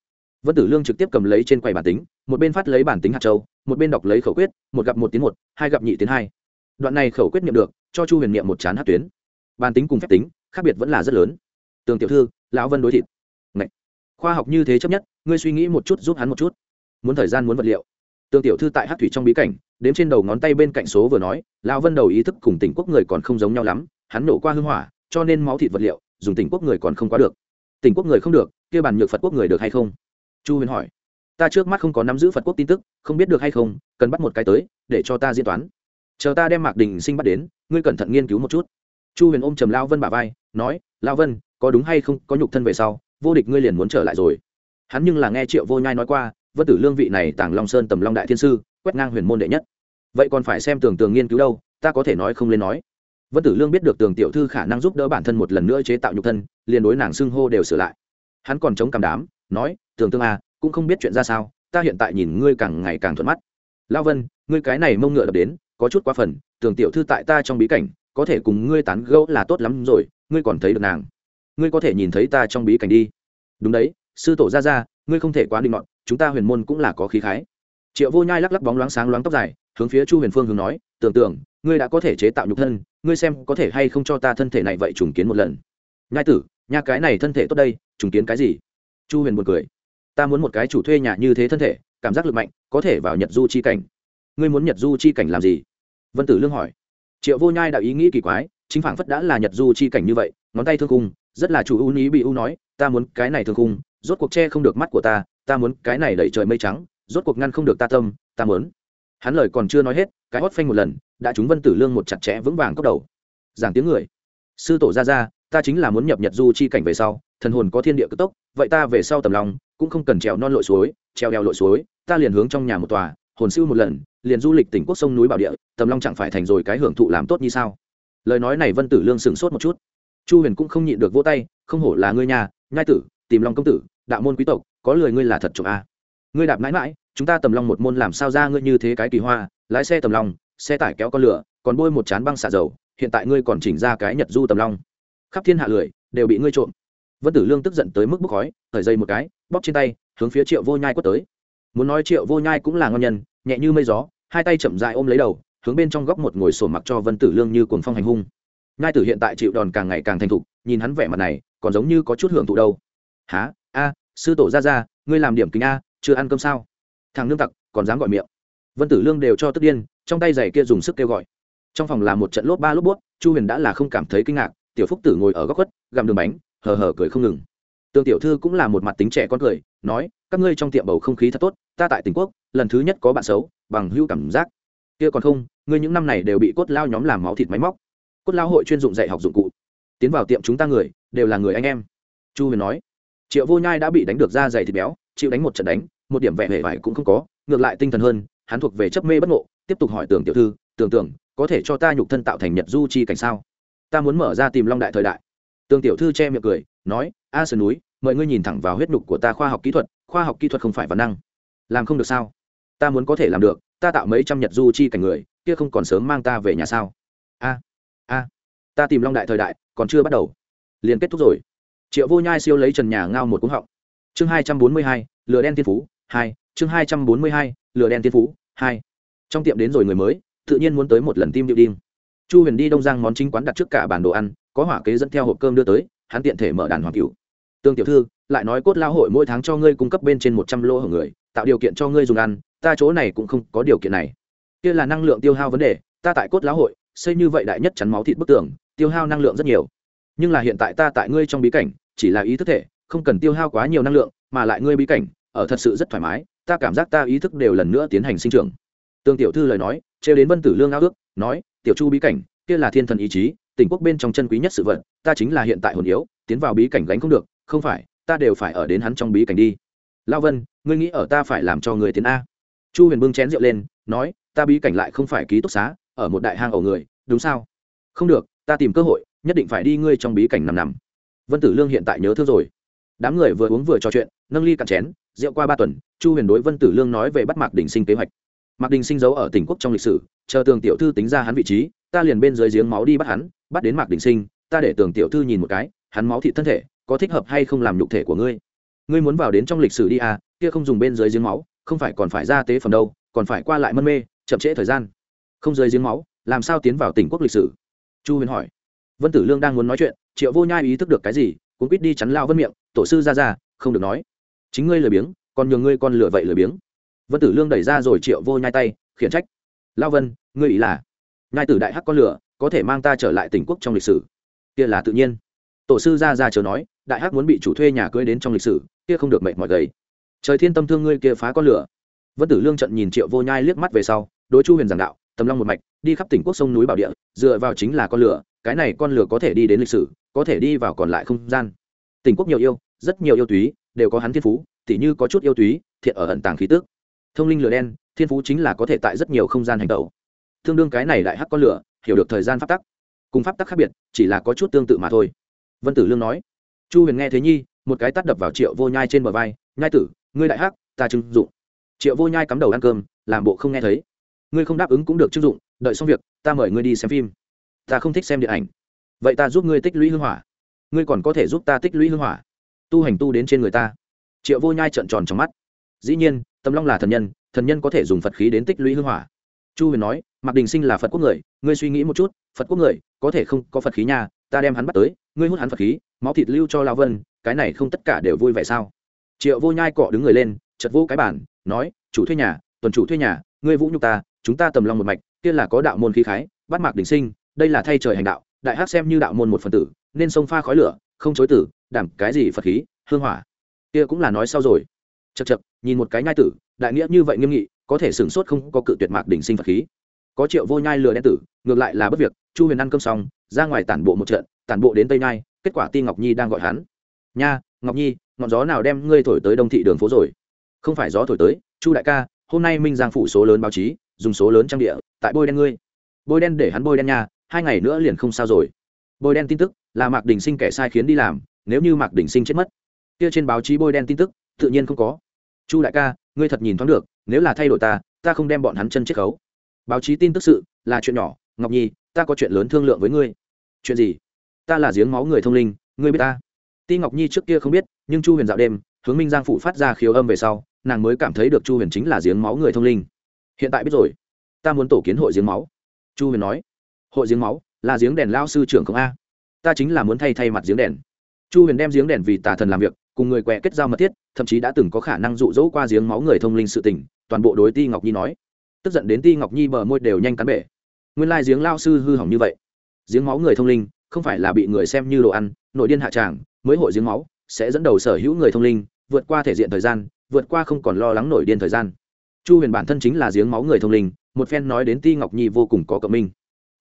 Vân tử lương trực tiếp cầm lấy trên quầy bản tính, một bên phát lấy bản tính hạt châu một bên đọc lấy khẩu quyết, một gặp một tiếng một, hai gặp nhị tiếng hai. Đoạn này khẩu quyết niệm được, cho chu huyền niệm một chán hát tuyến. Bàn tính cùng phép tính, khác biệt vẫn là rất lớn. Tường tiểu thư, lão vân đối thịt. Ngậy. khoa học như thế chấp nhất, ngươi suy nghĩ một chút giúp hắn một chút. Muốn thời gian muốn vật liệu. Tường tiểu thư tại hát thủy trong bí cảnh, đếm trên đầu ngón tay bên cạnh số vừa nói, lão vân đầu ý thức cùng tỉnh quốc người còn không giống nhau lắm, hắn nổ qua hưng hỏa, cho nên máu thịt vật liệu, dùng tỉnh quốc người còn không quá được. Tỉnh quốc người không được, kia bàn nhược phật quốc người được hay không? Chu huyền hỏi ta trước mắt không có nắm giữ phật quốc tin tức, không biết được hay không, cần bắt một cái tới, để cho ta diễn toán. Chờ ta đem mạc đình sinh bắt đến, ngươi cẩn thận nghiên cứu một chút. Chu huyền ôm trầm lao vân bà vai, nói, lao vân, có đúng hay không, có nhục thân về sau, vô địch ngươi liền muốn trở lại rồi. Hắn nhưng là nghe triệu vô nhai nói qua, vân tử lương vị này tàng long sơn tầm long đại thiên sư, quét ngang huyền môn đệ nhất. Vậy còn phải xem tường tường nghiên cứu đâu, ta có thể nói không lên nói. Vân tử lương biết được tường tiểu thư khả năng giúp đỡ bản thân một lần nữa chế tạo nhục thân, liền đối nàng xưng hô đều sửa lại. Hắn còn chống cằm đám, nói, tường tương à cũng không biết chuyện ra sao, ta hiện tại nhìn ngươi càng ngày càng thuận mắt. Lao vân, ngươi cái này mông ngựa đập đến, có chút quá phần tường tiểu thư tại ta trong bí cảnh, có thể cùng ngươi tán gẫu là tốt lắm rồi, ngươi còn thấy được nàng. Ngươi có thể nhìn thấy ta trong bí cảnh đi. Đúng đấy, sư tổ ra ra, ngươi không thể quá định mọn chúng ta huyền môn cũng là có khí khái. Triệu vô nhai lắc lắc bóng loáng sáng loáng tóc dài, hướng phía chu huyền phương hướng nói, tưởng tượng, ngươi đã có thể chế tạo nhục thân, ngươi xem có thể hay không cho ta thân thể này vậy trùng kiến một lần. Nhai tử nhà cái này thân thể tốt đây, trùng kiến cái gì? Chu huyền buồn cười ta muốn một cái chủ thuê nhà như thế thân thể, cảm giác lực mạnh, có thể vào nhật du chi cảnh. Ngươi muốn nhật du chi cảnh làm gì? Vân tử lương hỏi. Triệu vô nhai đạo ý nghĩ kỳ quái, chính phảng phất đã là nhật du chi cảnh như vậy, ngón tay thương cung rất là chủ ưu ý bị ưu nói, ta muốn cái này thương cung rốt cuộc che không được mắt của ta ta muốn cái này đẩy trời mây trắng, rốt cuộc ngăn không được ta tâm, ta muốn. Hắn lời còn chưa nói hết, cái hót phanh một lần, đã chúng vân tử lương một chặt chẽ vững vàng cốc đầu. Giảng tiếng người. Sư tổ ra ra ta chính là muốn nhập nhật du chi cảnh về sau thần hồn có thiên địa cực tốc, vậy ta về sau tầm lòng, cũng không cần trèo non lội suối, trèo đeo lội suối, ta liền hướng trong nhà một tòa, hồn siêu một lần, liền du lịch tỉnh quốc sông núi bảo địa, tầm long chẳng phải thành rồi cái hưởng thụ làm tốt như sao? Lời nói này vân tử lương sửng sốt một chút. Chu huyền cũng không nhịn được vỗ tay, không hổ là ngươi nhà nhai tử, tìm long công tử, đạo môn quý tộc, có lời ngươi là thật trộm a. À. ngươi đạp mãi mãi, chúng ta tầm long một môn làm sao ra ngươi như thế cái kỳ hoa, lái xe tầm long xe tải kéo con lửa, còn bôi một chán băng xả dầu, hiện tại ngươi còn chỉnh ra cái nhật du tầm long khắp thiên hạ lười, đều bị ngươi trộm vân tử lương tức giận tới mức bốc khói khởi dây một cái, bóp trên tay, hướng phía triệu vô nhai quất tới. Muốn nói triệu vô nhai cũng là ngon nhân, nhẹ như mây gió, hai tay chậm dại ôm lấy đầu, hướng bên trong góc một ngồi sổ mặc cho vân tử lương như cuồng phong hành hung. Nhai tử hiện tại chịu đòn càng ngày càng thành thục, nhìn hắn vẻ mặt này, còn giống như có chút hưởng thụ đâu. Há a, sư tổ ra ra, ngươi làm điểm kính a, chưa ăn cơm sao? Thằng nương tặc, còn dám gọi miệng. Vân tử lương đều cho tức điên, trong tay giày kia dùng sức kêu gọi. Trong phòng là một trận lốp ba lốp bút, chu huyền đã là không cảm thấy kinh ngạc, tiểu phúc tử ngồi ở góc khuất, gặm đường bánh hờ hờ cười không ngừng. Tương tiểu thư cũng là một mặt tính trẻ con cười, nói, các ngươi trong tiệm bầu không khí thật tốt, ta tại tỉnh quốc, lần thứ nhất có bạn xấu, bằng hữu cảm giác. Kia còn không, ngươi những năm này đều bị cốt lao nhóm làm máu thịt máy móc. Cốt lao hội chuyên dụng dạy học dụng cụ. Tiến vào tiệm chúng ta người, đều là người anh em. Chu huyền nói. Triệu vô nhai đã bị đánh được da dày thịt béo, chịu đánh một trận đánh, một điểm vẻ vẻ vải cũng không có, ngược lại tinh thần hơn, hắn thuộc về chấp mê bất ngộ, tiếp tục hỏi tưởng tiểu thư tưởng tưởng có thể cho ta nhục thân tạo thành nhật du chi cảnh sao? Ta muốn mở ra tìm long đại thời đại tương tiểu thư che miệng cười, nói, a sơn núi, mời ngươi nhìn thẳng vào huyết nhục của ta khoa học kỹ thuật, khoa học kỹ thuật không phải văn năng. Làm không được sao? Ta muốn có thể làm được, ta tạo mấy trăm nhật du chi cảnh người, kia không còn sớm mang ta về nhà sao? A a, ta tìm long đại thời đại, còn chưa bắt đầu. Liền kết thúc rồi. Triệu vô nhai siêu lấy trần nhà ngao một cúng họng. Chương hai trăm bốn mươi hai, lửa đen tiên phú, hai, chương hai trăm bốn mươi hai, lửa đen tiên phú, hai. Trong tiệm đến rồi người mới, tự nhiên muốn tới một lần tim điệu đinh chu huyền đi đông giang món chính quán đặt trước cả bản đồ ăn có hỏa kế dẫn theo hộp cơm đưa tới, hắn tiện thể mở đàn hoàng cửu. Tương tiểu thư, lại nói cốt lao hội mỗi tháng cho ngươi cung cấp bên trên một trăm lô hở người, tạo điều kiện cho ngươi dùng ăn, ta chỗ này cũng không có điều kiện này. Kia là năng lượng tiêu hao vấn đề, ta tại cốt lão hội, xây như vậy đại nhất chắn máu thịt bức tường, tiêu hao năng lượng rất nhiều. Nhưng là hiện tại ta tại ngươi trong bí cảnh, chỉ là ý thức thể, không cần tiêu hao quá nhiều năng lượng, mà lại ngươi bí cảnh, ở thật sự rất thoải mái, ta cảm giác ta ý thức đều lần nữa tiến hành sinh trưởng. Tương tiểu thư lời nói, trêu đến vân tử lương ao ước, nói, tiểu chu bí cảnh, kia là thiên thần ý chí tỉnh quốc bên trong chân quý nhất sự vật, ta chính là hiện tại hồn yếu, tiến vào bí cảnh gánh không được, không phải, ta đều phải ở đến hắn trong bí cảnh đi. Lao vân, ngươi nghĩ ở ta phải làm cho người tiến a. Chu huyền bưng chén rượu lên, nói, ta bí cảnh lại không phải ký túc xá, ở một đại hang ổ người, đúng sao? Không được, ta tìm cơ hội, nhất định phải đi ngươi trong bí cảnh nằm nằm. Vân tử lương hiện tại nhớ thương rồi. Đám người vừa uống vừa trò chuyện, nâng ly cạn chén, rượu qua ba tuần, chu huyền đối vân tử lương nói về bắt mạc đình sinh kế hoạch. Mạc đình sinh giấu ở tỉnh quốc trong lịch sử, chờ tường tiểu thư tính ra hắn vị trí, ta liền bên dưới giếng máu đi bắt hắn bắt đến mạc đình sinh, ta để tường tiểu thư nhìn một cái, hắn máu thị thân thể, có thích hợp hay không làm nhục thể của ngươi? Ngươi muốn vào đến trong lịch sử đi à kia không dùng bên dưới giếng máu, không phải còn phải ra tế phẩm đâu, còn phải qua lại mân mê, chậm trễ thời gian. Không dưới giếng máu, làm sao tiến vào tỉnh quốc lịch sử? Chu huyền hỏi. Vân tử lương đang muốn nói chuyện, triệu vô nhai ý thức được cái gì cũng quýt đi chắn lao vân miệng, tổ sư ra ra, không được nói. Chính ngươi lười biếng, còn nhường ngươi con lửa vậy lười biếng. Vân tử lương đẩy ra rồi triệu vô nhai tay, khiển trách. Lao vân, ngươi ý là? Nhai tử đại hắc con lửa có thể mang ta trở lại tỉnh quốc trong lịch sử. Kia là tự nhiên. Tổ sư ra ra chờ nói, đại hắc muốn bị chủ thuê nhà cưới đến trong lịch sử, kia không được mệnh mọi gầy. Trời thiên tâm thương ngươi kia phá con lửa. Vân tử lương trận nhìn triệu vô nhai liếc mắt về sau, đối chu huyền giảng đạo, tầm long một mạch, đi khắp tỉnh quốc sông núi bảo địa, dựa vào chính là con lửa, cái này con lửa có thể đi đến lịch sử, có thể đi vào còn lại không gian. Tỉnh quốc nhiều yêu, rất nhiều yêu túy, đều có hắn thiên phú, tỉ như có chút yêu túy, thiện ở ẩn tàng khí tước thông linh lửa đen, thiên phú chính là có thể tại rất nhiều không gian hành tẩu. Tương đương cái này đại hắc con lửa hiểu được thời gian pháp tắc. Cùng pháp tắc khác biệt, chỉ là có chút tương tự mà thôi. Vân tử lương nói, chu huyền nghe thế nhi, một cái tắt đập vào triệu vô nhai trên bờ vai, nhai tử, ngươi đại hắc, ta trưng dụng. Triệu vô nhai cắm đầu ăn cơm, làm bộ không nghe thấy. Ngươi không đáp ứng cũng được trưng dụng, đợi xong việc, ta mời ngươi đi xem phim. Ta không thích xem điện ảnh. Vậy ta giúp ngươi tích lũy hưng hỏa. Ngươi còn có thể giúp ta tích lũy hưng hỏa. Tu hành tu đến trên người ta. Triệu vô nhai trợn tròn trong mắt. Dĩ nhiên tâm long là thần nhân thần nhân có thể dùng phật khí đến tích lũy hưng hỏa chu huyền nói, mạc đình sinh là phật quốc người, ngươi suy nghĩ một chút, phật quốc người, có thể không có phật khí nha, ta đem hắn bắt tới, ngươi hút hắn phật khí, máu thịt lưu cho lao vân, cái này không tất cả đều vui vẻ sao? Triệu vô nhai cọ đứng người lên chật vô cái bản nói, chủ thuê nhà, tuần chủ thuê nhà, ngươi vũ nhục ta, chúng ta tầm lòng một mạch, kia là có đạo môn khí khái, bắt mạc đình sinh, đây là thay trời hành đạo, đại hát xem như đạo môn một phần tử, nên sông pha khói lửa, không chối tử, đảm cái gì phật khí, hương hỏa. Kia cũng là nói sau rồi. Chật chật nhìn một cái nhai tử, đại nghĩa như vậy nghiêm nghị có thể sửng sốt không có cự tuyệt mạc đỉnh sinh vật khí. Có triệu vô nhai lừa đen tử, ngược lại là bất việc, chu huyền ăn cơm xong, ra ngoài tản bộ một trận, tản bộ đến tây nhai kết quả ti ngọc nhi đang gọi hắn. Nha, ngọc nhi, ngọn gió nào đem ngươi thổi tới đông thị đường phố rồi? Không phải gió thổi tới, chu đại ca, hôm nay minh giang phủ số lớn báo chí, dùng số lớn trang địa, tại bôi đen ngươi. Bôi đen để hắn bôi đen nha, hai ngày nữa liền không sao rồi. Bôi đen tin tức, là mạc đình sinh kẻ sai khiến đi làm, nếu như mạc đình sinh chết mất. Kia trên báo chí bôi đen tin tức, tự nhiên không có. Chu đại ca, ngươi thật nhìn thoáng được nếu là thay đổi ta ta không đem bọn hắn chân chiết khấu. Báo chí tin tức sự, là chuyện nhỏ, ngọc nhi, ta có chuyện lớn thương lượng với ngươi. Chuyện gì? Ta là giếng máu người thông linh, ngươi biết ta? Ti ngọc nhi trước kia không biết, nhưng chu huyền dạo đêm, hướng minh giang phụ phát ra khiếu âm về sau, nàng mới cảm thấy được chu huyền chính là giếng máu người thông linh. Hiện tại biết rồi. Ta muốn tổ kiến hội giếng máu. Chu huyền nói. Hội giếng máu, là giếng đèn lao sư trưởng không a. Ta chính là muốn thay thay mặt giếng đèn. Chu huyền đem giếng đèn vì tà thần làm việc cùng người quẹ kết giao mật thiết, thậm chí đã từng có khả năng dụ dỗ qua giếng máu người thông linh sự tình, toàn bộ đối ti ngọc nhi nói. Tức giận đến ti ngọc nhi bờ môi đều nhanh cắn bể. Nguyên lai giếng lao sư hư hỏng như vậy. Giếng máu người thông linh, không phải là bị người xem như đồ ăn, nội điên hạ tràng, mới hội giếng máu, sẽ dẫn đầu sở hữu người thông linh, vượt qua thể diện thời gian, vượt qua không còn lo lắng nổi điên thời gian. Chu huyền bản thân chính là giếng máu người thông linh, một phen nói đến ti ngọc nhi vô cùng có cộng minh.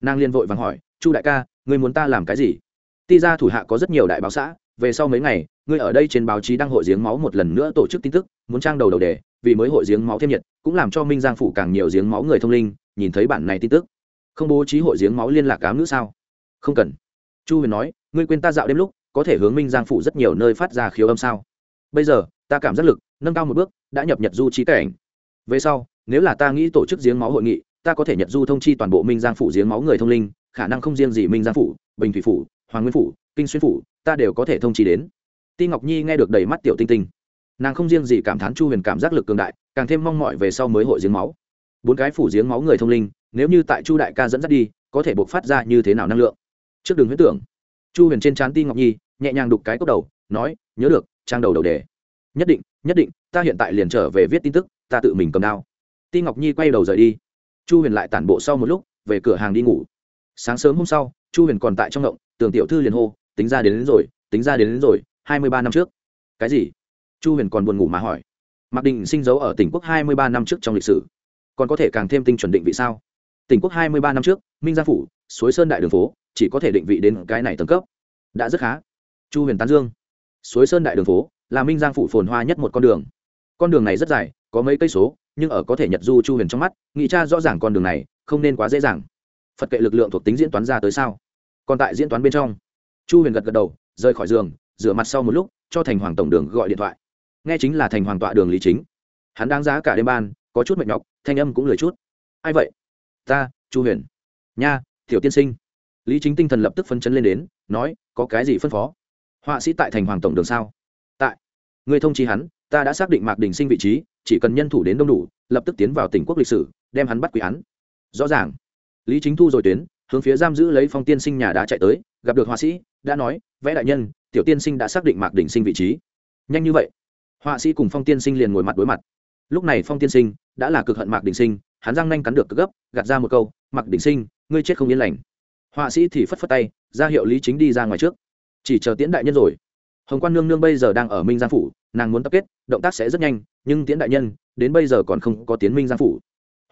Nàng liên vội vàng hỏi, chu đại ca người muốn ta làm cái gì? Ti ra thủ hạ có rất nhiều đại báo xã về sau mấy ngày, ngươi ở đây trên báo chí đăng hội giếng máu một lần nữa tổ chức tin tức, muốn trang đầu đầu đề, vì mới hội giếng máu thêm nhiệt, cũng làm cho minh giang phủ càng nhiều giếng máu người thông linh, nhìn thấy bản này tin tức. Không bố trí hội giếng máu liên lạc cám nữ sao? Không cần. Chu huyền nói, ngươi quên ta dạo đêm lúc, có thể hướng minh giang phủ rất nhiều nơi phát ra khiếu âm sao? Bây giờ, ta cảm giác lực, nâng cao một bước, đã nhập nhật du trí cảnh. Về sau, nếu là ta nghĩ tổ chức giếng máu hội nghị, ta có thể nhật du thông chi toàn bộ minh giang phủ giếng máu người thông linh, khả năng không riêng gì minh giang phủ, bình thủy phủ, hoàng nguyên phủ kinh xuyên phủ, ta đều có thể thông chi đến. Ti ngọc nhi nghe được đầy mắt tiểu tinh tinh. Nàng không riêng gì cảm thán chu huyền cảm giác lực cường đại, càng thêm mong mỏi về sau mới hội giếng máu. Bốn cái phủ giếng máu người thông linh, nếu như tại chu đại ca dẫn dắt đi, có thể buộc phát ra như thế nào năng lượng? Trước đường huyết tưởng. Chu huyền trên trán ti ngọc nhi, nhẹ nhàng đục cái cốc đầu, nói, nhớ được, trang đầu đầu đề. Nhất định nhất định, ta hiện tại liền trở về viết tin tức, ta tự mình cầm đao. Ti ngọc nhi quay đầu rời đi. Chu huyền lại tản bộ sau một lúc, về cửa hàng đi ngủ. Sáng sớm hôm sau, chu huyền còn tại trong ngộng tường tiểu thư liền hô tính ra đến, đến rồi tính ra đến, đến rồi hai mươi ba năm trước. Cái gì? Chu huyền còn buồn ngủ mà hỏi. Mạc định sinh dấu ở tỉnh quốc hai mươi ba năm trước trong lịch sử. Còn có thể càng thêm tinh chuẩn định vị sao? Tỉnh quốc hai mươi ba năm trước minh gia phủ suối sơn đại đường phố chỉ có thể định vị đến cái này tầng cấp. Đã rất khá. Chu huyền tán dương. Suối sơn đại đường phố là minh giang phủ phồn hoa nhất một con đường. Con đường này rất dài có mấy cây số nhưng ở có thể nhật du chu huyền trong mắt nghĩ cha rõ ràng con đường này không nên quá dễ dàng. Phật kệ lực lượng thuộc tính diễn toán ra tới sao? Còn tại diễn toán bên trong chu huyền gật gật đầu, rời khỏi giường, rửa mặt sau một lúc, cho thành hoàng tổng đường gọi điện thoại. Nghe chính là thành hoàng tọa đường lý chính. Hắn đáng giá cả đêm ban, có chút mệt nhọc, thanh âm cũng lười chút. Ai vậy? Ta, chu huyền. Nha, tiểu tiên sinh. Lý chính tinh thần lập tức phân chấn lên đến, nói, có cái gì phân phó? Họa sĩ tại thành hoàng tổng đường sao? Tại. Người thông chi hắn, ta đã xác định mạc đình sinh vị trí, chỉ cần nhân thủ đến đông đủ, lập tức tiến vào tỉnh quốc lịch sử, đem hắn bắt quỷ hắn rõ ràng. Lý chính thu rồi tuyến, hướng phía giam giữ lấy phong tiên sinh nhà đã chạy tới gặp được họa sĩ, đã nói, vẽ đại nhân, tiểu tiên sinh đã xác định mạc đình sinh vị trí. Nhanh như vậy, họa sĩ cùng phong tiên sinh liền ngồi mặt đối mặt. Lúc này phong tiên sinh đã là cực hận mạc đình sinh, hắn răng nanh cắn được cực gấp, gạt ra một câu, mạc đình sinh, ngươi chết không yên lành. Họa sĩ thì phất phất tay, ra hiệu lý chính đi ra ngoài trước. Chỉ chờ tiễn đại nhân rồi, hồng quan nương nương bây giờ đang ở minh giang phủ, nàng muốn tập kết, động tác sẽ rất nhanh, nhưng tiễn đại nhân, đến bây giờ còn không có tiến minh giang phủ.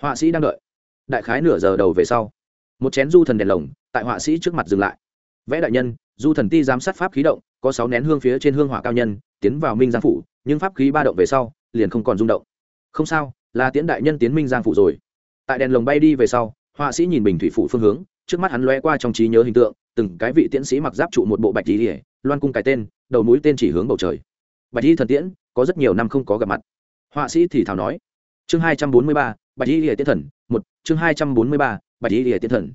Họa sĩ đang đợi. Đại khái nửa giờ đầu về sau, một chén du thần đèn lồng tại họa sĩ trước mặt dừng lại vẽ đại nhân, du thần ti giám sát pháp khí động, có sáu nén hương phía trên hương hỏa cao nhân, tiến vào minh giang phủ, nhưng pháp khí ba động về sau, liền không còn rung động. Không sao, là tiễn đại nhân tiến minh giang phủ rồi. Tại đèn lồng bay đi về sau, họa sĩ nhìn bình thủy phủ phương hướng, trước mắt hắn lóe qua trong trí nhớ hình tượng, từng cái vị tiễn sĩ mặc giáp trụ một bộ bạch lý loan cung cái tên, đầu mũi tên chỉ hướng bầu trời. Bạch y thần tiễn, có rất nhiều năm không có gặp mặt. Họa sĩ thì thảo nói, chương hai trăm bốn mươi ba, bạch y lìa tiễn thần, một, chương hai trăm bốn mươi ba, bạch y lìa tiễn thần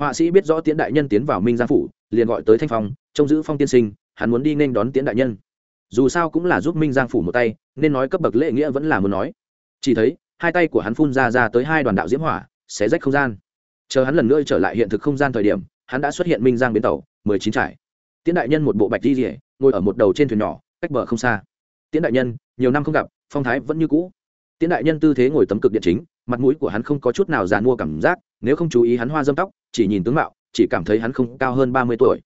họa sĩ biết rõ tiễn đại nhân tiến vào minh giang phủ, liền gọi tới thanh phong, trông giữ phong tiên sinh, hắn muốn đi nên đón tiễn đại nhân. Dù sao cũng là giúp minh giang phủ một tay, nên nói cấp bậc lễ nghĩa vẫn là muốn nói. Chỉ thấy, hai tay của hắn phun ra ra tới hai đoàn đạo diễm hỏa, xé rách không gian. Chờ hắn lần nữa trở lại hiện thực không gian thời điểm, hắn đã xuất hiện minh giang bến tàu, mười chín trải. Tiễn đại nhân một bộ bạch di rỉa ngồi ở một đầu trên thuyền nhỏ, cách bờ không xa. Tiễn đại nhân, nhiều năm không gặp, phong thái vẫn như cũ. Tiễn đại nhân tư thế ngồi tấm cực điện chính mặt mũi của hắn không có chút nào giàn mua cảm giác, nếu không chú ý hắn hoa dâm tóc, chỉ nhìn tướng mạo, chỉ cảm thấy hắn không cao hơn ba mươi tuổi.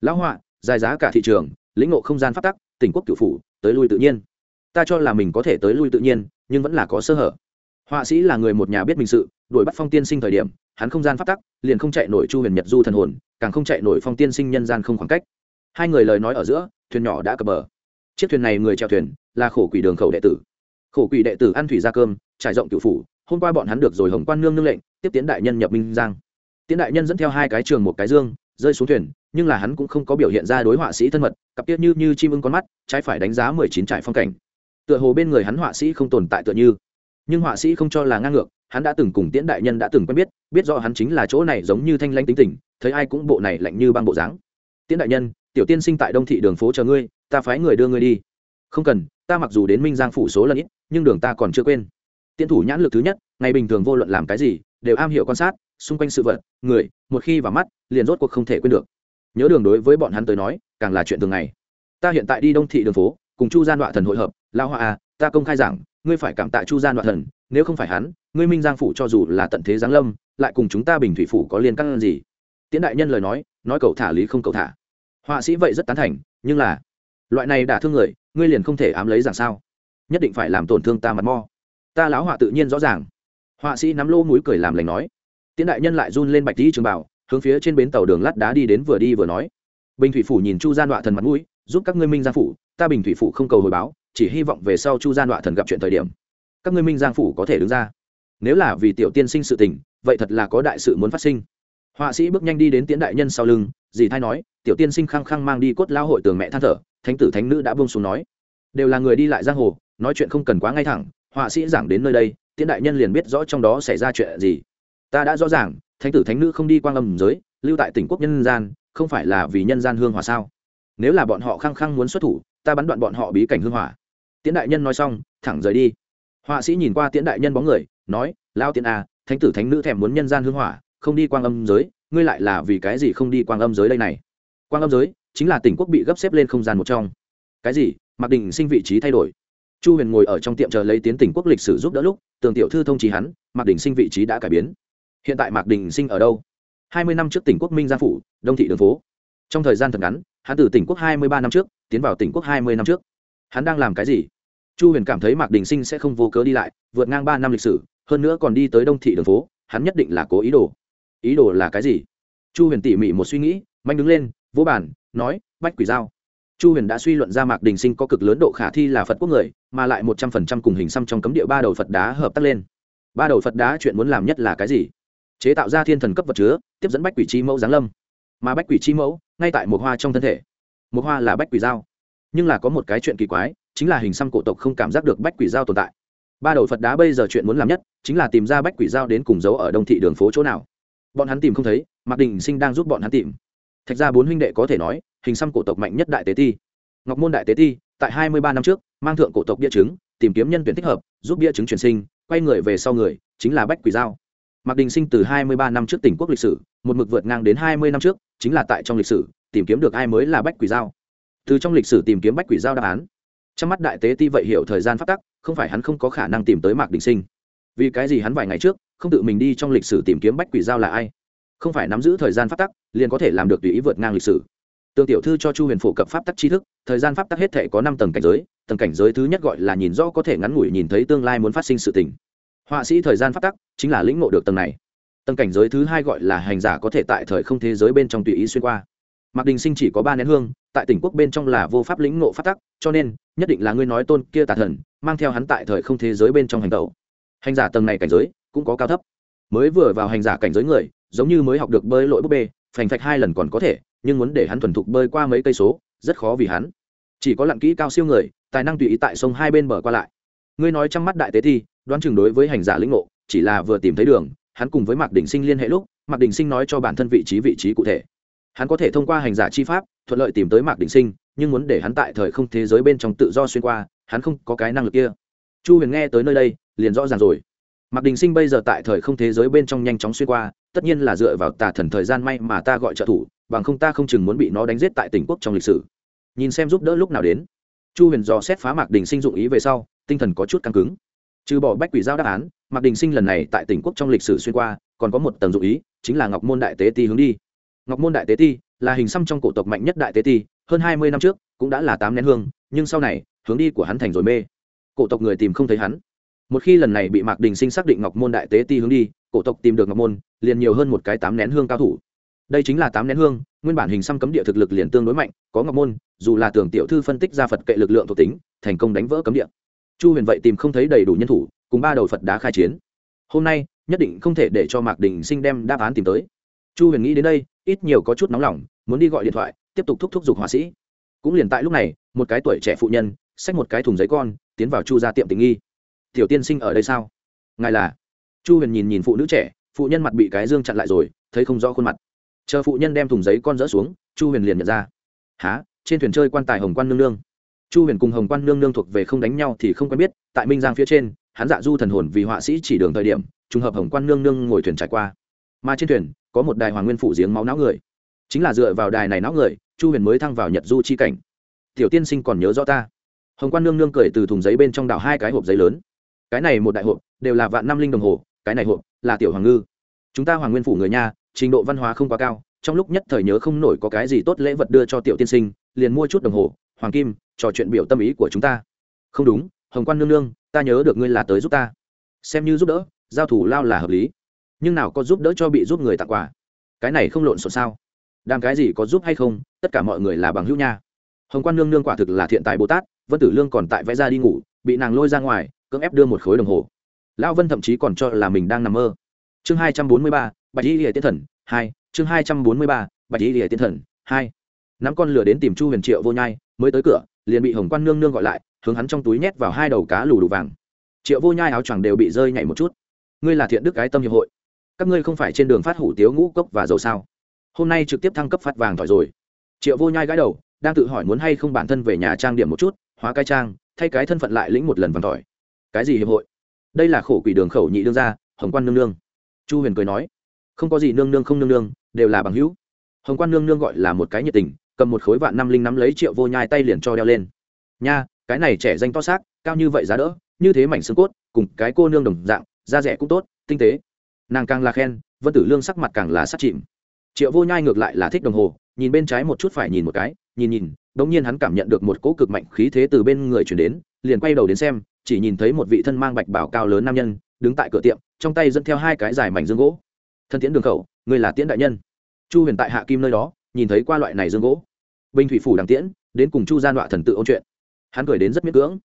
Lão họa, dài giá cả thị trường, lĩnh ngộ không gian phát tắc, tỉnh quốc cựu phủ, tới lui tự nhiên. Ta cho là mình có thể tới lui tự nhiên, nhưng vẫn là có sơ hở. Họa sĩ là người một nhà biết mình sự, đuổi bắt phong tiên sinh thời điểm, hắn không gian phát tắc, liền không chạy nổi chu huyền nhật du thần hồn, càng không chạy nổi phong tiên sinh nhân gian không khoảng cách. Hai người lời nói ở giữa, thuyền nhỏ đã cập bờ. Chiếc thuyền này người chèo thuyền, là khổ quỷ đường khẩu đệ tử. Khổ quỷ đệ tử ăn thủy ra cơm, trải rộng cựu phủ hôm qua bọn hắn được rồi hồng quan nương nương lệnh, tiếp tiến đại nhân nhập minh giang. Tiến đại nhân dẫn theo hai cái trường một cái dương, rơi xuống thuyền, nhưng là hắn cũng không có biểu hiện ra đối họa sĩ thân mật, cặp tiết như như chim ưng con mắt, trái phải đánh giá mười chín trải phong cảnh. Tựa hồ bên người hắn họa sĩ không tồn tại tựa như. Nhưng họa sĩ không cho là ngang ngược, hắn đã từng cùng tiễn đại nhân đã từng quen biết biết rõ hắn chính là chỗ này giống như thanh lanh tính tình, thấy ai cũng bộ này lạnh như băng bộ dáng. Tiễn đại nhân, tiểu tiên sinh tại đông thị đường phố chờ ngươi, ta phái người đưa ngươi đi. Không cần, ta mặc dù đến minh giang phủ số lần ít, nhưng đường ta còn chưa quên tiễn thủ nhãn lực thứ nhất, ngày bình thường vô luận làm cái gì, đều am hiểu quan sát, xung quanh sự vật, người, một khi vào mắt, liền rốt cuộc không thể quên được. Nhớ đường đối với bọn hắn tới nói, càng là chuyện thường ngày. Ta hiện tại đi đông thị đường phố, cùng chu gian đoạn thần hội hợp lao hoa à ta công khai giảng, ngươi phải cảm tạ chu gian đoạn thần, nếu không phải hắn, ngươi minh giang phủ cho dù là tận thế giáng lâm, lại cùng chúng ta bình thủy phủ có liên căn gì? Tiễn đại nhân lời nói nói cậu thả lý không cậu thả. Họa sĩ vậy rất tán thành, nhưng là, loại này đả thương người, ngươi liền không thể ám lấy rằng sao? Nhất định phải làm tổn thương ta mặt mo ta lão họa tự nhiên rõ ràng. Họa sĩ nắm lô mũi cười làm lành nói. Tiễn đại nhân lại run lên bạch đi trường bảo, hướng phía trên bến tàu đường lát đá đi đến vừa đi vừa nói. Bình thủy phủ nhìn chu gian đọa thần mặt mũi, giúp các ngươi minh giang phủ, ta bình thủy phủ không cầu hồi báo, chỉ hy vọng về sau chu gian đọa thần gặp chuyện thời điểm, các ngươi minh giang phủ có thể đứng ra. Nếu là vì tiểu tiên sinh sự tình, vậy thật là có đại sự muốn phát sinh. Họa sĩ bước nhanh đi đến tiễn đại nhân sau lưng, dì thay nói, tiểu tiên sinh khăng khăng mang đi cốt lao hội tường mẹ than thở, thánh tử thánh nữ đã buông xuống nói. Đều là người đi lại giang hồ, nói chuyện không cần quá ngay thẳng họa sĩ giảng đến nơi đây tiễn đại nhân liền biết rõ trong đó xảy ra chuyện gì. Ta đã rõ ràng thánh tử thánh nữ không đi quang âm giới lưu tại tỉnh quốc nhân gian không phải là vì nhân gian hương hòa sao? Nếu là bọn họ khăng khăng muốn xuất thủ ta bắn đoạn bọn họ bí cảnh hương hỏa. Tiễn đại nhân nói xong thẳng rời đi. Họa sĩ nhìn qua tiễn đại nhân bóng người nói lao tiễn a à, thánh tử thánh nữ thèm muốn nhân gian hương hỏa không đi quang âm giới ngươi lại là vì cái gì không đi quang âm giới đây này? Quang âm giới chính là tỉnh quốc bị gấp xếp lên không gian một trong. Cái gì? Mặc định sinh vị trí thay đổi chu huyền ngồi ở trong tiệm chờ lấy tiến tỉnh quốc lịch sử giúp đỡ lúc tường tiểu thư thông trí hắn mạc đình sinh vị trí đã cải biến. Hiện tại mạc đình sinh ở đâu? Hai mươi năm trước tỉnh quốc minh gia phủ đông thị đường phố. Trong thời gian thật ngắn hắn từ tỉnh quốc hai mươi ba năm trước tiến vào tỉnh quốc hai mươi năm trước. Hắn đang làm cái gì? Chu huyền cảm thấy mạc đình sinh sẽ không vô cớ đi lại vượt ngang ba năm lịch sử hơn nữa còn đi tới đông thị đường phố hắn nhất định là cố ý đồ. Ý đồ là cái gì? Chu huyền tỉ mỉ một suy nghĩ manh đứng lên vỗ bàn, nói bách quỷ dao chu huyền đã suy luận ra mạc đình sinh có cực lớn độ khả thi là phật quốc người, mà lại một trăm phần trăm cùng hình xăm trong cấm địa ba đầu phật đá hợp tác lên. Ba đầu phật đá chuyện muốn làm nhất là cái gì? Chế tạo ra thiên thần cấp vật chứa, tiếp dẫn bách quỷ chi mẫu giáng lâm. Mà bách quỷ chi mẫu, ngay tại một hoa trong thân thể. Một hoa là bách quỷ dao. Nhưng là có một cái chuyện kỳ quái, chính là hình xăm cổ tộc không cảm giác được bách quỷ dao tồn tại. Ba đầu phật đá bây giờ chuyện muốn làm nhất, chính là tìm ra bách quỷ dao đến cùng giấu ở đông thị đường phố chỗ nào. Bọn hắn tìm không thấy, mạc đình sinh đang giúp bọn hắn tìm thạch ra bốn huynh đệ có thể nói, hình xăm cổ tộc mạnh nhất đại tế ti. Ngọc môn đại tế ti, tại hai mươi ba năm trước, mang thượng cổ tộc bia chứng tìm kiếm nhân tuyển thích hợp, giúp bia chứng truyền sinh, quay người về sau người, chính là bách quỷ giao. Mạc đình sinh từ hai mươi ba năm trước tỉnh quốc lịch sử, một mực vượt ngang đến hai mươi năm trước, chính là tại trong lịch sử, tìm kiếm được ai mới là bách quỷ giao. Từ trong lịch sử tìm kiếm bách quỷ giao đáp án. Trong mắt đại tế ti vậy hiểu thời gian phát tắc, không phải hắn không có khả năng tìm tới mạc đình sinh. Vì cái gì hắn vài ngày trước, không tự mình đi trong lịch sử tìm kiếm bách quỷ giao là ai? Không phải nắm giữ thời gian pháp tắc, liền có thể làm được tùy ý vượt ngang lịch sử. Tương tiểu thư cho chu huyền phổ cập pháp tắc tri thức, thời gian pháp tắc hết thể có năm tầng cảnh giới, tầng cảnh giới thứ nhất gọi là nhìn rõ có thể ngắn ngủi nhìn thấy tương lai muốn phát sinh sự tình. Họa sĩ thời gian pháp tắc chính là lĩnh ngộ được tầng này. Tầng cảnh giới thứ hai gọi là hành giả có thể tại thời không thế giới bên trong tùy ý xuyên qua. Mạc đình sinh chỉ có ba nén hương, tại tỉnh quốc bên trong là vô pháp lĩnh ngộ pháp tắc, cho nên, nhất định là ngươi nói tôn kia tà thần, mang theo hắn tại thời không thế giới bên trong hành tẩu. Hành giả tầng này cảnh giới cũng có cao thấp. Mới vừa vào hành giả cảnh giới người giống như mới học được bơi lội búp bê, phành phạch hai lần còn có thể, nhưng muốn để hắn thuần thục bơi qua mấy cây số, rất khó vì hắn. Chỉ có lặn kỹ cao siêu người, tài năng tùy ý tại sông hai bên bờ qua lại. Ngươi nói trong mắt đại tế thi, đoán chừng đối với hành giả lĩnh ngộ, chỉ là vừa tìm thấy đường, hắn cùng với mạc đình sinh liên hệ lúc, mạc đình sinh nói cho bản thân vị trí vị trí cụ thể. Hắn có thể thông qua hành giả chi pháp, thuận lợi tìm tới mạc đình sinh, nhưng muốn để hắn tại thời không thế giới bên trong tự do xuyên qua, hắn không có cái năng lực kia. Chu huyền nghe tới nơi đây, liền rõ ràng rồi. Mạc đình sinh bây giờ tại thời không thế giới bên trong nhanh chóng xuyên qua tất nhiên là dựa vào tà thần thời gian may mà ta gọi trợ thủ, bằng không ta không chừng muốn bị nó đánh giết tại tỉnh quốc trong lịch sử. Nhìn xem giúp đỡ lúc nào đến. Chu huyền dò xét phá mạc đình sinh dụng ý về sau, tinh thần có chút căng cứng. Trừ bỏ bách quỷ giao đáp án, mạc đình sinh lần này tại tỉnh quốc trong lịch sử xuyên qua, còn có một tầng dụng ý, chính là ngọc môn đại tế ti hướng đi. Ngọc môn đại tế ti là hình xăm trong cổ tộc mạnh nhất đại tế ti, hơn hai mươi năm trước cũng đã là tám nén hương, nhưng sau này, hướng đi của hắn thành rồi mê. Cổ tộc người tìm không thấy hắn. Một khi lần này bị mạc đình sinh xác định ngọc môn đại tế ti hướng đi cổ tộc tìm được ngọc môn, liền nhiều hơn một cái tám nén hương cao thủ. Đây chính là tám nén hương, nguyên bản hình xăm cấm địa thực lực liền tương đối mạnh, có ngọc môn, dù là tưởng tiểu thư phân tích ra phật kệ lực lượng thuộc tính, thành công đánh vỡ cấm địa. Chu huyền vậy tìm không thấy đầy đủ nhân thủ, cùng ba đầu phật đá khai chiến. Hôm nay, nhất định không thể để cho mạc đình sinh đem đáp án tìm tới. Chu huyền nghĩ đến đây, ít nhiều có chút nóng lòng, muốn đi gọi điện thoại, tiếp tục thúc thúc giục họa sĩ. Cũng liền tại lúc này, một cái tuổi trẻ phụ nhân, xách một cái thùng giấy con, tiến vào chu ra tiệm tình nghi. Tiểu tiên sinh ở đây sao? Ngài là? Chu huyền nhìn nhìn phụ nữ trẻ, phụ nhân mặt bị cái dương chặn lại rồi, thấy không rõ khuôn mặt. Chờ phụ nhân đem thùng giấy con dỡ xuống, chu huyền liền nhận ra. Há trên thuyền chơi quan tài hồng quan nương nương? Chu huyền cùng hồng quan nương nương thuộc về không đánh nhau thì không quen biết, tại minh giang phía trên, hắn dạ du thần hồn vì họa sĩ chỉ đường thời điểm, trùng hợp hồng quan nương nương ngồi thuyền trải qua. Mà trên thuyền, có một đài hoàng nguyên phủ giếng máu não người. Chính là dựa vào đài này não người, chu huyền mới thăng vào nhật du chi cảnh. Tiểu tiên sinh còn nhớ rõ ta? Hồng quan nương nương cười từ thùng giấy bên trong đảo hai cái hộp giấy lớn. Cái này một đại hộp, đều là vạn năm linh đồng hồ cái này hộp là tiểu hoàng ngư. Chúng ta hoàng nguyên phủ người nha, trình độ văn hóa không quá cao, trong lúc nhất thời nhớ không nổi có cái gì tốt lễ vật đưa cho tiểu tiên sinh, liền mua chút đồng hồ, hoàng kim, trò chuyện biểu tâm ý của chúng ta. Không đúng, hồng quan nương nương, ta nhớ được ngươi là tới giúp ta. Xem như giúp đỡ, giao thủ lao là hợp lý. Nhưng nào có giúp đỡ cho bị giúp người tặng quà? Cái này không lộn xộn sao? Đàm cái gì có giúp hay không, tất cả mọi người là bằng hữu nha. Hồng quan nương nương quả thực là thiện tài bồ tát, vân tử lương còn tại vẽ ra đi ngủ, bị nàng lôi ra ngoài, cưỡng ép đưa một khối đồng hồ lão vân thậm chí còn cho là mình đang nằm mơ. Chương hai trăm bốn mươi ba, bạch y lìa tiên thần, hai. Chương hai trăm bốn mươi ba, bạch y lìa tiên thần, hai. Nắm con lửa đến tìm chu huyền triệu vô nhai, mới tới cửa, liền bị hồng quan nương nương gọi lại, hướng hắn trong túi nhét vào hai đầu cá lù đủ vàng. Triệu vô nhai áo choàng đều bị rơi nhảy một chút. Ngươi là thiện đức cái tâm hiệp hội. Các ngươi không phải trên đường phát hủ tiếu ngũ cốc và dầu sao? Hôm nay trực tiếp thăng cấp phát vàng tỏi rồi. Triệu vô nhai gãi đầu, đang tự hỏi muốn hay không bản thân về nhà trang điểm một chút, hóa cái trang, thay cái thân phận lại lĩnh một lần vàng tỏi cái gì hiệp hội? Đây là khổ quỷ đường khẩu nhị đương gia, hồng quan nương nương. Chu huyền cười nói, không có gì nương nương không nương nương, đều là bằng hữu. Hồng quan nương nương gọi là một cái nhiệt tình, cầm một khối vạn năm linh nắm lấy triệu vô nhai tay liền cho đeo lên. Nha, cái này trẻ danh to xác, cao như vậy giá đỡ, như thế mảnh xương cốt, cùng cái cô nương đồng dạng, da rẻ cũng tốt, tinh tế. Nàng càng là khen, vân tử lương sắc mặt càng là sắc chìm. Triệu vô nhai ngược lại là thích đồng hồ, nhìn bên trái một chút phải nhìn một cái, nhìn nhìn đ ỗ n g nhiên hắn cảm nhận được một cỗ cực mạnh khí thế từ bên người chuyển đến, liền quay đầu đến xem chỉ nhìn thấy một vị thân mang bạch bảo cao lớn nam nhân, đứng tại cửa tiệm, trong tay dẫn theo hai cái dài mảnh dương gỗ. Thân tiễn đường khẩu người là tiễn đại nhân. Chu huyền tại hạ kim nơi đó, nhìn thấy qua loại này dương gỗ. Bình thủy phủ đằng tiễn, đến cùng chu gian đọa thần tự ôn chuyện. Hắn cười đến rất miễn cưỡng.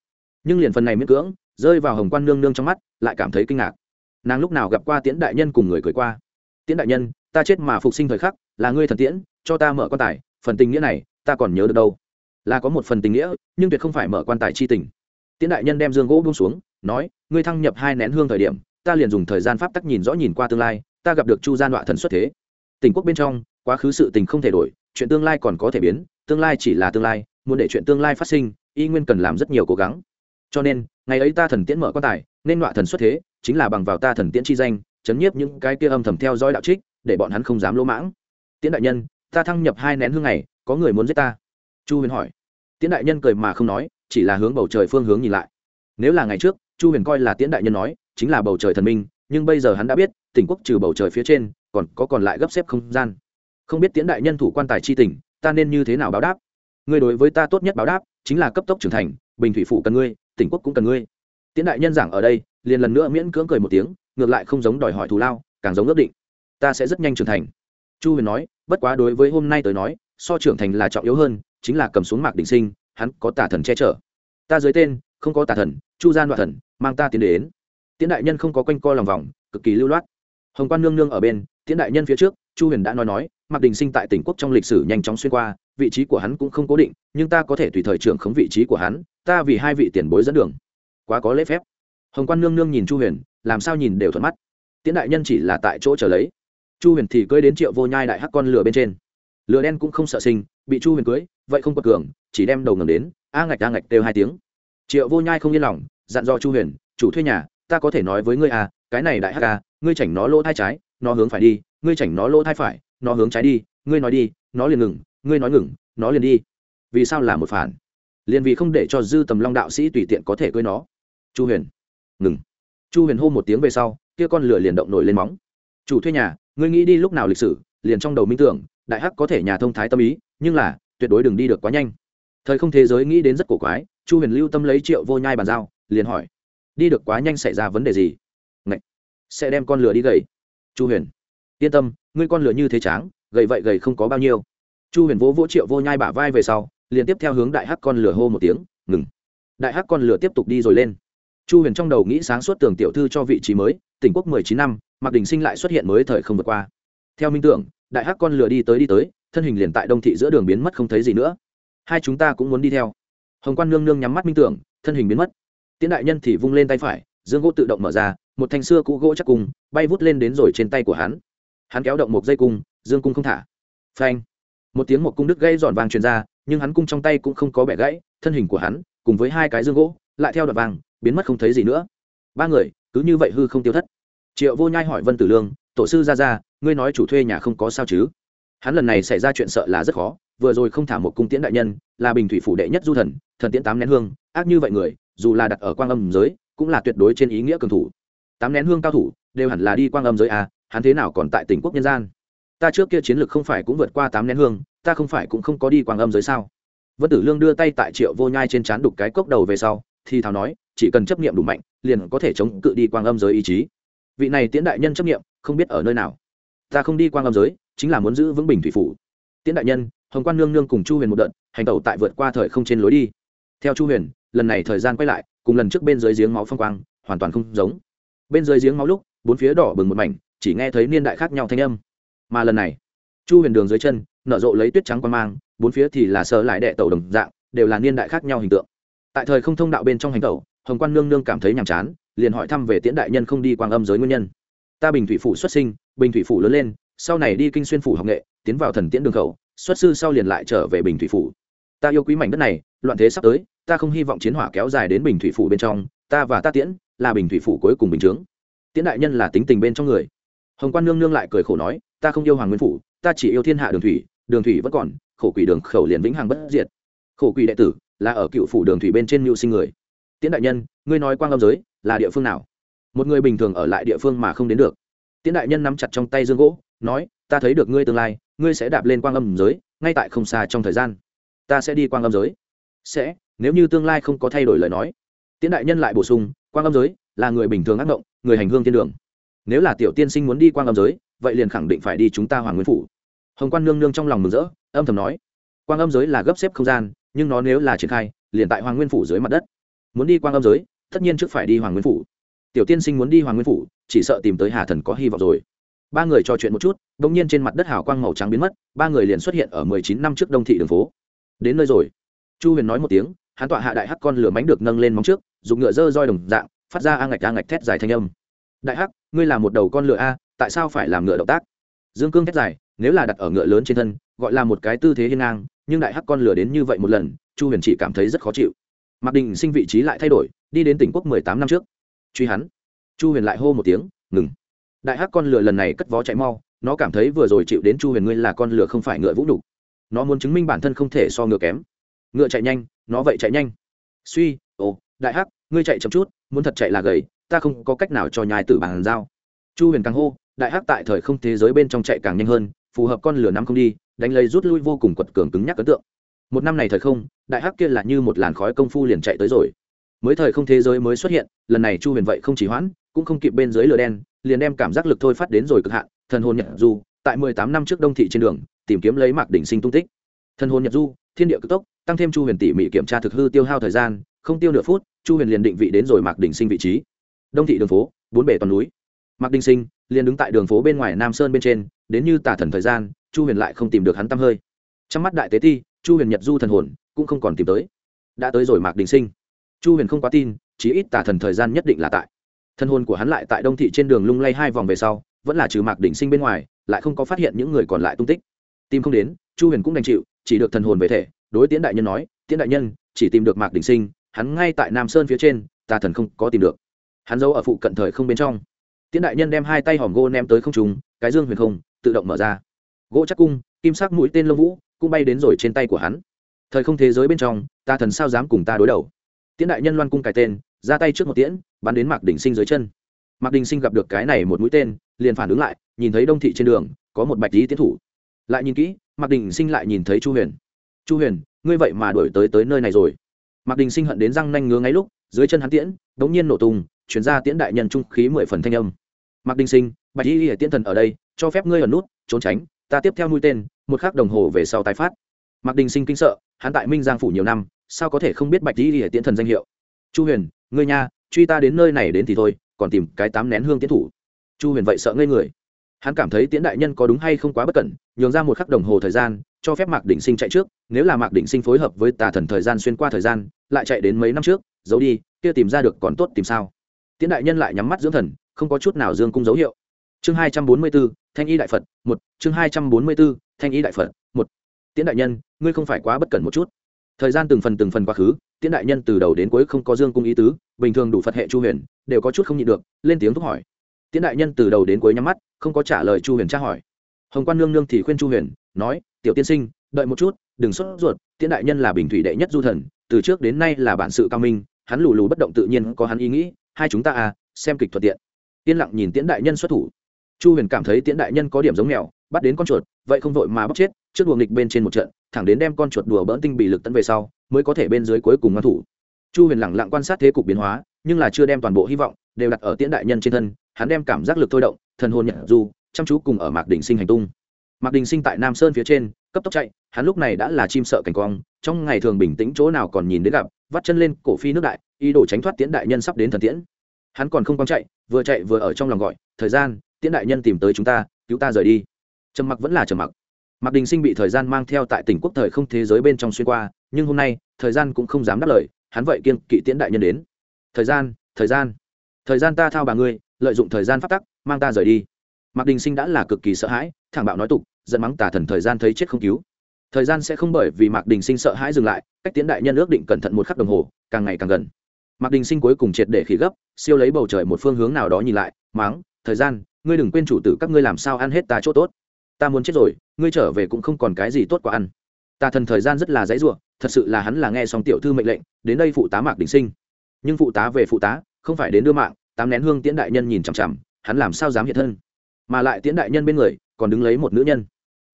Nhưng liền phần này miễn cưỡng, rơi vào hồng quan nương nương trong mắt, lại cảm thấy kinh ngạc. Nàng lúc nào gặp qua tiễn đại nhân cùng người cười qua? Tiễn đại nhân, ta chết mà phục sinh thời khắc, là ngươi thần tiễn, cho ta mở quan tài, phần tình nghĩa này, ta còn nhớ được đâu. Là có một phần tình nghĩa, nhưng tuyệt không phải mở quan tài chi tình tiễn đại nhân đem dương gỗ buông xuống, nói, ngươi thăng nhập hai nén hương thời điểm, ta liền dùng thời gian pháp tắc nhìn rõ nhìn qua tương lai, ta gặp được chu gian đọa thần xuất thế. Tình quốc bên trong, quá khứ sự tình không thể đổi, chuyện tương lai còn có thể biến, tương lai chỉ là tương lai, muốn để chuyện tương lai phát sinh, y nguyên cần làm rất nhiều cố gắng. Cho nên, ngày ấy ta thần tiễn mở quan tài, nên đọa thần xuất thế, chính là bằng vào ta thần tiễn chi danh, chấn nhiếp những cái kia âm thầm theo dõi đạo trích, để bọn hắn không dám lỗ mãng. Tiễn đại nhân, ta thăng nhập hai nén hương này, có người muốn giết ta? Chu huyền hỏi. Tiễn đại nhân cười mà không nói chỉ là hướng bầu trời phương hướng nhìn lại. Nếu là ngày trước, chu huyền coi là tiễn đại nhân nói, chính là bầu trời thần minh, nhưng bây giờ hắn đã biết, tỉnh quốc trừ bầu trời phía trên, còn có còn lại gấp xếp không gian. Không biết tiễn đại nhân thủ quan tài chi tỉnh ta nên như thế nào báo đáp? Ngươi đối với ta tốt nhất báo đáp, chính là cấp tốc trưởng thành, bình thủy phụ cần ngươi, tỉnh quốc cũng cần ngươi. Tiễn đại nhân giảng ở đây, liền lần nữa miễn cưỡng cười một tiếng, ngược lại không giống đòi hỏi thù lao, càng giống ước định. Ta sẽ rất nhanh trưởng thành. Chu huyền nói, bất quá đối với hôm nay tới nói, so trưởng thành là trọng yếu hơn, chính là cầm xuống mạc đình sinh hắn có tà thần che chở. Ta dưới tên, không có tà thần, chu gian đoạn thần, mang ta tiến đến. Tiễn đại nhân không có quanh co lòng vòng, cực kỳ lưu loát. Hồng quan nương nương ở bên, tiễn đại nhân phía trước, chu huyền đã nói nói mặc đình sinh tại tỉnh quốc trong lịch sử nhanh chóng xuyên qua, vị trí của hắn cũng không cố định, nhưng ta có thể tùy thời trưởng khống vị trí của hắn, ta vì hai vị tiền bối dẫn đường. Quá có lễ phép. Hồng quan nương nương nhìn chu huyền, làm sao nhìn đều thuận mắt. Tiễn đại nhân chỉ là tại chỗ trở lấy. Chu huyền thì cưới đến triệu vô nhai đại hắc con lửa bên trên. Lửa đen cũng không sợ sinh, bị chu huyền cưới vậy không quật cường chỉ đem đầu ngầm đến, a ngạch a ngạch kêu hai tiếng. Triệu vô nhai không yên lòng, dặn dò chu huyền, chủ thuê nhà, ta có thể nói với ngươi à cái này đại hắc à ngươi chảnh nó lỗ thai trái, nó hướng phải đi, ngươi chảnh nó lỗ thai phải, nó hướng trái đi, ngươi nói đi, nó liền ngừng, ngươi nói ngừng, nó liền đi. Vì sao là một phản? Liền vì không để cho dư tầm long đạo sĩ tùy tiện có thể cưới nó. Chu huyền, ngừng. Chu huyền hô một tiếng về sau, kia con lửa liền động nổi lên móng. Chủ thuê nhà, ngươi nghĩ đi lúc nào lịch sử, liền trong đầu minh tưởng, đại hắc có thể nhà thông thái tâm ý, nhưng là, tuyệt đối đừng đi được quá nhanh thời không thế giới nghĩ đến rất cổ quái, chu huyền lưu tâm lấy triệu vô nhai bàn giao, liền hỏi, đi được quá nhanh xảy ra vấn đề gì? Ngậy! sẽ đem con lửa đi gầy. Chu huyền, yên tâm, ngươi con lửa như thế tráng, gầy vậy gầy không có bao nhiêu. Chu huyền vỗ vỗ triệu vô nhai bả vai về sau, liền tiếp theo hướng đại hắc con lửa hô một tiếng, ngừng. Đại hắc con lửa tiếp tục đi rồi lên. Chu huyền trong đầu nghĩ sáng suốt tường tiểu thư cho vị trí mới, tỉnh quốc mười chín năm mặc đình sinh lại xuất hiện mới thời không vượt qua. Theo minh tưởng, đại hắc con lửa đi tới đi tới, thân hình liền tại đông thị giữa đường biến mất không thấy gì nữa hai chúng ta cũng muốn đi theo. Hồng quan nương nương nhắm mắt minh tưởng, thân hình biến mất. Tiễn đại nhân thì vung lên tay phải, dương gỗ tự động mở ra, một thanh xưa cũ gỗ chắc cung, bay vút lên đến rồi trên tay của hắn. Hắn kéo động một dây cung, dương cung không thả. Phanh! Một tiếng một cung đứt gây giòn vàng truyền ra, nhưng hắn cung trong tay cũng không có bẻ gãy, thân hình của hắn, cùng với hai cái dương gỗ, lại theo đoạn vàng, biến mất không thấy gì nữa. Ba người, cứ như vậy hư không tiêu thất. Triệu vô nhai hỏi vân tử lương, tổ sư ra ra, ngươi nói chủ thuê nhà không có sao chứ? Hắn lần này xảy ra chuyện sợ là rất khó, vừa rồi không thả một cung tiễn đại nhân, là bình thủy phủ đệ nhất du thần thần tiễn tám nén hương, ác như vậy người, dù là đặt ở quang âm giới, cũng là tuyệt đối trên ý nghĩa cường thủ. Tám nén hương cao thủ, đều hẳn là đi quang âm giới à hắn thế nào còn tại tỉnh quốc nhân gian? Ta trước kia chiến lược không phải cũng vượt qua tám nén hương, ta không phải cũng không có đi quang âm giới sao? Vân tử lương đưa tay tại triệu vô nhai trên trán đục cái cốc đầu về sau, thì thào nói, chỉ cần chấp nghiệm đủ mạnh, liền có thể chống cự đi quang âm giới ý chí. Vị này tiễn đại nhân chấp nghiệm không biết ở nơi nào. Ta không đi quang âm giới chính là muốn giữ vững bình thủy phủ. Tiễn đại nhân, hồng quan nương nương cùng chu huyền một đợt, hành tẩu tại vượt qua thời không trên lối đi. Theo chu huyền, lần này thời gian quay lại, cùng lần trước bên dưới giếng máu phong quang, hoàn toàn không giống. Bên dưới giếng máu lúc, bốn phía đỏ bừng một mảnh, chỉ nghe thấy niên đại khác nhau thanh âm. Mà lần này, chu huyền đường dưới chân, nở rộ lấy tuyết trắng quan mang, bốn phía thì là sơ lại đệ tẩu đồng dạng, đều là niên đại khác nhau hình tượng. Tại thời không thông đạo bên trong hành tẩu, hồng quan nương nương cảm thấy nhàm chán, liền hỏi thăm về tiễn đại nhân không đi quang âm giới nguyên nhân. Ta bình thủy phủ xuất sinh, bình thủy phủ lớn lên sau này đi kinh xuyên phủ học nghệ, tiến vào thần tiễn đường khẩu, xuất sư sau liền lại trở về bình thủy phủ. Ta yêu quý mảnh đất này, loạn thế sắp tới, ta không hy vọng chiến hỏa kéo dài đến bình thủy phủ bên trong, ta và ta tiễn là bình thủy phủ cuối cùng bình chướng. Tiễn đại nhân là tính tình bên trong người. Hồng quan nương nương lại cười khổ nói, ta không yêu hoàng nguyên phủ, ta chỉ yêu thiên hạ đường thủy đường thủy vẫn còn, khổ quỷ đường khẩu liền vĩnh hằng bất diệt. Khổ quỷ đệ tử là ở cựu phủ đường thủy bên trên mưu sinh người. Tiễn đại nhân, ngươi nói quang âm giới là địa phương nào? Một người bình thường ở lại địa phương mà không đến được. Tiễn đại nhân nắm chặt trong tay dương gỗ nói, ta thấy được ngươi tương lai, ngươi sẽ đạp lên quang âm giới, ngay tại không xa trong thời gian. Ta sẽ đi quang âm giới. Sẽ, nếu như tương lai không có thay đổi lời nói. Tiễn đại nhân lại bổ sung, quang âm giới là người bình thường ác động người hành hương thiên đường. Nếu là tiểu tiên sinh muốn đi quang âm giới, vậy liền khẳng định phải đi chúng ta hoàng nguyên phủ. Hồng quan nương nương trong lòng mừng rỡ, âm thầm nói, quang âm giới là gấp xếp không gian, nhưng nó nếu là triển khai, liền tại hoàng nguyên phủ dưới mặt đất. Muốn đi quang âm giới, tất nhiên trước phải đi hoàng nguyên phủ. Tiểu tiên sinh muốn đi hoàng nguyên phủ, chỉ sợ tìm tới hà thần có hy vọng rồi ba người trò chuyện một chút đ ỗ n g nhiên trên mặt đất hào quang màu trắng biến mất, ba người liền xuất hiện ở mười chín năm trước đông thị đường phố. Đến nơi rồi. Chu huyền nói một tiếng, hắn tọa hạ đại hắc con lửa mánh được nâng lên móng trước, dùng ngựa dơ roi đồng dạng, phát ra a ngạch a ngạch thét dài thanh âm. Đại hắc, ngươi là một đầu con lửa a, tại sao phải làm ngựa động tác? Dương cương thét dài, nếu là đặt ở ngựa lớn trên thân, gọi là một cái tư thế hiên ngang, nhưng đại hắc con lửa đến như vậy một lần, chu huyền chỉ cảm thấy rất khó chịu. Mặc định sinh vị trí lại thay đổi, đi đến tỉnh quốc mười tám năm trước. Truy hắn. Chu huyền lại hô một tiếng, ngừng đại hắc con lửa lần này cất vó chạy mau, nó cảm thấy vừa rồi chịu đến chu huyền ngươi là con lửa không phải ngựa vũ đục nó muốn chứng minh bản thân không thể so ngựa kém. Ngựa chạy nhanh, nó vậy chạy nhanh. Suy, ồ, đại hắc, ngươi chạy chậm chút, muốn thật chạy là gầy, ta không có cách nào cho nhai tử bàn giao chu huyền càng hô, đại hắc tại thời không thế giới bên trong chạy càng nhanh hơn, phù hợp con lửa năm không đi, đánh lấy rút lui vô cùng quật cường cứng nhắc ấn tượng. Một năm này thời không, đại hắc kia là như một làn khói công phu liền chạy tới rồi. Mới thời không thế giới mới xuất hiện, lần này chu huyền vậy không chỉ hoãn, cũng không kịp bên dưới lửa đen liền đem cảm giác lực thôi phát đến rồi cực hạn, thần hồn nhật du, tại mười tám năm trước đông thị trên đường, tìm kiếm lấy mạc đỉnh sinh tung tích. Thần hồn nhật du, thiên địa cực tốc, tăng thêm chu huyền tỉ mỉ kiểm tra thực hư tiêu hao thời gian, không tiêu nửa phút, chu huyền liền định vị đến rồi mạc đỉnh sinh vị trí. Đông thị đường phố, bốn bể toàn núi. Mạc Đinh sinh liền đứng tại đường phố bên ngoài nam sơn bên trên, đến như tả thần thời gian, chu huyền lại không tìm được hắn tăm hơi. Trong mắt đại tế ti, chu huyền nhật du thần hồn cũng không còn tìm tới. Đã tới rồi mạc đình sinh. Chu huyền không quá tin, chí ít tả thần thời gian nhất định là tại thân hồn của hắn lại tại đông thị trên đường lung lay hai vòng về sau, vẫn là trừ mạc đỉnh sinh bên ngoài, lại không có phát hiện những người còn lại tung tích. Tìm không đến, chu huyền cũng đành chịu, chỉ được thần hồn về thể. Đối tiễn đại nhân nói, tiễn đại nhân, chỉ tìm được mạc đình sinh, hắn ngay tại nam sơn phía trên, tà thần không có tìm được. Hắn giấu ở phụ cận thời không bên trong. Tiễn đại nhân đem hai tay hòm gỗ ném tới không trùng cái dương huyền không, tự động mở ra. Gỗ chắc cung, kim sắc mũi tên lông vũ, cũng bay đến rồi trên tay của hắn. Thời không thế giới bên trong, tà thần sao dám cùng ta đối đầu? Tiễn đại nhân loan cung cài tên ra tay trước một tiễn, bắn đến mạc đình sinh dưới chân. Mạc đình sinh gặp được cái này một mũi tên, liền phản ứng lại, nhìn thấy đông thị trên đường, có một bạch lý tiến thủ. Lại nhìn kỹ, mạc đình sinh lại nhìn thấy chu huyền. Chu huyền, ngươi vậy mà đổi tới tới nơi này rồi. Mạc đình sinh hận đến răng nanh ngứa ngay lúc, dưới chân hắn tiễn đ ố n g nhiên nổ tung, chuyển ra tiễn đại nhân trung khí mười phần thanh âm. Mạc đình sinh, bạch y tiễn thần ở đây, cho phép ngươi ẩn nút, trốn tránh, ta tiếp theo nuôi tên, một khắc đồng hồ về sau tái phát. Mạc đình sinh kinh sợ, hắn tại minh giang phủ nhiều năm, sao có thể không biết bạch y tiễn thần danh hiệu? Chu huyền ngươi nha, truy ta đến nơi này đến thì thôi, còn tìm cái tám nén hương tiến thủ. Chu huyền vậy sợ ngây người. Hắn cảm thấy tiễn đại nhân có đúng hay không quá bất cẩn, nhường ra một khắc đồng hồ thời gian, cho phép mạc Đỉnh sinh chạy trước, nếu là mạc Đỉnh sinh phối hợp với tà thần thời gian xuyên qua thời gian, lại chạy đến mấy năm trước, giấu đi, kia tìm ra được còn tốt tìm sao. Tiễn đại nhân lại nhắm mắt dưỡng thần, không có chút nào dương cung dấu hiệu. Chương hai trăm bốn mươi b ố thanh y đại phật, một, chương hai trăm bốn mươi b ố thanh y đại phật, một. Tiễn đại nhân, ngươi không phải quá bất cẩn một chút thời gian từng phần từng phần quá khứ, tiễn đại nhân từ đầu đến cuối không có dương cung ý tứ, bình thường đủ phật hệ chu huyền, đều có chút không nhịn được, lên tiếng thúc hỏi. Tiễn đại nhân từ đầu đến cuối nhắm mắt, không có trả lời chu huyền tra hỏi. Hồng quan nương nương thì khuyên chu huyền, nói, tiểu tiên sinh, đợi một chút, đừng sốt ruột, tiễn đại nhân là bình thủy đệ nhất du thần, từ trước đến nay là bản sự cao minh, hắn lù lù bất động tự nhiên có hắn ý nghĩ, hai chúng ta à xem kịch thuận tiện. Yên lặng nhìn tiễn đại nhân xuất thủ. Chu huyền cảm thấy tiễn đại nhân có điểm giống mèo, bắt đến con chuột, vậy không vội mà bóc chết trước đùa nghịch bên trên một trận, thẳng đến đem con chuột đùa bỡn tinh bị lực tấn về sau, mới có thể bên dưới cuối cùng ngăn thủ. Chu huyền lẳng lặng quan sát thế cục biến hóa, nhưng là chưa đem toàn bộ hy vọng đều đặt ở tiễn đại nhân trên thân, hắn đem cảm giác lực thôi động, thần hồn nhận du, chăm chú cùng ở mạc đình sinh hành tung. Mạc đình sinh tại nam sơn phía trên, cấp tốc chạy, hắn lúc này đã là chim sợ cảnh quang, trong ngày thường bình tĩnh chỗ nào còn nhìn đến gặp, vắt chân lên cổ phi nước đại, ý đồ tránh thoát tiễn đại nhân sắp đến thần tiễn. Hắn còn không quang chạy, vừa chạy vừa ở trong lòng gọi, thời gian, tiễn đại nhân tìm tới chúng ta, cứu ta rời đi. Trầm mặc vẫn là trầm mặc mạc đình sinh bị thời gian mang theo tại tỉnh quốc thời không thế giới bên trong xuyên qua, nhưng hôm nay, thời gian cũng không dám đáp lời, hắn vậy kiên kỵ tiễn đại nhân đến. Thời gian thời gian. Thời gian ta thao bà ngươi, lợi dụng thời gian phát tắc, mang ta rời đi. Mạc đình sinh đã là cực kỳ sợ hãi, thẳng bạo nói tục dẫn mắng tà thần thời gian thấy chết không cứu. Thời gian sẽ không bởi vì mạc đình sinh sợ hãi dừng lại, cách tiến đại nhân ước định cẩn thận một khắc đồng hồ, càng ngày càng gần. Mạc đình sinh cuối cùng triệt để khí gấp, siêu lấy bầu trời một phương hướng nào đó nhìn lại máng thời gian, ngươi đừng quên chủ tử các ngươi làm sao ăn hết ta chỗ tốt. Ta muốn chết rồi ngươi trở về cũng không còn cái gì tốt quá ăn. Tà thần thời gian rất là dãy ruộng, thật sự là hắn là nghe xong tiểu thư mệnh lệnh, đến đây phụ tá mạc đình sinh. Nhưng phụ tá về phụ tá, không phải đến đưa mạng, tám nén hương tiễn đại nhân nhìn chằm chằm, hắn làm sao dám hiện thân? Mà lại tiễn đại nhân bên người, còn đứng lấy một nữ nhân.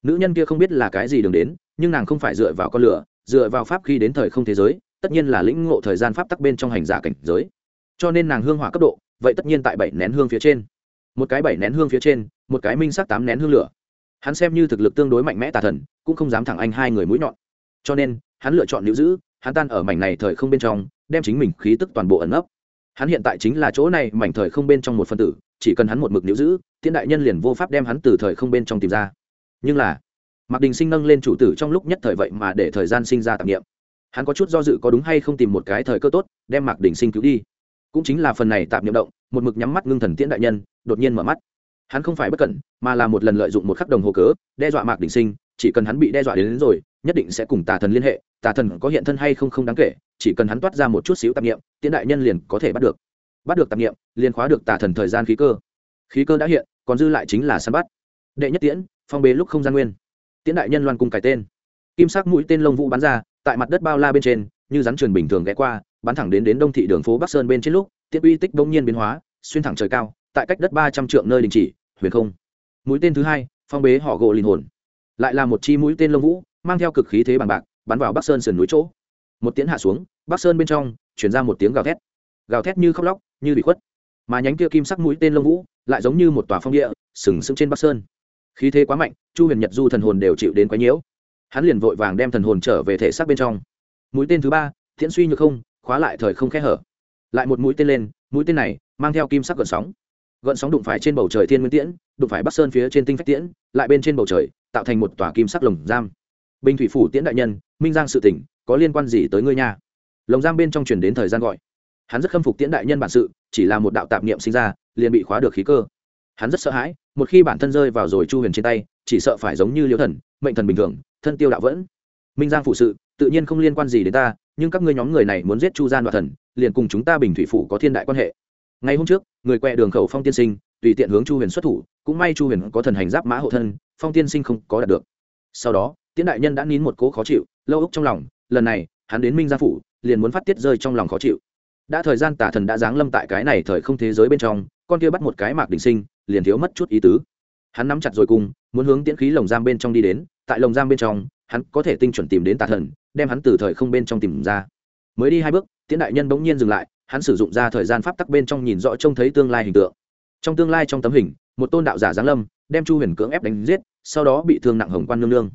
Nữ nhân kia không biết là cái gì đường đến, nhưng nàng không phải dựa vào con lửa, dựa vào pháp khi đến thời không thế giới, tất nhiên là lĩnh ngộ thời gian pháp tắc bên trong hành giả cảnh giới. Cho nên nàng hương hỏa cấp độ, vậy tất nhiên tại bảy nén hương phía trên. Một cái bảy nén hương phía trên, một cái minh sắc tám nén hương lửa hắn xem như thực lực tương đối mạnh mẽ tà thần, cũng không dám thẳng anh hai người mũi nhọn. Cho nên, hắn lựa chọn nữ giữ, hắn tan ở mảnh này thời không bên trong, đem chính mình khí tức toàn bộ ẩn ấp hắn hiện tại chính là chỗ này mảnh thời không bên trong một phân tử, chỉ cần hắn một mực níu giữ, thiên đại nhân liền vô pháp đem hắn từ thời không bên trong tìm ra. Nhưng là, mạc đình sinh nâng lên chủ tử trong lúc nhất thời vậy mà để thời gian sinh ra tạp nghiệm hắn có chút do dự có đúng hay không tìm một cái thời cơ tốt, đem mạc đình sinh cứu đi. Cũng chính là phần này tạm nhiệm động, một mực nhắm mắt ngưng thần tiễn đại nhân, đột nhiên mở mắt hắn không phải bất cẩn mà là một lần lợi dụng một khắc đồng hồ cớ đe dọa mạc đình sinh chỉ cần hắn bị đe dọa đến, đến rồi nhất định sẽ cùng tà thần liên hệ tà thần có hiện thân hay không không đáng kể chỉ cần hắn toát ra một chút xíu tạp nghiệm tiễn đại nhân liền có thể bắt được. Bắt được tạp nghiệm liền khóa được tà thần thời gian khí cơ. Khí cơ đã hiện còn dư lại chính là săn bắt. Đệ nhất tiễn phong bế lúc không gian nguyên. Tiễn đại nhân loan cùng cải tên. Kim sắc mũi tên lông vũ bắn ra tại mặt đất bao la bên trên như rắn truyền bình thường ghé qua bắn thẳng đến đến đông thị đường phố bắc sơn bên trên lúc tiễn uy tích đông nhiên biến hóa xuyên thẳng trời cao tại cách đất ba trăm trượng nơi đình chỉ huyền không. Mũi tên thứ hai, phong bế họ gỗ linh hồn. Lại là một chi mũi tên lông vũ, mang theo cực khí thế bằng bạc, bắn vào bắc sơn sườn núi chỗ. Một tiếng hạ xuống, bắc sơn bên trong chuyển ra một tiếng gào thét. Gào thét như khóc lóc, như bị khuất. Mà nhánh kia kim sắc mũi tên lông vũ, lại giống như một tòa phong địa, sừng sững trên bắc sơn. Khí thế quá mạnh, chu huyền nhật du thần hồn đều chịu đến quái nhiễu. Hắn liền vội vàng đem thần hồn trở về thể xác bên trong. Mũi tên thứ ba, tiễn suy như không, khóa lại thời không khe hở. Lại một mũi tên lên, mũi tên này, mang theo kim sắc gợn sóng gợn sóng đụng phải trên bầu trời thiên nguyên tiễn, đụng phải bắc sơn phía trên tinh phách tiễn, lại bên trên bầu trời, tạo thành một tòa kim sắc lồng giam. Bình thủy phủ tiễn đại nhân, minh giang sự tỉnh, có liên quan gì tới ngươi nha? Lồng giam bên trong truyền đến thời gian gọi. Hắn rất khâm phục tiễn đại nhân bản sự, chỉ là một đạo tạp niệm sinh ra, liền bị khóa được khí cơ. Hắn rất sợ hãi, một khi bản thân rơi vào rồi chu huyền trên tay, chỉ sợ phải giống như liêu thần, mệnh thần bình thường, thân tiêu đạo vẫn. Minh giang phụ sự, tự nhiên không liên quan gì đến ta, nhưng các ngươi nhóm người này muốn giết chu gian đoạt thần, liền cùng chúng ta bình thủy phủ có thiên đại quan hệ ngày hôm trước, người quẹ đường khẩu phong tiên sinh, tùy tiện hướng chu huyền xuất thủ, cũng may chu huyền có thần hành giáp mã hộ thân, phong tiên sinh không có đạt được. Sau đó, tiễn đại nhân đã nín một cố khó chịu, lâu úc trong lòng, lần này, hắn đến minh gia phủ, liền muốn phát tiết rơi trong lòng khó chịu. Đã thời gian tả thần đã giáng lâm tại cái này thời không thế giới bên trong, con kia bắt một cái mạc đình sinh, liền thiếu mất chút ý tứ. Hắn nắm chặt rồi cung muốn hướng tiễn khí lồng giam bên trong đi đến, tại lồng giam bên trong, hắn có thể tinh chuẩn tìm đến tà thần, đem hắn từ thời không bên trong tìm ra. Mới đi hai bước, tiễn đại nhân bỗng nhiên dừng lại hắn sử dụng ra thời gian pháp tắc bên trong nhìn rõ trông thấy tương lai hình tượng. Trong tương lai trong tấm hình, một tôn đạo giả giáng lâm, đem chu huyền cưỡng ép đánh giết, sau đó bị thương nặng hồng quan nương nương.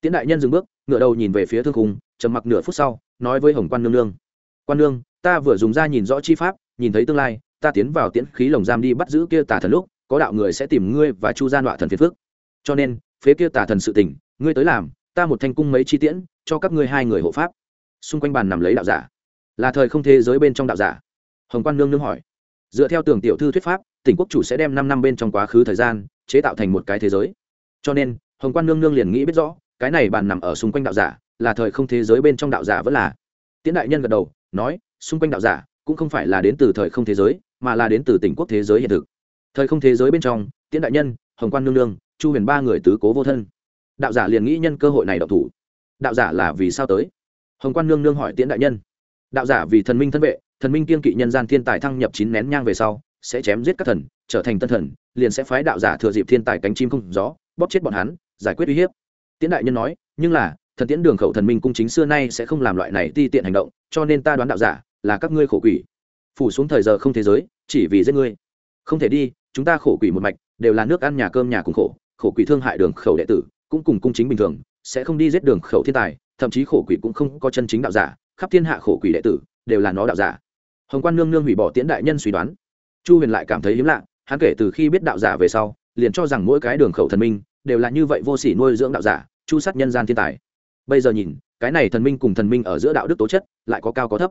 Tiễn đại nhân dừng bước ngựa đầu nhìn về phía thương khung, trầm mặc nửa phút sau, nói với hồng quan nương nương. Quan nương, ta vừa dùng ra nhìn rõ chi pháp, nhìn thấy tương lai, ta tiến vào tiễn khí lồng giam đi bắt giữ kia tà thần lúc, có đạo người sẽ tìm ngươi và chu gian đọa thần phiền phước cho nên, phế kia tà thần sự tình, ngươi tới làm, ta một thanh cung mấy chi tiễn, cho các ngươi hai người hộ pháp. Xung quanh bàn nằm lấy đạo giả là thời không thế giới bên trong đạo giả. Hồng quan nương nương hỏi. Dựa theo tường tiểu thư thuyết pháp, tỉnh quốc chủ sẽ đem năm năm bên trong quá khứ thời gian, chế tạo thành một cái thế giới. Cho nên, hồng quan nương nương liền nghĩ biết rõ, cái này bàn nằm ở xung quanh đạo giả, là thời không thế giới bên trong đạo giả vẫn là. Tiễn đại nhân gật đầu, nói, xung quanh đạo giả cũng không phải là đến từ thời không thế giới, mà là đến từ tỉnh quốc thế giới hiện thực. Thời không thế giới bên trong, tiễn đại nhân, hồng quan nương nương, chu huyền ba người tứ cố vô thân. Đạo giả liền nghĩ nhân cơ hội này độc thủ. Đạo giả là vì sao tới? Hồng quan nương nương hỏi tiễn đại nhân đạo giả vì thần minh thân vệ, thần minh kiên kỵ nhân gian thiên tài thăng nhập chín nén nhang về sau, sẽ chém giết các thần, trở thành tân thần, liền sẽ phái đạo giả thừa dịp thiên tài cánh chim không gió, bóp chết bọn hắn, giải quyết uy hiếp. Tiễn đại nhân nói, nhưng là, thần tiễn đường khẩu thần minh cung chính xưa nay sẽ không làm loại này ti tiện hành động, cho nên ta đoán đạo giả là các ngươi khổ quỷ. Phủ xuống thời giờ không thế giới, chỉ vì giết ngươi. Không thể đi, chúng ta khổ quỷ một mạch, đều là nước ăn nhà cơm nhà cùng khổ khổ quỷ thương hại đường khẩu đệ tử, cũng cùng cung chính bình thường, sẽ không đi giết đường khẩu thiên tài, thậm chí khổ quỷ cũng không có chân chính đạo giả khắp thiên hạ khổ quỷ đệ tử, đều là nó đạo giả. Hồng quan nương nương hủy bỏ tiễn đại nhân suy đoán. Chu huyền lại cảm thấy hiếm lạ, hắn kể từ khi biết đạo giả về sau, liền cho rằng mỗi cái đường khẩu thần minh đều là như vậy vô sỉ nuôi dưỡng đạo giả, chu sát nhân gian thiên tài. Bây giờ nhìn, cái này thần minh cùng thần minh ở giữa đạo đức tố chất lại có cao có thấp.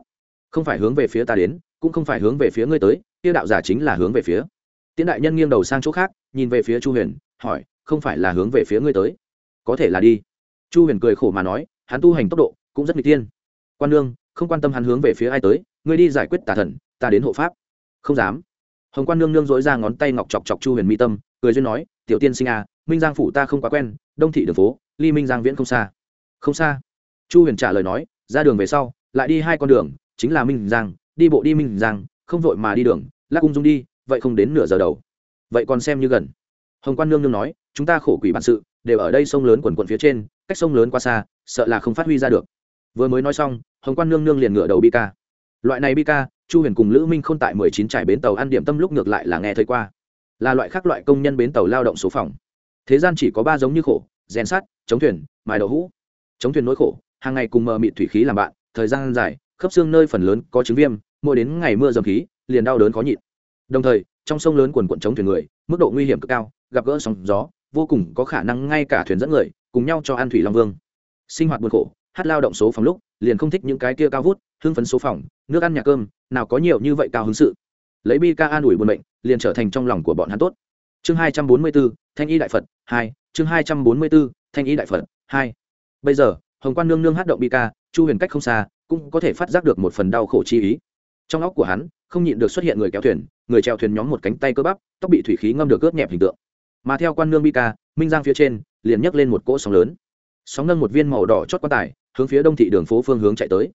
Không phải hướng về phía ta đến, cũng không phải hướng về phía ngươi tới, kia đạo giả chính là hướng về phía. Tiễn đại nhân nghiêng đầu sang chỗ khác, nhìn về phía chu huyền, hỏi, không phải là hướng về phía ngươi tới? Có thể là đi. Chu huyền cười khổ mà nói, hắn tu hành tốc độ cũng rất n g ư ờ tiên quan lương không quan tâm hắn hướng về phía ai tới, ngươi đi giải quyết tà thần, ta đến hộ pháp. Không dám. Hồng quan nương nương dối ra ngón tay ngọc chọc chọc chu huyền mỹ tâm, cười duyên nói, tiểu tiên sinh à minh giang phủ ta không quá quen, đông thị đường phố, ly minh giang viễn không xa. Không xa? Chu huyền trả lời nói, ra đường về sau, lại đi hai con đường, chính là minh giang, đi bộ đi minh giang, không vội mà đi đường, lắc ung dung đi, vậy không đến nửa giờ đầu. Vậy còn xem như gần. Hồng quan nương nương nói, chúng ta khổ quỷ bản sự, đều ở đây sông lớn quần quận phía trên, cách sông lớn qua xa, sợ là không phát huy ra được. Vừa mới nói xong hồng quan nương nương liền ngửa đầu bi ca. Loại này bi ca, chu huyền cùng lữ minh k h ô n tại mười chín trải bến tàu ăn điểm tâm lúc ngược lại là nghe thấy qua. Là loại khác loại công nhân bến tàu lao động số phòng. Thế gian chỉ có ba giống như khổ, rèn sát chống thuyền, mài đậu hũ. Chống thuyền nỗi khổ, hàng ngày cùng mờ mịt thủy khí làm bạn, thời gian dài, khớp xương nơi phần lớn có chứng viêm, mỗi đến ngày mưa dầm khí, liền đau đớn khó nhịn. Đồng thời, trong sông lớn quần quận chống thuyền người, mức độ nguy hiểm cực cao, gặp gỡ sóng gió, vô cùng có khả năng ngay cả thuyền dẫn người, cùng nhau cho an thủy long vương. Sinh hoạt buồn khổ, hát lao động số phòng lúc liền không thích những cái kia cao vút hưng phấn số phòng nước ăn nhà cơm nào có nhiều như vậy cao hứng sự. Lấy bi ca an ủi buồn bệnh liền trở thành trong lòng của bọn hắn tốt. Chương hai trăm bốn mươi 244, thanh y đại phật hai chương hai trăm bốn mươi 244, thanh y đại phật hai. Bây giờ hồng quan nương nương hát động bi ca chu huyền cách không xa cũng có thể phát giác được một phần đau khổ chi ý. Trong óc của hắn không nhịn được xuất hiện người kéo thuyền người treo thuyền nhóm một cánh tay cơ bắp tóc bị thủy khí ngâm được ướt nhẹp hình tượng. Mà theo quan nương bi ca minh giang phía trên liền nhấc lên một cỗ sóng lớn. Sóng nâng một viên màu đỏ chót quan tài hướng phía đông thị đường phố phương hướng chạy tới.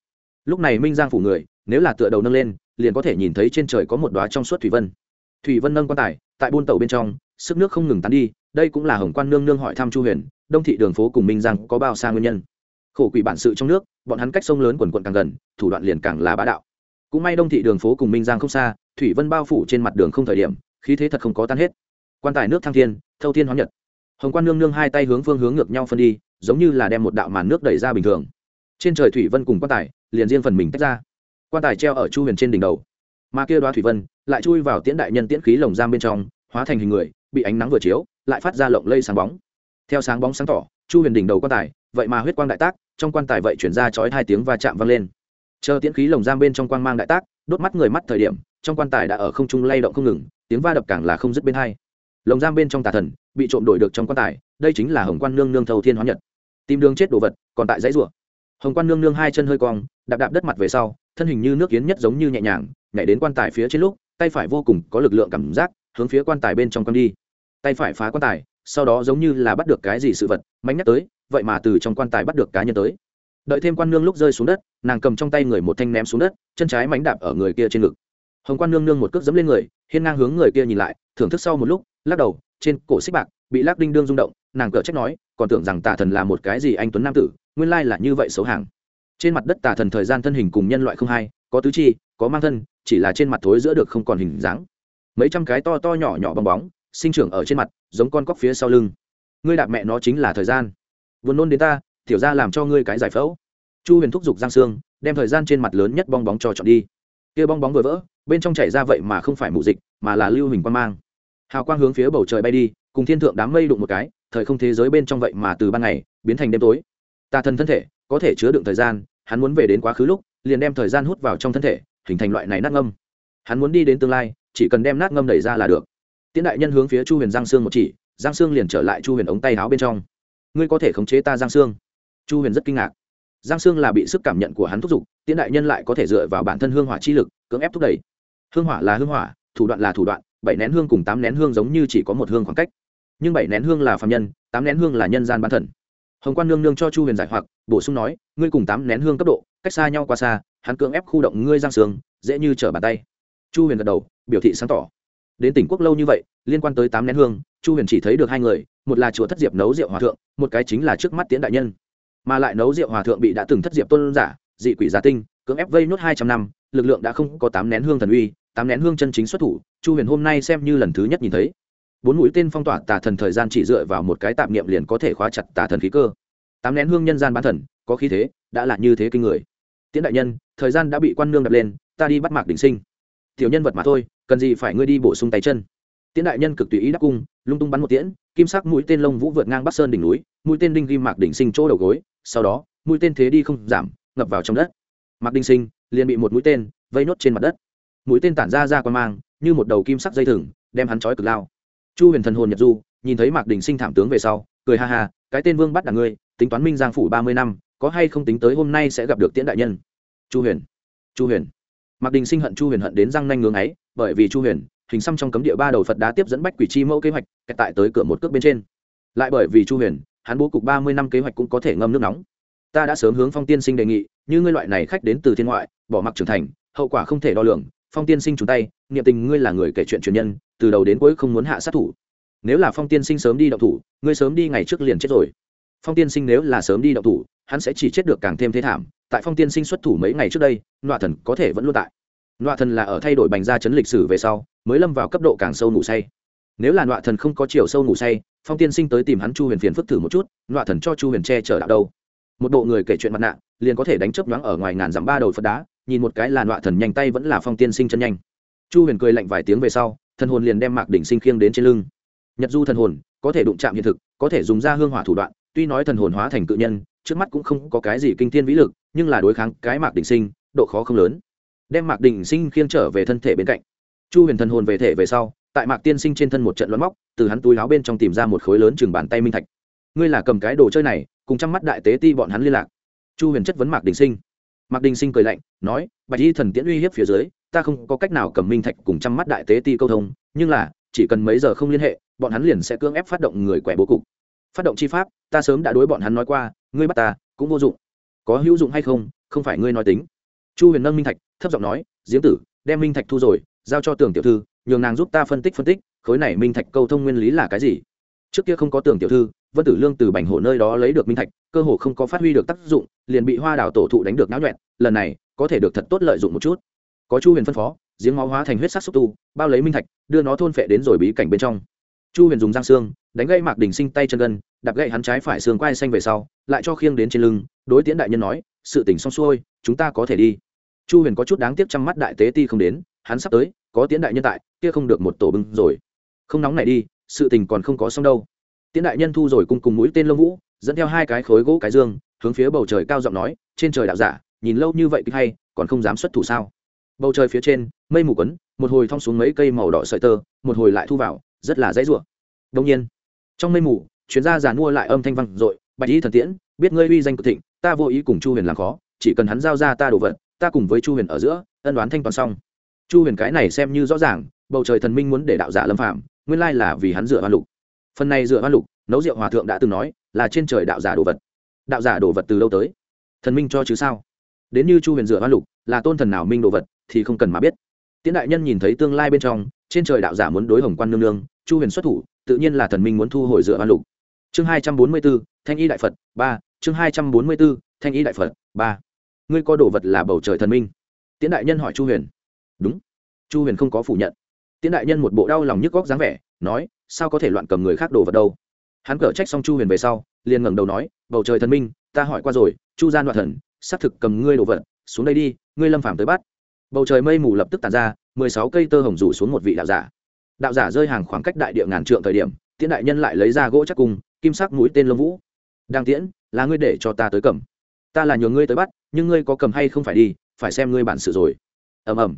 Lúc này minh giang phủ người, nếu là tựa đầu nâng lên, liền có thể nhìn thấy trên trời có một đoá trong suốt thủy vân. Thủy vân nâng quan tài, tại buôn tàu bên trong, sức nước không ngừng tán đi, đây cũng là hồng quan nương nương hỏi thăm chu huyền, đông thị đường phố cùng minh giang có bao xa nguyên nhân. Khổ quỷ bản sự trong nước, bọn hắn cách sông lớn quần quận càng gần, thủ đoạn liền càng là bá đạo. Cũng may đông thị đường phố cùng minh giang không xa, thủy vân bao phủ trên mặt đường không thời điểm, khí thế thật không có tan hết. Quan tài nước thăng thiên, thâu thiên hóa nhật hồng quan nương nương hai tay hướng phương hướng ngược nhau phân đi, giống như là đem một đạo màn nước đẩy ra bình thường. Trên trời thủy vân cùng quan tài, liền riêng phần mình tách ra. Quan tài treo ở chu huyền trên đỉnh đầu. Mà kia đoá thủy vân, lại chui vào tiễn đại nhân tiễn khí lồng giam bên trong, hóa thành hình người, bị ánh nắng vừa chiếu, lại phát ra lộng lây sáng bóng. Theo sáng bóng sáng tỏ, chu huyền đỉnh đầu quan tài, vậy mà huyết quang đại tác, trong quan tài vậy chuyển ra chói hai tiếng va chạm vang lên. Chờ tiễn khí lồng giam bên trong quang mang đại tác, đốt mắt người mắt thời điểm, trong quan tài đã ở không trung lay động không ngừng, tiếng va đập càng là không dứt bên hai lồng giam bên trong tà thần, bị trộm đổi được trong quan tài, đây chính là hồng quan nương nương thâu thiên hóa nhật. Tìm đường chết đồ vật, còn tại dãy rủa. Hồng quan nương nương hai chân hơi cong, đạp đạp đất mặt về sau, thân hình như nước kiến nhất giống như nhẹ nhàng, nhảy đến quan tài phía trên lúc, tay phải vô cùng có lực lượng cảm giác, hướng phía quan tài bên trong con đi. Tay phải phá quan tài, sau đó giống như là bắt được cái gì sự vật, mạnh nhắc tới, vậy mà từ trong quan tài bắt được cá nhân tới. Đợi thêm quan nương lúc rơi xuống đất, nàng cầm trong tay người một thanh ném xuống đất, chân trái mánh đạp ở người kia trên ngực. Hồng quan nương nương một cước dẫm lên người, hiên ngang hướng người kia nhìn lại, thưởng thức sau một lúc lắc đầu, trên cổ xích bạc bị lắc đinh đương rung động, nàng cờ trách nói, còn tưởng rằng tà thần là một cái gì anh tuấn nam tử, nguyên lai là như vậy xấu hàng trên mặt đất tà thần thời gian thân hình cùng nhân loại không hai có tứ chi, có mang thân, chỉ là trên mặt thối giữa được không còn hình dáng. Mấy trăm cái to to nhỏ nhỏ bong bóng, sinh trưởng ở trên mặt, giống con cóc phía sau lưng. Ngươi đạp mẹ nó chính là thời gian. Buồn nôn đến ta, tiểu ra làm cho ngươi cái giải phẫu. Chu huyền thúc giục giang sương, đem thời gian trên mặt lớn nhất bong bóng cho chọn đi. Kia bong bóng vừa vỡ, bên trong chảy ra vậy mà không phải mù dịch, mà là lưu hình quan mang hào quang hướng phía bầu trời bay đi, cùng thiên thượng đám mây đụng một cái, thời không thế giới bên trong vậy mà từ ban ngày biến thành đêm tối. Tà thần thân thể, có thể chứa đựng thời gian, hắn muốn về đến quá khứ lúc, liền đem thời gian hút vào trong thân thể, hình thành loại này nát ngâm. Hắn muốn đi đến tương lai, chỉ cần đem nát ngâm đẩy ra là được. Tiễn đại nhân hướng phía chu huyền giang sương một chỉ, giang sương liền trở lại chu huyền ống tay áo bên trong. Ngươi có thể khống chế ta giang sương. Chu huyền rất kinh ngạc. Giang sương là bị sức cảm nhận của hắn thúc giục, tiễn đại nhân lại có thể dựa vào bản thân hương hỏa chi lực, cưỡng ép thúc đẩy. Hương hỏa là hương hỏa, thủ đoạn là thủ đoạn bảy nén hương cùng tám nén hương giống như chỉ có một hương khoảng cách. Nhưng bảy nén hương là phạm nhân, tám nén hương là nhân gian bán thần. Hồng quan nương nương cho chu huyền giải hoặc, bổ sung nói, ngươi cùng tám nén hương cấp độ, cách xa nhau quá xa, hắn cưỡng ép khu động ngươi giang sương, dễ như trở bàn tay. Chu huyền gật đầu, biểu thị sáng tỏ. Đến tỉnh quốc lâu như vậy, liên quan tới tám nén hương, chu huyền chỉ thấy được hai người, một là chùa thất diệp nấu rượu hòa thượng, một cái chính là trước mắt tiễn đại nhân. Mà lại nấu rượu hòa thượng bị đã từng thất diệp tôn giả, dị quỷ giả tinh, cưỡng ép vây nốt hai trăm năm, lực lượng đã không có tám nén hương thần uy tám nén hương chân chính xuất thủ, chu huyền hôm nay xem như lần thứ nhất nhìn thấy. Bốn mũi tên phong tỏa tà thần thời gian chỉ dựa vào một cái tạp niệm liền có thể khóa chặt tà thần khí cơ. Tám nén hương nhân gian bán thần, có khí thế, đã là như thế kinh người. Tiễn đại nhân, thời gian đã bị quan nương đập lên, ta đi bắt mạc đỉnh sinh. Tiểu nhân vật mà thôi, cần gì phải ngươi đi bổ sung tay chân? Tiễn đại nhân cực tùy ý đắc cung, lung tung bắn một tiễn, kim sắc mũi tên lông vũ vượt ngang bắc sơn đỉnh núi, mũi tên đinh ghi mạc đỉnh sinh chỗ đầu gối, sau đó, mũi tên thế đi không giảm, ngập vào trong đất. Mạc đinh sinh liền bị một mũi tên vây nốt trên mặt đất mũi tên tản ra ra quan mang, như một đầu kim sắc dây thừng, đem hắn trói cực lao. Chu huyền thần hồn nhật du, nhìn thấy mạc đình sinh thảm tướng về sau, cười ha ha, cái tên vương bắt đ ngươi, tính toán minh giang phủ ba mươi năm, có hay không tính tới hôm nay sẽ gặp được tiễn đại nhân? Chu huyền chu huyền. Mạc đình sinh hận chu huyền hận đến răng nanh ngưng ấy, bởi vì chu huyền, hình xăm trong cấm địa ba đầu phật đá tiếp dẫn bách quỷ chi mẫu kế hoạch, kẹt tại tới cửa một cước bên trên. Lại bởi vì chu huyền, hắn bố cục ba mươi năm kế hoạch cũng có thể ngâm nước nóng. Ta đã sớm hướng phong tiên sinh đề nghị, như ngươi loại này khách đến từ thiên ngoại, bỏ mặc trưởng thành, hậu quả không thể đo lường phong tiên sinh chúng tay, niệm tình ngươi là người kể chuyện truyền nhân, từ đầu đến cuối không muốn hạ sát thủ. Nếu là phong tiên sinh sớm đi động thủ, ngươi sớm đi ngày trước liền chết rồi. Phong tiên sinh nếu là sớm đi động thủ, hắn sẽ chỉ chết được càng thêm thế thảm. Tại phong tiên sinh xuất thủ mấy ngày trước đây, nọa thần có thể vẫn luôn tại. Nọa thần là ở thay đổi bành ra chấn lịch sử về sau, mới lâm vào cấp độ càng sâu ngủ say. Nếu là nọa thần không có chiều sâu ngủ say, phong tiên sinh tới tìm hắn chu huyền phiền phức thử một chút, nọa thần cho chu huyền che chở đạo đâu. Một bộ người kể chuyện mặt nạ, liền có thể đánh chớp nhoáng ở ngoài ngàn dặm ba đầu phật đá nhìn một cái là nọa thần nhanh tay vẫn là phong tiên sinh chân nhanh. Chu huyền cười lạnh vài tiếng về sau, thần hồn liền đem mạc đỉnh sinh khiêng đến trên lưng. Nhật du thần hồn, có thể đụng chạm hiện thực, có thể dùng ra hương hỏa thủ đoạn, tuy nói thần hồn hóa thành cự nhân, trước mắt cũng không có cái gì kinh thiên vĩ lực, nhưng là đối kháng cái mạc đỉnh sinh, độ khó không lớn. Đem mạc đỉnh sinh khiêng trở về thân thể bên cạnh. Chu huyền thần hồn về thể về sau, tại mạc tiên sinh trên thân một trận loạn móc, từ hắn túi áo bên trong tìm ra một khối lớn chừng bàn tay minh thạch. Ngươi là cầm cái đồ chơi này, cùng chăm mắt đại tế ti bọn hắn liên lạc. Chu huyền chất vấn mạc đình sinh mạc đình sinh cười lạnh, nói, bạch y thần tiễn uy hiếp phía dưới, ta không có cách nào cầm minh thạch cùng trăm mắt đại tế ti câu thông, nhưng là, chỉ cần mấy giờ không liên hệ, bọn hắn liền sẽ cưỡng ép phát động người quẻ bố cục. Phát động chi pháp, ta sớm đã đối bọn hắn nói qua, ngươi bắt ta, cũng vô dụng. Có hữu dụng hay không không phải ngươi nói tính. Chu huyền nâng minh thạch, thấp giọng nói, diễm tử, đem minh thạch thu rồi, giao cho tưởng tiểu thư, nhường nàng giúp ta phân tích phân tích, khối này minh thạch câu thông nguyên lý là cái gì? Trước kia không có tưởng tiểu thư vân tử lương từ bành hổ nơi đó lấy được minh thạch, cơ hồ không có phát huy được tác dụng, liền bị hoa đào tổ thụ đánh được náo nhuẹn, lần này, có thể được thật tốt lợi dụng một chút. Có chu huyền phân phó, giếng máu hóa thành huyết sắc xúc tu, bao lấy minh thạch, đưa nó thôn phệ đến rồi bí cảnh bên trong. Chu huyền dùng giang xương, đánh gây mạc đình sinh tay chân gân, đạp gậy hắn trái phải xương quai xanh về sau, lại cho khiêng đến trên lưng, đối tiễn đại nhân nói, sự tỉnh xong xuôi, chúng ta có thể đi. Chu huyền có chút đáng tiếc chăm mắt đại tế ti không đến, hắn sắp tới, có tiễn đại nhân tại, kia không được một tổ bưng rồi. Không nóng này đi, sự tình còn không có xong đâu tiễn đại nhân thu rồi cung cùng mũi tên lông vũ, dẫn theo hai cái khối gỗ cái dương, hướng phía bầu trời cao giọng nói, trên trời đạo giả, nhìn lâu như vậy kịch hay, còn không dám xuất thủ sao? Bầu trời phía trên, mây mù quấn, một hồi thong xuống mấy cây màu đỏ sợi tơ, một hồi lại thu vào, rất là dãy rủa. Đông nhiên, trong mây mù chuyến gia giàn mua lại âm thanh vang dội, bạch y thần tiễn, biết ngươi uy danh cực thịnh, ta vô ý cùng chu huyền làm khó, chỉ cần hắn giao ra ta đồ vật, ta cùng với chu huyền ở giữa, ân đoán thanh toán xong. Chu huyền cái này xem như rõ ràng, bầu trời thần minh muốn để đạo giả lâm phạm nguyên lai là vì hắn dựa văn lục phần này dựa văn lục, nấu rượu hòa thượng đã từng nói là trên trời đạo giả đồ vật. Đạo giả đồ vật từ đâu tới? Thần minh cho chứ sao? Đến như chu huyền dựa văn lục là tôn thần nào minh đồ vật thì không cần mà biết. Tiễn đại nhân nhìn thấy tương lai bên trong, trên trời đạo giả muốn đối hồng quan nương nương, chu huyền xuất thủ, tự nhiên là thần minh muốn thu hồi dựa văn lục. Chương hai trăm bốn mươi b ố thanh y đại phật, ba. Chương hai trăm bốn mươi b ố thanh y đại phật, ba. Ngươi có đồ vật là bầu trời thần minh? Tiễn đại nhân hỏi chu huyền. Đúng. Chu huyền không có phủ nhận. Tiễn đại nhân một bộ đau lòng nhức góc dáng vẻ, nói sao có thể loạn cầm người khác đồ vật đâu? Hắn cở trách xong chu huyền về sau, liền ngẩng đầu nói, bầu trời thần minh, ta hỏi qua rồi, chu gian đoạn thần, xác thực cầm ngươi đồ vật, xuống đây đi, ngươi lâm phàm tới bắt. Bầu trời mây mù lập tức tàn ra, mười sáu cây tơ hồng rủ xuống một vị đạo giả. Đạo giả rơi hàng khoảng cách đại địa ngàn trượng thời điểm, tiễn đại nhân lại lấy ra gỗ chắc cùng kim sắc mũi tên lông vũ. Đang tiễn, là ngươi để cho ta tới cầm. Ta là nhường ngươi tới bắt, nhưng ngươi có cầm hay không phải đi, phải xem ngươi bản sự rồi. Ầm ầm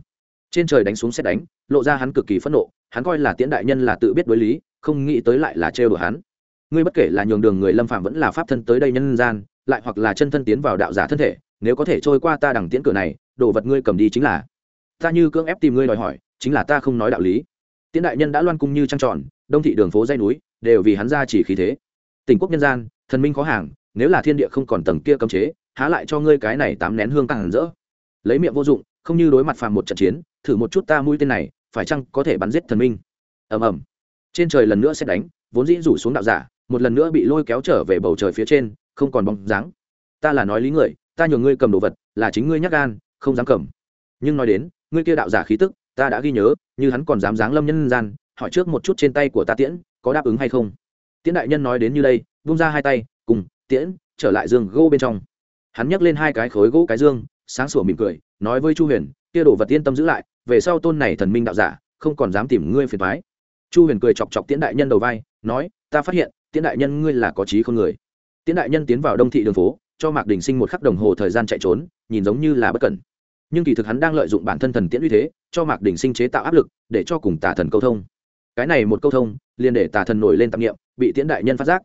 trên trời đánh xuống xét đánh, lộ ra hắn cực kỳ phẫn nộ, hắn coi là tiễn đại nhân là tự biết đối lý, không nghĩ tới lại là trêu đùa hắn. Ngươi bất kể là nhường đường người lâm phạm vẫn là pháp thân tới đây nhân gian, lại hoặc là chân thân tiến vào đạo giả thân thể, nếu có thể trôi qua ta đằng tiễn cửa này, đồ vật ngươi cầm đi chính là. Ta như cưỡng ép tìm ngươi đòi hỏi, chính là ta không nói đạo lý. Tiễn đại nhân đã loan cung như trăng tròn, đông thị đường phố dây núi, đều vì hắn ra chỉ khí thế. Tỉnh quốc nhân gian, thần minh khó hàng, nếu là thiên địa không còn tầng kia cấm chế, há lại cho ngươi cái này tám nén hương càng rỡ. Lấy miệng vô dụng không như đối mặt phàm một trận chiến, thử một chút ta mũi tên này, phải chăng có thể bắn giết thần minh? Ầm ầm. Trên trời lần nữa sẽ đánh, vốn dĩ rủ xuống đạo giả, một lần nữa bị lôi kéo trở về bầu trời phía trên, không còn bóng dáng. Ta là nói lý người, ta nhường ngươi cầm đồ vật, là chính ngươi nhắc gan, không dám cầm. Nhưng nói đến, ngươi kia đạo giả khí tức, ta đã ghi nhớ, như hắn còn dám dáng lâm nhân gian, hỏi trước một chút trên tay của ta tiễn, có đáp ứng hay không? Tiễn đại nhân nói đến như đây bung ra hai tay, cùng, tiễn, trở lại giường gỗ bên trong. Hắn nhấc lên hai cái khối gỗ cái dương sáng sủa mỉm cười, nói với chu huyền, kia đồ vật yên tâm giữ lại, về sau tôn này thần minh đạo giả, không còn dám tìm ngươi phiền thoái chu huyền cười chọc chọc tiễn đại nhân đầu vai, nói, ta phát hiện, tiễn đại nhân ngươi là có trí không người. Tiễn đại nhân tiến vào đông thị đường phố, cho mạc đình sinh một khắc đồng hồ thời gian chạy trốn, nhìn giống như là bất cẩn. Nhưng kỳ thực hắn đang lợi dụng bản thân thần tiễn uy thế, cho mạc đình sinh chế tạo áp lực, để cho cùng tà thần câu thông. Cái này một câu thông, liền để tà thần nổi lên tạp nghiệm bị tiễn đại nhân phát giác.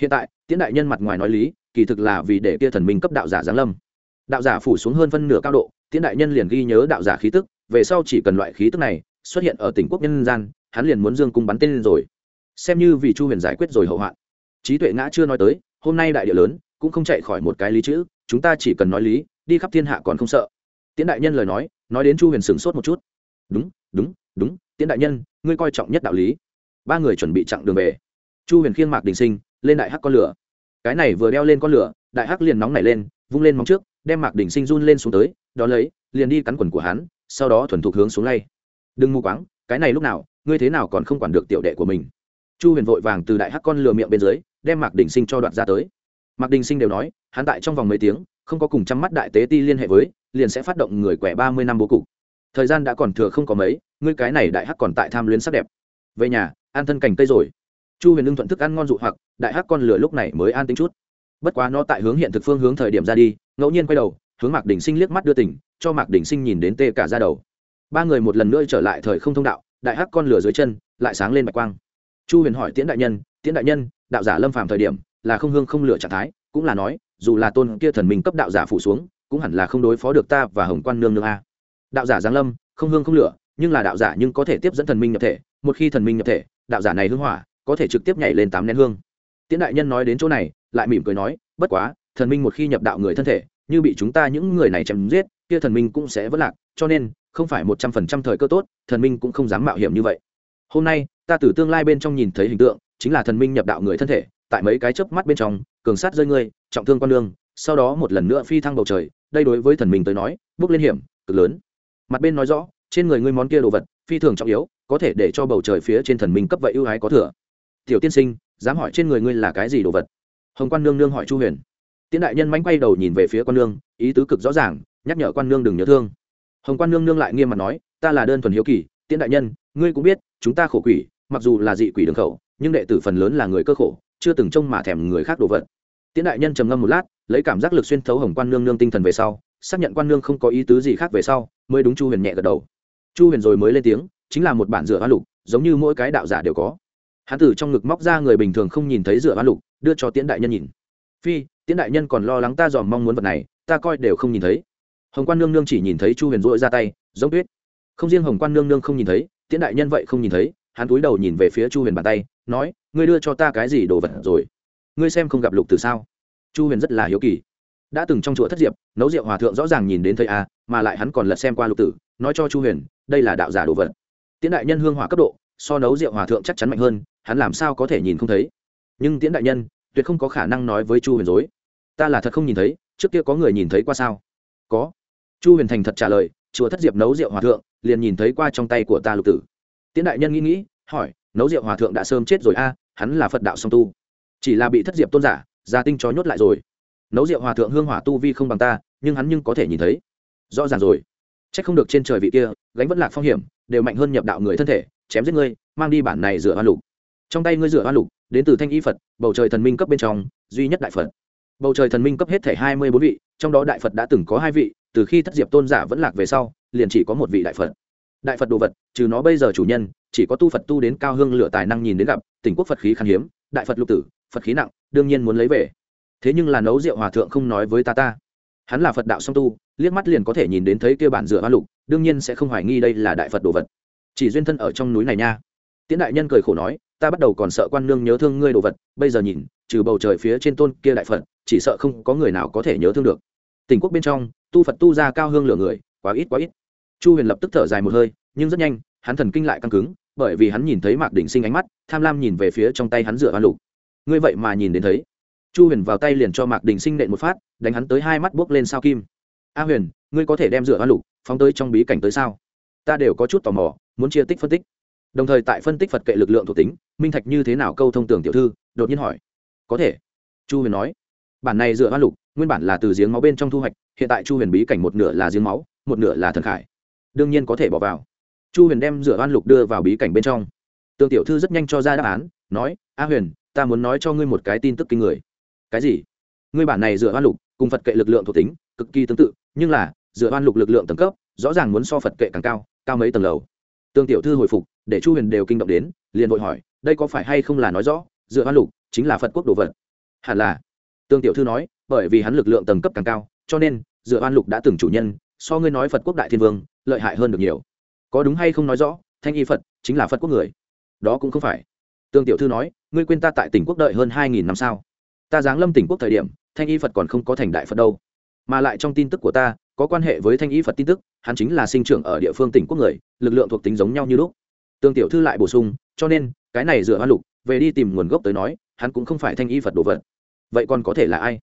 Hiện tại, tiễn đại nhân mặt ngoài nói lý, kỳ thực là vì để kia thần minh cấp đạo giả giáng lâm đạo giả phủ xuống hơn phân nửa cao độ, tiễn đại nhân liền ghi nhớ đạo giả khí tức, về sau chỉ cần loại khí tức này xuất hiện ở tỉnh quốc nhân gian, hắn liền muốn dương cung bắn tên lên rồi. Xem như vì chu huyền giải quyết rồi hậu hoạn. Trí tuệ ngã chưa nói tới, hôm nay đại địa lớn, cũng không chạy khỏi một cái lý chữ, chúng ta chỉ cần nói lý, đi khắp thiên hạ còn không sợ. Tiễn đại nhân lời nói nói đến chu huyền sửng sốt một chút. Đúng đúng đúng, tiễn đại nhân, ngươi coi trọng nhất đạo lý. Ba người chuẩn bị chặng đường về. Chu huyền khiêng mạc đình sinh, lên đại hắc con lửa. Cái này vừa đeo lên con lửa, đại hắc liền nóng nảy lên, vung lên móng trước đem mạc đình sinh run lên xuống tới, đó lấy, liền đi cắn quần của hắn, sau đó thuần thục hướng xuống lay. Đừng mù quáng, cái này lúc nào, ngươi thế nào còn không quản được tiểu đệ của mình? Chu huyền vội vàng từ đại hắc con lừa miệng bên dưới, đem mạc đình sinh cho đoạn ra tới. Mạc đình sinh đều nói, hắn tại trong vòng mấy tiếng, không có cùng chăm mắt đại tế ti liên hệ với, liền sẽ phát động người quẻ ba mươi năm bố cục. Thời gian đã còn thừa không có mấy, ngươi cái này đại hắc còn tại tham luyến sắc đẹp. Về nhà, an thân cành cây rồi. Chu huyền lương thuận thức ăn ngon dụ hoặc, đại hắc con lửa lúc này mới an tính chút bất quá nó tại hướng hiện thực phương hướng thời điểm ra đi, ngẫu nhiên quay đầu, hướng mạc đình sinh liếc mắt đưa tỉnh, cho mạc đình sinh nhìn đến tê cả ra đầu. Ba người một lần nữa trở lại thời không thông đạo, đại hắc con lửa dưới chân, lại sáng lên bạch quang. Chu huyền hỏi tiễn đại nhân, tiễn đại nhân, đạo giả lâm phàm thời điểm, là không hương không lửa trạng thái, cũng là nói, dù là tôn kia thần minh cấp đạo giả phủ xuống, cũng hẳn là không đối phó được ta và hồng quan nương nương a. Đạo giả giáng lâm, không hương không lửa, nhưng là đạo giả nhưng có thể tiếp dẫn thần minh nhập thể, một khi thần minh nhập thể, đạo giả này hương hỏa, có thể trực tiếp nhảy lên tám nén hương. Tiễn đại nhân nói đến chỗ này lại mỉm cười nói, bất quá, thần minh một khi nhập đạo người thân thể, như bị chúng ta những người này chém giết, kia thần minh cũng sẽ vất lạc, cho nên, không phải một trăm phần trăm thời cơ tốt, thần minh cũng không dám mạo hiểm như vậy. Hôm nay, ta từ tương lai bên trong nhìn thấy hình tượng, chính là thần minh nhập đạo người thân thể, tại mấy cái chớp mắt bên trong, cường sát rơi ngươi, trọng thương quan lương, sau đó một lần nữa phi thăng bầu trời, đây đối với thần minh tới nói, bước lên hiểm, cực lớn. Mặt bên nói rõ, trên người ngươi món kia đồ vật, phi thường trọng yếu, có thể để cho bầu trời phía trên thần minh cấp vậy ưu ái có thừa. Tiểu tiên sinh, dám hỏi trên người ngươi là cái gì đồ vật? Hồng quan nương nương hỏi chu huyền tiễn đại nhân mánh quay đầu nhìn về phía quan nương ý tứ cực rõ ràng nhắc nhở quan nương đừng nhớ thương hồng quan nương nương lại nghiêm mặt nói ta là đơn thuần hiếu kỳ tiễn đại nhân ngươi cũng biết chúng ta khổ quỷ mặc dù là dị quỷ đường khẩu nhưng đệ tử phần lớn là người cơ khổ chưa từng trông mà thèm người khác đồ vật tiễn đại nhân trầm ngâm một lát lấy cảm giác lực xuyên thấu hồng quan nương nương tinh thần về sau xác nhận quan nương không có ý tứ gì khác về sau mới đúng chu huyền nhẹ gật đầu chu huyền rồi mới lên tiếng chính là một bản dựa hoa lục giống như mỗi cái đạo giả đều có hán tử trong ngực móc ra người bình thường không nhìn thấy dựa hoa lục đưa cho tiễn đại nhân nhìn. Phi, tiễn đại nhân còn lo lắng ta dòm mong muốn vật này, ta coi đều không nhìn thấy. Hồng quan nương nương chỉ nhìn thấy chu huyền dội ra tay, giống tuyết. Không riêng hồng quan nương nương không nhìn thấy, tiễn đại nhân vậy không nhìn thấy, hắn túi đầu nhìn về phía chu huyền bàn tay, nói, ngươi đưa cho ta cái gì đồ vật rồi? Ngươi xem không gặp lục từ sao? Chu huyền rất là hiếu kỳ. Đã từng trong chùa thất diệp, nấu rượu hòa thượng rõ ràng nhìn đến thầy a à, mà lại hắn còn lật xem qua lục tử, nói cho chu huyền, đây là đạo giả đồ vật. Tiễn đại nhân hương hỏa cấp độ, so nấu rượu hòa thượng chắc chắn mạnh hơn, hắn làm sao có thể nhìn không thấy? Nhưng tiễn đại nhân, tuyệt không có khả năng nói với chu huyền dối. Ta là thật không nhìn thấy, trước kia có người nhìn thấy qua sao? Có. Chu huyền thành thật trả lời, chùa thất diệp nấu rượu hòa thượng, liền nhìn thấy qua trong tay của ta lục tử. Tiễn đại nhân nghĩ nghĩ, hỏi, nấu rượu hòa thượng đã sớm chết rồi a, hắn là phật đạo song tu. Chỉ là bị thất diệp tôn giả, gia tinh cho nhốt lại rồi. Nấu rượu hòa thượng hương hỏa tu vi không bằng ta, nhưng hắn nhưng có thể nhìn thấy. Rõ ràng rồi. C h ắ c không được trên trời vị kia, gánh vẫn lạc phong hiểm, đều mạnh hơn nhập đạo người thân thể, chém giết ngươi, mang đi bản này rửa hoa lục. Trong tay ngươi rửa hoa lục đến từ thanh y phật, bầu trời thần minh cấp bên trong, duy nhất đại phật. Bầu trời thần minh cấp hết thể hai mươi bốn vị, trong đó đại phật đã từng có hai vị, từ khi thất diệp tôn giả vẫn lạc về sau, liền chỉ có một vị đại phật. Đại phật đồ vật, trừ nó bây giờ chủ nhân, chỉ có tu phật tu đến cao hương lửa tài năng nhìn đến gặp, tỉnh quốc phật khí khan hiếm, đại phật lục tử, phật khí nặng, đương nhiên muốn lấy về. Thế nhưng là nấu rượu hòa thượng không nói với ta ta. Hắn là phật đạo song tu, liếc mắt liền có thể nhìn đến thấy kia bản dựa hoa lục, đương nhiên sẽ không hoài nghi đây là đại phật đồ vật. Chỉ duyên thân ở trong núi này nha. Tiễn đại nhân cười khổ nói ta bắt đầu còn sợ quan nương nhớ thương ngươi đồ vật, bây giờ nhìn, trừ bầu trời phía trên tôn kia đại phật, chỉ sợ không có người nào có thể nhớ thương được. Tỉnh quốc bên trong, tu phật tu ra cao hương lửa người, quá ít quá ít. Chu huyền lập tức thở dài một hơi, nhưng rất nhanh, hắn thần kinh lại căng cứng, bởi vì hắn nhìn thấy mạc đỉnh sinh ánh mắt, tham lam nhìn về phía trong tay hắn dựa hoa lục. Ngươi vậy mà nhìn đến thấy. Chu huyền vào tay liền cho mạc đình sinh nện một phát, đánh hắn tới hai mắt buốc lên sao kim. A huyền, ngươi có thể đem dựa hoa lục, phóng tới trong bí cảnh tới sao? Ta đều có chút tò mò, muốn chia tích phân tích đồng thời tại phân tích phật kệ lực lượng thuộc tính, minh thạch như thế nào câu thông tưởng tiểu thư, đột nhiên hỏi. Có thể. Chu huyền nói. Bản này dựa hoa lục, nguyên bản là từ giếng máu bên trong thu hoạch, hiện tại chu huyền bí cảnh một nửa là giếng máu, một nửa là thần khải. Đương nhiên có thể bỏ vào. Chu huyền đem dựa oan lục đưa vào bí cảnh bên trong. Tương tiểu thư rất nhanh cho ra đáp án, nói, a huyền, ta muốn nói cho ngươi một cái tin tức kinh người. Cái gì? Ngươi bản này dựa oan lục, cùng phật kệ lực lượng thuộc tính, cực kỳ tương tự, nhưng là, dựa oan lục lực lượng tầng cấp, rõ ràng muốn so phật kệ càng cao cao mấy tầng lầu. Tương tiểu thư hồi phục để chu huyền đều kinh động đến, liền vội hỏi, đây có phải hay không là nói rõ, dựa oan lục, chính là phật quốc đồ vật? Hẳn là. Tương tiểu thư nói, bởi vì hắn lực lượng tầng cấp càng cao, cho nên, dựa oan lục đã từng chủ nhân, so ngươi nói phật quốc đại thiên vương, lợi hại hơn được nhiều. Có đúng hay không nói rõ, thanh y phật, chính là phật quốc người? Đó cũng không phải. Tương tiểu thư nói, ngươi quên ta tại tỉnh quốc đợi hơn hai nghìn năm sao? Ta giáng lâm tỉnh quốc thời điểm, thanh y phật còn không có thành đại phật đâu. Mà lại trong tin tức của ta, có quan hệ với thanh y phật tin tức, hắn chính là sinh trưởng ở địa phương tỉnh quốc người, lực lượng thuộc tính giống nhau như lúc tương tiểu thư lại bổ sung, cho nên, cái này dựa hoa lục, về đi tìm nguồn gốc tới nói, hắn cũng không phải thanh y phật đồ vật. Vậy còn có thể là ai?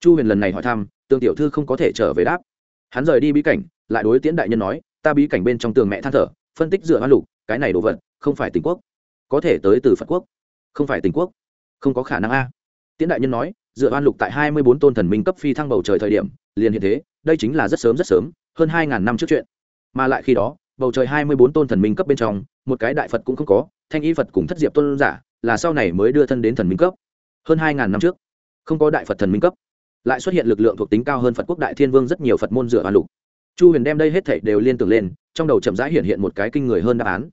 Chu huyền lần này hỏi thăm tương tiểu thư không có thể trở về đáp. Hắn rời đi bí cảnh, lại đối tiễn đại nhân nói, ta bí cảnh bên trong tường mẹ than thở, phân tích dựa hoa lục, cái này đồ vật, không phải tình quốc. Có thể tới từ phật quốc. Không phải tình quốc. Không có khả năng a. Tiễn đại nhân nói, dựa oan lục tại hai mươi bốn tôn thần minh cấp phi thăng bầu trời thời điểm, liền hiện thế, đây chính là rất sớm rất sớm, hơn hai ngàn năm trước chuyện. Mà lại khi đó, bầu trời hai mươi bốn tôn thần minh cấp bên trong một cái đại phật cũng không có, thanh y phật cùng thất diệp tôn giả là sau này mới đưa thân đến thần minh cấp. Hơn hai ngàn năm trước, không có đại phật thần minh cấp, lại xuất hiện lực lượng thuộc tính cao hơn phật quốc đại thiên vương rất nhiều phật môn dựa oan lục. Chu huyền đem đây hết thảy đều liên tưởng lên, trong đầu chậm rãi hiện hiện một cái kinh người hơn đáp án.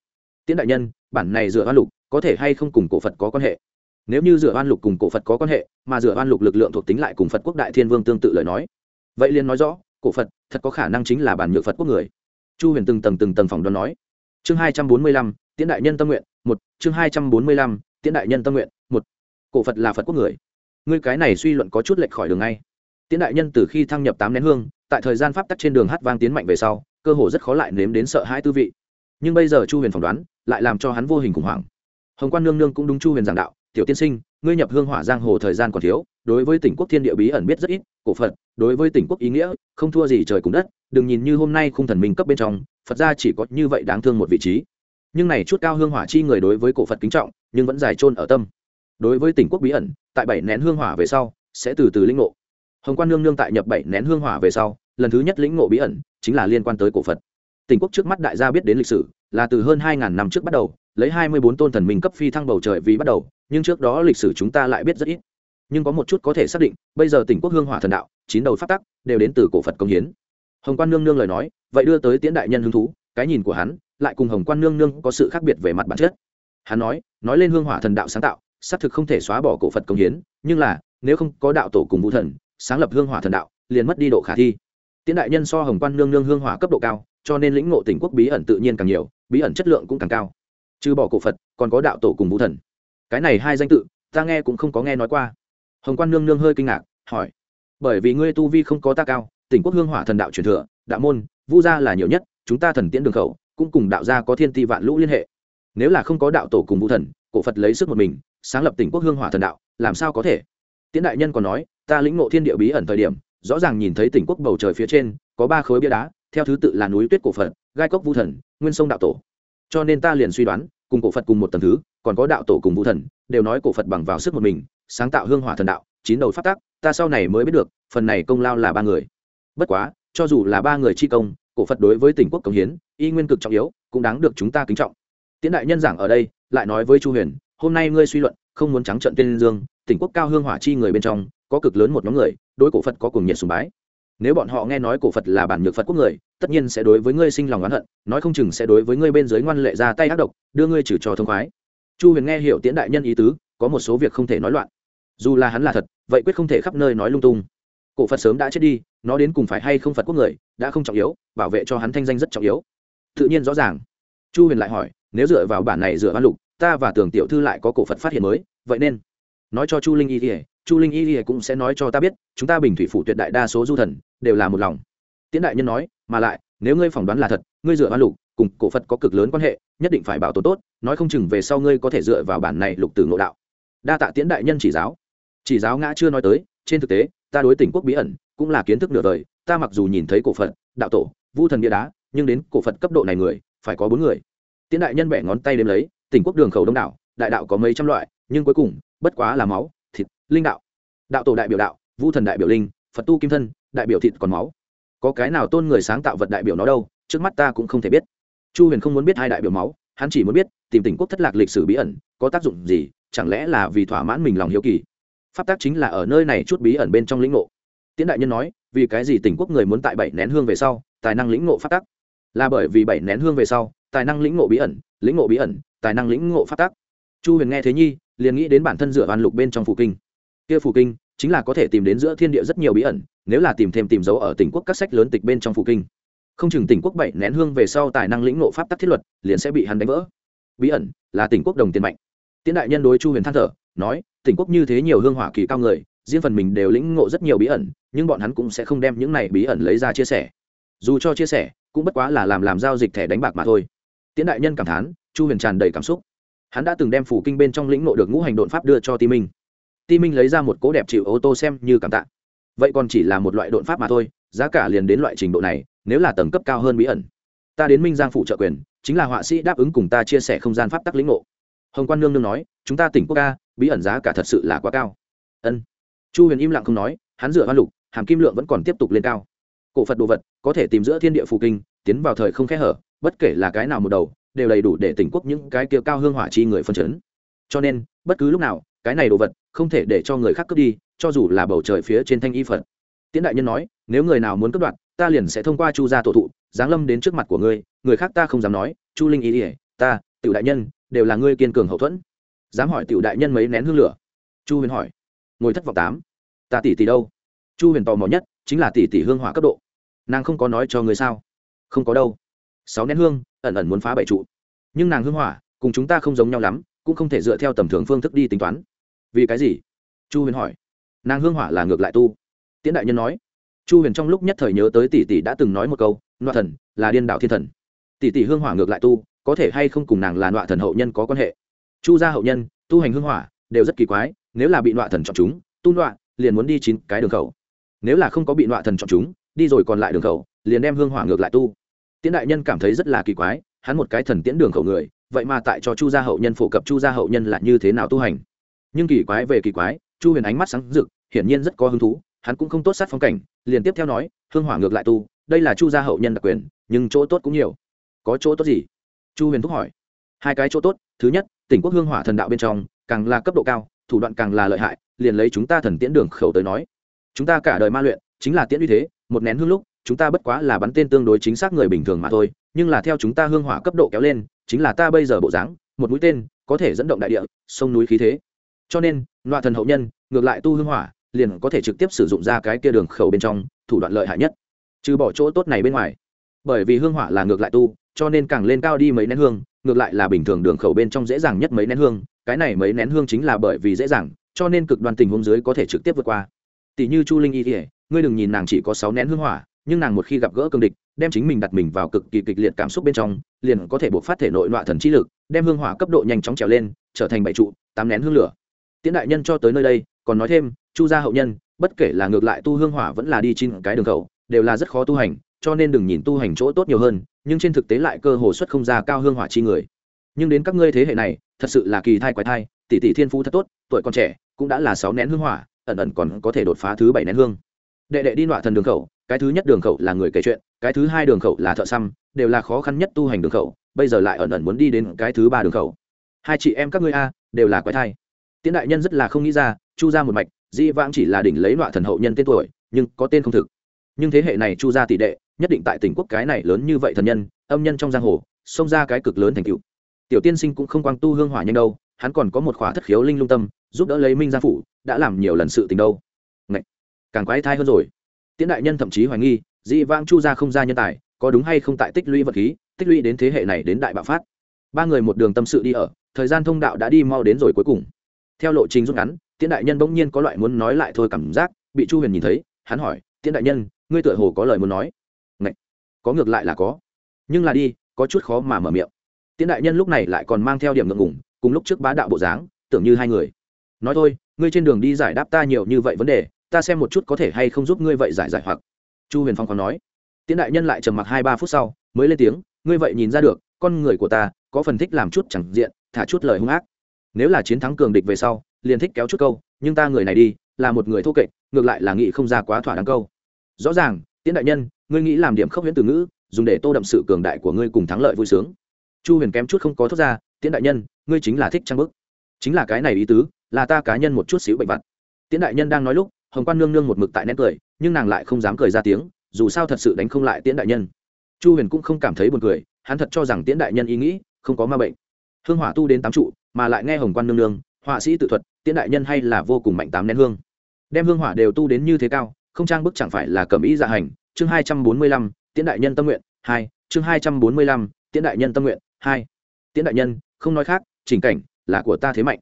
Tiễn đại nhân, bản này dựa oan lục, có thể hay không cùng cổ phật có quan hệ? Nếu như dựa oan lục cùng cổ phật có quan hệ, mà dựa oan lục lực lượng thuộc tính lại cùng phật quốc đại thiên vương tương tự lời nói, vậy liền nói rõ, cổ phật thật có khả năng chính là bản nhược phật quốc người. Chu huyền từng tầng từng tầng phòng đoán nói chương hai trăm bốn mươi lăm, tiễn đại nhân tâm nguyện, một, chương hai trăm bốn mươi lăm, tiễn đại nhân tâm nguyện, một. Cổ phật là phật quốc người. Ngươi cái này suy luận có chút lệch khỏi đường ngay. Tiễn đại nhân từ khi thăng nhập tám nén hương, tại thời gian pháp tắc trên đường hát vang tiến mạnh về sau, cơ hồ rất khó lại nếm đến sợ hãi tư vị. Nhưng bây giờ chu huyền phỏng đoán, lại làm cho hắn vô hình khủng hoảng. Hồng quan nương nương cũng đúng chu huyền giảng đạo, tiểu tiên sinh, ngươi nhập hương hỏa giang hồ thời gian còn thiếu, đối với tỉnh quốc thiên địa bí ẩn biết rất ít, cổ phật, đối với tỉnh quốc ý nghĩa, không thua gì trời cùng đất đừng nhìn như hôm nay khung thần minh cấp bên trong, phật ra chỉ có như vậy đáng thương một vị trí. Nhưng này chút cao hương hỏa chi người đối với cổ phật kính trọng, nhưng vẫn dài trôn ở tâm. Đối với tỉnh quốc bí ẩn, tại bảy nén hương hỏa về sau, sẽ từ từ linh ngộ. Hồng quan nương nương tại nhập bảy nén hương hỏa về sau, lần thứ nhất lĩnh ngộ bí ẩn, chính là liên quan tới cổ phật. Tỉnh quốc trước mắt đại gia biết đến lịch sử, là từ hơn hai ngàn năm trước bắt đầu, lấy hai mươi bốn tôn thần minh cấp phi thăng bầu trời vì bắt đầu, nhưng trước đó lịch sử chúng ta lại biết rất ít. Nhưng có một chút có thể xác định, bây giờ tỉnh quốc hương hỏa thần đạo, chín đầu phát tắc, đều đến từ cổ phật công hiến hồng quan nương nương lời nói, vậy đưa tới tiễn đại nhân hứng thú, cái nhìn của hắn, lại cùng hồng quan nương nương có sự khác biệt về mặt bản chất. Hắn nói nói lên hương hỏa thần đạo sáng tạo, xác thực không thể xóa bỏ cổ phật công hiến, nhưng là, nếu không có đạo tổ cùng vũ thần, sáng lập hương hỏa thần đạo, liền mất đi độ khả thi. Tiễn đại nhân so hồng quan nương nương hương hỏa cấp độ cao, cho nên lĩnh ngộ tỉnh quốc bí ẩn tự nhiên càng nhiều, bí ẩn chất lượng cũng càng cao. Trừ bỏ cổ phật, còn có đạo tổ cùng vũ thần. Cái này hai danh tự, ta nghe cũng không có nghe nói qua. Hồng quan nương nương hơi kinh ngạc, hỏi, bởi vì ngươi tu vi không có ta cao tỉnh quốc hương hỏa thần đạo truyền thừa, đạo môn, vu gia là nhiều nhất, chúng ta thần tiễn đường khẩu, cũng cùng đạo gia có thiên ti vạn lũ liên hệ. Nếu là không có đạo tổ cùng vũ thần, cổ phật lấy sức một mình, sáng lập tỉnh quốc hương hỏa thần đạo, làm sao có thể? Tiễn đại nhân còn nói, ta lĩnh ngộ thiên địa bí ẩn thời điểm, rõ ràng nhìn thấy tỉnh quốc bầu trời phía trên, có ba khối bia đá, theo thứ tự là núi tuyết cổ phật, gai cốc vũ thần, nguyên sông đạo tổ. Cho nên ta liền suy đoán, cùng cổ phật cùng một tầng thứ, còn có đạo tổ cùng vũ thần, đều nói cổ phật bằng vào sức một mình, sáng tạo hương hỏa thần đạo, chín đầu phát tác ta sau này mới biết được, phần này công lao là ba người bất quá, cho dù là ba người chi công, cổ phật đối với tỉnh quốc công hiến, y nguyên cực trọng yếu, cũng đáng được chúng ta kính trọng. Tiễn đại nhân giảng ở đây, lại nói với chu huyền, hôm nay ngươi suy luận, không muốn trắng trận tên dương tỉnh quốc cao hương hỏa chi người bên trong, có cực lớn một nhóm người, đối cổ phật có cùng nhiệt sùng bái. Nếu bọn họ nghe nói cổ phật là bản nhược phật quốc người, tất nhiên sẽ đối với ngươi sinh lòng oán hận, nói không chừng sẽ đối với ngươi bên dưới ngoan lệ ra tay ác độc, đưa ngươi trừ cho thông khoái. Chu huyền nghe hiểu tiễn đại nhân ý tứ, có một số việc không thể nói loạn. Dù là hắn là thật, vậy quyết không thể khắp nơi nói lung tung. Cổ phật sớm đã chết đi nó đến cùng phải hay không phật quốc người, đã không trọng yếu, bảo vệ cho hắn thanh danh rất trọng yếu. Tự nhiên rõ ràng. Chu huyền lại hỏi, nếu dựa vào bản này dựa văn lục, ta và tưởng tiểu thư lại có cổ phật phát hiện mới, vậy nên? Nói cho chu linh y ỉa chu linh y ỉa cũng sẽ nói cho ta biết, chúng ta bình thủy phủ tuyệt đại đa số du thần, đều là một lòng. Tiễn đại nhân nói, mà lại, nếu ngươi phỏng đoán là thật, ngươi dựa văn lục, cùng cổ phật có cực lớn quan hệ, nhất định phải bảo tồn tốt, nói không chừng về sau ngươi có thể dựa vào bản này lục từ ngộ đạo. Đa tạ tiễn đại nhân chỉ giáo. Chỉ giáo ngã chưa nói tới, trên thực tế, ta đối tỉnh quốc bí ẩn cũng là kiến thức nửa đời, ta mặc dù nhìn thấy cổ phật, đạo tổ, vu thần bia đá, nhưng đến cổ phật cấp độ này người, phải có bốn người. Tiễn đại nhân bẻ ngón tay đếm lấy, tỉnh quốc đường khẩu đông đảo, đại đạo có mấy trăm loại, nhưng cuối cùng, bất quá là máu, thịt, linh đạo. Đạo tổ đại biểu đạo, vu thần đại biểu linh, phật tu kim thân, đại biểu thịt còn máu. Có cái nào tôn người sáng tạo vật đại biểu nó đâu, trước mắt ta cũng không thể biết. Chu huyền không muốn biết hai đại biểu máu, hắn chỉ muốn biết, tìm tỉnh quốc thất lạc lịch sử bí ẩn, có tác dụng gì, chẳng lẽ là vì thỏa mãn mình lòng hiếu kỳ. Pháp tác chính là ở nơi này chút bí ẩn bên trong lĩnh ngộ tiễn đại nhân nói, vì cái gì tỉnh quốc người muốn tại bảy nén hương về sau, tài năng lĩnh ngộ pháp tác là bởi vì bảy nén hương về sau, tài năng lĩnh ngộ bí ẩn, lĩnh ngộ bí ẩn, tài năng lĩnh ngộ pháp tác chu huyền nghe thế nhi, liền nghĩ đến bản thân dựa oan lục bên trong phủ kinh. Kia phủ kinh chính là có thể tìm đến giữa thiên địa rất nhiều bí ẩn, nếu là tìm thêm tìm dấu ở tỉnh quốc các sách lớn tịch bên trong phủ kinh. Không chừng tỉnh quốc bảy nén hương về sau tài năng lĩnh ngộ pháp tắc thiết luật, liền sẽ bị hắn đánh vỡ. Bí ẩn là tỉnh quốc đồng tiền mạnh. Tiễn đại nhân đối chu huyền than thở, nói, tỉnh quốc như thế nhiều hương hỏa kỳ cao người riêng phần mình đều lĩnh ngộ rất nhiều bí ẩn, nhưng bọn hắn cũng sẽ không đem những này bí ẩn lấy ra chia sẻ. Dù cho chia sẻ, cũng bất quá là làm làm giao dịch thẻ đánh bạc mà thôi. Tiễn đại nhân cảm thán, chu huyền tràn đầy cảm xúc. Hắn đã từng đem phủ kinh bên trong lĩnh ngộ được ngũ hành đột pháp đưa cho ti minh. Ti minh lấy ra một cố đẹp chịu ô tô xem như cảm tạ. Vậy còn chỉ là một loại đột pháp mà thôi, giá cả liền đến loại trình độ này, nếu là tầng cấp cao hơn bí ẩn. Ta đến minh giang phụ trợ quyền, chính là họa sĩ đáp ứng cùng ta chia sẻ không gian pháp tắc lĩnh ngộ. Hồng quan nương nương nói, chúng ta tỉnh quốc ca bí ẩn giá cả thật sự là quá cao. Ân chu huyền im lặng không nói, hắn dựa hoa lục, hàm kim lượng vẫn còn tiếp tục lên cao. Cổ phật đồ vật, có thể tìm giữa thiên địa phù kinh, tiến vào thời không khẽ hở, bất kể là cái nào một đầu, đều đầy đủ để tỉnh quốc những cái kia cao hương hỏa chi người phân chấn. Cho nên, bất cứ lúc nào, cái này đồ vật không thể để cho người khác cướp đi, cho dù là bầu trời phía trên thanh y phật. Tiễn đại nhân nói, nếu người nào muốn cướp đoạt, ta liền sẽ thông qua chu gia tổ thụ, giáng lâm đến trước mặt của ngươi, người khác ta không dám nói, chu linh ý ỉa ta, tiểu đại nhân, đều là ngươi kiên cường hậu thuẫn. Dám hỏi tiểu đại nhân mấy nén hương lửa? Chu huyền hỏi ngồi thất vọng tám. Ta tỷ tỷ đâu? Chu huyền tò mò nhất chính là tỷ tỷ hương hỏa cấp độ. Nàng không có nói cho người sao? Không có đâu. Sáu nén hương, ẩn ẩn muốn phá bảy trụ. Nhưng nàng hương hỏa cùng chúng ta không giống nhau lắm, cũng không thể dựa theo tầm thường phương thức đi tính toán. Vì cái gì? Chu huyền hỏi. Nàng hương hỏa là ngược lại tu. Tiễn đại nhân nói. Chu huyền trong lúc nhất thời nhớ tới tỷ tỷ đã từng nói một câu, nọa thần là điên đạo thiên thần. Tỷ tỷ hương hỏa ngược lại tu, có thể hay không cùng nàng là nọa thần hậu nhân có quan hệ? Chu gia hậu nhân, tu hành hương hỏa đều rất kỳ quái, nếu là bị nọa thần chọn chúng, tu nọa liền muốn đi chín cái đường khẩu. Nếu là không có bị nọa thần chọn chúng, đi rồi còn lại đường khẩu, liền đem hương hỏa ngược lại tu. Tiễn đại nhân cảm thấy rất là kỳ quái, hắn một cái thần tiễn đường khẩu người, vậy mà tại cho chu gia hậu nhân phổ cập chu gia hậu nhân là như thế nào tu hành? Nhưng kỳ quái về kỳ quái, chu huyền ánh mắt sáng rực, hiển nhiên rất có hứng thú, hắn cũng không tốt sát phong cảnh, liền tiếp theo nói, hương hỏa ngược lại tu, đây là chu gia hậu nhân đặc quyền, nhưng chỗ tốt cũng nhiều. Có chỗ tốt gì? Chu huyền thúc hỏi. Hai cái chỗ tốt, thứ nhất, tỉnh quốc hương hỏa thần đạo bên trong càng là cấp độ cao, thủ đoạn càng là lợi hại, liền lấy chúng ta thần tiễn đường khẩu tới nói. Chúng ta cả đời ma luyện, chính là tiễn uy thế, một nén hương lúc, chúng ta bất quá là bắn tên tương đối chính xác người bình thường mà thôi, nhưng là theo chúng ta hương hỏa cấp độ kéo lên, chính là ta bây giờ bộ dáng, một mũi tên, có thể dẫn động đại địa, sông núi khí thế. Cho nên loạ thần hậu nhân, ngược lại tu hương hỏa, liền có thể trực tiếp sử dụng ra cái kia đường khẩu bên trong, thủ đoạn lợi hại nhất. Trừ bỏ chỗ tốt này bên ngoài. Bởi vì hương hỏa là ngược lại tu, cho nên càng lên cao đi mấy nén hương, ngược lại là bình thường đường khẩu bên trong dễ dàng nhất mấy nén hương cái này mấy nén hương chính là bởi vì dễ dàng, cho nên cực đoan tình huống dưới có thể trực tiếp vượt qua. Tỷ như chu linh y thì ngươi đừng nhìn nàng chỉ có sáu nén hương hỏa, nhưng nàng một khi gặp gỡ cương địch, đem chính mình đặt mình vào cực kỳ kịch liệt cảm xúc bên trong, liền có thể buộc phát thể nội loạn thần trí lực, đem hương hỏa cấp độ nhanh chóng trèo lên, trở thành bảy trụ, tám nén hương lửa. Tiễn đại nhân cho tới nơi đây, còn nói thêm, chu gia hậu nhân, bất kể là ngược lại tu hương hỏa vẫn là đi trên cái đường khẩu đều là rất khó tu hành, cho nên đừng nhìn tu hành chỗ tốt nhiều hơn, nhưng trên thực tế lại cơ hồ xuất không ra cao hương hỏa chi người. Nhưng đến các ngươi thế hệ này thật sự là kỳ thai quái thai, tỷ tỷ thiên phú thật tốt, tuổi còn trẻ, cũng đã là sáu nén hương hỏa, ẩn ẩn còn có thể đột phá thứ bảy nén hương. Đệ đệ đi nọa thần đường khẩu, cái thứ nhất đường khẩu là người kể chuyện, cái thứ hai đường khẩu là thợ xăm, đều là khó khăn nhất tu hành đường khẩu, bây giờ lại ẩn ẩn muốn đi đến cái thứ ba đường khẩu. Hai chị em các ngươi a, đều là quái thai. Tiến đại nhân rất là không nghĩ ra, chu ra một mạch, di vãng chỉ là đỉnh lấy nọa thần hậu nhân tên tuổi, nhưng có tên không thực. Nhưng thế hệ này chu ra tỷ đệ, nhất định tại tỉnh quốc cái này lớn như vậy thần nhân, âm nhân trong giang hồ, xông ra cái cực lớn thành cựu tiểu tiên sinh cũng không quang tu hương hỏa nhanh đâu, hắn còn có một khỏa thất khiếu linh lung tâm, giúp đỡ lấy minh gia phủ, đã làm nhiều lần sự tình đâu Ngậy! càng quái thai hơn rồi tiễn đại nhân thậm chí hoài nghi, dị vãng chu gia không ra nhân tài, có đúng hay không tại tích lũy vật khí, tích lũy đến thế hệ này đến đại bạo phát ba người một đường tâm sự đi ở, thời gian thông đạo đã đi mau đến rồi cuối cùng theo lộ trình rút ngắn, tiễn đại nhân bỗng nhiên có loại muốn nói lại thôi cảm giác, bị chu huyền nhìn thấy, hắn hỏi, tiễn đại nhân, ngươi tựa hồ có lời muốn nói Ngậy! có ngược lại là có, nhưng là đi, có chút khó mà mở miệng tiễn đại nhân lúc này lại còn mang theo điểm ngượng ngủng cùng lúc trước bá đạo bộ dáng, tưởng như hai người. Nói thôi, ngươi trên đường đi giải đáp ta nhiều như vậy vấn đề, ta xem một chút có thể hay không giúp ngươi vậy giải giải hoặc. Chu huyền phong còn nói. Tiễn đại nhân lại trầm mặc hai ba phút sau, mới lên tiếng, ngươi vậy nhìn ra được, con người của ta, có phần thích làm chút chẳng diện, thả chút lời hung ác. Nếu là chiến thắng cường địch về sau, liền thích kéo chút câu, nhưng ta người này đi, là một người thô kệch, ngược lại là nghĩ không ra quá thỏa đáng câu. Rõ ràng, tiễn đại nhân, ngươi nghĩ làm điểm khốc huyễn từ ngữ, dùng để tô đậm sự cường đại của ngươi cùng thắng lợi vui sướng chu huyền kém chút không có thốt ra, tiễn đại nhân, ngươi chính là thích trang bức. Chính là cái này ý tứ, là ta cá nhân một chút xíu bệnh vặt. Tiễn đại nhân đang nói lúc, hồng quan nương nương một mực tại nét cười, nhưng nàng lại không dám cười ra tiếng, dù sao thật sự đánh không lại tiễn đại nhân. Chu huyền cũng không cảm thấy buồn cười, hắn thật cho rằng tiễn đại nhân ý nghĩ, không có ma bệnh. Hương hỏa tu đến tám trụ, mà lại nghe hồng quan nương nương, họa sĩ tự thuật, tiễn đại nhân hay là vô cùng mạnh tám nén hương. Đem hương hỏa đều tu đến như thế cao, không trang bức chẳng phải là cầm ý dạ hành. Chương hai trăm bốn mươi lăm, tiễn đại nhân tâm nguyện, hai, chương hai trăm bốn mươi lăm, tiễn đại nhân tâm nguyện hai. Tiễn đại nhân, không nói khác, chỉnh cảnh là của ta thế mạnh.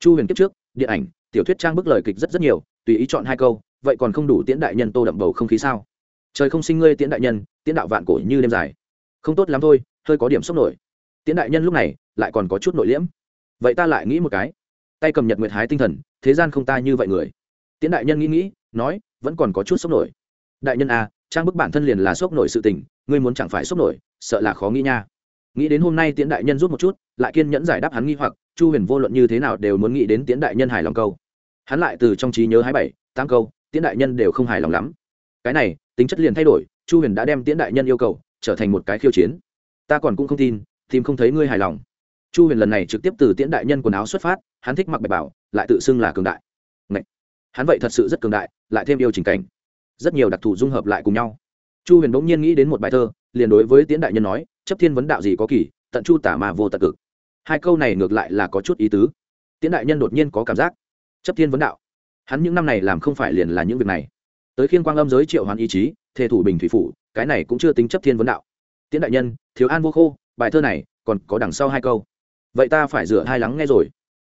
Chu huyền kiếp trước, điện ảnh, tiểu thuyết trang bức lời kịch rất rất nhiều, tùy ý chọn hai câu, vậy còn không đủ tiễn đại nhân tô đậm bầu không khí sao? Trời không sinh ngươi tiễn đại nhân, tiễn đạo vạn cổ như đêm dài. Không tốt lắm thôi, hơi có điểm sốc nổi. Tiễn đại nhân lúc này lại còn có chút nội liễm. Vậy ta lại nghĩ một cái. Tay cầm nhật nguyệt hái tinh thần, thế gian không ta như vậy người. Tiễn đại nhân nghĩ nghĩ, nói, vẫn còn có chút sốc nổi. Đại nhân à trang bức bản thân liền là sốc nổi sự tình, ngươi muốn chẳng phải sốc nổi, sợ là khó nghĩ nha nghĩ đến hôm nay tiễn đại nhân rút một chút, lại kiên nhẫn giải đáp hắn nghi hoặc, chu huyền vô luận như thế nào đều muốn nghĩ đến tiễn đại nhân hài lòng câu. Hắn lại từ trong trí nhớ hai bảy, tám câu, tiễn đại nhân đều không hài lòng lắm. Cái này, tính chất liền thay đổi, chu huyền đã đem tiễn đại nhân yêu cầu trở thành một cái khiêu chiến. Ta còn cũng không tin, tìm không thấy ngươi hài lòng. Chu huyền lần này trực tiếp từ tiễn đại nhân quần áo xuất phát, hắn thích mặc bạch bảo, lại tự xưng là cường đại. Ngậy! hắn vậy thật sự rất cường đại, lại thêm yêu trình cảnh. Rất nhiều đặc thù dung hợp lại cùng nhau. Chu huyền bỗng nhiên nghĩ đến một bài thơ, liền đối với tiễn đại nhân nói chấp thiên vấn đạo gì có kỳ, tận chu tả mà vô tận cực. Hai câu này ngược lại là có chút ý tứ. Tiễn đại nhân đột nhiên có cảm giác. Chấp thiên vấn đạo. Hắn những năm này làm không phải liền là những việc này. Tới khiên quang âm giới triệu hoàn ý chí, thề thủ bình thủy phủ, cái này cũng chưa tính chấp thiên vấn đạo. Tiễn đại nhân, thiếu an vô khô, bài thơ này còn có đằng sau hai câu. Vậy ta phải rửa hai lắng nghe rồi.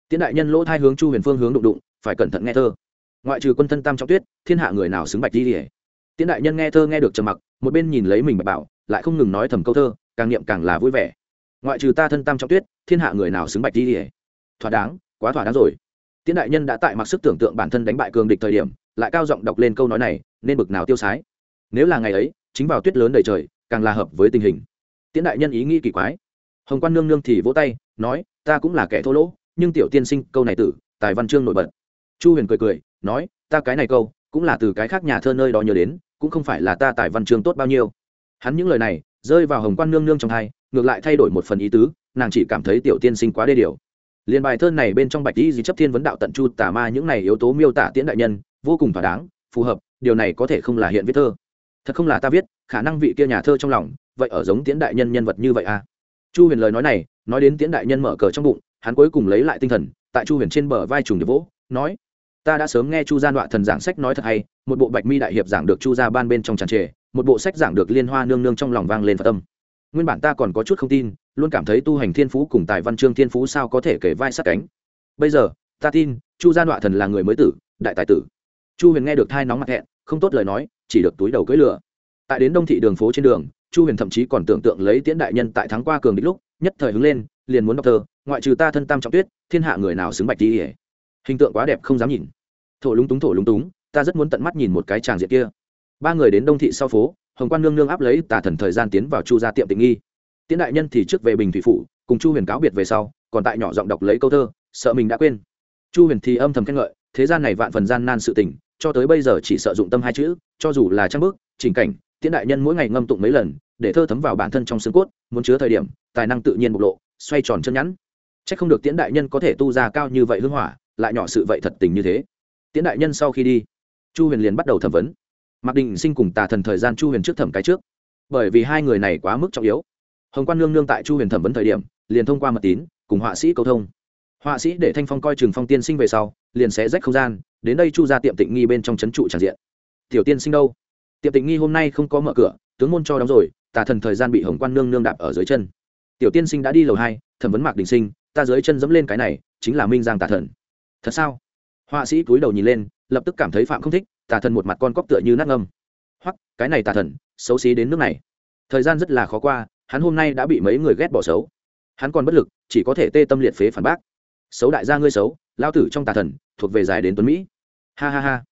Tiễn đại nhân lỗ thai hướng chu huyền phương hướng đụng đụng, phải cẩn thận nghe thơ. Ngoại trừ quân thân tam trọng tuyết, thiên hạ người nào xứng bạch đi rỉa tiễn đại nhân nghe thơ nghe được trầm mặc, một bên nhìn lấy mình bạch bảo, lại không ngừng nói thầm câu thơ càng niệm càng là vui vẻ. Ngoại trừ ta thân tam trọng tuyết, thiên hạ người nào xứng bạch đi ỉa thỏa đáng, quá thỏa đáng rồi. Tiễn đại nhân đã tại mặc sức tưởng tượng bản thân đánh bại cường địch thời điểm, lại cao giọng đọc lên câu nói này, nên bực nào tiêu sái. Nếu là ngày ấy, chính vào tuyết lớn đầy trời, càng là hợp với tình hình. Tiễn đại nhân ý nghĩ kỳ quái. Hồng quan nương nương thì vỗ tay, nói, ta cũng là kẻ thô lỗ, nhưng tiểu tiên sinh, câu này tử, tài văn chương nổi bật. Chu huyền cười cười, nói, ta cái này câu, cũng là từ cái khác nhà thơ nơi đó nhớ đến, cũng không phải là ta tài văn chương tốt bao nhiêu. Hắn những lời này rơi vào hồng quan nương nương trong hai ngược lại thay đổi một phần ý tứ, nàng chỉ cảm thấy tiểu tiên sinh quá đê điều. Liền bài thơ này bên trong bạch dĩ di chấp thiên vấn đạo tận chu tả ma những này yếu tố miêu tả tiễn đại nhân, vô cùng thỏa đáng, phù hợp, điều này có thể không là hiện viết thơ. Thật không là ta viết, khả năng vị kia nhà thơ trong lòng, vậy ở giống tiễn đại nhân nhân vật như vậy à? Chu huyền lời nói này, nói đến tiễn đại nhân mở cờ trong bụng, hắn cuối cùng lấy lại tinh thần, tại chu huyền trên bờ vai trùng để vỗ, nói, ta đã sớm nghe chu gia đoạn thần giảng sách nói thật hay, một bộ bạch mi đại hiệp giảng được chu gia ban bên trong tràn trề một bộ sách giảng được liên hoa nương nương trong lòng vang lên phật tâm nguyên bản ta còn có chút không tin, luôn cảm thấy tu hành thiên phú cùng tài văn chương thiên phú sao có thể kể vai sát cánh. Bây giờ, ta tin, chu gia đọa thần là người mới tử, đại tài tử. Chu huyền nghe được thai nóng mặt hẹn, không tốt lời nói, chỉ được túi đầu cưỡi lửa. Tại đến đông thị đường phố trên đường, chu huyền thậm chí còn tưởng tượng lấy tiễn đại nhân tại thắng qua cường đích lúc, nhất thời hứng lên, liền muốn đọc thơ, ngoại trừ ta thân tam trọng tuyết, thiên hạ người nào xứng bạch đi hình tượng quá đẹp không dám nhìn. Thổ lúng túng, thổ lúng túng, ta rất muốn tận mắt nhìn một cái tràng diện kia ba người đến đông thị sau phố, hồng quan nương nương áp lấy tà thần thời gian tiến vào chu gia tiệm tình nghi. Tiễn đại nhân thì trước về bình thủy phủ, cùng chu huyền cáo biệt về sau, còn tại nhỏ giọng đọc lấy câu thơ, sợ mình đã quên. Chu huyền thì âm thầm khen ngợi, thế gian này vạn phần gian nan sự tình, cho tới bây giờ chỉ sợ dụng tâm hai chữ, cho dù là trang bước trình cảnh, tiễn đại nhân mỗi ngày ngâm tụng mấy lần, để thơ thấm vào bản thân trong xương cốt, muốn chứa thời điểm, tài năng tự nhiên bộc lộ, xoay tròn chân nhẵn c h ắ c không được tiễn đại nhân có thể tu ra cao như vậy hưng hỏa, lại nhỏ sự vậy thật tình như thế. Tiễn đại nhân sau khi đi, chu huyền liền bắt đầu thẩm vấn mạc định sinh cùng tà thần thời gian chu huyền trước thẩm cái trước. Bởi vì hai người này quá mức trọng yếu. Hồng quan nương nương tại chu huyền thẩm vấn thời điểm, liền thông qua mật tín, cùng họa sĩ câu thông. Họa sĩ để thanh phong coi trường phong tiên sinh về sau, liền sẽ rách không gian, đến đây chu ra tiệm tịnh nghi bên trong c h ấ n trụ tràn diện. Tiểu tiên sinh đâu? Tiệm tịnh nghi hôm nay không có mở cửa, tướng môn cho đóng rồi, tà thần thời gian bị hồng quan nương nương đạp ở dưới chân. Tiểu tiên sinh đã đi lầu hai, thẩm vấn mạc đình sinh, ta dưới chân dẫm lên cái này, chính là minh giang tà thần. Thật sao? Họa sĩ cúi đầu nhìn lên, lập tức cảm thấy phạm không thích tà thần một mặt con cóc tựa như nát ngâm. Hoặc cái này tà thần, xấu xí đến nước này. Thời gian rất là khó qua, hắn hôm nay đã bị mấy người ghét bỏ xấu. Hắn còn bất lực, chỉ có thể tê tâm liệt phế phản bác. Xấu đại gia ngươi xấu, lao tử trong tà thần, thuộc về dài đến tuấn mỹ. Ha ha ha.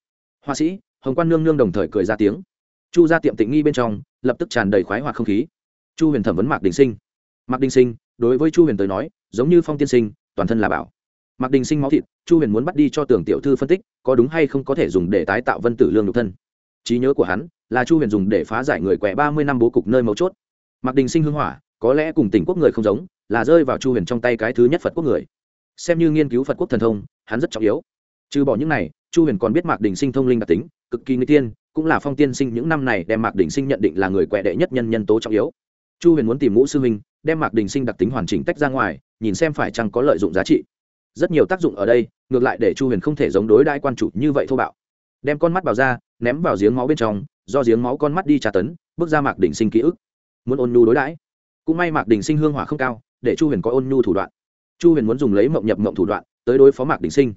Họa sĩ, hồng quan nương nương đồng thời cười ra tiếng. Chu ra tiệm tịnh nghi bên trong, lập tức tràn đầy khoái hoặc không khí. Chu huyền thẩm vấn mạc đình sinh. Mạc đình sinh, đối với chu huyền tới nói, giống như phong tiên sinh, toàn thân là bảo mạc đình sinh máu thịt chu huyền muốn bắt đi cho tưởng tiểu thư phân tích có đúng hay không có thể dùng để tái tạo vân tử lương nhục thân. Trí nhớ của hắn là chu huyền dùng để phá giải người quẻ ba mươi năm bố cục nơi mấu chốt. Mạc đình sinh hưng hỏa có lẽ cùng tỉnh quốc người không giống là rơi vào chu huyền trong tay cái thứ nhất phật quốc người. Xem như nghiên cứu phật quốc thần thông hắn rất trọng yếu. Trừ bỏ những này chu huyền còn biết mạc đình sinh thông linh đặc tính cực kỳ nguy tiên cũng là phong tiên sinh những năm này đem mạc đình sinh nhận định là người quẹ đệ nhất nhân nhân tố trọng yếu. Chu huyền muốn tìm ngũ sư minh, đem mạc đình sinh đặc tính hoàn chỉnh tách ra ngoài nhìn xem phải chăng có lợi dụng giá trị rất nhiều tác dụng ở đây, ngược lại để chu huyền không thể giống đối đãi quan chủ như vậy thô bạo. Đem con mắt vào ra, ném vào giếng máu bên trong, do giếng máu con mắt đi trà tấn, bước ra mạc đình sinh ký ức. Muốn ôn nhu đối đãi. Cũng may mạc đình sinh hương hỏa không cao, để chu huyền có ôn nhu thủ đoạn. Chu huyền muốn dùng lấy mộng nhập mộng thủ đoạn, tới đối phó mạc đình sinh.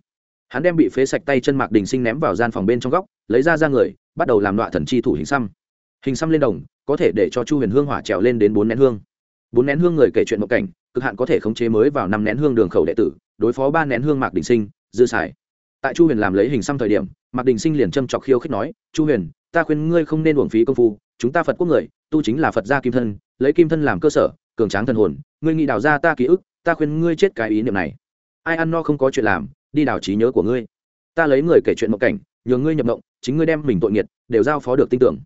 Hắn đem bị phế sạch tay chân mạc đình sinh ném vào gian phòng bên trong góc, lấy ra ra người, bắt đầu làm đoạn thần chi thủ hình xăm. Hình xăm lên đồng, có thể để cho chu huyền hương hỏa trèo lên đến bốn nén hương. Bốn nén hương người kể chuyện mộng cảnh cực hạn có thể khống chế mới vào năm nén hương đường khẩu đệ tử, đối phó ba nén hương mạc đình sinh, dư xài. Tại chu huyền làm lấy hình xăm thời điểm, mạc đình sinh liền châm chọc khiêu khích nói, chu huyền, ta khuyên ngươi không nên uổng phí công phu, chúng ta phật quốc người, tu chính là phật gia kim thân, lấy kim thân làm cơ sở, cường tráng thần hồn, ngươi nghĩ đào ra ta ký ức, ta khuyên ngươi chết cái ý niệm này. Ai ăn no không có chuyện làm, đi đào trí nhớ của ngươi. Ta lấy người kể chuyện mộng cảnh nhường ngươi nhập mộng, chính ngươi đem mình tội nghiệt, đều giao phó được tin tưởng.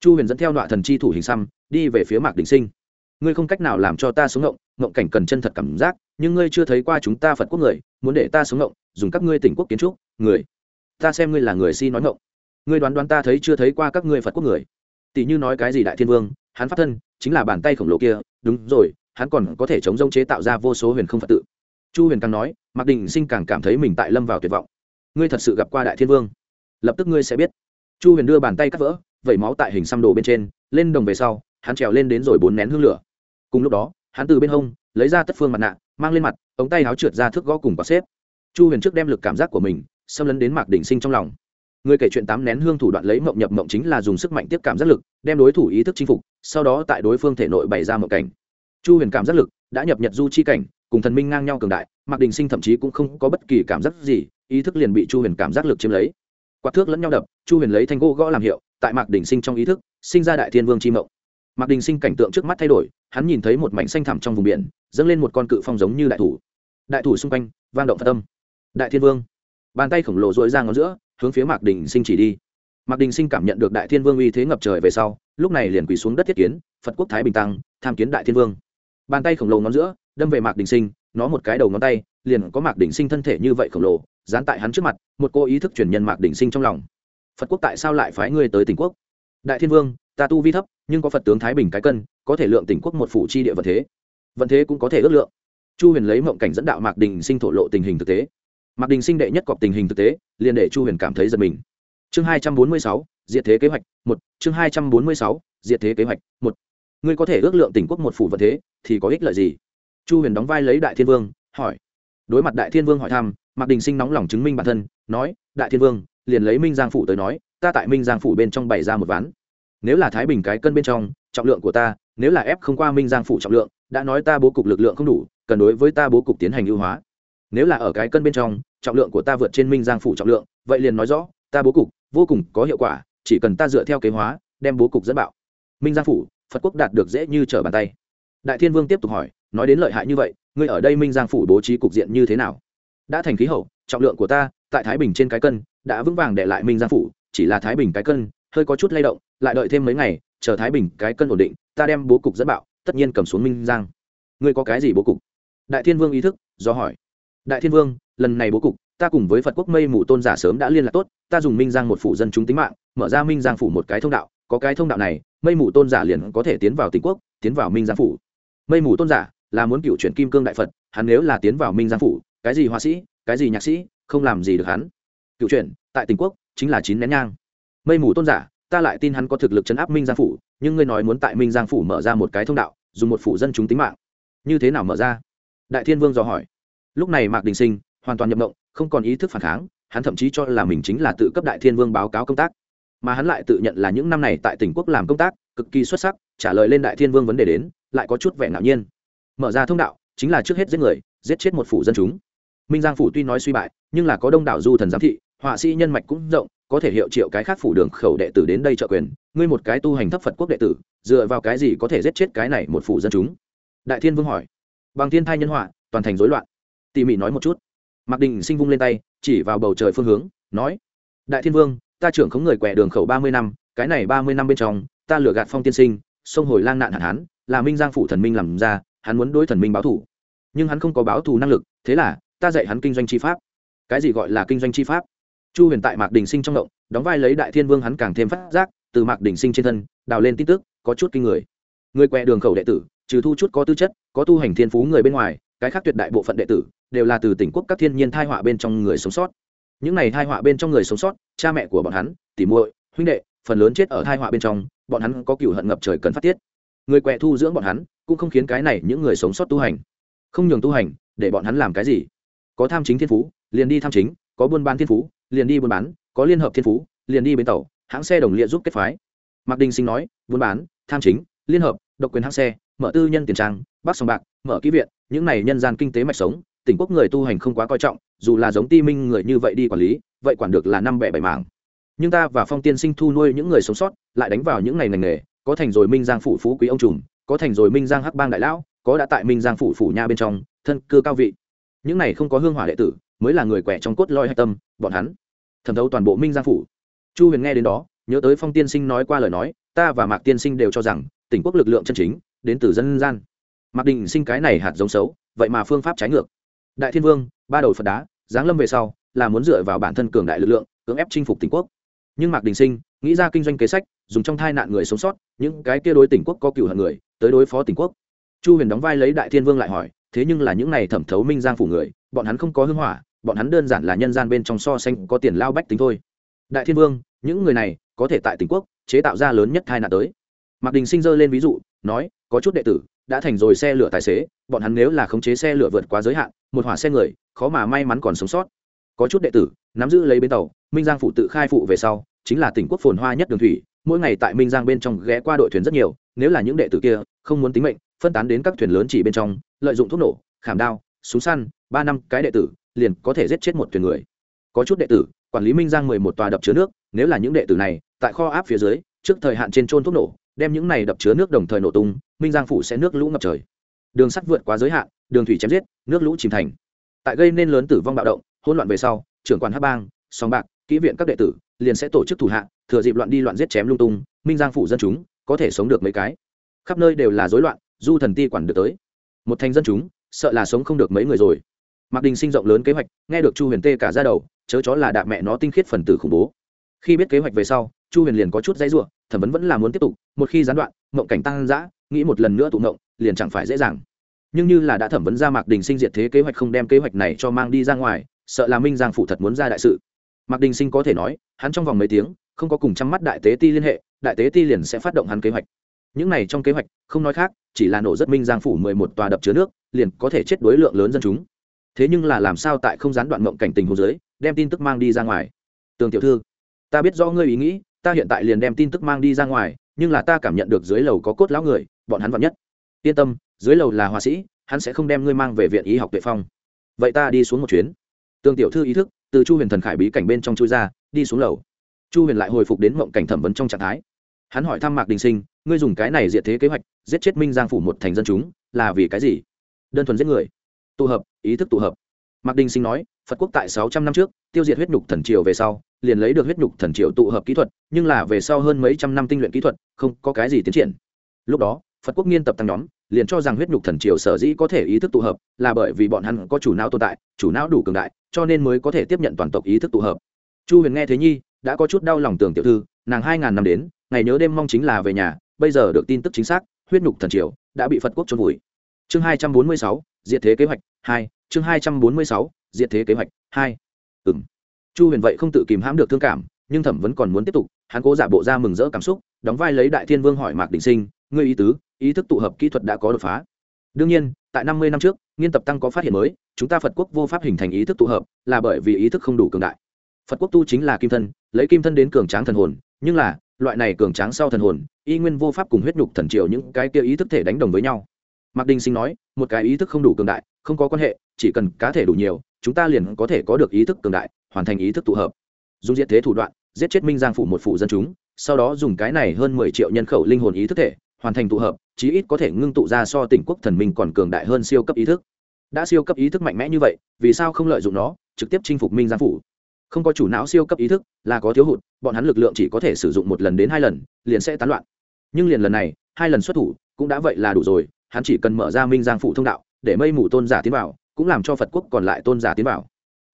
Chu huyền dẫn theo đoạn thần chi thủ hình xăm, đi về phía mạc đình sinh ngươi không cách nào làm cho ta sống ngộng ngộng cảnh cần chân thật cảm giác, nhưng ngươi chưa thấy qua chúng ta phật quốc người, muốn để ta sống ngộng, dùng các ngươi tỉnh quốc kiến trúc, người. Ta xem ngươi là người si nói ngộng. Ngươi đoán đoán ta thấy chưa thấy qua các ngươi phật quốc người. Tỷ như nói cái gì đại thiên vương, hắn phát thân, chính là bàn tay khổng lồ kia, đúng rồi, hắn còn có thể chống rông chế tạo ra vô số huyền không phật tự. Chu huyền càng nói, mạc đình sinh càng cảm thấy mình tại lâm vào tuyệt vọng. Ngươi thật sự gặp qua đại thiên vương? Lập tức ngươi sẽ biết. Chu huyền đưa bàn tay cắt vỡ, vẩy máu tại hình xăm đồ bên trên, lên đồng về sau, hắn trèo lên đến rồi bốn nén hương lửa cùng lúc đó, hắn từ bên hông lấy ra tất phương mặt nạ, mang lên mặt, ống tay áo trượt ra thước gõ cùng bọc xếp. Chu huyền trước đem lực cảm giác của mình xâm lấn đến mạc đỉnh sinh trong lòng. Người kể chuyện tám nén hương thủ đoạn lấy mộng nhập mộng chính là dùng sức mạnh tiếp cảm giác lực, đem đối thủ ý thức chinh phục, sau đó tại đối phương thể nội bày ra mộng cảnh. Chu huyền cảm giác lực đã nhập nhật du chi cảnh, cùng thần minh ngang nhau cường đại, mạc đình sinh thậm chí cũng không có bất kỳ cảm giác gì, ý thức liền bị chu huyền cảm giác lực chiếm lấy. Quạt thước lẫn nhau đập, chu huyền lấy thanh gỗ gõ làm hiệu, tại mạc đình sinh trong ý thức, sinh ra đại thiên vương chi mộng mạc đình sinh cảnh tượng trước mắt thay đổi, hắn nhìn thấy một mảnh xanh thẳm trong vùng biển, dâng lên một con cự phong giống như đại thủ. Đại thủ xung quanh, vang động phật tâm đại thiên vương. Bàn tay khổng lồ dội ra ngón giữa, hướng phía mạc đình sinh chỉ đi. Mạc đình sinh cảm nhận được đại thiên vương uy thế ngập trời về sau, lúc này liền quỳ xuống đất thiết kiến, phật quốc thái bình tăng, tham kiến đại thiên vương. Bàn tay khổng lồ ngón giữa, đâm về mạc đình sinh, nó một cái đầu ngón tay, liền có mạc đình sinh thân thể như vậy khổng lồ, dán tại hắn trước mặt, một cô ý thức truyền nhân mạc đình sinh trong lòng. Phật quốc tại sao lại phái ngươi tới tỉnh quốc? Đại thiên vương ta tu vi thấp, nhưng có phật tướng thái bình cái cân, có thể lượng tỉnh quốc một phủ chi địa vận thế. Vận thế cũng có thể ước lượng. Chu huyền lấy mộng cảnh dẫn đạo mạc đình sinh thổ lộ tình hình thực tế. Mạc đình sinh đệ nhất cọp tình hình thực tế, liền để chu huyền cảm thấy giật mình. Chương hai trăm bốn mươi sáu, diệt thế kế hoạch, một. Chương hai trăm bốn mươi sáu, diệt thế kế hoạch, một. Ngươi có thể ước lượng tỉnh quốc một phủ vận thế, thì có ích lợi gì? Chu huyền đóng vai lấy đại thiên vương, hỏi. Đối mặt đại thiên vương hỏi thăm, mạc đình sinh nóng lòng chứng minh bản thân, nói, đại thiên vương, liền lấy minh giang phủ tới nói, ta tại minh giang phủ bên trong bày ra một ván nếu là thái bình cái cân bên trong, trọng lượng của ta, nếu là ép không qua minh giang phủ trọng lượng, đã nói ta bố cục lực lượng không đủ, cần đối với ta bố cục tiến hành ưu hóa. Nếu là ở cái cân bên trong, trọng lượng của ta vượt trên minh giang phủ trọng lượng, vậy liền nói rõ, ta bố cục vô cùng có hiệu quả, chỉ cần ta dựa theo kế hóa, đem bố cục dẫn bạo. Minh giang phủ, phật quốc đạt được dễ như trở bàn tay. Đại thiên vương tiếp tục hỏi, nói đến lợi hại như vậy, ngươi ở đây minh giang phủ bố trí cục diện như thế nào? Đã thành khí hậu, trọng lượng của ta, tại thái bình trên cái cân, đã vững vàng để lại minh giang phủ, chỉ là thái bình cái cân, hơi có chút lay động lại đợi thêm mấy ngày, chờ thái bình cái cân ổn định, ta đem bố cục dẫn bạo, tất nhiên cầm xuống minh giang. Ngươi có cái gì bố cục? Đại thiên vương ý thức, do hỏi. Đại thiên vương, lần này bố cục, ta cùng với phật quốc mây mù tôn giả sớm đã liên lạc tốt, ta dùng minh giang một phủ dân chúng tính mạng, mở ra minh giang phủ một cái thông đạo, có cái thông đạo này, mây mù tôn giả liền có thể tiến vào tỉnh quốc, tiến vào minh giang phủ. Mây mù tôn giả là muốn cựu chuyển kim cương đại phật, hắn nếu là tiến vào minh giang phủ, cái gì họa sĩ, cái gì nhạc sĩ, không làm gì được hắn. Cựu chuyển, tại tỉnh quốc, chính là chín nén nhang. Mây mù tôn giả ta lại tin hắn có thực lực chấn áp minh giang phủ, nhưng ngươi nói muốn tại minh giang phủ mở ra một cái thông đạo, dùng một phủ dân chúng tính mạng. Như thế nào mở ra? Đại thiên vương dò hỏi. Lúc này mạc đình sinh hoàn toàn nhập động không còn ý thức phản kháng, hắn thậm chí cho là mình chính là tự cấp đại thiên vương báo cáo công tác. Mà hắn lại tự nhận là những năm này tại tỉnh quốc làm công tác, cực kỳ xuất sắc, trả lời lên đại thiên vương vấn đề đến, lại có chút vẻ ngạo nhiên. Mở ra thông đạo, chính là trước hết giết người, giết chết một phủ dân chúng. Minh giang phủ tuy nói suy bại, nhưng là có đông đảo du thần giám thị, họa sĩ nhân mạch cũng rộng có thể hiệu triệu cái khác phủ đường khẩu đệ tử đến đây trợ quyền, ngươi một cái tu hành thấp phật quốc đệ tử, dựa vào cái gì có thể giết chết cái này một phủ dân chúng? Đại thiên vương hỏi. Bằng thiên thai nhân họa, toàn thành rối loạn. Tỉ mỉ nói một chút. Mạc đình sinh vung lên tay, chỉ vào bầu trời phương hướng, nói, đại thiên vương, ta trưởng khống người quẻ đường khẩu ba mươi năm, cái này ba mươi năm bên trong, ta lừa gạt phong tiên sinh, sông hồi lang nạn hạn hán, là minh giang phủ thần minh làm ra, hắn muốn đối thần minh báo thù. Nhưng hắn không có báo thù năng lực, thế là, ta dạy hắn kinh doanh chi pháp. Cái gì gọi là kinh doanh chi pháp? Chu huyền tại mạc đình sinh trong động đóng vai lấy đại thiên vương hắn càng thêm phát giác, từ mạc đình sinh trên thân, đào lên tin tức, có chút kinh người. Người quẹ đường khẩu đệ tử, trừ thu chút có tư chất, có tu hành thiên phú người bên ngoài, cái khác tuyệt đại bộ phận đệ tử, đều là từ tỉnh quốc các thiên nhiên thai họa bên trong người sống sót. Những này thai họa bên trong người sống sót, cha mẹ của bọn hắn, tỉ muội, huynh đệ, phần lớn chết ở thai họa bên trong, bọn hắn có cựu hận ngập trời cần phát tiết. Người quẹ thu dưỡng bọn hắn, cũng không khiến cái này những người sống sót tu hành. Không nhường tu hành, để bọn hắn làm cái gì? Có tham chính thiên phú, liền đi tham chính, có buôn bán thiên phú liền đi buôn bán, có liên hợp thiên phú, liền đi bến tàu, hãng xe đồng liệt giúp kết phái. Mạc đình sinh nói, buôn bán, tham chính, liên hợp, độc quyền hãng xe, mở tư nhân tiền trang bắc sòng bạc, mở kỹ viện, những này nhân gian kinh tế mạch sống, tỉnh quốc người tu hành không quá coi trọng, dù là giống ti minh người như vậy đi quản lý, vậy quản được là năm bẻ bảy mảng. Nhưng ta và phong tiên sinh thu nuôi những người sống sót, lại đánh vào những ngày ngành nghề, có thành rồi minh giang phủ phú quý ông trùm, có thành rồi minh giang hắc bang đại lão, có đã tại minh giang phủ phủ nha bên trong, thân cư cao vị. Những này không có hương hỏa đệ tử mới là người quẻ trong cốt loi hạch tâm, bọn hắn. Thẩm thấu toàn bộ minh giang phủ. Chu huyền nghe đến đó, nhớ tới phong tiên sinh nói qua lời nói, ta và mạc tiên sinh đều cho rằng, tỉnh quốc lực lượng chân chính, đến từ dân gian. Mạc định sinh cái này hạt giống xấu, vậy mà phương pháp trái ngược. Đại thiên vương, ba đầu phật đá, giáng lâm về sau, là muốn dựa vào bản thân cường đại lực lượng, cưỡng ép chinh phục tỉnh quốc. Nhưng mạc đình sinh, nghĩ ra kinh doanh kế sách, dùng trong thai nạn người sống sót, những cái kia đối tỉnh quốc có cựu hận người, tới đối phó tỉnh quốc. Chu huyền đóng vai lấy đại thiên vương lại hỏi, thế nhưng là những này thẩm thấu minh giang phủ người, bọn hắn không có hưng hỏa bọn hắn đơn giản là nhân gian bên trong so sánh có tiền lao bách tính thôi. Đại thiên vương, những người này có thể tại tỉnh quốc chế tạo ra lớn nhất hai nạn tới. Mạc đình sinh dơ lên ví dụ, nói, có chút đệ tử đã thành rồi xe lửa tài xế, bọn hắn nếu là khống chế xe lửa vượt quá giới hạn, một hỏa xe người, khó mà may mắn còn sống sót. Có chút đệ tử nắm giữ lấy bến tàu, minh giang phụ tự khai phụ về sau, chính là tỉnh quốc phồn hoa nhất đường thủy, mỗi ngày tại minh giang bên trong ghé qua đội thuyền rất nhiều, nếu là những đệ tử kia không muốn tính mệnh, phân tán đến các thuyền lớn chỉ bên trong, lợi dụng thuốc nổ, khảm đao, súng săn, ba năm cái đệ tử liền có thể giết chết một thuyền người. Có chút đệ tử, quản lý minh giang mười một tòa đập chứa nước, nếu là những đệ tử này, tại kho áp phía dưới, trước thời hạn trên trôn thuốc nổ, đem những này đập chứa nước đồng thời nổ tung, minh giang phủ sẽ nước lũ ngập trời. Đường sắt vượt quá giới hạn, đường thủy chém giết, nước lũ chìm thành. Tại gây nên lớn tử vong bạo động, hỗn loạn về sau, trưởng quan hát bang, song bạc, kỹ viện các đệ tử, liền sẽ tổ chức thủ hạ, thừa dịp loạn đi loạn giết chém lung tung, minh giang phủ dân chúng, có thể sống được mấy cái. Khắp nơi đều là rối loạn, du thần ti quản được tới. Một thành dân chúng, sợ là sống không được mấy người rồi mạc đình sinh rộng lớn kế hoạch, nghe được chu huyền tê cả ra đầu, chớ chó là đạp mẹ nó tinh khiết phần tử khủng bố. Khi biết kế hoạch về sau, chu huyền liền có chút dãy ruộng thẩm vấn vẫn là muốn tiếp tục, một khi gián đoạn, mộng cảnh tăng giã nghĩ một lần nữa tụ mộng, liền chẳng phải dễ dàng. Nhưng như là đã thẩm vấn ra mạc đình sinh diệt thế kế hoạch không đem kế hoạch này cho mang đi ra ngoài, sợ là minh giang phủ thật muốn ra đại sự. Mạc đình sinh có thể nói, hắn trong vòng mấy tiếng, không có cùng chăm mắt đại tế ti liên hệ, đại tế ti liền sẽ phát động hắn kế hoạch. Những này trong kế hoạch, không nói khác, chỉ là nổ rất minh giang phủ mười một tòa đập chứa nước, liền có thể chết đối lượng lớn dân chúng thế nhưng là làm sao tại không gián đoạn mộng cảnh tình hồ dưới, đem tin tức mang đi ra ngoài? Tường tiểu thư, ta biết rõ ngươi ý nghĩ, ta hiện tại liền đem tin tức mang đi ra ngoài, nhưng là ta cảm nhận được dưới lầu có cốt lão người, bọn hắn vặn nhất. Yên tâm, dưới lầu là họa sĩ, hắn sẽ không đem ngươi mang về viện y học tuệ phong. Vậy ta đi xuống một chuyến. Tường tiểu thư ý thức, từ chu huyền thần khải bí cảnh bên trong chui ra, đi xuống lầu. Chu huyền lại hồi phục đến mộng cảnh thẩm vấn trong trạng thái. Hắn hỏi thăm mạc đình sinh, ngươi dùng cái này diệt thế kế hoạch, giết chết minh giang phủ một thành dân chúng, là vì cái gì? Đơn thuần giết người tụ hợp, ý thức tụ hợp. Mạc đình sinh nói, phật quốc tại sáu trăm năm trước, tiêu diệt huyết nhục thần triều về sau, liền lấy được huyết nhục thần triều tụ hợp kỹ thuật, nhưng là về sau hơn mấy trăm năm tinh luyện kỹ thuật, không có cái gì tiến triển. Lúc đó, phật quốc nghiên tập tăng nhóm, liền cho rằng huyết nhục thần triều sở dĩ có thể ý thức tụ hợp, là bởi vì bọn hắn có chủ não tồn tại, chủ não đủ cường đại, cho nên mới có thể tiếp nhận toàn tộc ý thức tụ hợp. Chu huyền nghe thế nhi, đã có chút đau lòng tưởng tiểu thư, nàng hai ngàn năm đến, ngày nhớ đêm mong chính là về nhà, bây giờ được tin tức chính xác, huyết nhục thần triều đã bị phật quốc trôn vùi chương hai trăm bốn mươi sáu, diệt thế kế hoạch, hai, chương hai trăm bốn mươi sáu, diệt thế kế hoạch, hai. Ừ m chu huyền vậy không tự kìm hãm được thương cảm, nhưng thẩm vẫn còn muốn tiếp tục, hắn cố giả bộ ra mừng rỡ cảm xúc, đóng vai lấy đại thiên vương hỏi mạc đình sinh, ngươi ý tứ, ý thức tụ hợp kỹ thuật đã có đột phá? Đương nhiên, tại năm mươi năm trước, nghiên tập tăng có phát hiện mới, chúng ta phật quốc vô pháp hình thành ý thức tụ hợp, là bởi vì ý thức không đủ cường đại. Phật quốc tu chính là kim thân, lấy kim thân đến cường tráng thần hồn, nhưng là, loại này cường tráng sau thần hồn, y nguyên vô pháp cùng huyết nhục thần triệu những cái kia ý thức thể đánh đồng với nhau mạc đình sinh nói, một cái ý thức không đủ cường đại, không có quan hệ, chỉ cần cá thể đủ nhiều, chúng ta liền có thể có được ý thức cường đại, hoàn thành ý thức tụ hợp. Dùng diện thế thủ đoạn, giết chết minh giang phủ một phủ dân chúng, sau đó dùng cái này hơn mười triệu nhân khẩu linh hồn ý thức thể, hoàn thành tụ hợp, chí ít có thể ngưng tụ ra so tỉnh quốc thần minh còn cường đại hơn siêu cấp ý thức. Đã siêu cấp ý thức mạnh mẽ như vậy, vì sao không lợi dụng nó, trực tiếp chinh phục minh giang phủ? Không có chủ não siêu cấp ý thức là có thiếu hụt, bọn hắn lực lượng chỉ có thể sử dụng một lần đến hai lần, liền sẽ tán loạn. Nhưng liền lần này, hai lần xuất thủ cũng đã vậy là đủ rồi hắn chỉ cần mở ra minh giang phủ thông đạo, để mây mù tôn giả tiến vào, cũng làm cho phật quốc còn lại tôn giả tiến vào.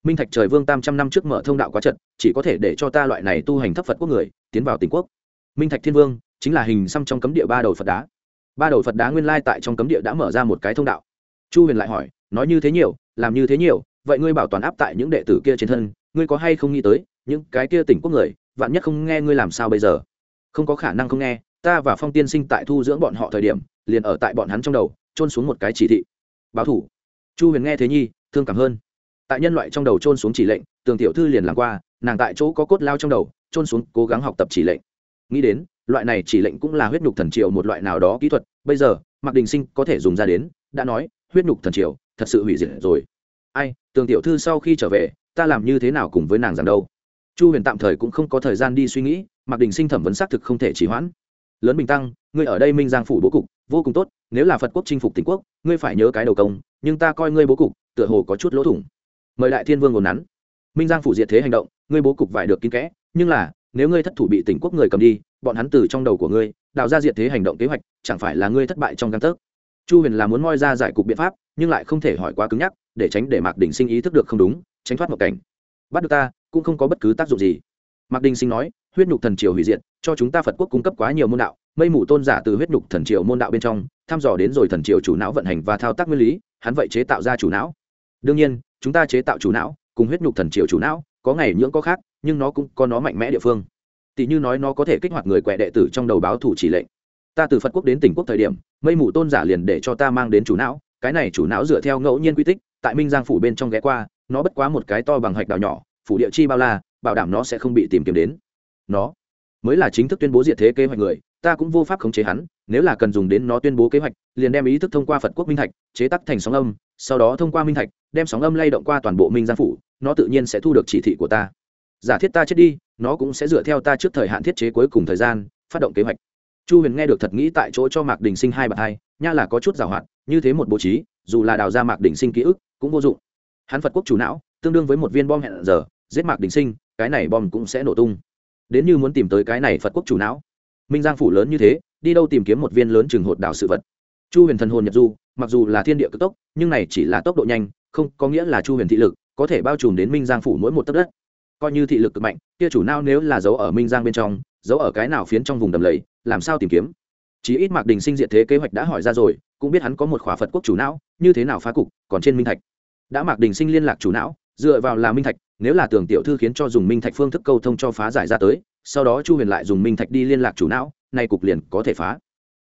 Minh thạch trời vương tam trăm năm trước mở thông đạo quá trận chỉ có thể để cho ta loại này tu hành thấp phật quốc người, tiến vào tỉnh quốc. Minh thạch thiên vương, chính là hình xăm trong cấm địa ba đầu phật đá. Ba đầu phật đá nguyên lai tại trong cấm địa đã mở ra một cái thông đạo. Chu huyền lại hỏi, nói như thế nhiều, làm như thế nhiều, vậy ngươi bảo toàn áp tại những đệ tử kia trên thân, ngươi có hay không nghĩ tới, những cái kia tỉnh quốc người, vạn nhất không nghe ngươi làm sao bây giờ? Không có khả năng không nghe ta và phong tiên sinh tại thu dưỡng bọn họ thời điểm, liền ở tại bọn hắn trong đầu trôn xuống một cái chỉ thị. Báo thủ. Chu huyền nghe thế nhi, thương cảm hơn. Tại nhân loại trong đầu trôn xuống chỉ lệnh, tường tiểu thư liền làm qua, nàng tại chỗ có cốt lao trong đầu trôn xuống, cố gắng học tập chỉ lệnh. Nghĩ đến, loại này chỉ lệnh cũng là huyết nhục thần triều một loại nào đó kỹ thuật, bây giờ, mạc đình sinh có thể dùng ra đến, đã nói, huyết nhục thần triều, thật sự hủy diệt rồi. Ai, tường tiểu thư sau khi trở về, ta làm như thế nào cùng với nàng rằng đâu? Chu huyền tạm thời cũng không có thời gian đi suy nghĩ, mạc đình sinh thẩm vấn xác thực không thể trì hoãn lớn bình tăng, ngươi ở đây minh giang phủ bố cục, vô cùng tốt, nếu là phật quốc chinh phục tỉnh quốc, ngươi phải nhớ cái đầu công, nhưng ta coi ngươi bố cục, tựa hồ có chút lỗ thủng. Mời đại thiên vương ngồn nắn. Minh giang phủ diệt thế hành động, ngươi bố cục vải được kín kẽ, nhưng là, nếu ngươi thất thủ bị tỉnh quốc người cầm đi, bọn hắn từ trong đầu của ngươi, đào ra diệt thế hành động kế hoạch, chẳng phải là ngươi thất bại trong căn tấc chu huyền là muốn moi ra giải cục biện pháp, nhưng lại không thể hỏi quá cứng nhắc, để tránh để mạc đình sinh ý thức được không đúng, tránh thoát một cảnh. Bắt được ta, cũng không có bất cứ tác dụng gì. Mạc đình sinh nói, huyết nhục thần triều hủy diệt cho chúng ta phật quốc cung cấp quá nhiều môn đạo, mây mù tôn giả từ huyết nhục thần triều môn đạo bên trong, thăm dò đến rồi thần triều chủ não vận hành và thao tác nguyên lý, hắn vậy chế tạo ra chủ não. Đương nhiên, chúng ta chế tạo chủ não, cùng huyết nhục thần triều chủ não, có ngày nhưỡng có khác, nhưng nó cũng có nó mạnh mẽ địa phương. Tỷ như nói nó có thể kích hoạt người quẹ đệ tử trong đầu báo thủ chỉ lệnh. Ta từ phật quốc đến tỉnh quốc thời điểm, mây mù tôn giả liền để cho ta mang đến chủ não, cái này chủ não dựa theo ngẫu nhiên quy tích, tại minh giang phủ bên trong ghé qua, nó bất quá một cái to bằng hạch đào nhỏ, phủ địa chi bao la, bảo đảm nó sẽ không bị tìm kiếm đến. Nó mới là chính thức tuyên bố diệt thế kế hoạch người, ta cũng vô pháp khống chế hắn, nếu là cần dùng đến nó tuyên bố kế hoạch, liền đem ý thức thông qua phật quốc minh thạch, chế tắc thành sóng âm, sau đó thông qua minh thạch, đem sóng âm lay động qua toàn bộ minh giang phủ, nó tự nhiên sẽ thu được chỉ thị của ta. Giả thiết ta chết đi, nó cũng sẽ dựa theo ta trước thời hạn thiết chế cuối cùng thời gian, phát động kế hoạch. Chu huyền nghe được thật nghĩ tại chỗ cho mạc đình sinh hai bậc hai nha là có chút giảo hoạt, như thế một bố trí, dù là đào ra mạc đình sinh ký ức, cũng vô dụng. Hắn phật quốc chủ não, tương đương với một viên bom hẹn giờ, giết mạc đình sinh, cái này bom cũng sẽ nổ tung đến như muốn tìm tới cái này phật quốc chủ não. Minh giang phủ lớn như thế, đi đâu tìm kiếm một viên lớn chừng hột đảo sự vật. Chu huyền thần hồn nhật du, mặc dù là thiên địa cực tốc, nhưng này chỉ là tốc độ nhanh, không có nghĩa là chu huyền thị lực có thể bao trùm đến minh giang phủ mỗi một tấc đất. Coi như thị lực cực mạnh, kia chủ não nếu là giấu ở minh giang bên trong, giấu ở cái nào phiến trong vùng đầm lầy, làm sao tìm kiếm? Chí ít mạc đình sinh diện thế kế hoạch đã hỏi ra rồi, cũng biết hắn có một khỏa phật quốc chủ não, như thế nào phá cục, còn trên minh thạch. Đã mạc đình sinh liên lạc chủ não dựa vào là minh thạch, nếu là tưởng tiểu thư khiến cho dùng minh thạch phương thức câu thông cho phá giải ra tới, sau đó chu huyền lại dùng minh thạch đi liên lạc chủ não, nay cục liền có thể phá.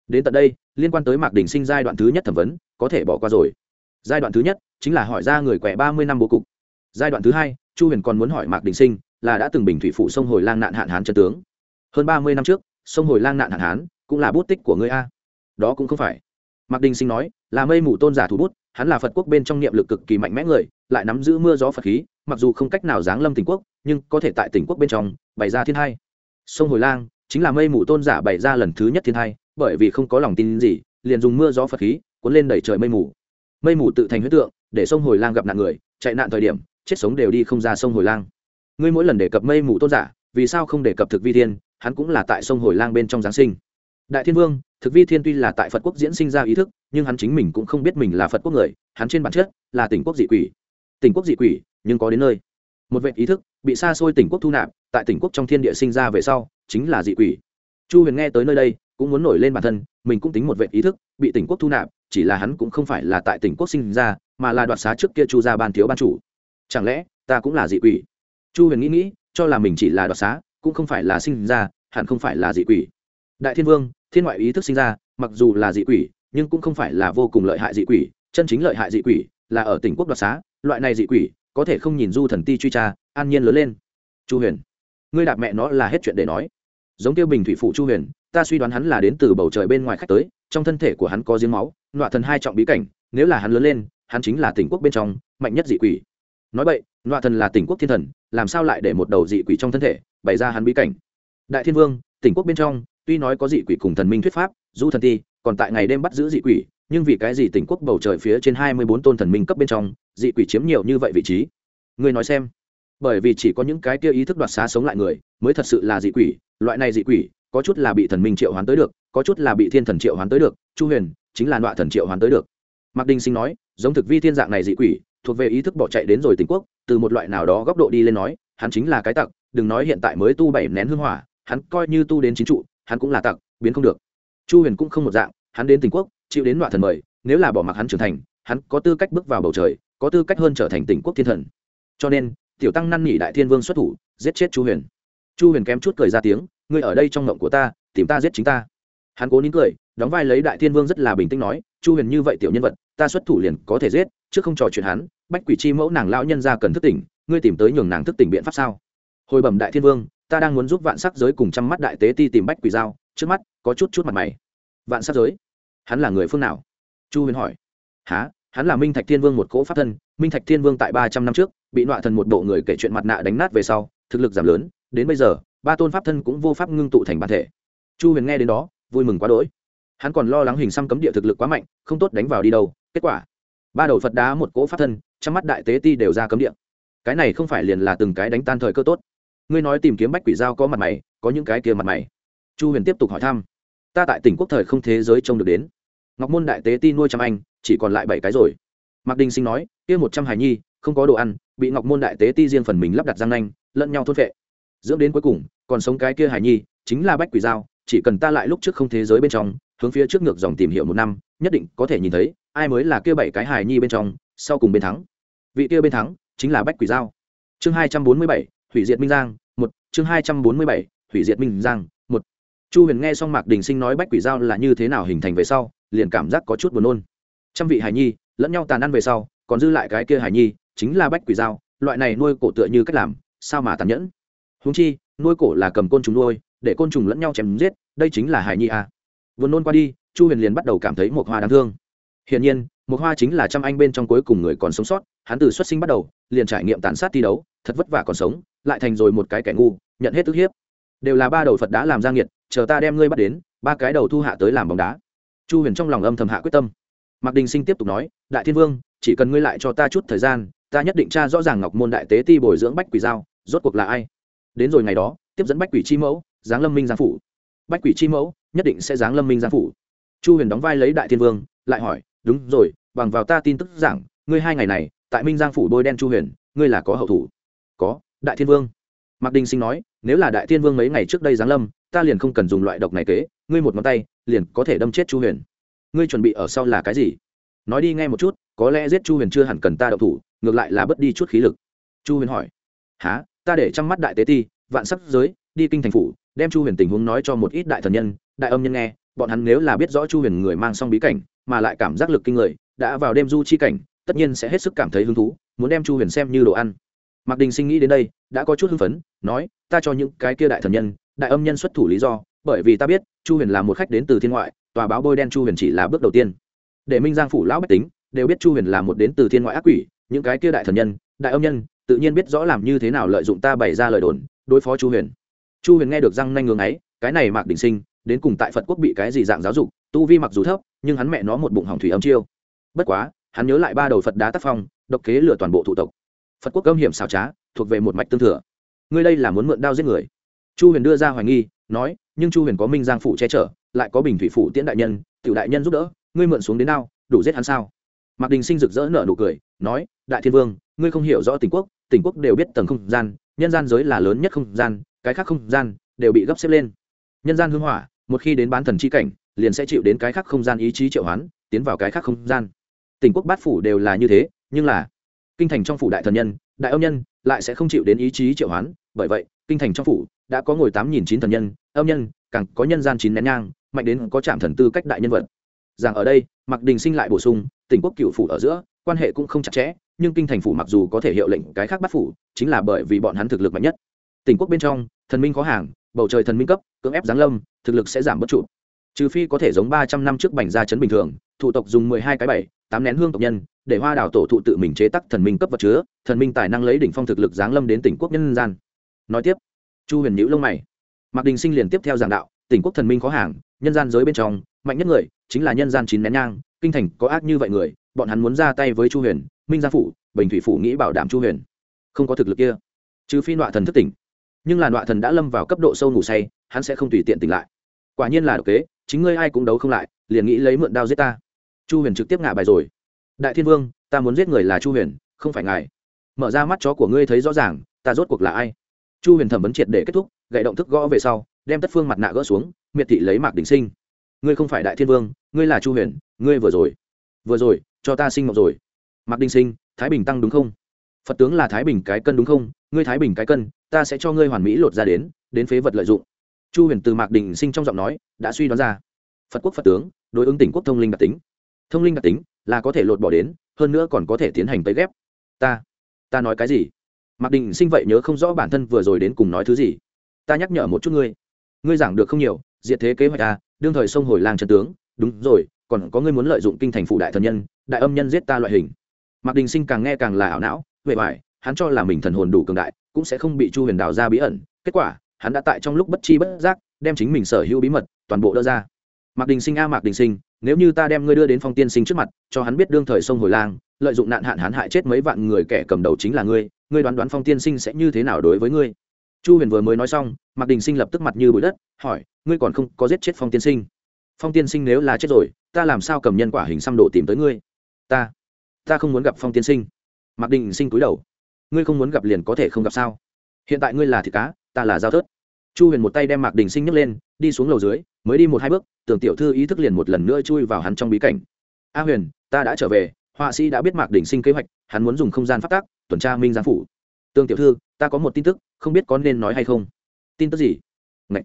Đến tận đây, liên quan tới mạc đình sinh giai đoạn thứ nhất thẩm vấn, có thể bỏ qua rồi. Giai đoạn thứ nhất, chính là hỏi ra người quẻ ba mươi năm bố cục. Giai đoạn thứ hai, chu huyền còn muốn hỏi mạc đình sinh, là đã từng bình thủy phụ sông hồi lang nạn hạn hán chân tướng. Hơn ba mươi năm trước, sông hồi lang nạn hạn hán cũng là bút tích của người a. Đó cũng không phải. Mạc đình sinh nói, là mây mù tôn giả thủ bút hắn là phật quốc bên trong niệm lực cực kỳ mạnh mẽ người, lại nắm giữ mưa gió phật khí, mặc dù không cách nào giáng lâm tỉnh quốc, nhưng có thể tại tỉnh quốc bên trong bày ra thiên hai. Sông hồi lang chính là mây mù tôn giả bày ra lần thứ nhất thiên hai, bởi vì không có lòng tin gì, liền dùng mưa gió phật khí cuốn lên đẩy trời mây mù. Mây mù tự thành huyết tượng, để sông hồi lang gặp nạn người, chạy nạn thời điểm, chết sống đều đi không ra sông hồi lang. Ngươi mỗi lần đề cập mây mù tôn giả, vì sao không đề cập thực vi thiên, hắn cũng là tại sông hồi lang bên trong giáng sinh đại thiên vương, thực vi thiên tuy là tại phật quốc diễn sinh ra ý thức, nhưng hắn chính mình cũng không biết mình là phật quốc người, hắn trên bản chất là tỉnh quốc dị quỷ. Tỉnh quốc dị quỷ, nhưng có đến nơi. Một vệ ý thức bị xa xôi tỉnh quốc thu nạp, tại tỉnh quốc trong thiên địa sinh ra về sau, chính là dị quỷ. Chu huyền nghe tới nơi đây, cũng muốn nổi lên bản thân, mình cũng tính một vệ ý thức bị tỉnh quốc thu nạp, chỉ là hắn cũng không phải là tại tỉnh quốc sinh ra, mà là đoạt xá trước kia chu gia ban thiếu ban chủ. Chẳng lẽ, ta cũng là dị quỷ? Chu huyền nghĩ nghĩ, cho là mình chỉ là đoạt xá, cũng không phải là sinh ra, hẳn không phải là dị quỷ. Đại thiên vương thiên ngoại ý thức sinh ra, mặc dù là dị quỷ, nhưng cũng không phải là vô cùng lợi hại dị quỷ, chân chính lợi hại dị quỷ là ở tỉnh quốc đoạt xá, loại này dị quỷ có thể không nhìn du thần ti truy tra, an nhiên lớn lên. Chu huyền, ngươi đạp mẹ nó là hết chuyện để nói. Giống tiêu bình thủy phụ chu huyền, ta suy đoán hắn là đến từ bầu trời bên ngoài khách tới, trong thân thể của hắn có giếng máu, nọa thần hai trọng bí cảnh, nếu là hắn lớn lên, hắn chính là tỉnh quốc bên trong mạnh nhất dị quỷ. Nói vậy, nọa thần là tỉnh quốc thiên thần, làm sao lại để một đầu dị quỷ trong thân thể bày ra hắn bí cảnh? Đại thiên vương, tỉnh quốc bên trong tuy nói có dị quỷ cùng thần minh thuyết pháp, du thần ti, còn tại ngày đêm bắt giữ dị quỷ, nhưng vì cái gì tỉnh quốc bầu trời phía trên hai mươi bốn tôn thần minh cấp bên trong, dị quỷ chiếm nhiều như vậy vị trí? Người nói xem. Bởi vì chỉ có những cái kia ý thức đoạt xá sống lại người, mới thật sự là dị quỷ, loại này dị quỷ, có chút là bị thần minh triệu hoán tới được, có chút là bị thiên thần triệu hoán tới được, chu huyền chính là nọa thần triệu hoán tới được. Mạc đinh sinh nói, giống thực vi thiên dạng này dị quỷ, thuộc về ý thức bỏ chạy đến rồi tỉnh quốc, từ một loại nào đó góc độ đi lên nói, hắn chính là cái tặc, đừng nói hiện tại mới tu bảy nén hương hỏa, hắn coi như tu đến chính trụ hắn cũng là tặc, biến không được. Chu huyền cũng không một dạng, hắn đến tình quốc, chịu đến đoạn thần mời, nếu là bỏ mặc hắn trưởng thành, hắn có tư cách bước vào bầu trời, có tư cách hơn trở thành tỉnh quốc thiên thần. Cho nên, tiểu tăng năn nỉ đại thiên vương xuất thủ, giết chết chu huyền. Chu huyền kém chút cười ra tiếng, ngươi ở đây trong ngộng của ta, tìm ta giết chính ta. Hắn cố nín cười, đóng vai lấy đại thiên vương rất là bình tĩnh nói, chu huyền như vậy tiểu nhân vật, ta xuất thủ liền có thể giết, chứ không trò chuyện hắn, bách quỷ chi mẫu nàng lão nhân ra cần thức tỉnh, ngươi tìm tới nhường nàng thức tỉnh biện pháp sao? Hồi bẩm đại thiên vương ta đang muốn giúp vạn sắc giới cùng chăm mắt đại tế ti tìm bách quỷ dao trước mắt, có chút chút mặt mày. Vạn sắc giới? Hắn là người phương nào? Chu huyền hỏi. Há hắn là minh thạch thiên vương một cỗ pháp thân, minh thạch thiên vương tại ba trăm năm trước, bị nọa thần một bộ người kể chuyện mặt nạ đánh nát về sau, thực lực giảm lớn, đến bây giờ, ba tôn pháp thân cũng vô pháp ngưng tụ thành bản thể. Chu huyền nghe đến đó, vui mừng quá đỗi. Hắn còn lo lắng hình xăm cấm địa thực lực quá mạnh, không tốt đánh vào đi đâu, kết quả, ba đầu phật đá một cỗ pháp thân trong mắt đại tế ti đều ra cấm địa. Cái này không phải liền là từng cái đánh tan thời cơ tốt ngươi nói tìm kiếm bách quỷ giao có mặt mày, có những cái kia mặt mày. Chu huyền tiếp tục hỏi thăm. Ta tại tỉnh quốc thời không thế giới trông được đến. Ngọc môn đại tế ti nuôi trăm anh, chỉ còn lại bảy cái rồi. Mạc Đình sinh nói, kia một trăm hài nhi, không có đồ ăn, bị ngọc môn đại tế ti riêng phần mình lắp đặt răng nanh, lẫn nhau thốt vệ dưỡng đến cuối cùng, còn sống cái kia hài nhi, chính là bách quỷ giao, chỉ cần ta lại lúc trước không thế giới bên trong, hướng phía trước ngược dòng tìm hiểu một năm, nhất định có thể nhìn thấy, ai mới là kia bảy cái hài nhi bên trong, sau cùng bên thắng. Vị kia bên thắng, chính là bách quỷ giao. Chương hai trăm bốn mươi bảy hủy diệt minh giang, một. Chương hai trăm bốn mươi bảy, hủy diệt minh giang, một. Chu huyền nghe xong mạc đình sinh nói bách quỷ giao là như thế nào hình thành về sau, liền cảm giác có chút buồn nôn. Trăm vị hải nhi, lẫn nhau tàn ăn về sau, còn dư lại cái kia hải nhi, chính là bách quỷ giao, loại này nuôi cổ tựa như cách làm, sao mà tàn nhẫn? Húng chi, nuôi cổ là cầm côn trùng nuôi, để côn trùng lẫn nhau chém giết, đây chính là hải nhi à. vừa nôn qua đi, chu huyền liền bắt đầu cảm thấy một hoa đáng thương. Hiển nhiên một hoa chính là trăm anh bên trong cuối cùng người còn sống sót, hắn từ xuất sinh bắt đầu, liền trải nghiệm tàn sát thi đấu, thật vất vả còn sống lại thành rồi một cái kẻ ngu, nhận hết tức hiếp. Đều là ba đầu phật đã làm ra nghiệt, chờ ta đem ngươi bắt đến, ba cái đầu thu hạ tới làm bóng đá. Chu huyền trong lòng âm thầm hạ quyết tâm. Mạc đình sinh tiếp tục nói, đại thiên vương, chỉ cần ngươi lại cho ta chút thời gian, ta nhất định tra rõ ràng ngọc môn đại tế ti bồi dưỡng bách quỷ giao, rốt cuộc là ai? Đến rồi ngày đó, tiếp dẫn bách quỷ chi mẫu, giáng lâm minh giang phủ. Bách quỷ chi mẫu nhất định sẽ giáng lâm minh giang phủ. Chu huyền đóng vai lấy đại thiên vương, lại hỏi, đúng rồi, bằng vào ta tin tức giảng, ngươi hai ngày này, tại minh giang phủ bôi đen chu huyền, ngươi là có hậu thủ? Có đại thiên vương. Mạc đình sinh nói, nếu là đại thiên vương mấy ngày trước đây giáng lâm, ta liền không cần dùng loại độc này kế, ngươi một ngón tay, liền có thể đâm chết chu huyền. Ngươi chuẩn bị ở sau là cái gì? Nói đi nghe một chút, có lẽ giết chu huyền chưa hẳn cần ta đậu thủ, ngược lại là bất đi chút khí lực. Chu huyền hỏi há ta để chăm mắt đại tế ti, vạn sắc giới, đi kinh thành phủ, đem chu huyền tình huống nói cho một ít đại thần nhân, đại âm nhân nghe, bọn hắn nếu là biết rõ chu huyền người mang song bí cảnh, mà lại cảm giác lực kinh người, đã vào đêm du chi cảnh, tất nhiên sẽ hết sức cảm thấy hứng thú, muốn đem chu huyền xem như đồ ăn mạc đình sinh nghĩ đến đây, đã có chút hưng phấn, nói, ta cho những cái kia đại thần nhân, đại âm nhân xuất thủ lý do, bởi vì ta biết, chu huyền là một khách đến từ thiên ngoại, tòa báo bôi đen chu huyền chỉ là bước đầu tiên. Để minh giang phủ lão bách tính, đều biết chu huyền là một đến từ thiên ngoại ác quỷ, những cái kia đại thần nhân, đại âm nhân, tự nhiên biết rõ làm như thế nào lợi dụng ta bày ra lời đồn, đối phó chu huyền. Chu huyền nghe được răng nanh ngưng ấy, cái này mạc đình sinh, đến cùng tại phật quốc bị cái gì dạng giáo dục, tu vi mặc dù thấp, nhưng hắn mẹ nó một bụng hỏng thủy âm chiêu. Bất quá, hắn nhớ lại ba đầu phật đá tác phong, độc kế lừa toàn bộ thủ tộc phật quốc âm hiểm xảo trá thuộc về một mạch tương thừa ngươi đây là muốn mượn đao giết người chu huyền đưa ra hoài nghi nói nhưng chu huyền có minh giang phụ che chở lại có bình thủy phụ tiễn đại nhân tiểu đại nhân giúp đỡ ngươi mượn xuống đến đao đủ giết hắn sao mạc đình sinh rực rỡ nở nụ cười nói đại thiên vương ngươi không hiểu rõ tỉnh quốc tỉnh quốc đều biết tầng không gian nhân gian giới là lớn nhất không gian cái khác không gian đều bị gấp xếp lên nhân gian hưng hỏa một khi đến bán thần chi cảnh liền sẽ chịu đến cái khác không gian ý chí triệu hoán tiến vào cái khác không gian tỉnh quốc bát phủ đều là như thế nhưng là kinh thành trong phủ đại thần nhân, đại âm nhân lại sẽ không chịu đến ý chí triệu hoán. Bởi vậy, kinh thành trong phủ đã có ngồi tám nghìn chín thần nhân, âm nhân, càng có nhân gian chín nén nhang, mạnh đến có trạm thần tư cách đại nhân vật. Rằng ở đây mặc đình sinh lại bổ sung, tỉnh quốc cựu phủ ở giữa, quan hệ cũng không chặt chẽ, nhưng kinh thành phủ mặc dù có thể hiệu lệnh cái khác bắt phủ, chính là bởi vì bọn hắn thực lực mạnh nhất. Tỉnh quốc bên trong, thần minh có hàng, bầu trời thần minh cấp, cưỡng ép giáng lâm, thực lực sẽ giảm bất trụ. Trừ phi có thể giống ba trăm năm trước bành gia chấn bình thường, thủ tộc dùng mười hai cái bảy, tám nén hương tộc nhân để hoa đảo tổ thụ tự mình chế tắc thần minh cấp vật chứa, thần minh tài năng lấy đỉnh phong thực lực giáng lâm đến tỉnh quốc nhân gian. Nói tiếp, chu huyền nhữ lông mày. Mạc đình sinh liền tiếp theo giảng đạo, tỉnh quốc thần minh có hàng, nhân gian giới bên trong, mạnh nhất người chính là nhân gian chín nén nhang, kinh thành có ác như vậy người, bọn hắn muốn ra tay với chu huyền, minh gia phủ, bình thủy phủ nghĩ bảo đảm chu huyền. Không có thực lực kia, trừ phi nọa thần thức tỉnh. Nhưng là nọa thần đã lâm vào cấp độ sâu ngủ say, hắn sẽ không tùy tiện tỉnh lại. Quả nhiên là độc kế, chính ngươi ai cũng đấu không lại, liền nghĩ lấy mượn đao giết ta. Chu huyền trực tiếp ngả bài rồi đại thiên vương, ta muốn giết người là chu huyền, không phải ngài. Mở ra mắt chó của ngươi thấy rõ ràng, ta rốt cuộc là ai? Chu huyền thẩm vấn triệt để kết thúc, gậy động thức gõ về sau, đem tất phương mặt nạ gỡ xuống, miệt thị lấy mạc đình sinh. Ngươi không phải đại thiên vương, ngươi là chu huyền, ngươi vừa rồi vừa rồi, cho ta sinh mộng rồi. Mạc đình sinh, thái bình tăng đúng không? Phật tướng là thái bình cái cân đúng không? Ngươi thái bình cái cân, ta sẽ cho ngươi hoàn mỹ lột ra đến đến phế vật lợi dụng. Chu huyền từ mạc đình sinh trong giọng nói, đã suy đoán ra. Phật quốc phật tướng, đối ứng tỉnh quốc thông linh đặc tính. Thông linh đặc tính là có thể lột bỏ đến, hơn nữa còn có thể tiến hành tấy ghép. Ta ta nói cái gì? Mặc đình sinh vậy nhớ không rõ bản thân vừa rồi đến cùng nói thứ gì. Ta nhắc nhở một chút ngươi. Ngươi giảng được không nhiều, diệt thế kế hoạch ta đương thời sông hồi làng trần tướng. Đúng rồi, còn có ngươi muốn lợi dụng kinh thành phụ đại thần nhân, đại âm nhân giết ta loại hình. Mặc đình sinh càng nghe càng là ảo não, huệ hoài, hắn cho là mình thần hồn đủ cường đại, cũng sẽ không bị chu huyền đào ra bí ẩn. Kết quả, hắn đã tại trong lúc bất chi bất giác, đem chính mình sở hữu bí mật toàn bộ đỡ ra. Mạc đình sinh a, mạc đình sinh nếu như ta đem ngươi đưa đến phong tiên sinh trước mặt, cho hắn biết đương thời sông hồi lang, lợi dụng nạn hạn hắn hại chết mấy vạn người kẻ cầm đầu chính là ngươi ngươi đoán đoán phong tiên sinh sẽ như thế nào đối với ngươi? Chu huyền vừa mới nói xong, mạc đình sinh lập tức mặt như bụi đất, hỏi, ngươi còn không có giết chết phong tiên sinh? Phong tiên sinh nếu là chết rồi, ta làm sao cầm nhân quả hình xăm độ tìm tới ngươi? Ta ta không muốn gặp phong tiên sinh. Mạc đình sinh cúi đầu. Ngươi không muốn gặp liền có thể không gặp sao? Hiện tại ngươi là thịt cá, ta là giao thớt. Chu huyền một tay đem mạc đình sinh nhấc lên, đi xuống lầu dưới, mới đi một hai bước tưởng tiểu thư ý thức liền một lần nữa chui vào hắn trong bí cảnh. A huyền, ta đã trở về, họa sĩ đã biết mạc đình sinh kế hoạch, hắn muốn dùng không gian phát tác, tuần tra minh giang phủ. Tương tiểu thư, ta có một tin tức, không biết có nên nói hay không? Tin tức gì? Ngậy.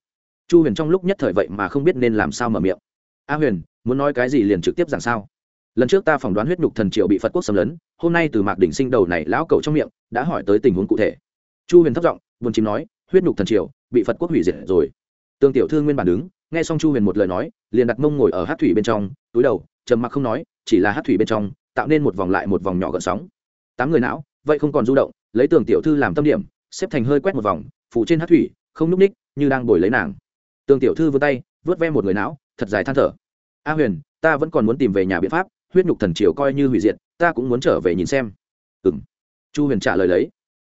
chu huyền trong lúc nhất thời vậy mà không biết nên làm sao mở miệng. A huyền, muốn nói cái gì liền trực tiếp giảng sao? Lần trước ta phỏng đoán huyết nhục thần triệu bị phật quốc xâm lấn, hôm nay từ mạc đỉnh sinh đầu này lão cẩu trong miệng, đã hỏi tới tình huống cụ thể. Chu huyền thất giọng, buồn chìm nói, huyết nhục thần triều, bị phật quốc hủy diệt rồi. Tương tiểu thư nguyên bản đứng nghe xong chu huyền một lời nói, liền đặt mông ngồi ở hát thủy bên trong, túi đầu, trầm mặc không nói, chỉ là hát thủy bên trong, tạo nên một vòng lại một vòng nhỏ gợn sóng. Tám người não, vậy không còn du động, lấy tường tiểu thư làm tâm điểm, xếp thành hơi quét một vòng, phủ trên hát thủy, không n ú c ních, như đang bồi lấy nàng. Tường tiểu thư vươn tay, vớt ve một người não, thật dài than thở. A huyền, ta vẫn còn muốn tìm về nhà biện pháp, huyết nhục thần triều coi như hủy diệt, ta cũng muốn trở về nhìn xem. Ừ m chu huyền trả lời lấy.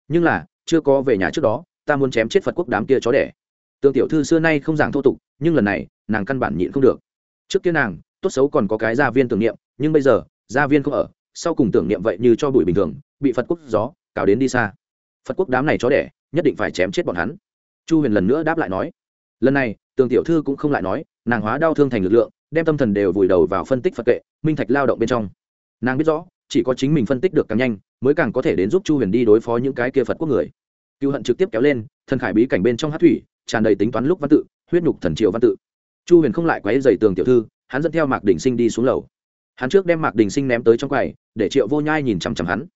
Nhưng là, chưa có về nhà trước đó, ta muốn chém chết phật quốc đám kia chó đẻ tương tiểu thư xưa nay không giảng thô tục, nhưng lần này, nàng căn bản nhịn không được. Trước kia nàng, tốt xấu còn có cái gia viên tưởng niệm, nhưng bây giờ, gia viên không ở, sau cùng tưởng niệm vậy như cho bụi bình thường, bị phật quốc gió, cào đến đi xa. Phật quốc đám này chó đẻ, nhất định phải chém chết bọn hắn. Chu huyền lần nữa đáp lại nói. Lần này, tường tiểu thư cũng không lại nói, nàng hóa đau thương thành lực lượng, đem tâm thần đều vùi đầu vào phân tích phật kệ minh thạch lao động bên trong. Nàng biết rõ, chỉ có chính mình phân tích được càng nhanh, mới càng có thể đến giúp chu huyền đi đối phó những cái kia phật quốc người. Cựu hận trực tiếp kéo lên thân khải bí cảnh bên trong hát thủy tràn đầy tính toán lúc văn tự, huyết nhục thần triệu văn tự. Chu huyền không lại quấy dày tường tiểu thư, hắn dẫn theo mạc đình sinh đi xuống lầu. Hắn trước đem mạc đình sinh ném tới trong quầy, để triệu vô nhai nhìn chằm chằm hắn.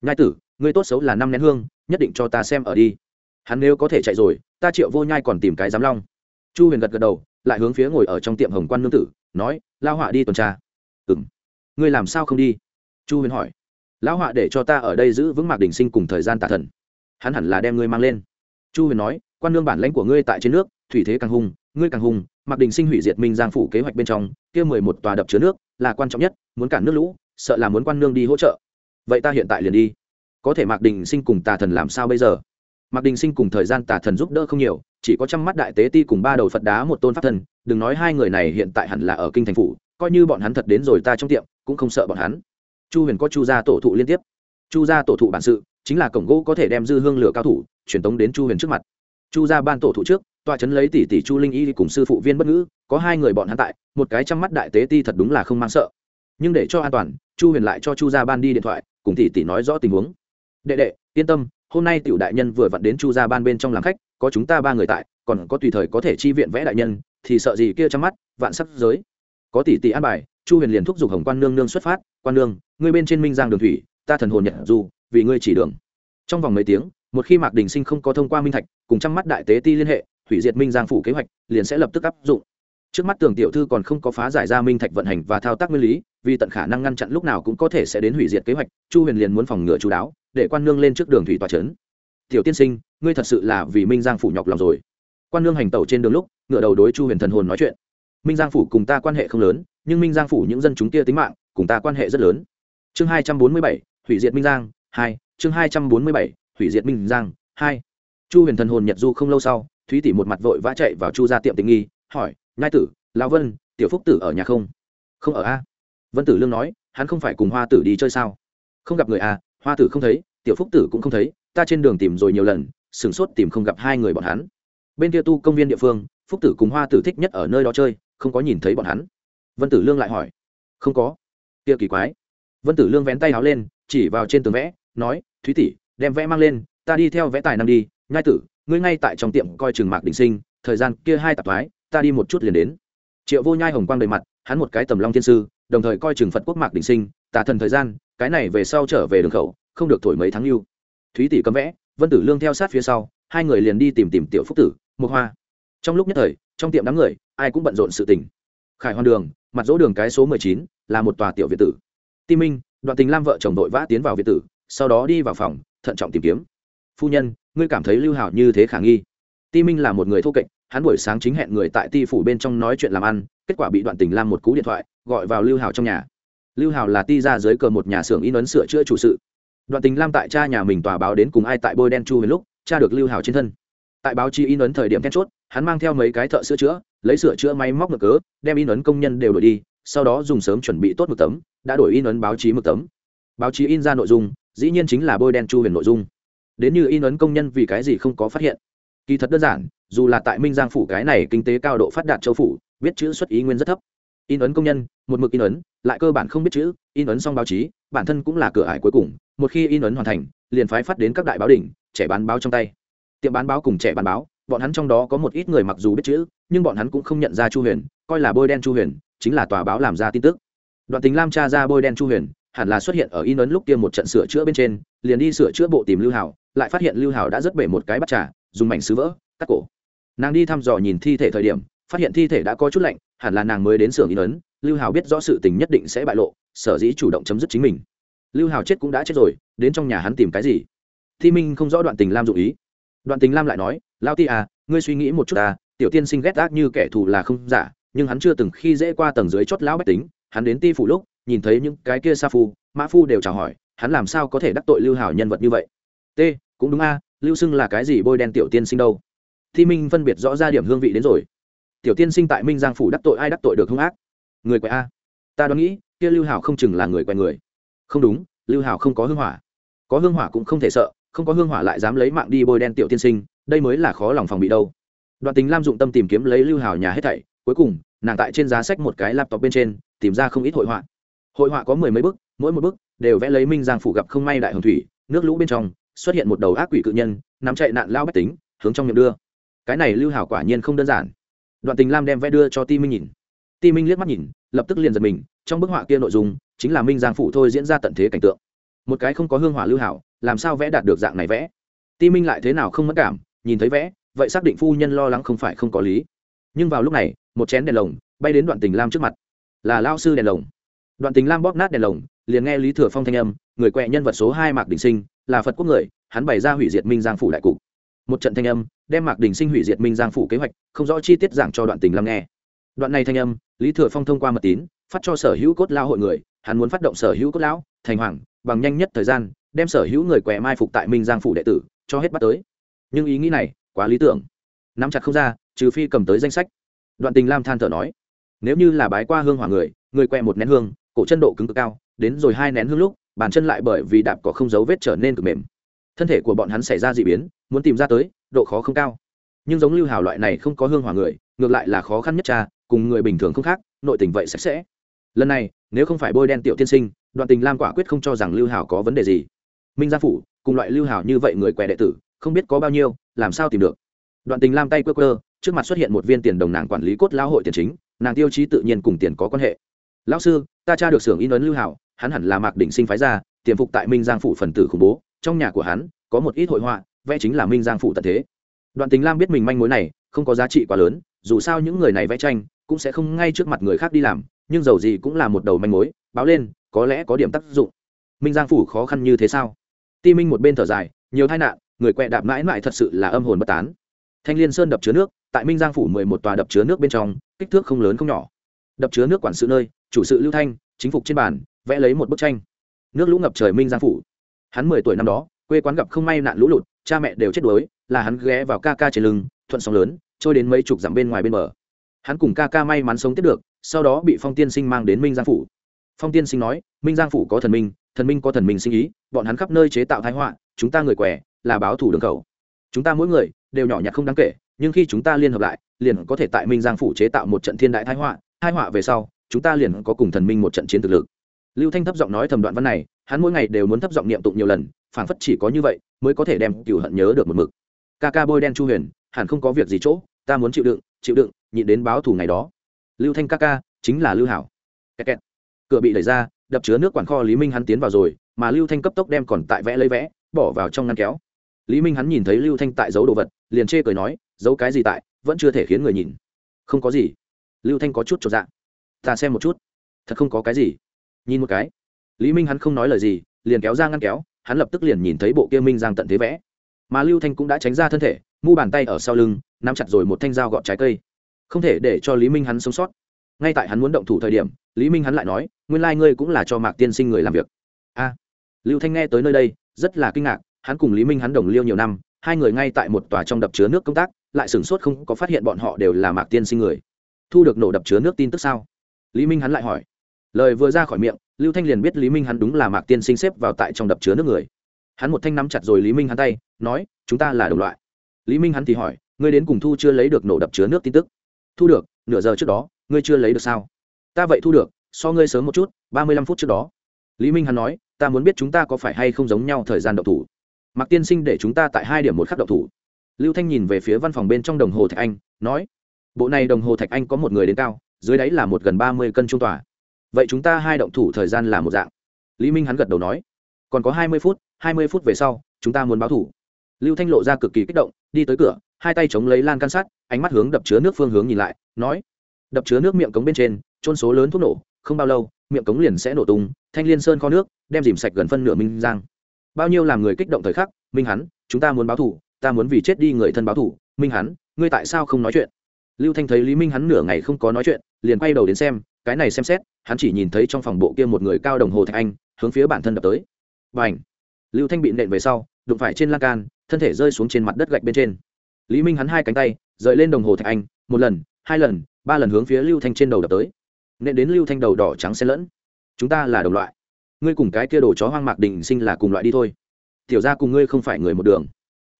Nhai tử, ngươi tốt xấu là năm nén hương, nhất định cho ta xem ở đi. Hắn nếu có thể chạy rồi, ta triệu vô nhai còn tìm cái giám long. Chu huyền gật gật đầu, lại hướng phía ngồi ở trong tiệm hồng quan nương tử, nói lao họa đi tuần tra. Ừ m ngươi làm sao không đi? Chu huyền hỏi. Lão họa để cho ta ở đây giữ vững mạc đình sinh cùng thời gian tà thần. Hắn hẳn là đem ngươi mang lên. Chu huyền nói quan nương bản lãnh của ngươi tại trên nước, thủy thế càng hung ngươi càng hung Mặc đình sinh hủy diệt minh giang phủ kế hoạch bên trong, kia mười một tòa đập chứa nước là quan trọng nhất, muốn cản nước lũ, sợ là muốn quan nương đi hỗ trợ. Vậy ta hiện tại liền đi. Có thể mạc đình sinh cùng tà thần làm sao bây giờ? Mạc đình sinh cùng thời gian tà thần giúp đỡ không nhiều, chỉ có trăm mắt đại tế ti cùng ba đầu phật đá một tôn pháp thần, đừng nói hai người này hiện tại hẳn là ở kinh thành phủ, coi như bọn hắn thật đến rồi ta trong tiệm, cũng không sợ bọn hắn. Chu huyền có chu gia tổ thụ liên tiếp. Chu gia tổ thụ bản sự, chính là cổng gỗ có thể đem dư hương lửa cao thủ, truyền tống đến chu huyền trước mặt chu gia ban tổ thụ trước, tọa trấn lấy tỷ tỷ chu linh y cùng sư phụ viên bất ngữ, có hai người bọn hắn tại, một cái chăm mắt đại tế ti thật đúng là không mang sợ. Nhưng để cho an toàn, chu huyền lại cho chu gia ban đi điện thoại, cùng tỷ tỷ nói rõ tình huống. Đệ đệ, yên tâm, hôm nay tiểu đại nhân vừa vặn đến chu gia ban bên trong làm khách, có chúng ta ba người tại, còn có tùy thời có thể chi viện vẽ đại nhân, thì sợ gì kia chăm mắt, vạn sắc giới. Có tỷ tỷ an bài, chu huyền liền thúc giục hồng quan nương nương xuất phát, quan nương, ngươi bên trên minh giang đường thủy, ta thần hồn nhận dù, vì ngươi chỉ đường. Trong vòng mấy tiếng một khi mạc đình sinh không có thông qua minh thạch, cùng trăm mắt đại tế ti liên hệ, hủy diệt minh giang phủ kế hoạch, liền sẽ lập tức áp dụng. Trước mắt tường tiểu thư còn không có phá giải ra minh thạch vận hành và thao tác nguyên lý, vì tận khả năng ngăn chặn lúc nào cũng có thể sẽ đến hủy diệt kế hoạch, chu huyền liền muốn phòng ngừa chú đáo, để quan nương lên trước đường thủy tòa trấn. Tiểu tiên sinh, ngươi thật sự là vì minh giang phủ nhọc lòng rồi. Quan nương hành tẩu trên đường lúc, ngựa đầu đối chu huyền thần hồn nói chuyện. Minh giang phủ cùng ta quan hệ không lớn, nhưng minh giang phủ những dân chúng kia tính mạng, cùng ta quan hệ rất lớn. Chương hai trăm bốn mươi bảy, hủy diệt minh giang, hai, chương hai trăm bốn mươi bảy hủy diệt minh giang. Hai, chu huyền thần hồn nhật du không lâu sau, thúy tỷ một mặt vội vã chạy vào chu ra tiệm tình nghi, hỏi, nhai tử, lão vân, tiểu phúc tử ở nhà không? Không ở a. Vân tử lương nói, hắn không phải cùng hoa tử đi chơi sao? Không gặp người a hoa tử không thấy, tiểu phúc tử cũng không thấy, ta trên đường tìm rồi nhiều lần, sửng sốt tìm không gặp hai người bọn hắn. Bên kia tu công viên địa phương, phúc tử cùng hoa tử thích nhất ở nơi đó chơi, không có nhìn thấy bọn hắn. Vân tử lương lại hỏi, không có. Kia kỳ quái. Vân tử lương vén tay áo lên, chỉ vào trên tường vẽ, nói, thúy tỷ đem vẽ mang lên, ta đi theo vẽ tài năng đi, nhai tử, ngươi ngay tại trong tiệm coi trường mạc đình sinh, thời gian kia hai tạp thoái, ta đi một chút liền đến. Triệu vô nhai hồng quang đầy mặt, hắn một cái tầm long thiên sư, đồng thời coi trường phật quốc mạc đình sinh, tà thần thời gian, cái này về sau trở về đường khẩu, không được thổi mấy tháng lưu. Thúy tỷ cấm vẽ, vân tử lương theo sát phía sau, hai người liền đi tìm tìm tiểu phúc tử, mộc hoa. Trong lúc nhất thời, trong tiệm đám người, ai cũng bận rộn sự tình. Khải Hoan đường, mặt dỗ đường cái số mười chín, là một tòa tiểu việt tử. Ti minh, đoạn tình lam vợ chồng đội vã tiến vào việt tử, sau đó đi vào phòng thận trọng tìm kiếm. Phu nhân, ngươi cảm thấy lưu hảo như thế khả nghi. Ti minh là một người thô kệch, hắn buổi sáng chính hẹn người tại ti phủ bên trong nói chuyện làm ăn, kết quả bị đoạn tình lam một cú điện thoại, gọi vào lưu hảo trong nhà. Lưu hảo là ti ra dưới cờ một nhà xưởng in ấn sửa chữa chủ sự. Đoạn tình lam tại cha nhà mình tòa báo đến cùng ai tại bôi đen chu hồi lúc cha được lưu hảo trên thân. Tại báo chí in ấn thời điểm then chốt, hắn mang theo mấy cái thợ sửa chữa, lấy sửa chữa máy móc ngược cớ, đem in ấn công nhân đều đổi đi, sau đó dùng sớm chuẩn bị tốt một tấm, đã đổi in ấn báo chí một tấm. Báo chí in ra nội dung dĩ nhiên chính là bôi đen chu huyền nội dung. Đến như in ấn công nhân vì cái gì không có phát hiện. Kỳ thật đơn giản, dù là tại minh giang phủ cái này kinh tế cao độ phát đạt châu phủ, biết chữ xuất ý nguyên rất thấp. In ấn công nhân, một mực in ấn, lại cơ bản không biết chữ, in ấn xong báo chí, bản thân cũng là cửa ải cuối cùng, một khi in ấn hoàn thành, liền phái phát đến các đại báo đỉnh, trẻ bán báo trong tay. Tiệm bán báo cùng trẻ bán báo, bọn hắn trong đó có một ít người mặc dù biết chữ, nhưng bọn hắn cũng không nhận ra chu huyền, coi là bôi đen chu huyền, chính là tòa báo làm ra tin tức. Đoạn tình lam tra ra bôi đen chu huyền hẳn là xuất hiện ở in ấn lúc kia một trận sửa chữa bên trên, liền đi sửa chữa bộ tìm lưu hảo, lại phát hiện lưu hảo đã rất bể một cái bắt trà, dùng mảnh sứ vỡ, cắt cổ. Nàng đi thăm dò nhìn thi thể thời điểm, phát hiện thi thể đã có chút lạnh, hẳn là nàng mới đến xưởng in ấn lưu hảo biết rõ sự tình nhất định sẽ bại lộ, sở dĩ chủ động chấm dứt chính mình. Lưu hảo chết cũng đã chết rồi, đến trong nhà hắn tìm cái gì? Thi minh không rõ đoạn tình lam dụ ý. Đoạn tình lam lại nói lao ti à ngươi suy nghĩ một chút à tiểu tiên sinh ghét ác như kẻ thù là không giả, nhưng hắn chưa từng khi dễ qua tầng dưới chót lão bách tính, hắn đến ti phủ lúc nhìn thấy những cái kia sa phu, mã phu đều chào hỏi, hắn làm sao có thể đắc tội lưu hảo nhân vật như vậy? T, cũng đúng a, lưu xưng là cái gì bôi đen tiểu tiên sinh đâu? Thi minh phân biệt rõ ra điểm hương vị đến rồi. Tiểu tiên sinh tại minh giang phủ đắc tội ai đắc tội được hung ác? Người quẹ a. Ta đoán nghĩ, kia lưu hảo không chừng là người quẹ người. Không đúng, lưu hảo không có hương hỏa. Có hương hỏa cũng không thể sợ, không có hương hỏa lại dám lấy mạng đi bôi đen tiểu tiên sinh, đây mới là khó lòng phòng bị đâu. Đoạn tính lam dụng tâm tìm kiếm lấy lưu hảo nhà hết thảy, cuối cùng, nàng tại trên giá sách một cái laptop bên trên, tìm ra không ít hội họa hội họa có mười mấy bức, mỗi một bức đều vẽ lấy minh giang phủ gặp không may đại hồng thủy, nước lũ bên trong xuất hiện một đầu ác quỷ cự nhân, nắm chạy nạn lao bách tính, hướng trong miệng đưa. Cái này lưu hảo quả nhiên không đơn giản. Đoạn tình lam đem vẽ đưa cho ti minh nhìn. Ti minh liếc mắt nhìn, lập tức liền giật mình, trong bức họa kia nội dung chính là minh giang phủ thôi diễn ra tận thế cảnh tượng. Một cái không có hương hỏa lưu hảo, làm sao vẽ đạt được dạng này vẽ? Ti minh lại thế nào không mất cảm, nhìn thấy vẽ, vậy xác định phu nhân lo lắng không phải không có lý. Nhưng vào lúc này, một chén đèn lồng bay đến đoạn tình lam trước mặt. Là lao sư đèn lồng đoạn tình lam bóp nát đèn lồng, liền nghe lý thừa phong thanh âm, người quẹ nhân vật số hai mạc đình sinh, là phật quốc người, hắn bày ra hủy diệt minh giang phủ đại cục. Một trận thanh âm, đem mạc đình sinh hủy diệt minh giang phủ kế hoạch, không rõ chi tiết giảng cho đoạn tình lam nghe. Đoạn này thanh âm, lý thừa phong thông qua mật tín, phát cho sở hữu cốt lao hội người, hắn muốn phát động sở hữu cốt lão, thành hoàng, bằng nhanh nhất thời gian, đem sở hữu người quẹ mai phục tại minh giang phủ đệ tử, cho hết bắt tới. Nhưng ý nghĩ này, quá lý tưởng. Nắm chặt không ra, trừ phi cầm tới danh sách. Đoạn tình lam than thở nói, nếu như là bái qua hương hỏa người người quẹ một nén hương cổ chân độ cứng cực cao, đến rồi hai nén hương lúc, bàn chân lại bởi vì đạp có không dấu vết trở nên cực mềm. Thân thể của bọn hắn xảy ra d ị biến, muốn tìm ra tới, độ khó không cao. Nhưng giống lưu hào loại này không có hương hỏa người, ngược lại là khó khăn nhất cha, cùng người bình thường không khác, nội tình vậy sạch sẽ. Lần này, nếu không phải bôi đen tiểu tiên sinh, đoạn tình lam quả quyết không cho rằng lưu hào có vấn đề gì. Minh gia phủ, cùng loại lưu hào như vậy người què đệ tử, không biết có bao nhiêu, làm sao tìm được? Đoạn tình lam tay quơ quơ, trước mặt xuất hiện một viên tiền đồng nàng quản lý cốt lão hội tiền chính, nàng tiêu chí tự nhiên cùng tiền có quan hệ lão sư, ta tra được xưởng in ấn lưu hảo, hắn hẳn là mạc đỉnh sinh phái ra, tiềm phục tại minh giang phủ phần tử khủng bố. Trong nhà của hắn, có một ít hội họa, vẽ chính là minh giang phủ tận thế. Đoạn tình lam biết mình manh mối này, không có giá trị quá lớn, dù sao những người này vẽ tranh, cũng sẽ không ngay trước mặt người khác đi làm, nhưng dầu gì cũng là một đầu manh mối, báo lên, có lẽ có điểm tác dụng. Minh giang phủ khó khăn như thế sao? Ti minh một bên thở dài, nhiều tai nạn, người quẹ đạp mãi mãi thật sự là âm hồn bất tán. Thanh liên sơn đập chứa nước, tại minh giang phủ mười một tòa đập chứa nước bên trong, kích thước không lớn không nhỏ. Đập chứa nước quản sự nơi chủ sự lưu thanh, chính phục trên bàn, vẽ lấy một bức tranh. Nước lũ ngập trời minh giang phủ. Hắn mười tuổi năm đó, quê quán gặp không may nạn lũ lụt, cha mẹ đều chết đuối, là hắn ghé vào ca ca trên lưng, thuận sóng lớn, trôi đến mấy chục dặm bên ngoài bên bờ. Hắn cùng ca ca may mắn sống tiếp được, sau đó bị phong tiên sinh mang đến minh giang phủ. Phong tiên sinh nói, minh giang phủ có thần minh thần minh có thần minh sinh ý, bọn hắn khắp nơi chế tạo thái họa, chúng ta người quẻ là báo thủ đường khẩu. Chúng ta mỗi người đều nhỏ nhặt không đáng kể, nhưng khi chúng ta liên hợp lại, liền có thể tại minh giang phủ chế tạo một trận thiên đại thái họa thái họa về sau chúng ta liền có cùng thần minh một trận chiến thực lực. Lưu thanh thấp giọng nói thầm đoạn văn này, hắn mỗi ngày đều muốn thấp giọng niệm tụng nhiều lần phản phất chỉ có như vậy mới có thể đem cửu hận nhớ được một mực. Ca ca bôi đen chu huyền, hẳn không có việc gì chỗ, ta muốn chịu đựng chịu đựng, nhịn đến báo thù ngày đó. Lưu thanh ca ca, chính là lưu hảo. Kẹt kẹt. cửa bị đẩy ra, đập chứa nước quản kho lý minh hắn tiến vào rồi, mà lưu thanh cấp tốc đem còn tại vẽ lấy vẽ, bỏ vào trong ngăn kéo. Lý minh hắn nhìn thấy lưu thanh tại giấu đồ vật, liền chê cười nói, giấu cái gì tại, vẫn chưa thể khiến người nhìn. Không có gì. Lưu thanh có chút chột dạng ta xem một chút. Thật không có cái gì. Nhìn một cái. Lý minh hắn không nói lời gì, liền kéo ra ngăn kéo, hắn lập tức liền nhìn thấy bộ kia minh giang tận thế vẽ. Mà lưu thanh cũng đã tránh ra thân thể, mu bàn tay ở sau lưng, nắm chặt rồi một thanh dao gọt trái cây. Không thể để cho lý minh hắn sống sót. Ngay tại hắn muốn động thủ thời điểm, lý minh hắn lại nói, nguyên lai、like、ngươi cũng là cho mạc tiên sinh người làm việc. A. Lưu thanh nghe tới nơi đây, rất là kinh ngạc, hắn cùng lý minh hắn đồng liêu nhiều năm, hai người ngay tại một tòa trong đập chứa nước công tác, lại sửng sốt không có phát hiện bọn họ đều là mạc tiên sinh người. Thu được nổ đập chứa nước tin tức sao? Lý minh hắn lại hỏi. Lời vừa ra khỏi miệng, lưu thanh liền biết lý minh hắn đúng là mạc tiên sinh xếp vào tại trong đập chứa nước người. Hắn một thanh nắm chặt rồi lý minh hắn tay, nói, chúng ta là đồng loại. Lý minh hắn thì hỏi, ngươi đến cùng thu chưa lấy được nổ đập chứa nước tin tức? Thu được, nửa giờ trước đó, ngươi chưa lấy được sao? Ta vậy thu được, so ngươi sớm một chút, ba mươi lăm phút trước đó. Lý minh hắn nói, ta muốn biết chúng ta có phải hay không giống nhau thời gian đậu thủ? Mạc tiên sinh để chúng ta tại hai điểm một khắc đậu thủ. Lưu thanh nhìn về phía văn phòng bên trong đồng hồ thạch anh, nói, bộ này đồng hồ thạch anh có một người đến cao dưới đáy là một gần ba mươi cân trung tòa. Vậy chúng ta hai động thủ thời gian là một dạng. Lý minh hắn gật đầu nói, còn có hai mươi phút, hai mươi phút về sau, chúng ta muốn báo thủ. Lưu thanh lộ ra cực kỳ kích động, đi tới cửa, hai tay chống lấy lan can sát ánh mắt hướng đập chứa nước phương hướng nhìn lại, nói, đập chứa nước miệng cống bên trên trôn số lớn thuốc nổ, không bao lâu, miệng cống liền sẽ nổ tung, thanh liên sơn kho nước, đem dìm sạch gần phân nửa minh giang. Bao nhiêu làm người kích động thời khắc, minh hắn, chúng ta muốn báo thủ, ta muốn vì chết đi người thân báo thủ, minh hắn, ngươi tại sao không nói chuyện? Lưu thanh thấy lý minh hắn nửa ngày không có nói chuyện, liền quay đầu đến xem, cái này xem xét, hắn chỉ nhìn thấy trong phòng bộ kia một người cao đồng hồ thạch anh, hướng phía bản thân đập tới. B à n h lưu thanh bị nện về sau, đụng phải trên lan can, thân thể rơi xuống trên mặt đất gạch bên trên. Lý minh hắn hai cánh tay, rời lên đồng hồ thạch anh, một lần, hai lần, ba lần hướng phía lưu thanh trên đầu đập tới. Nện đến lưu thanh đầu đỏ trắng xen lẫn. Chúng ta là đồng loại. Ngươi cùng cái kia đồ chó hoang mạc định sinh là cùng loại đi thôi. Tiểu ra cùng ngươi không phải người một đường.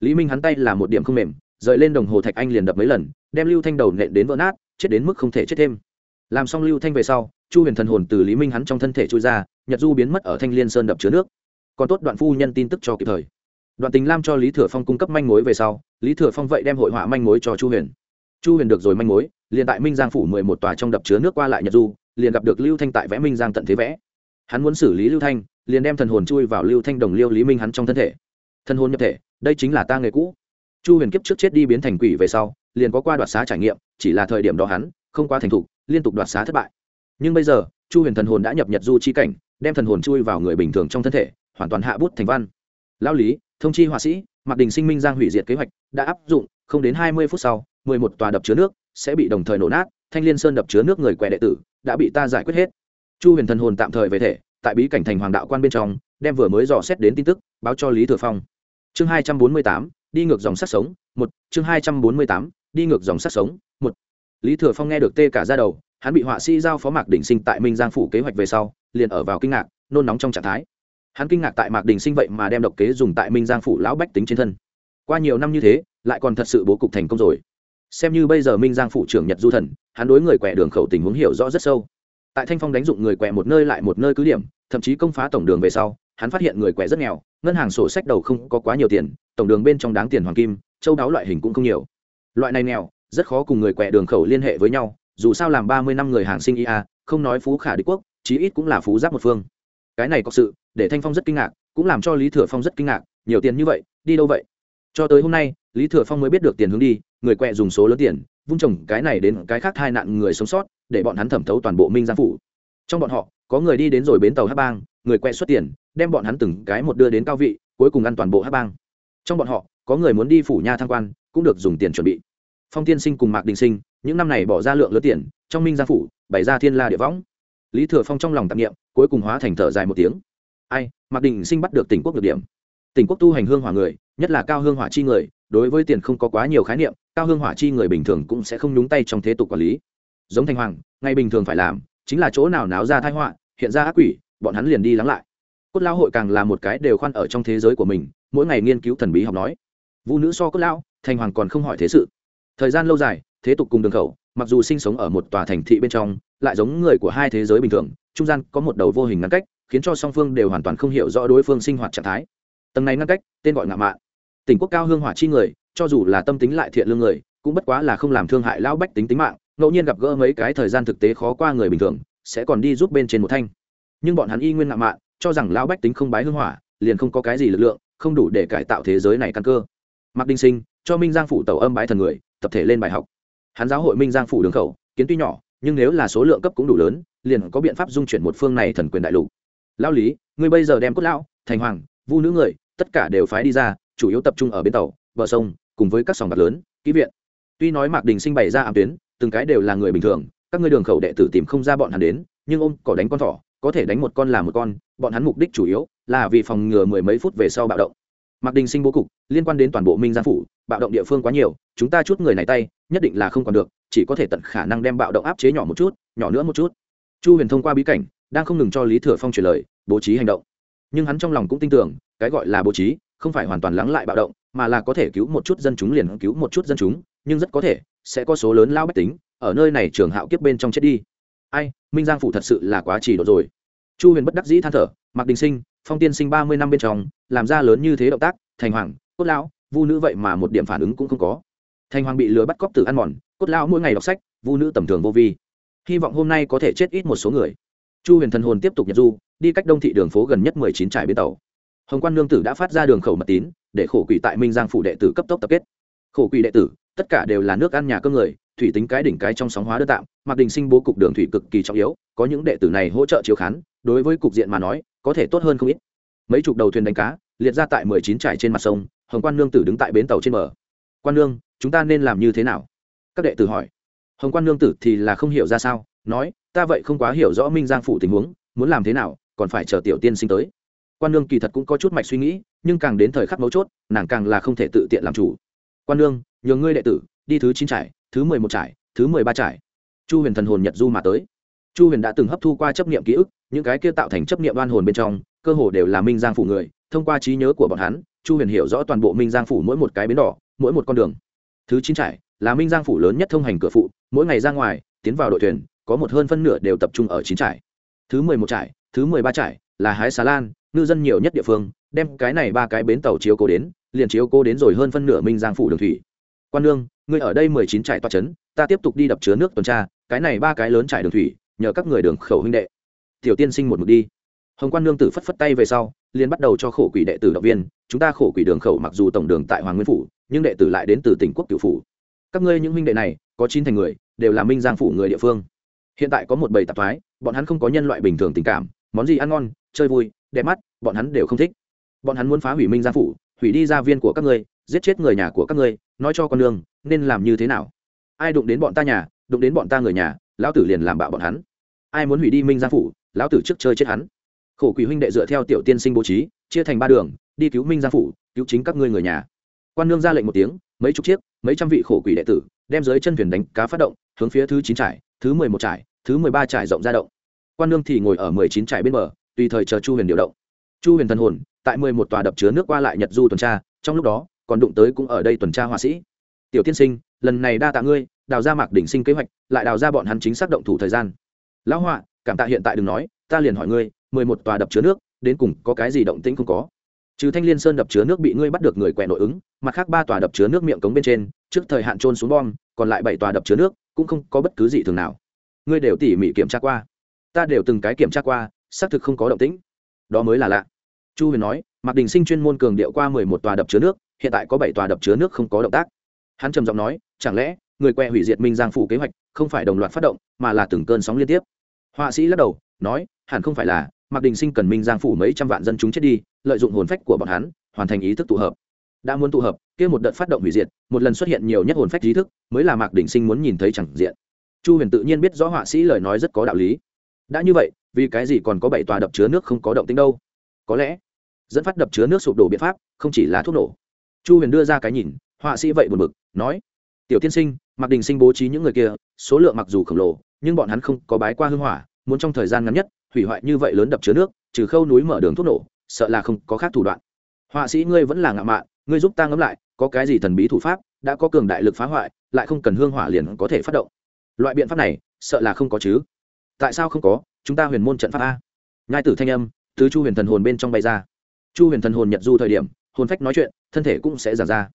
Lý minh hắn tay là một điểm không mềm rời lên đồng hồ thạch anh liền đập mấy lần, đem lưu thanh đầu nện đến vỡ nát, chết đến mức không thể chết thêm. Làm xong lưu thanh về sau, chu huyền thần hồn từ lý minh hắn trong thân thể trôi ra, nhật du biến mất ở thanh liên sơn đập chứa nước. Còn tốt đoạn phu nhân tin tức cho kịp thời. Đoạn tình lam cho lý thừa phong cung cấp manh mối về sau, lý thừa phong vậy đem hội họa manh mối cho chu huyền. Chu huyền được rồi manh mối, liền tại minh giang phủ mười một tòa trong đập chứa nước qua lại nhật du, liền gặp được lưu thanh tại vẽ minh giang tận thế vẽ. Hắn muốn xử lý lưu thanh, liền đem thần hồn chui vào lưu thanh đồng liêu lý minh hắn trong thân thể. Thần hồn nhập thể, đây chính là ta nghề cũ chu huyền kiếp trước chết đi biến thành quỷ về sau, liền có qua đoạt xá trải nghiệm, chỉ là thời điểm đó hắn không qua thành thục, liên tục đoạt xá thất bại. Nhưng bây giờ, chu huyền thần hồn đã nhập nhật du chi cảnh, đem thần hồn chui vào người bình thường trong thân thể, hoàn toàn hạ bút thành văn. Lao lý, thông chi họa sĩ mặc đình sinh minh giang hủy diệt kế hoạch, đã áp dụng, không đến hai mươi phút sau, mười một tòa đập chứa nước sẽ bị đồng thời nổ nát, thanh liên sơn đập chứa nước người quẹ đệ tử đã bị ta giải quyết hết. Chu huyền thần hồn tạm thời về thể, tại bí cảnh thành hoàng đạo quan bên trong, đem vừa mới dò xét đến tin tức, báo cho lý thừa phong. Chương hai trăm bốn mươi tám đi ngược dòng sát sống, một, chương hai trăm bốn mươi tám, đi ngược dòng sát sống, một. Lý thừa phong nghe được tê cả ra đầu, hắn bị họa sĩ giao phó mạc đình sinh tại minh giang phủ kế hoạch về sau, liền ở vào kinh ngạc, nôn nóng trong trạng thái. Hắn kinh ngạc tại mạc đình sinh vậy mà đem độc kế dùng tại minh giang phủ lão bách tính trên thân. Qua nhiều năm như thế, lại còn thật sự bố cục thành công rồi. Xem như bây giờ minh giang phủ trưởng nhật du thần, hắn đối người quẹ đường khẩu tình huống hiểu rõ rất sâu. Tại thanh phong đánh dụng người quẹ một nơi lại một nơi cứ điểm, thậm chí công phá tổng đường về sau hắn phát hiện người quẻ rất nghèo, ngân hàng sổ sách đầu không có quá nhiều tiền, tổng đường bên trong đáng tiền hoàng kim, châu đáo loại hình cũng không nhiều. Loại này nghèo, rất khó cùng người quẻ đường khẩu liên hệ với nhau, dù sao làm ba mươi năm người hàng sinh ia không nói phú khả đế quốc, chí ít cũng là phú giáp một phương. Cái này có sự, để thanh phong rất kinh ngạc, cũng làm cho lý thừa phong rất kinh ngạc, nhiều tiền như vậy, đi đâu vậy? Cho tới hôm nay, lý thừa phong mới biết được tiền hướng đi, người quẹ dùng số lớn tiền, vung trồng cái này đến cái khác hai nạn người sống sót, để bọn hắn thẩm thấu toàn bộ minh giang phủ. Trong bọn họ, có người đi đến rồi bến tàu hát bang người quẹ xuất tiền, đem bọn hắn từng cái một đưa đến cao vị, cuối cùng ăn toàn bộ hát bang. Trong bọn họ, có người muốn đi phủ nha tham quan, cũng được dùng tiền chuẩn bị. Phong tiên sinh cùng mạc đình sinh, những năm này bỏ ra lượng lớn tiền, trong minh gia phủ, bày ra thiên la địa võng. Lý thừa phong trong lòng tạp nghiệm cuối cùng hóa thành thở dài một tiếng. Ai, mạc đình sinh bắt được tỉnh quốc được điểm. Tỉnh quốc tu hành hương hỏa người, nhất là cao hương hỏa chi người, đối với tiền không có quá nhiều khái niệm, cao hương hỏa chi người bình thường cũng sẽ không nhúng tay trong thế tục quản lý. Giống thanh hoàng ngay bình thường phải làm, chính là chỗ nào náo ra thái họa, hiện ra ác quỷ bọn hắn liền đi lắng lại. Cốt lao hội càng là một cái đều khoan ở trong thế giới của mình, mỗi ngày nghiên cứu thần bí học nói. Vũ nữ so cốt lao thanh hoàng còn không hỏi thế sự. Thời gian lâu dài, thế tục cùng đường khẩu, mặc dù sinh sống ở một tòa thành thị bên trong, lại giống người của hai thế giới bình thường, trung gian có một đầu vô hình ngăn cách, khiến cho song phương đều hoàn toàn không hiểu rõ đối phương sinh hoạt trạng thái. Tầng này ngăn cách, tên gọi ngạo mạn. Tỉnh quốc cao hương hỏa chi người, cho dù là tâm tính lại thiện lương người, cũng bất quá là không làm thương hại lão bách tính tính mạng, ngẫu nhiên gặp gỡ mấy cái thời gian thực tế khó qua người bình thường, sẽ còn đi giúp bên trên một thanh nhưng bọn hắn y nguyên ngạo mạn, cho rằng lão bách tính không bái hương hỏa, liền không có cái gì lực lượng, không đủ để cải tạo thế giới này căn cơ. Mạc đinh sinh, cho minh giang phủ tàu âm bái thần người, tập thể lên bài học. Hắn giáo hội minh giang phủ đường khẩu, kiến tuy nhỏ, nhưng nếu là số lượng cấp cũng đủ lớn, liền có biện pháp dung chuyển một phương này thần quyền đại lục. Lão lý, ngươi bây giờ đem cốt lão, thành hoàng, vu nữ người, tất cả đều phái đi ra, chủ yếu tập trung ở bến tàu, bờ sông, cùng với các sòng bạc lớn kỹ viện. Tuy nói mạc đình sinh bày ra ám tuyến, từng cái đều là người bình thường, các ngươi đường khẩu đệ tử tìm không ra bọn hắn đến, nhưng ôm cỏ đánh con thỏ có thể đánh một con là một con, bọn hắn mục đích chủ yếu là vì phòng ngừa mười mấy phút về sau bạo động. Mặc đình sinh bố cục, liên quan đến toàn bộ minh giang phủ, bạo động địa phương quá nhiều, chúng ta chút người này tay, nhất định là không còn được, chỉ có thể tận khả năng đem bạo động áp chế nhỏ một chút, nhỏ nữa một chút. Chu huyền thông qua bí cảnh, đang không ngừng cho lý thừa phong truyền lời, bố trí hành động. Nhưng hắn trong lòng cũng tin tưởng, cái gọi là bố trí, không phải hoàn toàn lắng lại bạo động, mà là có thể cứu một chút dân chúng liền cứu một chút dân chúng, nhưng rất có thể sẽ có số lớn lao bách tính ở nơi này trường hạo kiếp bên trong chết đi. Ai, minh giang phủ thật sự là quá trì độ rồi chu huyền bất đắc dĩ than thở mặc đình sinh, phong tiên sinh ba mươi năm bên trong, làm ra lớn như thế động tác, thành hoàng, cốt lão, vu nữ vậy mà một điểm phản ứng cũng không có. Thành hoàng bị lừa bắt cóc từ ăn mòn, cốt lão mỗi ngày đọc sách, vu nữ tầm thường vô vi. Hy vọng hôm nay có thể chết ít một số người. Chu huyền thần hồn tiếp tục nhật du, đi cách đông thị đường phố gần nhất mười chín trải bến tàu. Hồng quan nương tử đã phát ra đường khẩu mật tín, để khổ quỷ tại minh giang phủ đệ tử cấp tốc tập kết. Khổ quỷ đệ tử, tất cả đều là nước ăn nhà cơ người, thủy tính cái đỉnh cái trong sóng hóa đơn tạm mặc đình sinh bố cục đường thủy cực kỳ trọng yếu, có những đệ tử này hỗ trợ chiếu khán đối với cục diện mà nói, có thể tốt hơn không ít. Mấy chục đầu thuyền đánh cá, liệt ra tại mười chín trải trên mặt sông, hồng quan nương tử đứng tại bến tàu trên bờ. Quan nương, chúng ta nên làm như thế nào? Các đệ tử hỏi. Hồng quan nương tử thì là không hiểu ra sao, nói, ta vậy không quá hiểu rõ minh giang phủ tình huống, muốn làm thế nào, còn phải chờ tiểu tiên sinh tới. Quan nương kỳ thật cũng có chút mạch suy nghĩ, nhưng càng đến thời khắc mấu chốt, nàng càng là không thể tự tiện làm chủ. Quan nương nhường ngươi đệ tử, đi thứ chín trải, thứ mười một trải, thứ mười ba trải. Chu huyền thần hồn nhật du mà tới. Chu huyền đã từng hấp thu qua chấp nghiệm ký ức những cái kia tạo thành chấp niệm oan hồn bên trong, cơ hồ đều là minh giang phủ người, thông qua trí nhớ của bọn hắn, chu huyền hiểu rõ toàn bộ minh giang phủ mỗi một cái bến đỏ, mỗi một con đường. Thứ chín trải là minh giang phủ lớn nhất thông hành cửa phụ, mỗi ngày ra ngoài, tiến vào đội thuyền, có một hơn phân nửa đều tập trung ở chín trải thứ mười một trải thứ mười ba trải là hái xà lan, ngư dân nhiều nhất địa phương, đem cái này ba cái bến tàu chiếu cố đến, liền chiếu cố đến rồi hơn phân nửa minh giang phủ đường thủy. Quan lương ngươi ở đây mười chín trải toa trấn ta tiếp tục đi đập chứa nước tuần tra, cái này ba cái lớn trải đường thủy, nhờ các người đường khẩu huynh đệ tiểu tiên sinh một mực đi. Hồng quan nương tử phất phất tay về sau, liền bắt đầu cho khổ quỷ đệ tử động viên, chúng ta khổ quỷ đường khẩu mặc dù tổng đường tại hoàng nguyên phủ, nhưng đệ tử lại đến từ tỉnh quốc cửu phủ. Các ngươi những huynh đệ này, có chín thành người, đều là minh giang phủ người địa phương. Hiện tại có một bầy tạp thoái, bọn hắn không có nhân loại bình thường tình cảm, món gì ăn ngon, chơi vui, đẹp mắt, bọn hắn đều không thích. Bọn hắn muốn phá hủy minh giang phủ, hủy đi gia viên của các ngươi, giết chết người nhà của các ngươi, nói cho con đường, nên làm như thế nào? Ai đụng đến bọn ta nhà, đụng đến bọn ta người nhà, lão tử liền làm bạo bọn hắn ai muốn hủy đi minh gia phủ, lão tử trước chơi chết hắn. Khổ quỷ huynh đệ dựa theo tiểu tiên sinh bố trí, chia thành ba đường, đi cứu minh gia phủ, cứu chính các ngươi người nhà. Quan nương ra lệnh một tiếng, mấy chục chiếc, mấy trăm vị khổ quỷ đệ tử, đem dưới chân thuyền đánh cá phát động, hướng phía thứ chín trải, thứ mười một trải, thứ mười ba trải rộng ra động. Quan nương thì ngồi ở mười chín trải bên bờ, tùy thời chờ chu huyền điều động. Chu huyền thần hồn, tại mười một tòa đập chứa nước qua lại nhật du tuần tra, trong lúc đó, còn đụng tới cũng ở đây tuần tra họa sĩ. Tiểu tiên sinh, lần này đa tạ ngươi, đào ra mạc đỉnh sinh kế hoạch, lại đào ra bọn hắn chính xác động thủ thời gian lão họa, cảm tạ hiện tại đừng nói, ta liền hỏi ngươi, mười một tòa đập chứa nước, đến cùng có cái gì động tĩnh không có? Trừ thanh liên sơn đập chứa nước bị ngươi bắt được người quẹ nội ứng, mặt khác ba tòa đập chứa nước miệng cống bên trên, trước thời hạn trôn xuống bom, còn lại bảy tòa đập chứa nước, cũng không có bất cứ gì thường nào. Ngươi đều tỉ mỉ kiểm tra qua. Ta đều từng cái kiểm tra qua, xác thực không có động tĩnh. Đó mới là lạ. Chu huyền nói, mạc đình sinh chuyên môn cường điệu qua mười một tòa đập chứa nước, hiện tại có bảy tòa đập chứa nước không có động tác. Hắn trầm giọng nói, chẳng lẽ, người quẹ hủy diệt minh giang phủ kế hoạch, không phải đồng loạt phát động, mà là từng cơn sóng liên tiếp? Họa sĩ lắc đầu, nói, hẳn không phải là, mạc đình sinh cần minh giang phủ mấy trăm vạn dân chúng chết đi, lợi dụng hồn phách của bọn hắn, hoàn thành ý thức tụ hợp. Đã muốn tụ hợp, kia một đợt phát động hủy diệt, một lần xuất hiện nhiều nhất hồn phách ý thức, mới là mạc đình sinh muốn nhìn thấy chẳng diện. Chu huyền tự nhiên biết rõ họa sĩ lời nói rất có đạo lý. Đã như vậy, vì cái gì còn có bảy tòa đập chứa nước không có động tính đâu? Có lẽ, dẫn phát đập chứa nước sụp đổ biện pháp, không chỉ là thuốc nổ. Chu huyền đưa ra cái nhìn, họa sĩ vậy buồn bực, nói, tiểu tiên sinh mặc đình sinh bố trí những người kia, số lượng mặc dù khổng lồ nhưng bọn hắn không có bái qua hưng hỏa, muốn trong thời gian ngắn nhất, hủy hoại như vậy lớn đập chứa nước, trừ khâu núi mở đường thuốc nổ, sợ là không có khác thủ đoạn. Họa sĩ ngươi vẫn là ngạo mạn, ngươi giúp ta ngẫm lại, có cái gì thần bí thủ pháp đã có cường đại lực phá hoại, lại không cần hương hỏa liền có thể phát động. Loại biện pháp này, sợ là không có chứ. Tại sao không có? Chúng ta huyền môn trận pháp a. Ngai tử thanh âm tứ chu huyền thần hồn bên trong bay ra. Chu huyền thần hồn nhật du thời điểm, hồn phách nói chuyện, thân thể cũng sẽ giảm ra.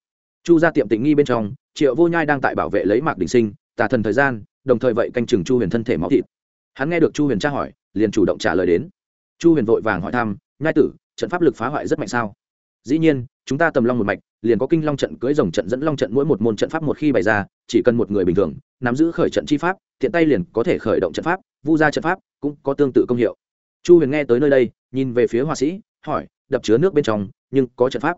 Chu ra tiệm tình nghi bên trong, triệu vô nhai đang tại bảo vệ lấy mạc đình sinh, tà thần thời gian đồng thời vậy canh chừng chu huyền thân thể máu thịt. Hắn nghe được chu huyền tra hỏi, liền chủ động trả lời đến. Chu huyền vội vàng hỏi thăm, nhai tử, trận pháp lực phá hoại rất mạnh sao? Dĩ nhiên, chúng ta tầm long một mạch, liền có kinh long trận, cưỡi rồng trận, dẫn long trận, mỗi một môn trận pháp một khi bày ra, chỉ cần một người bình thường, nắm giữ khởi trận chi pháp, tiện tay liền có thể khởi động trận pháp, vu ra trận pháp cũng có tương tự công hiệu. Chu huyền nghe tới nơi đây, nhìn về phía họa sĩ, hỏi, đập chứa nước bên trong, nhưng có trận pháp?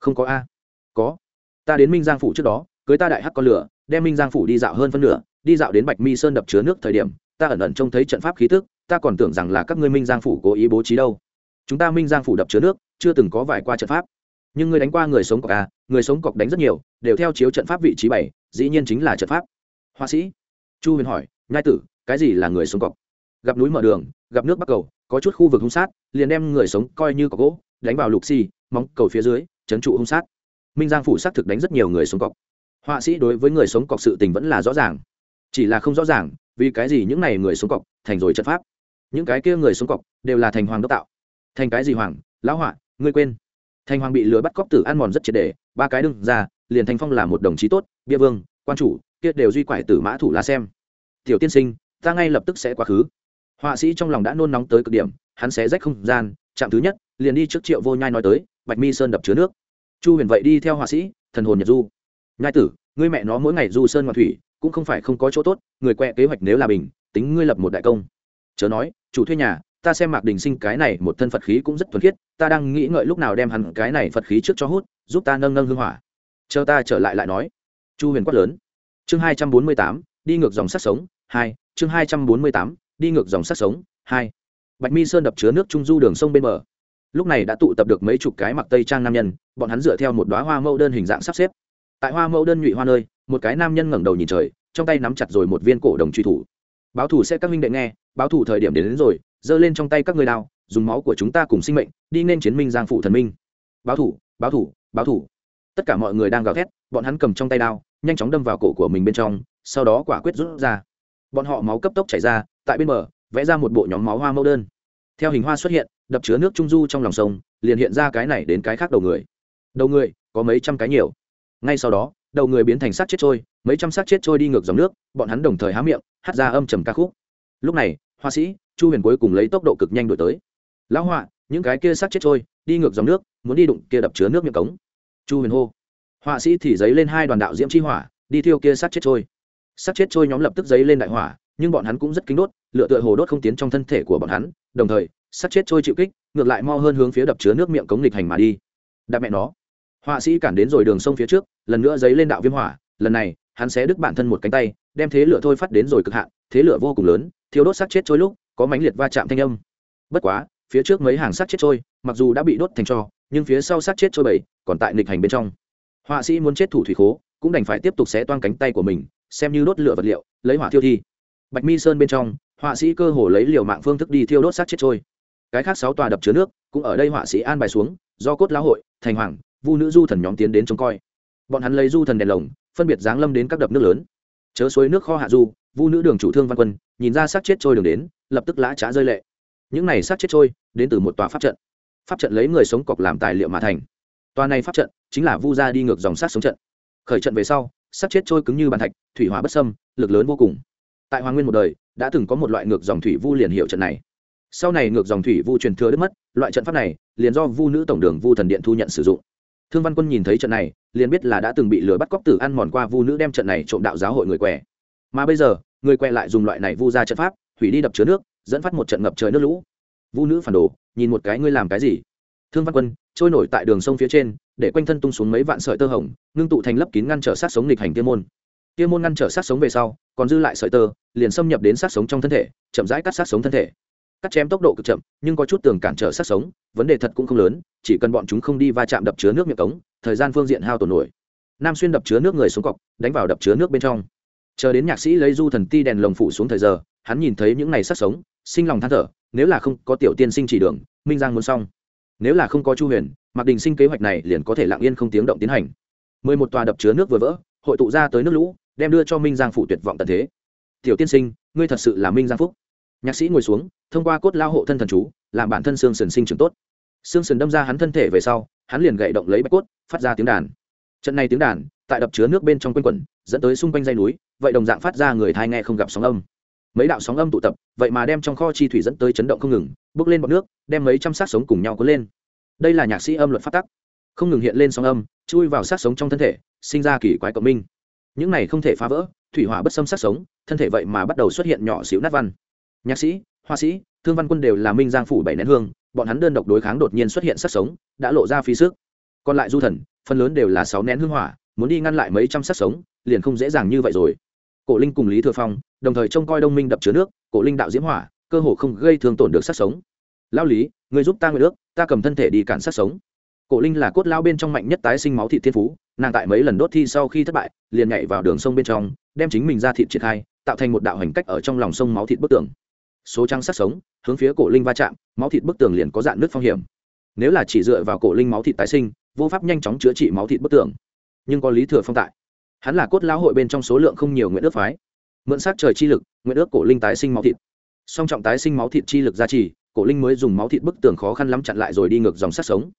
Không có a. Có. Ta đến minh giang phủ trước đó, cưới ta đại hắc con lửa, đem minh giang phủ đi dạo hơn phân nửa đi dạo đến bạch mi sơn đập chứa nước thời điểm, ta ẩn ẩn trông thấy trận pháp khí tức, ta còn tưởng rằng là các ngươi minh giang phủ cố ý bố trí đâu. Chúng ta minh giang phủ đập chứa nước, chưa từng có vài qua trận pháp. Nhưng ngươi đánh qua người sống cọc à người sống cọc đánh rất nhiều, đều theo chiếu trận pháp vị trí bảy, dĩ nhiên chính là trận pháp. Họa sĩ, chu huyền hỏi, nhai tử, cái gì là người sống cọc? Gặp núi mở đường, gặp nước bắc cầu, có chút khu vực hung sát, liền đem người sống coi như cọc gỗ, đánh vào lục xi móng cầu phía dưới, trấn trụ hung sát. Minh giang phủ xác thực đánh rất nhiều người sống cọc. Họa sĩ đối với người sống cọc sự tình vẫn là rõ ràng chỉ là không rõ ràng, vì cái gì những này người sống cọc thành rồi trận pháp. Những cái kia người sống cọc đều là thành hoàng đốc tạo. Thành cái gì hoàng? Lão họa, ngươi quên. Thành hoàng bị lừa bắt cóc tử ăn mòn rất triệt đề ba cái đừng ra, liền thành phong là một đồng chí tốt, bia vương, quan chủ, kia đều duy quải tử mã thủ lá xem. Tiểu tiên sinh, ta ngay lập tức sẽ quá khứ. Họa sĩ trong lòng đã nôn nóng tới cực điểm, hắn sẽ rách không gian, chạm thứ nhất, liền đi trước triệu vô nhai nói tới, bạch mi sơn đập chứa nước. Chu huyền vậy đi theo họa sĩ, thần hồn nhật du. Nhai tử, ngươi mẹ nó mỗi ngày du sơn ngoại thủy cũng không phải không có chỗ tốt, người quẹ kế hoạch nếu là bình, tính ngươi lập một đại công. Chớ nói, chủ thuê nhà, ta xem mạc đình sinh cái này một thân phật khí cũng rất thuần khiết, ta đang nghĩ ngợi lúc nào đem hẳn cái này phật khí trước cho hút, giúp ta nâng nâng hương hỏa. Chờ ta trở lại lại nói. Chu huyền quát lớn. Chương hai trăm bốn mươi tám, đi ngược dòng sát sống, hai, chương hai trăm bốn mươi tám, đi ngược dòng sát sống, hai. Bạch mi sơn đập chứa nước trung du đường sông bên bờ. Lúc này đã tụ tập được mấy chục cái mặc tây trang nam nhân, bọn hắn dựa theo một đoá hoa mẫu đơn hình dạng sắp xếp. Tại hoa mẫu đơn nhụy hoa nơi một cái nam nhân ngẩng đầu nhìn trời trong tay nắm chặt rồi một viên cổ đồng truy thủ. Báo thủ sẽ các minh đệ nghe báo thủ thời điểm đến, đến rồi giơ lên trong tay các người đao dùng máu của chúng ta cùng sinh mệnh đi nên chiến minh giang phụ thần minh. Báo thủ báo thủ báo thủ tất cả mọi người đang gào thét bọn hắn cầm trong tay đao nhanh chóng đâm vào cổ của mình bên trong sau đó quả quyết rút ra. Bọn họ máu cấp tốc chảy ra tại bên bờ vẽ ra một bộ nhóm máu hoa mẫu đơn. Theo hình hoa xuất hiện đập chứa nước trung du trong lòng sông liền hiện ra cái này đến cái khác đầu người. Đầu người có mấy trăm cái nhiều. Ngay sau đó đầu người biến thành xác chết trôi, mấy trăm xác chết trôi đi ngược dòng nước, bọn hắn đồng thời há miệng, hát ra âm trầm ca khúc. Lúc này hoa sĩ, chu huyền cuối cùng lấy tốc độ cực nhanh đổi tới. Lão họa, những cái kia xác chết trôi, đi ngược dòng nước, muốn đi đụng kia đập chứa nước miệng cống. Chu huyền hô. Họa sĩ thì giấy lên hai đoàn đạo diễm chi hỏa, đi thiêu kia xác chết trôi. Xác chết trôi nhóm lập tức giấy lên đại hỏa, nhưng bọn hắn cũng rất kính đốt lựa tựa hồ đốt không tiến trong thân thể của bọn hắn, đồng thời xác chết trôi chịu kích, ngược lại mo hơn hướng phía đập chứa nước miệng cống lịch hành mà đi. Đạp mẹ nó. Họa sĩ cản đến rồi đường sông phía trước lần nữa giấy lên đạo viêm hỏa, lần này, hắn sẽ đứt bản thân một cánh tay, đem thế lửa thôi phát đến rồi cực hạn, thế lửa vô cùng lớn thiếu đốt xác chết trôi lúc, có mánh liệt va chạm thanh âm. Bất quá, phía trước mấy hàng xác chết trôi, mặc dù đã bị đốt thành cho, nhưng phía sau xác chết trôi bảy, còn tại nịch hành bên trong. Họa sĩ muốn chết thủ thủy khố, cũng đành phải tiếp tục xé toan cánh tay của mình, xem như đốt lửa vật liệu, lấy hỏa thiêu thi. Bạch mi sơn bên trong, họa sĩ cơ hồ lấy liều mạng phương thức đi thiêu đốt xác chết trôi. Cái khác sáu tòa đập chứa nước, cũng ở đây họa sĩ an bài xuống, do cốt lão hội, thành hoàng, vu nữ du thần nhóm tiến đến trông coi bọn hắn lấy du thần đèn lồng, phân biệt giáng lâm đến các đập nước lớn. Chớ suối nước kho hạ du, vu nữ đường chủ thương văn quân, nhìn ra xác chết trôi đường đến, lập tức lã trá rơi lệ. Những này xác chết trôi, đến từ một tòa pháp trận. Pháp trận lấy người sống cọc làm tài liệu mà thành. Tòa này pháp trận chính là vu gia đi ngược dòng sát sống trận. Khởi trận về sau, xác chết trôi cứng như bàn thạch, thủy hỏa bất sâm lực lớn vô cùng. Tại hoàng nguyên một đời, đã từng có một loại ngược dòng thủy vu liền hiệu trận này. Sau này ngược dòng thủy vu truyền thừa đứt mất, loại trận pháp này liền do vu nữ tổng đường vu thần điện thu nhận sử dụng. Thương văn quân nhìn thấy trận này liền biết là đã từng bị lừa bắt cóc tử ăn mòn qua vu nữ đem trận này trộm đạo giáo hội người què. Mà bây giờ, người què lại dùng loại này vu ra trận pháp, hủy đi đập chứa nước, dẫn phát một trận ngập trời nước lũ. Vu nữ phản đồ, nhìn một cái ngươi làm cái gì? Thương văn quân, trôi nổi tại đường sông phía trên, để quanh thân tung xuống mấy vạn sợi tơ hồng, ngưng tụ thành lấp kín ngăn trở sát sống nghịch hành tiêu môn. Tiêu môn ngăn trở sát sống về sau, còn dư lại sợi tơ, liền xâm nhập đến sát sống trong thân thể, chậm rãi cắt sát sống thân thể. Cắt chém tốc độ cực chậm, nhưng có chút tường cản trở sát sống, vấn đề thật cũng không lớn, chỉ cần bọn chúng không đi va chạm đập chứa nước miệng cống thời gian phương diện hao tổn nổi. Nam xuyên đập chứa nước người xuống cọc, đánh vào đập chứa nước bên trong. Chờ đến nhạc sĩ lấy du thần ti đèn lồng phủ xuống thời giờ, hắn nhìn thấy những ngày sát sống, sinh lòng than thở, nếu là không có tiểu tiên sinh chỉ đường, minh giang muốn xong. Nếu là không có chu huyền mặc đình sinh kế hoạch này liền có thể lặng yên không tiếng động tiến hành. Mười một tòa đập chứa nước vừa vỡ, hội tụ ra tới nước lũ, đem đưa cho minh giang phủ tuyệt vọng tận thế. Tiểu tiên sinh, ngươi thật sự là minh giang phúc. Nhạc sĩ ngồi xuống, thông qua cốt lao hộ thân thần chú, làm bản thân xương sần sinh trưởng tốt xương sườn đâm ra hắn thân thể về sau, hắn liền gậy động lấy bạch cốt, phát ra tiếng đàn. Trận này tiếng đàn, tại đập chứa nước bên trong quanh quẩn, dẫn tới xung quanh dây núi, vậy đồng dạng phát ra người thai nghe không gặp sóng âm. Mấy đạo sóng âm tụ tập, vậy mà đem trong kho chi thủy dẫn tới chấn động không ngừng, bước lên bọt nước, đem mấy trăm xác sống cùng nhau cuốn lên. Đây là nhạc sĩ âm luật phát tắc. Không ngừng hiện lên sóng âm, chui vào xác sống trong thân thể, sinh ra kỳ quái cộng minh. Những này không thể phá vỡ, thủy hỏa bất xâm sát sống, thân thể vậy mà bắt đầu xuất hiện nhỏ xíu nát văn. Nhạc sĩ hoa sĩ, thương văn quân đều là minh giang phủ bảy nén hương bọn hắn đơn độc đối kháng đột nhiên xuất hiện sát sống, đã lộ ra phí sức. Còn lại du thần, phần lớn đều là sáu nén hương hỏa, muốn đi ngăn lại mấy trăm sát sống, liền không dễ dàng như vậy rồi. Cổ linh cùng lý thừa phong, đồng thời trông coi đông minh đập chứa nước, cổ linh đạo diễm hỏa, cơ hồ không gây thương tổn được sát sống. Lao lý, người giúp ta nguyện ước, ta cầm thân thể đi cản sát sống. Cổ linh là cốt lao bên trong mạnh nhất tái sinh máu thị thiên phú, nàng tại mấy lần đốt thi sau khi thất bại, liền nhảy vào đường sông bên trong, đem chính mình ra thịt triển khai, tạo thành một đạo hành cách ở trong lòng sông máu thịt bức tường số trắng sắc sống, hướng phía cổ linh va chạm, máu thịt bức tường liền có dạn nước phong hiểm. Nếu là chỉ dựa vào cổ linh máu thịt tái sinh, vô pháp nhanh chóng chữa trị máu thịt bức tường. Nhưng có lý thừa phong tại. Hắn là cốt lão hội bên trong số lượng không nhiều nguyện ước phái. Mượn sát trời chi lực, nguyện ước cổ linh tái sinh máu thịt. Song trọng tái sinh máu thịt chi lực gia trì, cổ linh mới dùng máu thịt bức tường khó khăn lắm chặn lại rồi đi ngược dòng sát sống.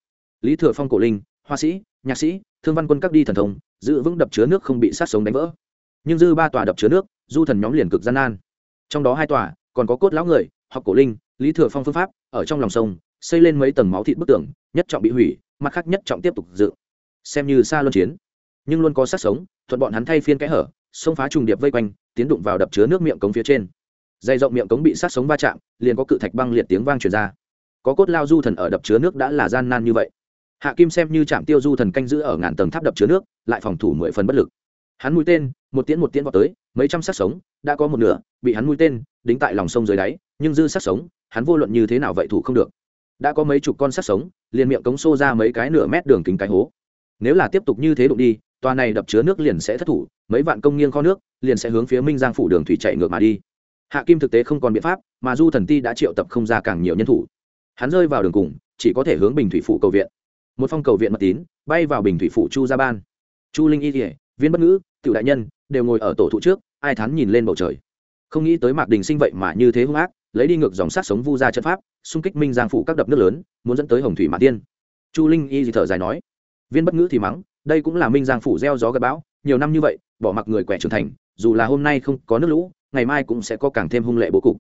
Lý thừa phong cổ linh hoa sĩ, nhạc sĩ, thương văn quân các đi thần thông, giữ vững đập chứa nước không bị sát sống đánh vỡ. Nhưng dư ba tòa đập chứa nước, du thần nhóm liền cực gian nan. Trong đó hai tòa còn có cốt lão người, học cổ linh, lý thừa phong phương pháp, ở trong lòng sông, xây lên mấy tầng máu thịt bức tường, nhất trọng bị hủy, mặt khác nhất trọng tiếp tục dự xem như xa luân chiến. Nhưng luôn có sát sống, thuận bọn hắn thay phiên kẽ hở, xông phá trùng điệp vây quanh, tiến đụng vào đập chứa nước miệng cống phía trên. Dày rộng miệng cống bị sát sống va chạm, liền có cự thạch băng liệt tiếng vang truyền ra. Có cốt lao du thần ở đập chứa nước đã là gian nan như vậy. Hạ kim xem như trạm tiêu du thần canh giữ ở ngàn tầng tháp đập chứa nước, lại phòng thủ mười phần bất lực. Hắn mũi tên, một tiễn một tiễn vào tới, mấy trăm sát sống, đã có một nửa, bị hắn mũi tên đính tại lòng sông dưới đáy, nhưng dư sát sống, hắn vô luận như thế nào vậy thủ không được. Đã có mấy chục con sát sống, liền miệng cống xô ra mấy cái nửa mét đường kính cái hố. Nếu là tiếp tục như thế đụng đi, tòa này đập chứa nước liền sẽ thất thủ, mấy vạn công nghiêng kho nước liền sẽ hướng phía minh giang phủ đường thủy chạy ngược mà đi. Hạ kim thực tế không còn biện pháp, mà du thần ti đã triệu tập không ra càng nhiều nhân thủ. Hắn rơi vào đường cùng, chỉ có thể hướng bình thủy phủ cầu viện. Một phong cầu viện mật tín, bay vào bình thủy phủ chu gia ban. Chu linh y thể viên bất ngữ cựu đại nhân, đều ngồi ở tổ thụ trước, ai thắn nhìn lên bầu trời không nghĩ tới mạc đình sinh vậy mà như thế hung ác, lấy đi ngược dòng sát sống vu ra trận pháp, xung kích minh giang phủ các đập nước lớn, muốn dẫn tới hồng thủy mạc tiên. Chu linh y thì thở dài nói, viên bất ngữ thì mắng, đây cũng là minh giang phủ gieo gió gây bão, nhiều năm như vậy, bỏ mặc người quẻ trưởng thành, dù là hôm nay không có nước lũ, ngày mai cũng sẽ có càng thêm hung lệ bố cục.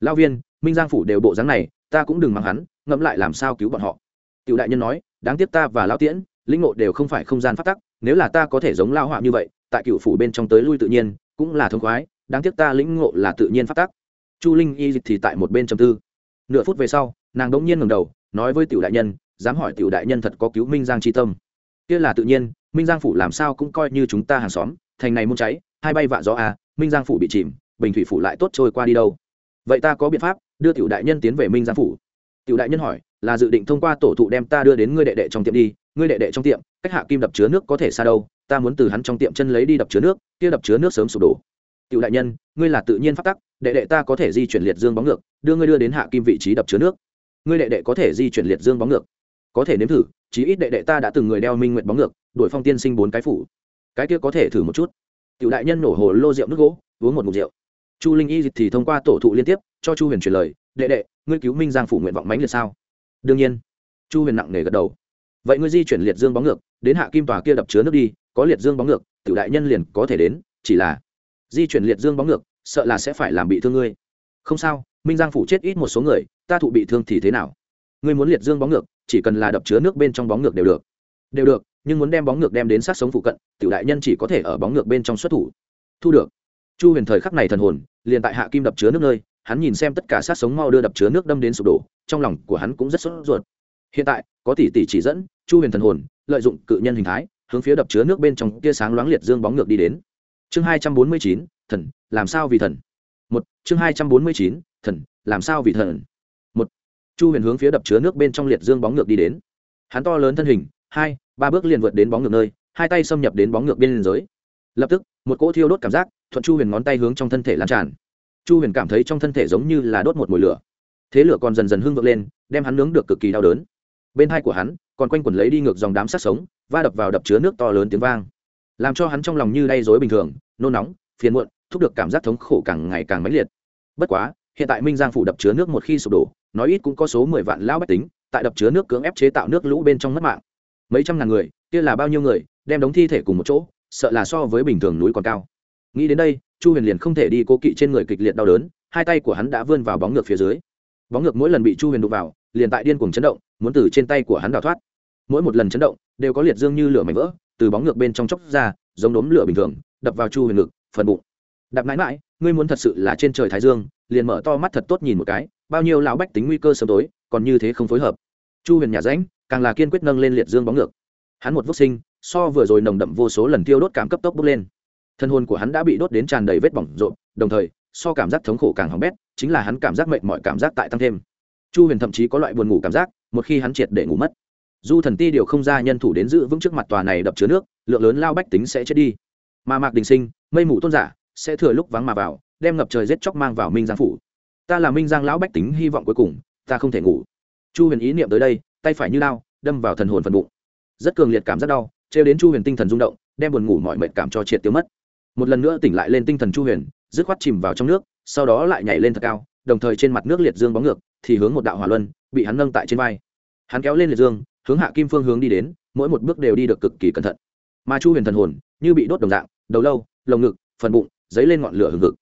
Lao viên, minh giang phủ đều bộ dáng này, ta cũng đừng mắng hắn, ngẫm lại làm sao cứu bọn họ. Cựu đại nhân nói, đáng tiếc ta và lao tiễn, lĩnh ngộ đều không phải không gian phát tắc, nếu là ta có thể giống lao họa như vậy, tại cựu phủ bên trong tới lui tự nhiên, cũng là thông khoái đáng tiếc ta lĩnh ngộ là tự nhiên phát tắc chu linh y thì tại một bên trầm tư. Nửa phút về sau, nàng đống nhiên ngẩng đầu, nói với tiểu đại nhân, dám hỏi tiểu đại nhân thật có cứu minh giang chi tâm. Kia là tự nhiên, minh giang phủ làm sao cũng coi như chúng ta hàng xóm, thành này muốn cháy, hai bay vạ gió à minh giang phủ bị chìm, bình thủy phủ lại tốt trôi qua đi đâu. Vậy ta có biện pháp đưa tiểu đại nhân tiến về minh giang phủ. Tiểu đại nhân hỏi, là dự định thông qua tổ thụ đem ta đưa đến ngươi đệ đệ trong tiệm đi, ngươi đệ đệ trong tiệm, cách hạ kim đập chứa nước có thể xa đâu, ta muốn từ hắn trong tiệm chân lấy đi đập chứa nước, kia đập chứa nước sớm sụp đổ tiểu đại nhân, ngươi là tự nhiên phát tắc, đệ đệ ta có thể di chuyển liệt dương bóng ngược, đưa ngươi đưa đến hạ kim vị trí đập chứa nước. Ngươi đệ đệ có thể di chuyển liệt dương bóng ngược. Có thể nếm thử, chí ít đệ đệ ta đã từng người đeo minh nguyện bóng ngược, đuổi phong tiên sinh bốn cái phủ. Cái kia có thể thử một chút. Tiểu đại nhân nổ hồ lô rượu nước gỗ, uống một mục rượu. Chu linh y thì thông qua tổ thụ liên tiếp, cho chu huyền truyền lời, đệ đệ, ngươi cứu minh giang phủ nguyện vọng mãnh liệt sao? Đương nhiên. Chu huyền nặng nề gật đầu. Vậy ngươi di chuyển liệt dương bóng ngược, đến hạ kim tòa kia đập chứa nước đi, có liệt dương bóng ngược, tiểu đại nhân liền có thể đến, chỉ là di chuyển liệt dương bóng ngược, sợ là sẽ phải làm bị thương ngươi. Không sao, minh giang phủ chết ít một số người, ta thụ bị thương thì thế nào? Ngươi muốn liệt dương bóng ngược, chỉ cần là đập chứa nước bên trong bóng ngược đều được. Đều được, nhưng muốn đem bóng ngược đem đến sát sống phụ cận, tiểu đại nhân chỉ có thể ở bóng ngược bên trong xuất thủ. Thu được. Chu huyền thời khắc này thần hồn, liền tại hạ kim đập chứa nước nơi, hắn nhìn xem tất cả sát sống mau đưa đập chứa nước đâm đến sụp đổ, trong lòng của hắn cũng rất sốt ruột. Hiện tại, có tỷ tỷ chỉ dẫn, chu huyền thần hồn, lợi dụng cự nhân hình thái, hướng phía đập chứa nước bên trong tia sáng loáng liệt dương bóng ngược đi đến chương hai trăm bốn mươi chín, thần, làm sao vì thần? Một, chương hai trăm bốn mươi chín, thần, làm sao vì thần? Một, chu huyền hướng phía đập chứa nước bên trong liệt dương bóng ngược đi đến. Hắn to lớn thân hình, hai, ba bước liền vượt đến bóng ngược nơi, hai tay xâm nhập đến bóng ngược bên liên giới. Lập tức, một cỗ thiêu đốt cảm giác, thuận chu huyền ngón tay hướng trong thân thể lan tràn. Chu huyền cảm thấy trong thân thể giống như là đốt một mùi lửa. Thế lửa còn dần dần hưng vượt lên, đem hắn nướng được cực kỳ đau đớn. Bên hai của hắn, còn quanh quẩn lấy đi ngược dòng đám sát sống, va đập vào đập chứa nước to lớn tiếng vang làm cho hắn trong lòng như đay dối bình thường, nôn nóng, phiền muộn, thúc được cảm giác thống khổ càng ngày càng mãnh liệt. Bất quá, hiện tại minh giang phủ đập chứa nước một khi sụp đổ, nói ít cũng có số mười vạn lão bách tính, tại đập chứa nước cưỡng ép chế tạo nước lũ bên trong mất mạng. Mấy trăm ngàn người, kia là bao nhiêu người, đem đống thi thể cùng một chỗ, sợ là so với bình thường núi còn cao. Nghĩ đến đây, chu huyền liền không thể đi cố kỵ trên người kịch liệt đau đớn, hai tay của hắn đã vươn vào bóng ngược phía dưới. Bóng ngược mỗi lần bị chu huyền đụng vào, liền tại điên cuồng chấn động, muốn từ trên tay của hắn đào thoát. Mỗi một lần chấn động, đều có liệt dương như lửa mảnh vỡ từ bóng ngược bên trong chốc ra, giống đốm lửa bình thường, đập vào chu huyền ngực, phần bụng. Đạp mãi mãi, ngươi muốn thật sự là trên trời thái dương, liền mở to mắt thật tốt nhìn một cái, bao nhiêu lão bách tính nguy cơ sớm tối, còn như thế không phối hợp. Chu huyền nhà ránh càng là kiên quyết nâng lên liệt dương bóng ngược. Hắn một vốc sinh, so vừa rồi nồng đậm vô số lần tiêu đốt cảm cấp tốc bốc lên. Thân hồn của hắn đã bị đốt đến tràn đầy vết bỏng rộn đồng thời, so cảm giác thống khổ càng hỏng bét, chính là hắn cảm giác mệt mọi cảm giác tại tăng thêm. Chu huyền thậm chí có loại buồn ngủ cảm giác, một khi hắn triệt để ngủ mất du thần ti điều không ra nhân thủ đến giữ vững trước mặt tòa này đập chứa nước, lượng lớn lao bách tính sẽ chết đi. Mà mạc đình sinh, mây mù tôn giả, sẽ thừa lúc vắng mà vào, đem ngập trời giết chóc mang vào minh giang phủ. Ta là minh giang lão bách tính hy vọng cuối cùng, ta không thể ngủ. Chu huyền ý niệm tới đây, tay phải như lao, đâm vào thần hồn phần bụng. Rất cường liệt cảm rất đau, trêu đến chu huyền tinh thần rung động, đem buồn ngủ mọi mệt cảm cho triệt tiêu mất. Một lần nữa tỉnh lại lên tinh thần chu huyền, dứt khoát chìm vào trong nước, sau đó lại nhảy lên thật cao, đồng thời trên mặt nước liệt dương bóng ngược, thì hướng một đạo hỏa luân, bị hắn nâng tại trên vai. Hắn kéo lên liệt dương hướng hạ kim phương hướng đi đến, mỗi một bước đều đi được cực kỳ cẩn thận. Mà chu huyền thần hồn như bị đốt đồng dạng, đầu lâu, lồng ngực, phần bụng, dấy lên ngọn lửa hừng hực.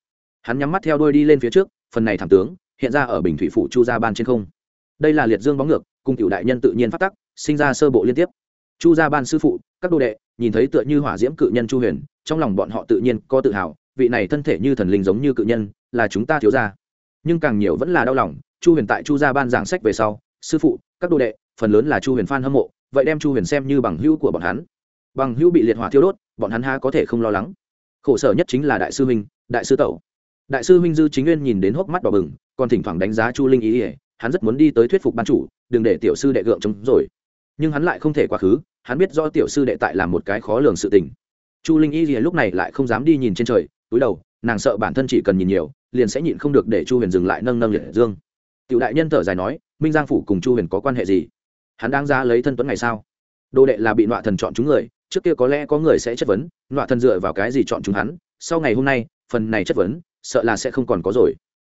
Hắn nhắm mắt theo đuôi đi lên phía trước, phần này thảm tướng hiện ra ở bình thủy phủ chu gia ban trên không. Đây là liệt dương bóng ngược, cùng cựu đại nhân tự nhiên phát tắc, sinh ra sơ bộ liên tiếp. Chu gia ban sư phụ, các đô đệ, nhìn thấy tựa như hỏa diễm cự nhân chu huyền, trong lòng bọn họ tự nhiên có tự hào, vị này thân thể như thần linh giống như cự nhân, là chúng ta thiếu gia. Nhưng càng nhiều vẫn là đau lòng, chu huyền tại chu gia ban giảng sách về sau, sư phụ, các đô đệ phần lớn là chu huyền phan hâm mộ, vậy đem chu huyền xem như bằng hữu của bọn hắn. Bằng hữu bị liệt hỏa thiêu đốt, bọn hắn ha có thể không lo lắng. Khổ sở nhất chính là đại sư huynh, đại sư tẩu. Đại sư huynh dư chính nguyên nhìn đến hốc mắt đỏ bừng, còn thỉnh thoảng đánh giá chu linh ý ỉa hắn rất muốn đi tới thuyết phục ban chủ, đừng để tiểu sư đệ gượng chống rồi. Nhưng hắn lại không thể quá khứ, hắn biết do tiểu sư đệ tại là một cái khó lường sự tình. Chu linh y ỉa lúc này lại không dám đi nhìn trên trời, túi đầu, nàng sợ bản thân chỉ cần nhìn nhiều, liền sẽ nhịn không được để chu huyền dừng lại nâng nâng liệt dương. Tiểu đại nhân thở dài nói, minh giang phủ cùng chu huyền có quan hệ gì? Hắn đang ra lấy thân tuấn ngày sao? Đồ đệ là bị nọa thần chọn chúng người, trước kia có lẽ có người sẽ chất vấn, nọa thần dựa vào cái gì chọn chúng hắn? Sau ngày hôm nay, phần này chất vấn, sợ là sẽ không còn có rồi.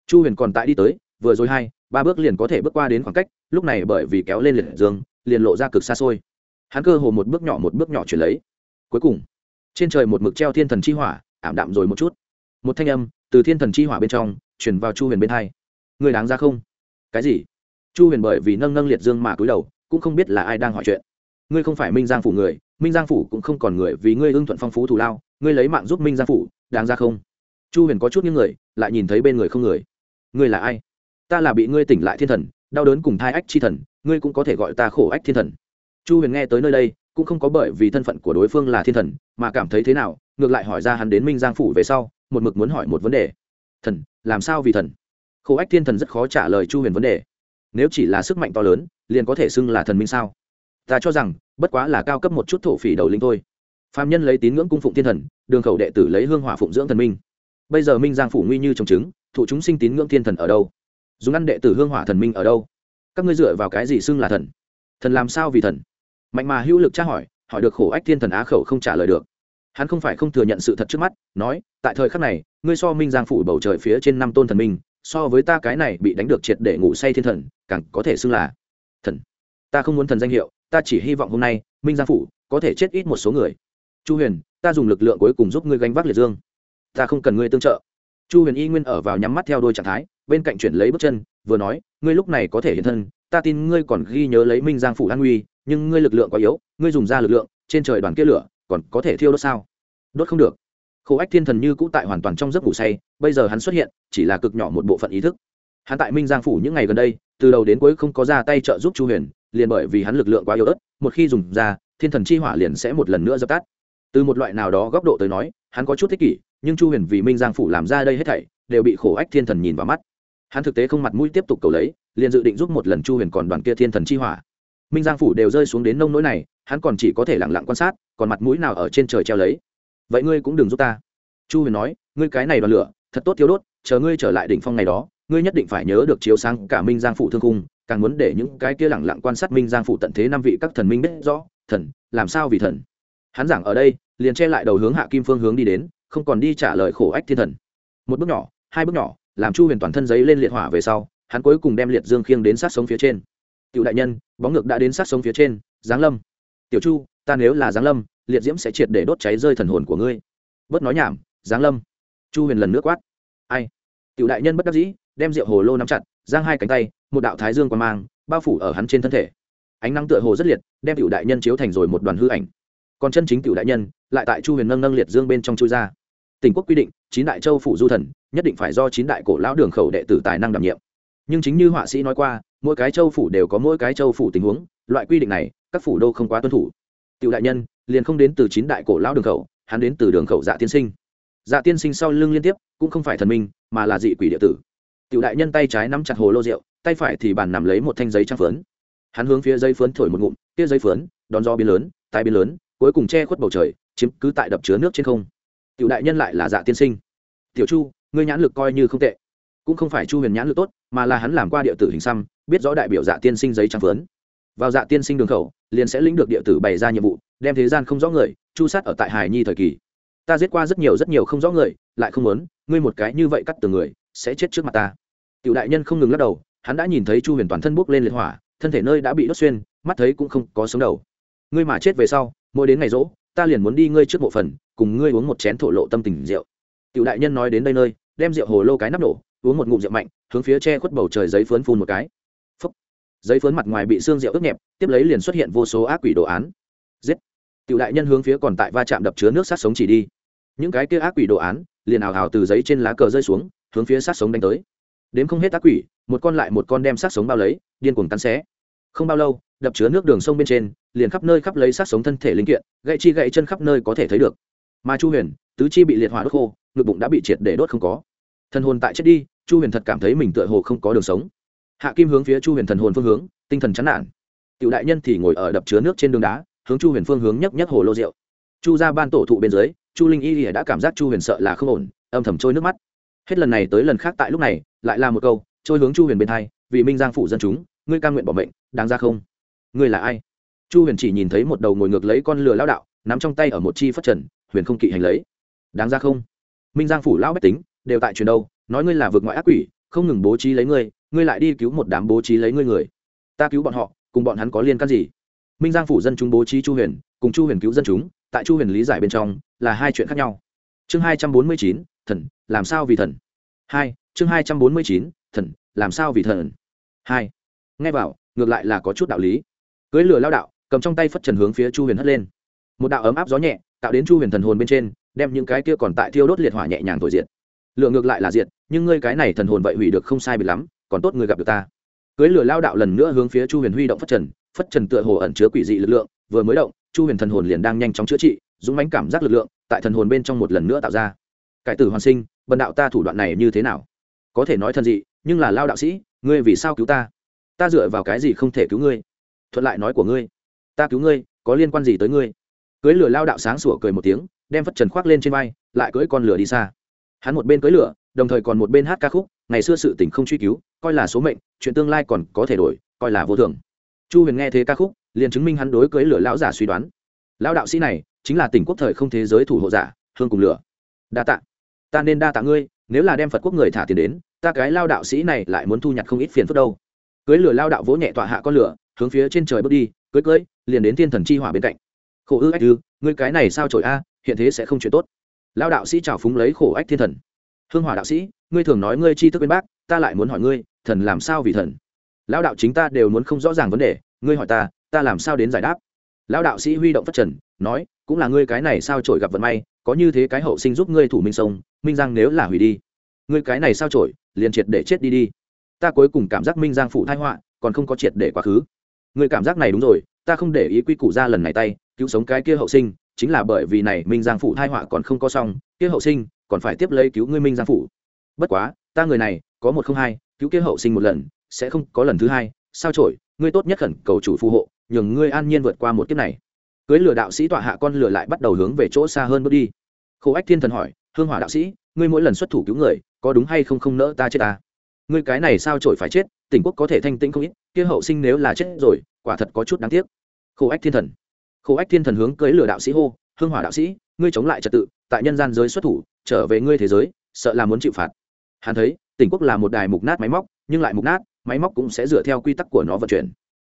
Chu huyền còn tại đi tới, vừa rồi hai, ba bước liền có thể bước qua đến khoảng cách, lúc này bởi vì kéo lên liệt dương, liền lộ ra cực xa xôi. Hắn cơ hồ một bước nhỏ một bước nhỏ chuyển lấy. Cuối cùng, trên trời một mực treo thiên thần chi hỏa, ảm đạm rồi một chút. Một thanh âm từ thiên thần chi hỏa bên trong chuyển vào chu huyền bên hai. Người đáng ra không? Cái gì? Chu huyền bởi vì nâng nâng liệt dương mà cúi đầu cũng không biết là ai đang hỏi chuyện. Ngươi không phải minh giang phủ người, minh giang phủ cũng không còn người vì ngươi ưng thuận phong phú thù lao, ngươi lấy mạng giúp minh giang phủ, đáng ra không? Chu huyền có chút những người, lại nhìn thấy bên người không người. Ngươi là ai? Ta là bị ngươi tỉnh lại thiên thần, đau đớn cùng thai ách chi thần, ngươi cũng có thể gọi ta khổ ách thiên thần. Chu huyền nghe tới nơi đây, cũng không có bởi vì thân phận của đối phương là thiên thần, mà cảm thấy thế nào, ngược lại hỏi ra hắn đến minh giang phủ về sau, một mực muốn hỏi một vấn đề. Thần, làm sao vì thần? Khổ ách thiên thần rất khó trả lời chu huyền vấn đề. Nếu chỉ là sức mạnh to lớn liền có thể xưng là thần minh sao? Ta cho rằng, bất quá là cao cấp một chút thổ phỉ đầu linh thôi. Phạm nhân lấy tín ngưỡng cung phụng thiên thần, đường khẩu đệ tử lấy hương hỏa phụng dưỡng thần minh. Bây giờ minh giang phủ nguy như trồng trứng, thụ chúng sinh tín ngưỡng thiên thần ở đâu? Dùng ăn đệ tử hương hỏa thần minh ở đâu? Các ngươi dựa vào cái gì xưng là thần? Thần làm sao vì thần? Mạnh mà hữu lực tra hỏi hỏi được khổ ách thiên thần á khẩu không trả lời được. Hắn không phải không thừa nhận sự thật trước mắt, nói, tại thời khắc này, ngươi so minh giang phủ bầu trời phía trên năm tôn thần minh, so với ta cái này bị đánh được triệt để ngủ say thiên thần, càng có thể xưng là thần. Ta không muốn thần danh hiệu, ta chỉ hy vọng hôm nay, minh giang phủ có thể chết ít một số người. Chu huyền, ta dùng lực lượng cuối cùng giúp ngươi gánh vác liệt dương. Ta không cần ngươi tương trợ. Chu huyền y nguyên ở vào nhắm mắt theo đôi trạng thái, bên cạnh chuyển lấy bước chân, vừa nói, ngươi lúc này có thể hiện thân, ta tin ngươi còn ghi nhớ lấy minh giang phủ an nguy, nhưng ngươi lực lượng quá yếu, ngươi dùng ra lực lượng, trên trời đoàn kia lửa, còn có thể thiêu đốt sao? Đốt không được. Khổ ách thiên thần như cũ tại hoàn toàn trong giấc ngủ say, bây giờ hắn xuất hiện, chỉ là cực nhỏ một bộ phận ý thức hắn tại minh giang phủ những ngày gần đây, từ đầu đến cuối không có ra tay trợ giúp chu huyền, liền bởi vì hắn lực lượng quá yếu ớt, một khi dùng ra, thiên thần chi hỏa liền sẽ một lần nữa dập tắt. Từ một loại nào đó góc độ tới nói, hắn có chút thích kỷ, nhưng chu huyền vì minh giang phủ làm ra đây hết thảy, đều bị khổ ách thiên thần nhìn vào mắt. Hắn thực tế không mặt mũi tiếp tục cầu lấy, liền dự định giúp một lần chu huyền còn đoàn kia thiên thần chi hỏa. Minh giang phủ đều rơi xuống đến nông nỗi này, hắn còn chỉ có thể lẳng lặng quan sát, còn mặt mũi nào ở trên trời treo lấy. Vậy ngươi cũng đừng giúp ta. Chu huyền nói, ngươi cái này đoàn lửa, thật tốt thiếu đốt, chờ ngươi trở lại đỉnh phong ngày đó ngươi nhất định phải nhớ được chiếu sáng cả minh giang phủ thương cung càng muốn để những cái kia lẳng lặng quan sát minh giang phủ tận thế năm vị các thần minh biết rõ, thần, làm sao vì thần? Hắn giảng ở đây, liền che lại đầu hướng hạ kim phương hướng đi đến, không còn đi trả lời khổ ách thiên thần. Một bước nhỏ, hai bước nhỏ, làm chu huyền toàn thân giấy lên liệt hỏa về sau, hắn cuối cùng đem liệt dương khiêng đến sát sống phía trên. Tiểu đại nhân, bóng ngược đã đến sát sống phía trên, giáng lâm. Tiểu chu, ta nếu là giáng lâm, liệt diễm sẽ triệt để đốt cháy rơi thần hồn của ngươi. Bớt nói nhảm, giáng lâm. Chu huyền lần nước quát. Ai? Tiểu đại nhân bất đắc dĩ đem rượu hồ lô nắm chặt, giang hai cánh tay, một đạo thái dương quan mang bao phủ ở hắn trên thân thể. Ánh nắng tựa hồ rất liệt, đem tiểu đại nhân chiếu thành rồi một đoàn hư ảnh. Còn chân chính tiểu đại nhân, lại tại chu huyền nâng nâng liệt dương bên trong chui ra. Tỉnh quốc quy định, chín đại châu phủ du thần, nhất định phải do chín đại cổ lão đường khẩu đệ tử tài năng đảm nhiệm. Nhưng chính như họa sĩ nói qua, mỗi cái châu phủ đều có mỗi cái châu phủ tình huống, loại quy định này, các phủ đô không quá tuân thủ. Tiểu đại nhân, liền không đến từ chín đại cổ lão đường khẩu, hắn đến từ đường khẩu dạ tiên sinh. Dạ tiên sinh sau lưng liên tiếp, cũng không phải thần minh, mà là dị quỷ địa tử tiểu đại nhân tay trái nắm chặt hồ lô rượu, tay phải thì bàn nằm lấy một thanh giấy trang phớn. Hắn hướng phía giấy phớn thổi một ngụm, kia giấy phớn, đón gió biến lớn tai biến lớn, cuối cùng che khuất bầu trời, chiếm cứ tại đập chứa nước trên không. Tiểu đại nhân lại là dạ tiên sinh. Tiểu chu, ngươi nhãn lực coi như không tệ. Cũng không phải chu huyền nhãn lực tốt, mà là hắn làm qua địa tử hình xăm, biết rõ đại biểu dạ tiên sinh giấy trang phớn. Vào dạ tiên sinh đường khẩu, liền sẽ lĩnh được địa tử bày ra nhiệm vụ, đem thế gian không rõ người, chu sát ở tại hải nhi thời kỳ. Ta giết qua rất nhiều rất nhiều không rõ người, lại không muốn, ngươi một cái như vậy cắt từ người sẽ chết trước mặt ta. Tiểu đại nhân không ngừng lắc đầu, hắn đã nhìn thấy chu huyền toàn thân bốc lên liệt hỏa, thân thể nơi đã bị đốt xuyên, mắt thấy cũng không có sống đầu. Ngươi mà chết về sau, mỗi đến ngày rỗ, ta liền muốn đi ngươi trước bộ phần cùng ngươi uống một chén thổ lộ tâm tình rượu. Tiểu đại nhân nói đến đây nơi, đem rượu hồ lô cái nắp nổ uống một ngụm rượu mạnh, hướng phía che khuất bầu trời giấy phướn phun một cái. Phúc. giấy phướn mặt ngoài bị xương rượu ướt nhẹp, tiếp lấy liền xuất hiện vô số ác quỷ đồ án. Giết. Tiểu đại nhân hướng phía còn tại va chạm đập chứa nước sát sống chỉ đi. Những cái kia ác quỷ đồ án, liền ảo hào từ giấy trên lá cờ rơi xuống hướng phía sát sống đánh tới. Đến không hết ác quỷ, một con lại một con đem sát sống bao lấy, điên cuồng cắn xé. Không bao lâu, đập chứa nước đường sông bên trên, liền khắp nơi khắp lấy sát sống thân thể linh kiện gậy chi gậy chân khắp nơi có thể thấy được. Mà chu huyền, tứ chi bị liệt hỏa đốt khô, ngực bụng đã bị triệt để đốt không có. Thần hồn tại chết đi, chu huyền thật cảm thấy mình tựa hồ không có đường sống. Hạ kim hướng phía chu huyền thần hồn phương hướng, tinh thần chán nản. Tiểu đại nhân thì ngồi ở đập chứa nước trên đường đá, hướng chu huyền phương hướng nhấc nhấc hồ lô rượu. Chu ra ban tổ thụ bên dưới, chu linh y đã cảm giác chu huyền sợ là không ổn, âm thầm trôi nước mắt hết lần này tới lần khác tại lúc này, lại là một câu, trôi hướng chu huyền bên thay vì minh giang phủ dân chúng, ngươi ca nguyện bỏ mệnh, đáng ra không? Ngươi là ai? Chu huyền chỉ nhìn thấy một đầu ngồi ngược lấy con lừa lao đạo, nắm trong tay ở một chi phất trần, huyền không kỵ hành lấy. Đáng ra không? Minh giang phủ lão bách tính, đều tại truyền đâu, nói ngươi là vượt ngoại ác quỷ, không ngừng bố trí lấy ngươi ngươi lại đi cứu một đám bố trí lấy ngươi người. Ta cứu bọn họ, cùng bọn hắn có liên can gì? Minh giang phủ dân chúng bố trí chu huyền, cùng chu huyền cứu dân chúng, tại chu huyền lý giải bên trong, là hai chuyện khác nhau. Chương hai trăm bốn mươi chín thần, làm sao vì thần? Hai, chương hai trăm bốn mươi chín, thần, làm sao vì thần? Hai, nghe vào, ngược lại là có chút đạo lý. Cưới lửa lao đạo, cầm trong tay phất trần hướng phía chu huyền hất lên. Một đạo ấm áp gió nhẹ, tạo đến chu huyền thần hồn bên trên, đem những cái kia còn tại thiêu đốt liệt hỏa nhẹ nhàng thổi diệt. Lửa ngược lại là diệt, nhưng ngươi cái này thần hồn vậy hủy được không sai bị lắm, còn tốt người gặp được ta. Cưới lửa lao đạo lần nữa hướng phía chu huyền huy động phất trần phất trần tựa hồ ẩn chứa quỷ dị lực lượng, vừa mới động, chu huyền thần hồn liền đang nhanh chóng chữa trị, dũng mánh cảm giác lực lượng tại thần hồn bên trong một lần nữa tạo ra cải tử hoàn sinh, bần đạo ta thủ đoạn này như thế nào? Có thể nói thần dị, nhưng là lao đạo sĩ, ngươi vì sao cứu ta? Ta dựa vào cái gì không thể cứu ngươi? Thuận lại nói của ngươi. Ta cứu ngươi, có liên quan gì tới ngươi? Cưới lửa lao đạo sáng sủa cười một tiếng, đem phất trần khoác lên trên vai, lại cưới con lửa đi xa. Hắn một bên cưới lửa, đồng thời còn một bên hát ca khúc, ngày xưa sự tình không truy cứu, coi là số mệnh, chuyện tương lai còn có thể đổi, coi là vô thường. Chu huyền nghe thế ca khúc, liền chứng minh hắn đối cưới lửa lão giả suy đoán. Lão đạo sĩ này, chính là tỉnh quốc thời không thế giới thủ hộ giả, hương cùng lửa. Đa tạ ta nên đa tạ ngươi, nếu là đem phật quốc người thả tiền đến, ta cái lao đạo sĩ này lại muốn thu nhặt không ít phiền phức đâu. Cưới lửa lao đạo vỗ nhẹ tọa hạ con lửa, hướng phía trên trời bước đi, cưới cưới, liền đến thiên thần chi hỏa bên cạnh. Khổ ư, ách ư, ngươi cái này sao trổi a, hiện thế sẽ không chuyện tốt. Lao đạo sĩ trào phúng lấy khổ ách thiên thần. Hương hỏa đạo sĩ, ngươi thường nói ngươi chi thức bên bác, ta lại muốn hỏi ngươi, thần làm sao vì thần? Lao đạo chính ta đều muốn không rõ ràng vấn đề, ngươi hỏi ta ta làm sao đến giải đáp? Lao đạo sĩ huy động phát trần, nói, cũng là ngươi cái này sao trổi gặp vận may có như thế cái hậu sinh giúp ngươi thủ minh sông, minh giang nếu là hủy đi. Ngươi cái này sao trổi, liền triệt để chết đi đi. Ta cuối cùng cảm giác minh giang phụ thai họa, còn không có triệt để quá khứ. Ngươi cảm giác này đúng rồi, ta không để ý quy củ ra lần này tay, cứu sống cái kia hậu sinh, chính là bởi vì này minh giang phụ thai họa còn không có xong, kia hậu sinh còn phải tiếp lấy cứu ngươi minh giang phụ. Bất quá, ta người này, có một không hai, cứu kia hậu sinh một lần, sẽ không có lần thứ hai. Sao trổi, ngươi tốt nhất khẩn cầu chủ phù hộ, nhường ngươi an nhiên vượt qua một kiếp này cưới lửa đạo sĩ tọa hạ con lửa lại bắt đầu hướng về chỗ xa hơn bước đi. Khổ ách thiên thần hỏi, hương hỏa đạo sĩ, ngươi mỗi lần xuất thủ cứu người, có đúng hay không không nỡ ta chết ta? Ngươi cái này sao trổi phải chết, tỉnh quốc có thể thanh tĩnh không ít, kia hậu sinh nếu là chết rồi, quả thật có chút đáng tiếc. Khổ ách thiên thần, khổ ách thiên thần hướng cưới lửa đạo sĩ hô, hương hỏa đạo sĩ, ngươi chống lại trật tự, tại nhân gian giới xuất thủ, trở về ngươi thế giới, sợ là muốn chịu phạt. Hắn thấy, tỉnh quốc là một đài mục nát máy móc, nhưng lại mục nát, máy móc cũng sẽ dựa theo quy tắc của nó vận chuyển.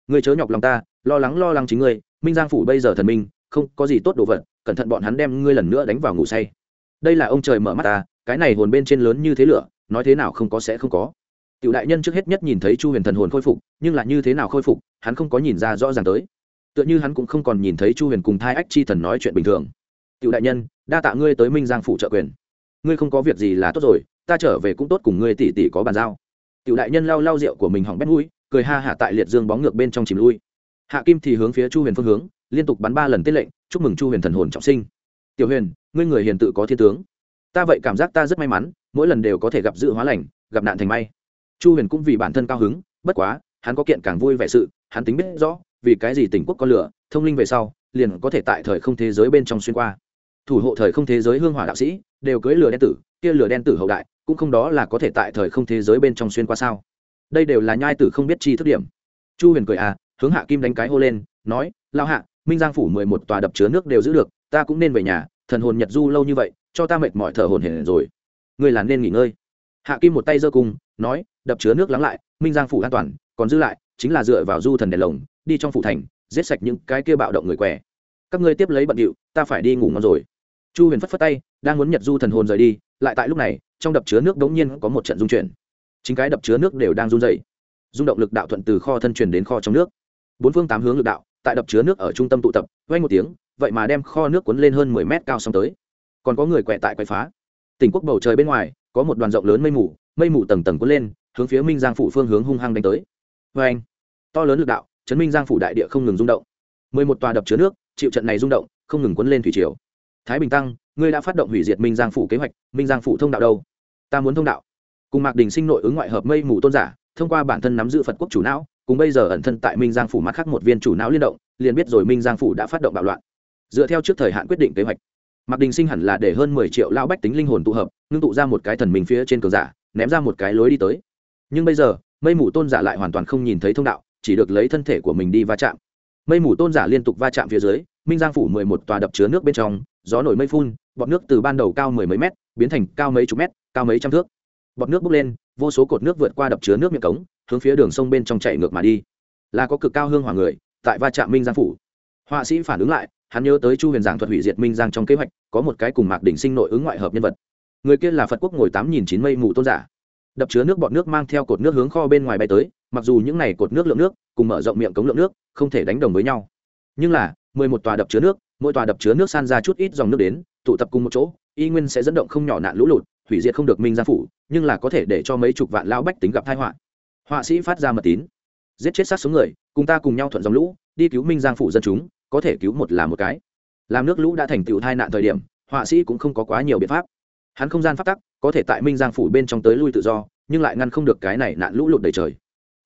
Ngươi chớ nhọc lòng ta, lo lắng lo lắng chính ngươi minh giang phủ bây giờ thần minh, không có gì tốt đồ vật, cẩn thận bọn hắn đem ngươi lần nữa đánh vào ngủ say. Đây là ông trời mở mắt ta, cái này hồn bên trên lớn như thế lửa, nói thế nào không có sẽ không có. Tiểu đại nhân trước hết nhất nhìn thấy chu huyền thần hồn khôi phục, nhưng là như thế nào khôi phục, hắn không có nhìn ra rõ ràng tới. Tựa như hắn cũng không còn nhìn thấy chu huyền cùng thai ách chi thần nói chuyện bình thường. Tiểu đại nhân, đa tạ ngươi tới minh giang phủ trợ quyền. Ngươi không có việc gì là tốt rồi, ta trở về cũng tốt cùng ngươi tỷ tỷ có bàn giao. Tiểu đại nhân lau lau rượu của mình hỏng bét mũi, cười ha hả tại liệt dương bóng ngược bên trong chìm lui hạ kim thì hướng phía chu huyền phương hướng, liên tục bắn ba lần tiết lệnh, chúc mừng chu huyền thần hồn trọng sinh. Tiểu huyền, ngươi người hiền tự có thiên tướng. Ta vậy cảm giác ta rất may mắn, mỗi lần đều có thể gặp dự hóa lành, gặp nạn thành may. Chu huyền cũng vì bản thân cao hứng, bất quá, hắn có kiện càng vui vẻ sự, hắn tính biết rõ, vì cái gì tỉnh quốc có lửa, thông linh về sau, liền có thể tại thời không thế giới bên trong xuyên qua. Thủ hộ thời không thế giới hương hỏa đạo sĩ, đều cưới lửa đen tử, kia lửa đen tử hậu đại, cũng không đó là có thể tại thời không thế giới bên trong xuyên qua sao? Đây đều là nhai tử không biết chi thức điểm. Chu huyền cười à hướng hạ kim đánh cái hô lên, nói lao hạ, minh giang phủ mười một tòa đập chứa nước đều giữ được, ta cũng nên về nhà, thần hồn nhật du lâu như vậy, cho ta mệt mỏi thở hồn hển rồi. Ngươi là nên nghỉ ngơi. Hạ kim một tay giơ cung, nói, đập chứa nước lắng lại, minh giang phủ an toàn, còn giữ lại, chính là dựa vào du thần đèn lồng, đi trong phủ thành, giết sạch những cái kia bạo động người què. Các ngươi tiếp lấy bận điệu, ta phải đi ngủ ngon rồi. Chu huyền phất phất tay, đang muốn nhật du thần hồn rời đi, lại tại lúc này, trong đập chứa nước đống nhiên có một trận dung chuyển. Chính cái đập chứa nước đều đang run dày rung động lực đạo thuận từ kho thân truyền đến kho trong nước bốn phương tám hướng lực đạo, tại đập chứa nước ở trung tâm tụ tập vay một tiếng, vậy mà đem kho nước cuốn lên hơn mười mét cao xong tới. Còn có người quẹ tại quậy phá. Tỉnh quốc bầu trời bên ngoài, có một đoàn rộng lớn mây mù mây mù tầng tầng cuốn lên, hướng phía minh giang phủ phương hướng hung hăng đánh tới. Vê anh to lớn lực đạo, chấn minh giang phủ đại địa không ngừng rung động. Mười một tòa đập chứa nước, chịu trận này rung động, không ngừng cuốn lên thủy triều. Thái bình tăng, ngươi đã phát động hủy diệt minh giang phủ kế hoạch, minh giang phủ thông đạo đâu? Ta muốn thông đạo. Cùng mạc đình sinh nội ứng ngoại hợp mây mù tôn giả thông qua bản thân nắm giữ phật quốc chủ não, cùng bây giờ ẩn thân tại minh giang phủ mặt khác một viên chủ não liên động, liền biết rồi minh giang phủ đã phát động bạo loạn. Dựa theo trước thời hạn quyết định kế hoạch, mạc đình sinh hẳn là để hơn mười triệu lao bách tính linh hồn tụ hợp, ngưng tụ ra một cái thần mình phía trên cờ giả, ném ra một cái lối đi tới. Nhưng bây giờ, mây mù tôn giả lại hoàn toàn không nhìn thấy thông đạo, chỉ được lấy thân thể của mình đi va chạm. Mây mù tôn giả liên tục va chạm phía dưới, minh giang phủ mười một tòa đập chứa nước bên trong, gió nổi mây phun, bọt nước từ ban đầu cao mười mấy mét, biến thành cao mấy chục mét, cao mấy trăm thước. Bọt nước bốc lên vô số cột nước vượt qua đập chứa nước miệng cống, hướng phía đường sông bên trong chạy ngược mà đi. Là có cực cao hương hỏa người, tại va chạm minh giang phủ. Họa sĩ phản ứng lại, hắn nhớ tới chu huyền giảng thuật hủy diệt minh giang trong kế hoạch, có một cái cùng mạc đỉnh sinh nội ứng ngoại hợp nhân vật. Người kia là phật quốc ngồi tám nghìn chín mây mù tôn giả. Đập chứa nước bọt nước mang theo cột nước hướng kho bên ngoài bay tới, mặc dù những này cột nước lượng nước, cùng mở rộng miệng cống lượng nước, không thể đánh đồng với nhau. Nhưng là, mười một tòa đập chứa nước, mỗi tòa đập chứa nước san ra chút ít dòng nước đến, tụ tập cùng một chỗ, y nguyên sẽ dẫn động không nhỏ nạn lũ lụt, hủy diệt không được minh giang phủ nhưng là có thể để cho mấy chục vạn lao bách tính gặp tai họa. Họa sĩ phát ra mật tín. Giết chết sát số người, cùng ta cùng nhau thuận dòng lũ, đi cứu minh giang phủ dân chúng, có thể cứu một là một cái. Làm nước lũ đã thành tựu tai nạn thời điểm, họa sĩ cũng không có quá nhiều biện pháp. Hắn không gian phát tắc, có thể tại minh giang phủ bên trong tới lui tự do, nhưng lại ngăn không được cái này nạn lũ lụt đầy trời.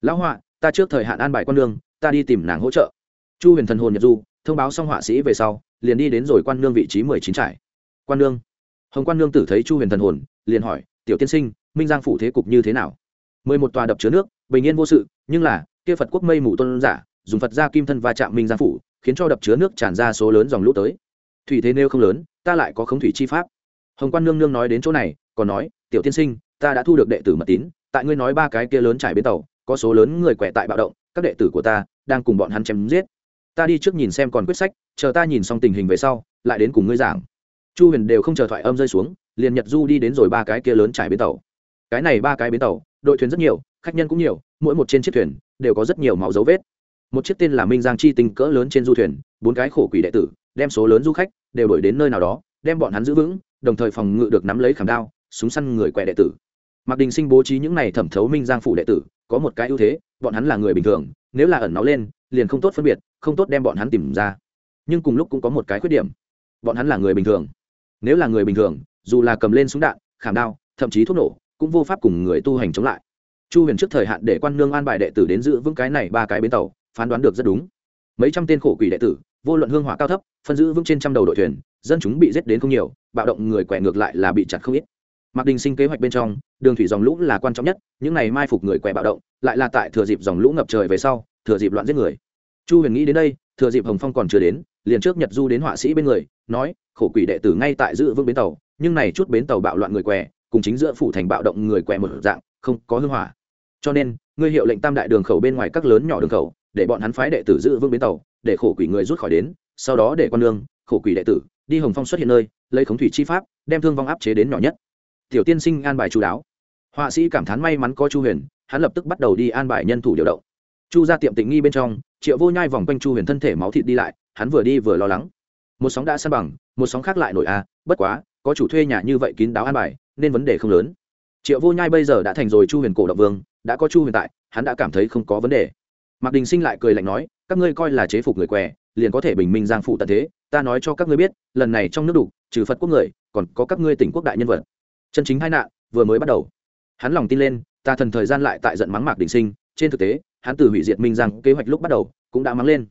Lão họa, ta trước thời hạn an bài quan lương, ta đi tìm nàng hỗ trợ. Chu huyền thần hồn nhật du, thông báo xong họa sĩ về sau, liền đi đến rồi quan nương vị trí mười chín trải quan nương hồng quan nương tử thấy chu huyền thần hồn, liền hỏi tiểu tiên sinh, minh giang phủ thế cục như thế nào? Mười một tòa đập chứa nước, bình yên vô sự, nhưng là, kia phật quốc mây mù tôn giả, dùng phật gia kim thân va chạm minh giang phủ, khiến cho đập chứa nước tràn ra số lớn dòng lũ tới. Thủy thế nêu không lớn, ta lại có khống thủy chi pháp. Hồng quan nương nương nói đến chỗ này, còn nói, tiểu tiên sinh, ta đã thu được đệ tử mật tín, tại ngươi nói ba cái kia lớn trải bến tàu, có số lớn người quẻ tại bạo động, các đệ tử của ta đang cùng bọn hắn chém giết. Ta đi trước nhìn xem còn quyết sách, chờ ta nhìn xong tình hình về sau, lại đến cùng ngươi giảng. Chu huyền đều không chờ thoại âm rơi xuống liền nhật du đi đến rồi ba cái kia lớn trải bến tàu. Cái này ba cái bến tàu, đội thuyền rất nhiều, khách nhân cũng nhiều, mỗi một trên chiếc thuyền đều có rất nhiều máu dấu vết. Một chiếc tên là minh giang chi tinh cỡ lớn trên du thuyền, bốn cái khổ quỷ đệ tử, đem số lớn du khách đều đổi đến nơi nào đó, đem bọn hắn giữ vững, đồng thời phòng ngự được nắm lấy khảm đao, súng săn người quẹ đệ tử. Mạc đình sinh bố trí những này thẩm thấu minh giang phủ đệ tử, có một cái ưu thế, bọn hắn là người bình thường, nếu là ẩn náu lên, liền không tốt phân biệt, không tốt đem bọn hắn tìm ra. Nhưng cùng lúc cũng có một cái khuyết điểm, bọn hắn là người bình thường. Nếu là người bình thường dù là cầm lên súng đạn, khảm đao, thậm chí thuốc nổ, cũng vô pháp cùng người tu hành chống lại. Chu huyền trước thời hạn để quan nương an bài đệ tử đến giữ vững cái này ba cái bến tàu, phán đoán được rất đúng. Mấy trăm tên khổ quỷ đệ tử, vô luận hương hỏa cao thấp, phân giữ vững trên trăm đầu đội thuyền, dân chúng bị giết đến không nhiều, bạo động người quẹ ngược lại là bị chặt không ít. Mặc đình sinh kế hoạch bên trong, đường thủy dòng lũ là quan trọng nhất, những này mai phục người quẹ bạo động, lại là tại thừa dịp dòng lũ ngập trời về sau, thừa dịp loạn giết người. Chu huyền nghĩ đến đây, thừa dịp hồng phong còn chưa đến, liền trước nhật du đến họa sĩ bên người, nói, khổ quỷ đệ tử ngay tại giữ vững bến tàu nhưng này chút bến tàu bạo loạn người què, cùng chính giữa phủ thành bạo động người què một dạng, không có hư hỏa. Cho nên, ngươi hiệu lệnh tam đại đường khẩu bên ngoài các lớn nhỏ đường khẩu, để bọn hắn phái đệ tử giữ vương bến tàu, để khổ quỷ người rút khỏi đến, sau đó để con lương khổ quỷ đệ tử, đi hồng phong xuất hiện nơi, lấy khống thủy chi pháp, đem thương vong áp chế đến nhỏ nhất. Tiểu tiên sinh an bài chú đáo. Họa sĩ cảm thán may mắn có chu huyền, hắn lập tức bắt đầu đi an bài nhân thủ điều động. Chu ra tiệm tình nghi bên trong, triệu vô nhai vòng quanh chu huyền thân thể máu thịt đi lại, hắn vừa đi vừa lo lắng. Một sóng đã san bằng, một sóng khác lại nổi a, bất quá có chủ thuê nhà như vậy kín đáo an bài, nên vấn đề không lớn. Triệu vô nhai bây giờ đã thành rồi chu huyền cổ động vương, đã có chu huyền tại, hắn đã cảm thấy không có vấn đề. Mạc đình sinh lại cười lạnh nói, các ngươi coi là chế phục người què, liền có thể bình minh giang phụ tận thế, ta nói cho các ngươi biết, lần này trong nước đủ, trừ phật quốc người, còn có các ngươi tỉnh quốc đại nhân vật. Chân chính hai nạn, vừa mới bắt đầu. Hắn lòng tin lên, ta thần thời gian lại tại giận mắng mạc đình sinh, trên thực tế, hắn từ hủy diệt minh giang kế hoạch lúc bắt đầu, cũng đã mắng lên.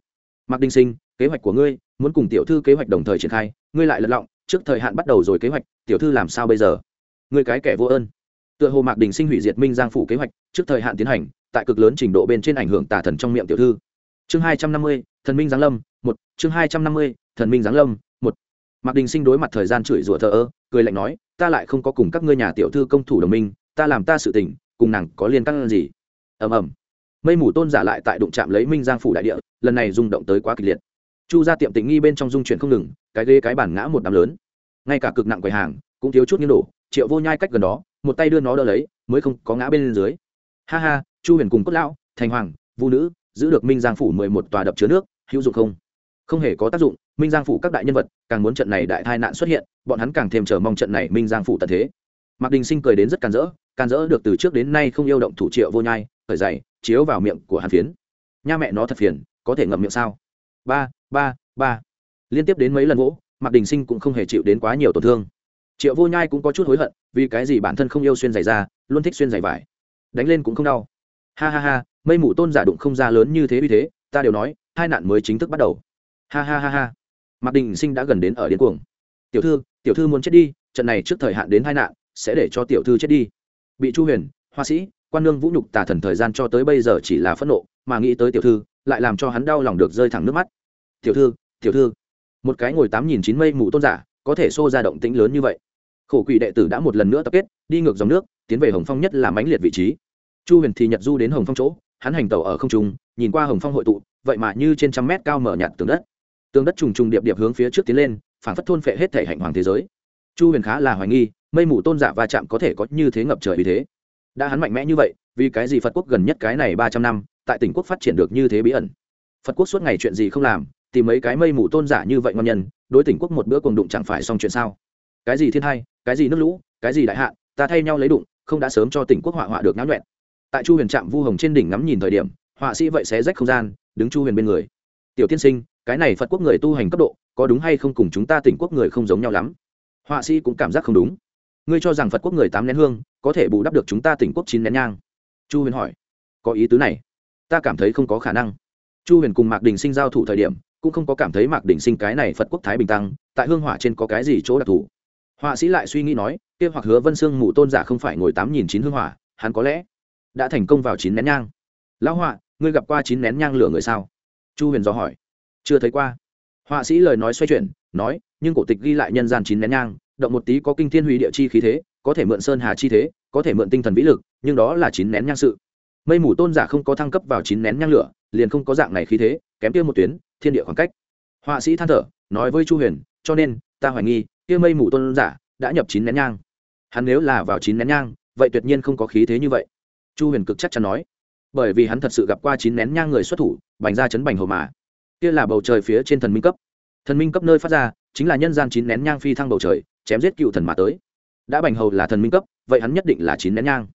Mạc đình sinh, kế hoạch của ngươi, muốn cùng tiểu thư kế hoạch đồng thời triển khai, ngươi lại lật lọng trước thời hạn bắt đầu rồi kế hoạch, tiểu thư làm sao bây giờ? Ngươi cái kẻ vô ơn. Tựa hồ mạc đình sinh hủy diệt minh giang phủ kế hoạch, trước thời hạn tiến hành, tại cực lớn trình độ bên trên ảnh hưởng tà thần trong miệng tiểu thư. Chương hai trăm năm mươi, thần minh giáng lâm, một. Chương hai trăm năm mươi, thần minh giáng lâm, một. Mạc đình sinh đối mặt thời gian chửi rủa thờ ơ, cười lạnh nói, ta lại không có cùng các ngươi nhà tiểu thư công thủ đồng minh, ta làm ta sự tình, cùng nàng có liên căng gì? Ầm ầm. Mây mù tôn giả lại tại đụng chạm lấy minh giang phủ đại địa, lần này rung động tới quá kịch liệt. Chu ra tiệm tình nghi bên trong dung chuyển không ngừng, cái ghê cái bản ngã một đám lớn ngay cả cực nặng quầy hàng cũng thiếu chút như đổ, triệu vô nhai cách gần đó, một tay đưa nó đỡ lấy, mới không có ngã bên dưới. Ha ha, chu huyền cùng cốt lão, thành hoàng, vũ nữ, giữ được minh giang phủ mười một tòa đập chứa nước, hữu dụng không? Không hề có tác dụng, minh giang phủ các đại nhân vật càng muốn trận này đại tai nạn xuất hiện, bọn hắn càng thêm chờ mong trận này minh giang phủ tận thế. Mạc đình sinh cười đến rất càn rỡ càn rỡ được từ trước đến nay không yêu động thủ triệu vô nhai khởi dày chiếu vào miệng của hàn phiến. Nha mẹ nó thật phiền, có thể ngậm miệng sao? Ba ba ba. Liên tiếp đến mấy lần gỗ mạc đình sinh cũng không hề chịu đến quá nhiều tổn thương. Triệu vô nhai cũng có chút hối hận vì cái gì bản thân không yêu xuyên giày ra, luôn thích xuyên giày vải. Đánh lên cũng không đau. Ha ha ha mây mù tôn giả đụng không ra lớn như thế vì thế ta đều nói hai nạn mới chính thức bắt đầu. Ha ha ha ha. Mạc đình sinh đã gần đến ở điên cuồng. Tiểu thư tiểu thư muốn chết đi trận này trước thời hạn đến hai nạn sẽ để cho tiểu thư chết đi. Bị chu huyền hoa sĩ quan nương vũ nhục tà thần thời gian cho tới bây giờ chỉ là phẫn nộ mà nghĩ tới tiểu thư lại làm cho hắn đau lòng được rơi thẳng nước mắt. Tiểu thư tiểu thư một cái ngồi tám nghìn chín mây mù tôn giả, có thể xô ra động tĩnh lớn như vậy. Khổ quỷ đệ tử đã một lần nữa tập kết, đi ngược dòng nước, tiến về hồng phong nhất là mãnh liệt vị trí. Chu huyền thì nhật du đến hồng phong chỗ, hắn hành tàu ở không trung, nhìn qua hồng phong hội tụ, vậy mà như trên trăm mét cao mở nhạt tường đất. Tường đất trùng trùng điệp điệp hướng phía trước tiến lên phản phất thôn phệ hết thể hạnh hoàng thế giới. Chu huyền khá là hoài nghi, mây mù tôn giả va chạm có thể có như thế ngập trời vì thế. Đã hắn mạnh mẽ như vậy, vì cái gì phật quốc gần nhất cái này ba trăm năm, tại tỉnh quốc phát triển được như thế bí ẩn? Phật quốc suốt ngày chuyện gì không làm tìm mấy cái mây mù tôn giả như vậy ngon nhân, đối tỉnh quốc một bữa cùng đụng chẳng phải xong chuyện sao? Cái gì thiên hai, cái gì nước lũ, cái gì đại hạn ta thay nhau lấy đụng, không đã sớm cho tỉnh quốc họa họa được náo nhuẹn. Tại chu huyền trạm vu hồng trên đỉnh ngắm nhìn thời điểm, họa sĩ vậy sẽ rách không gian, đứng chu huyền bên người. Tiểu tiên sinh, cái này phật quốc người tu hành cấp độ, có đúng hay không cùng chúng ta tỉnh quốc người không giống nhau lắm? Họa sĩ cũng cảm giác không đúng. Ngươi cho rằng phật quốc người tám nén hương, có thể bù đắp được chúng ta tỉnh quốc chín nén nhang? Chu huyền hỏi. Có ý tứ này, ta cảm thấy không có khả năng. Chu huyền cùng mạc đình sinh giao thủ thời điểm cũng không có cảm thấy mạc đỉnh sinh cái này phật quốc thái bình tăng, tại hương hỏa trên có cái gì chỗ đặc thù. Họa sĩ lại suy nghĩ nói, kia hoặc hứa vân sương mù tôn giả không phải ngồi tám nghìn chín hương hỏa, hắn có lẽ đã thành công vào chín nén nhang. Lão họa, ngươi gặp qua chín nén nhang lửa người sao? Chu huyền do hỏi. Chưa thấy qua. Họa sĩ lời nói xoay chuyển, nói, nhưng cổ tịch ghi lại nhân gian chín nén nhang, động một tí có kinh thiên hủy địa chi khí thế, có thể mượn sơn hà chi thế, có thể mượn tinh thần vĩ lực, nhưng đó là chín nén nhang sự. Mây mù tôn giả không có thăng cấp vào chín nén nhang lửa, liền không có dạng này khí thế, kém kia một tuyến thiên địa khoảng cách. Họa sĩ than thở, nói với chu huyền, cho nên, ta hoài nghi, kia mây mù tôn giả đã nhập chín nén nhang. Hắn nếu là vào chín nén nhang, vậy tuyệt nhiên không có khí thế như vậy. Chu huyền cực chắc chắn nói. Bởi vì hắn thật sự gặp qua chín nén nhang người xuất thủ, bành ra chấn bành hầu mà. Kia là bầu trời phía trên thần minh cấp. Thần minh cấp nơi phát ra, chính là nhân gian chín nén nhang phi thăng bầu trời, chém giết cựu thần mà tới. Đã bành hầu là thần minh cấp, vậy hắn nhất định là chín nén nhang.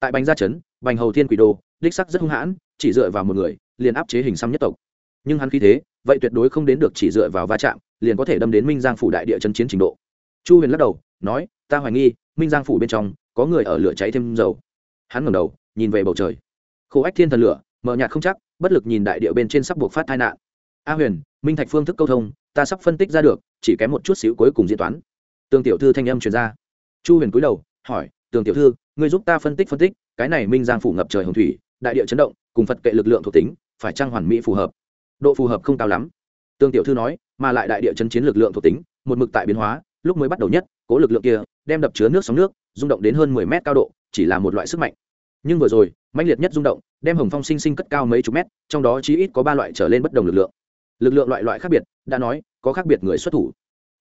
Tại bành gia trấn bành hầu thiên quỷ đô đích sắc rất hung hãn, chỉ dựa vào một người, liền áp chế hình xăm nhất tộc. Nhưng hắn khí thế vậy tuyệt đối không đến được chỉ dựa vào va chạm, liền có thể đâm đến minh giang phủ đại địa chân chiến trình độ. Chu huyền lắc đầu, nói, ta hoài nghi, minh giang phủ bên trong có người ở lửa cháy thêm dầu. Hắn ngẩng đầu, nhìn về bầu trời. Khổ ách thiên thần lửa mờ nhạt không chắc, bất lực nhìn đại địa bên trên sắp buộc phát tai nạn. A huyền, minh thạch phương thức câu thông, ta sắp phân tích ra được, chỉ kém một chút xíu cuối cùng diễn toán. Tương tiểu thư thanh âm truyền ra. Chu huyền cúi đầu, hỏi, tường tiểu thư, ngươi giúp ta phân tích phân tích, cái này minh giang phủ ngập trời hồng thủy, đại địa chấn động, cùng phật kệ lực lượng thuộc tính, phải trang hoàn mỹ phù hợp? Độ phù hợp không cao lắm. Tương tiểu thư nói, mà lại đại địa chấn chiến lực lượng thuộc tính, một mực tại biến hóa, lúc mới bắt đầu nhất, cố lực lượng kia, đem đập chứa nước sóng nước, rung động đến hơn mười mét cao độ, chỉ là một loại sức mạnh. Nhưng vừa rồi, mãnh liệt nhất rung động, đem hồng phong sinh sinh cất cao mấy chục mét, trong đó chí ít có ba loại trở lên bất đồng lực lượng. Lực lượng loại loại khác biệt, đã nói, có khác biệt người xuất thủ.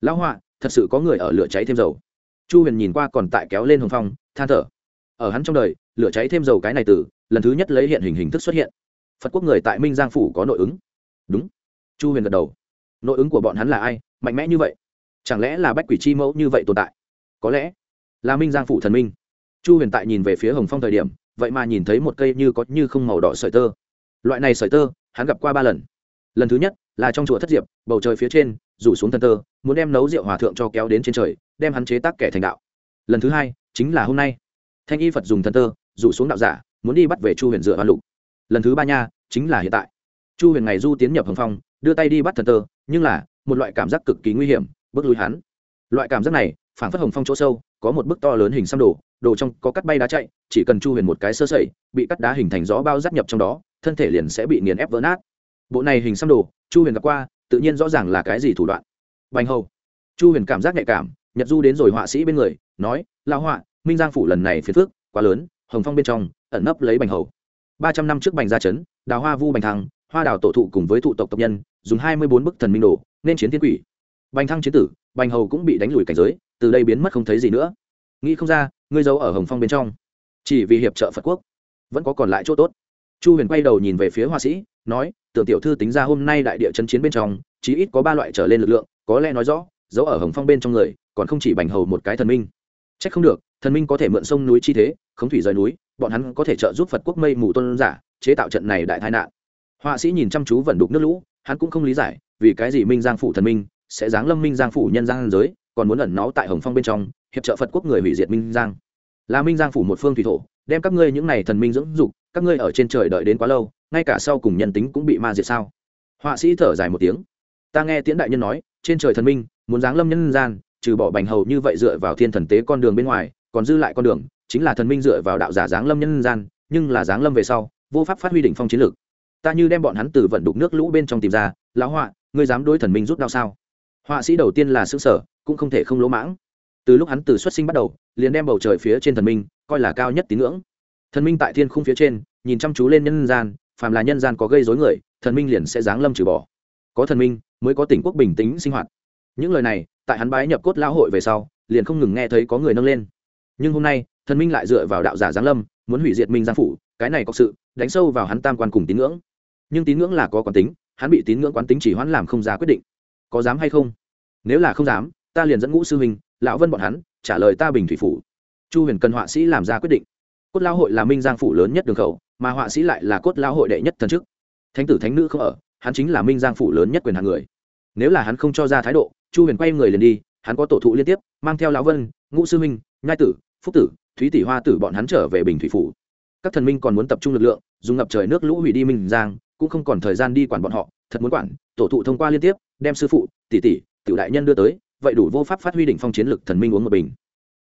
Lão họa thật sự có người ở lửa cháy thêm dầu. Chu huyền nhìn qua còn tại kéo lên hồng phong, than thở. Ở hắn trong đời, lửa cháy thêm dầu cái này từ, lần thứ nhất lấy hiện hình hình thức xuất hiện. Phật quốc người tại minh giang phủ có nội ứng đúng. Chu huyền gật đầu. Nội ứng của bọn hắn là ai? Mạnh mẽ như vậy? Chẳng lẽ là bách quỷ chi mẫu như vậy tồn tại? Có lẽ là minh giang phủ thần minh. Chu huyền tại nhìn về phía hồng phong thời điểm, vậy mà nhìn thấy một cây như có như không màu đỏ sợi tơ. Loại này sợi tơ, hắn gặp qua ba lần. Lần thứ nhất là trong chùa thất diệp, bầu trời phía trên, rủ xuống thần tơ, muốn đem nấu rượu hòa thượng cho kéo đến trên trời, đem hắn chế tác kẻ thành đạo. Lần thứ hai chính là hôm nay. Thanh y phật dùng thần tơ, rủ xuống đạo giả, muốn đi bắt về chu huyền dựa hoa lục. Lần thứ ba nha, chính là hiện tại chu huyền ngày du tiến nhập hồng phong, đưa tay đi bắt thần tơ, nhưng là, một loại cảm giác cực kỳ nguy hiểm, bước lùi hắn. Loại cảm giác này phản phất hồng phong chỗ sâu, có một bức to lớn hình xăm đồ đồ trong có cắt bay đá chạy, chỉ cần chu huyền một cái sơ sẩy, bị cắt đá hình thành gió bao giáp nhập trong đó, thân thể liền sẽ bị nghiền ép vỡ nát. Bộ này hình xăm đồ chu huyền gặp qua, tự nhiên rõ ràng là cái gì thủ đoạn. Bành hầu. Chu huyền cảm giác nhạy cảm, nhật du đến rồi họa sĩ bên người, nói lao họa, minh giang phủ lần này phiền phước quá lớn, hồng phong bên trong, ẩn nấp lấy bành hầu. Ba trăm năm trước bành gia trấn đào hoa vu bành thăng hoa đào tổ thụ cùng với thụ tộc tộc nhân, dùng hai mươi bốn bức thần minh đồ, nên chiến thiên quỷ. Bành thăng chiến tử, bành hầu cũng bị đánh lùi cảnh giới, từ đây biến mất không thấy gì nữa. Nghĩ không ra, ngươi giấu ở hồng phong bên trong. Chỉ vì hiệp trợ phật quốc, vẫn có còn lại chỗ tốt. Chu huyền quay đầu nhìn về phía họa sĩ, nói, tưởng tiểu thư tính ra hôm nay đại địa chân chiến bên trong, chí ít có ba loại trở lên lực lượng, có lẽ nói rõ, giấu ở hồng phong bên trong người, còn không chỉ bành hầu một cái thần minh. C h ắ c không được, thần minh có thể mượn sông núi chi thế, khống thủy rời núi, bọn hắn có thể trợ giúp phật quốc mây mù tôn giả, chế tạo trận này đại tai nạn họa sĩ nhìn chăm chú vẩn đục nước lũ, hắn cũng không lý giải, vì cái gì minh giang phủ thần minh sẽ giáng lâm minh giang phủ nhân giang giới, còn muốn ẩn náu tại hồng phong bên trong, hiệp trợ phật quốc người hủy diệt minh giang. Là minh giang phủ một phương thủy thổ, đem các ngươi những n à y thần minh dưỡng dục, các ngươi ở trên trời đợi đến quá lâu, ngay cả sau cùng nhân tính cũng bị ma diệt sao? Họa sĩ thở dài một tiếng. Ta nghe tiễn đại nhân nói, trên trời thần minh muốn giáng lâm nhân gian, trừ bỏ bành hầu như vậy dựa vào thiên thần tế con đường bên ngoài, còn dư lại con đường, chính là thần minh dựa vào đạo giả giáng lâm nhân gian, nhưng là giáng lâm về sau, vô pháp phát huy đỉnh phong chiến lược ta như đem bọn hắn từ vận đục nước lũ bên trong tìm ra, lão họa, ngươi dám đối thần minh rút đau sao? Họa sĩ đầu tiên là xứ sở cũng không thể không lỗ mãng. Từ lúc hắn từ xuất sinh bắt đầu, liền đem bầu trời phía trên thần minh, coi là cao nhất tín ngưỡng. Thần minh tại thiên khung phía trên, nhìn chăm chú lên nhân gian, phàm là nhân gian có gây dối người, thần minh liền sẽ giáng lâm trừ bỏ. Có thần minh, mới có tỉnh quốc bình tĩnh sinh hoạt. Những lời này, tại hắn bái nhập cốt lão hội về sau, liền không ngừng nghe thấy có người nâng lên. Nhưng hôm nay, thần minh lại dựa vào đạo giả giáng lâm, muốn hủy diệt minh giang phủ, cái này có sự, đánh sâu vào hắn tam quan cùng tín ngưỡng nhưng tín ngưỡng là có quán tính, hắn bị tín ngưỡng quán tính chỉ hoãn làm không ra quyết định. Có dám hay không? Nếu là không dám, ta liền dẫn ngũ sư huynh, lão vân bọn hắn, trả lời ta bình thủy phủ. Chu huyền cần họa sĩ làm ra quyết định. Cốt lao hội là minh giang phủ lớn nhất đường khẩu, mà họa sĩ lại là cốt lao hội đệ nhất thần chức. Thánh tử thánh nữ không ở, hắn chính là minh giang phủ lớn nhất quyền hàng người. Nếu là hắn không cho ra thái độ, chu huyền quay người liền đi, hắn có tổ thụ liên tiếp, mang theo lão vân, ngũ sư minh nhai tử, phúc tử, thúy tỷ hoa tử bọn hắn trở về bình thủy phủ. Các thần minh còn muốn tập trung lực lượng, dùng ngập trời nước lũ hủy đi minh giang cũng không còn thời gian đi quản bọn họ, thật muốn quản, tổ thụ thông qua liên tiếp, đem sư phụ, tỷ tỷ, tiểu đại nhân đưa tới, vậy đủ vô pháp phát huy đỉnh phong chiến lực thần minh uống một bình.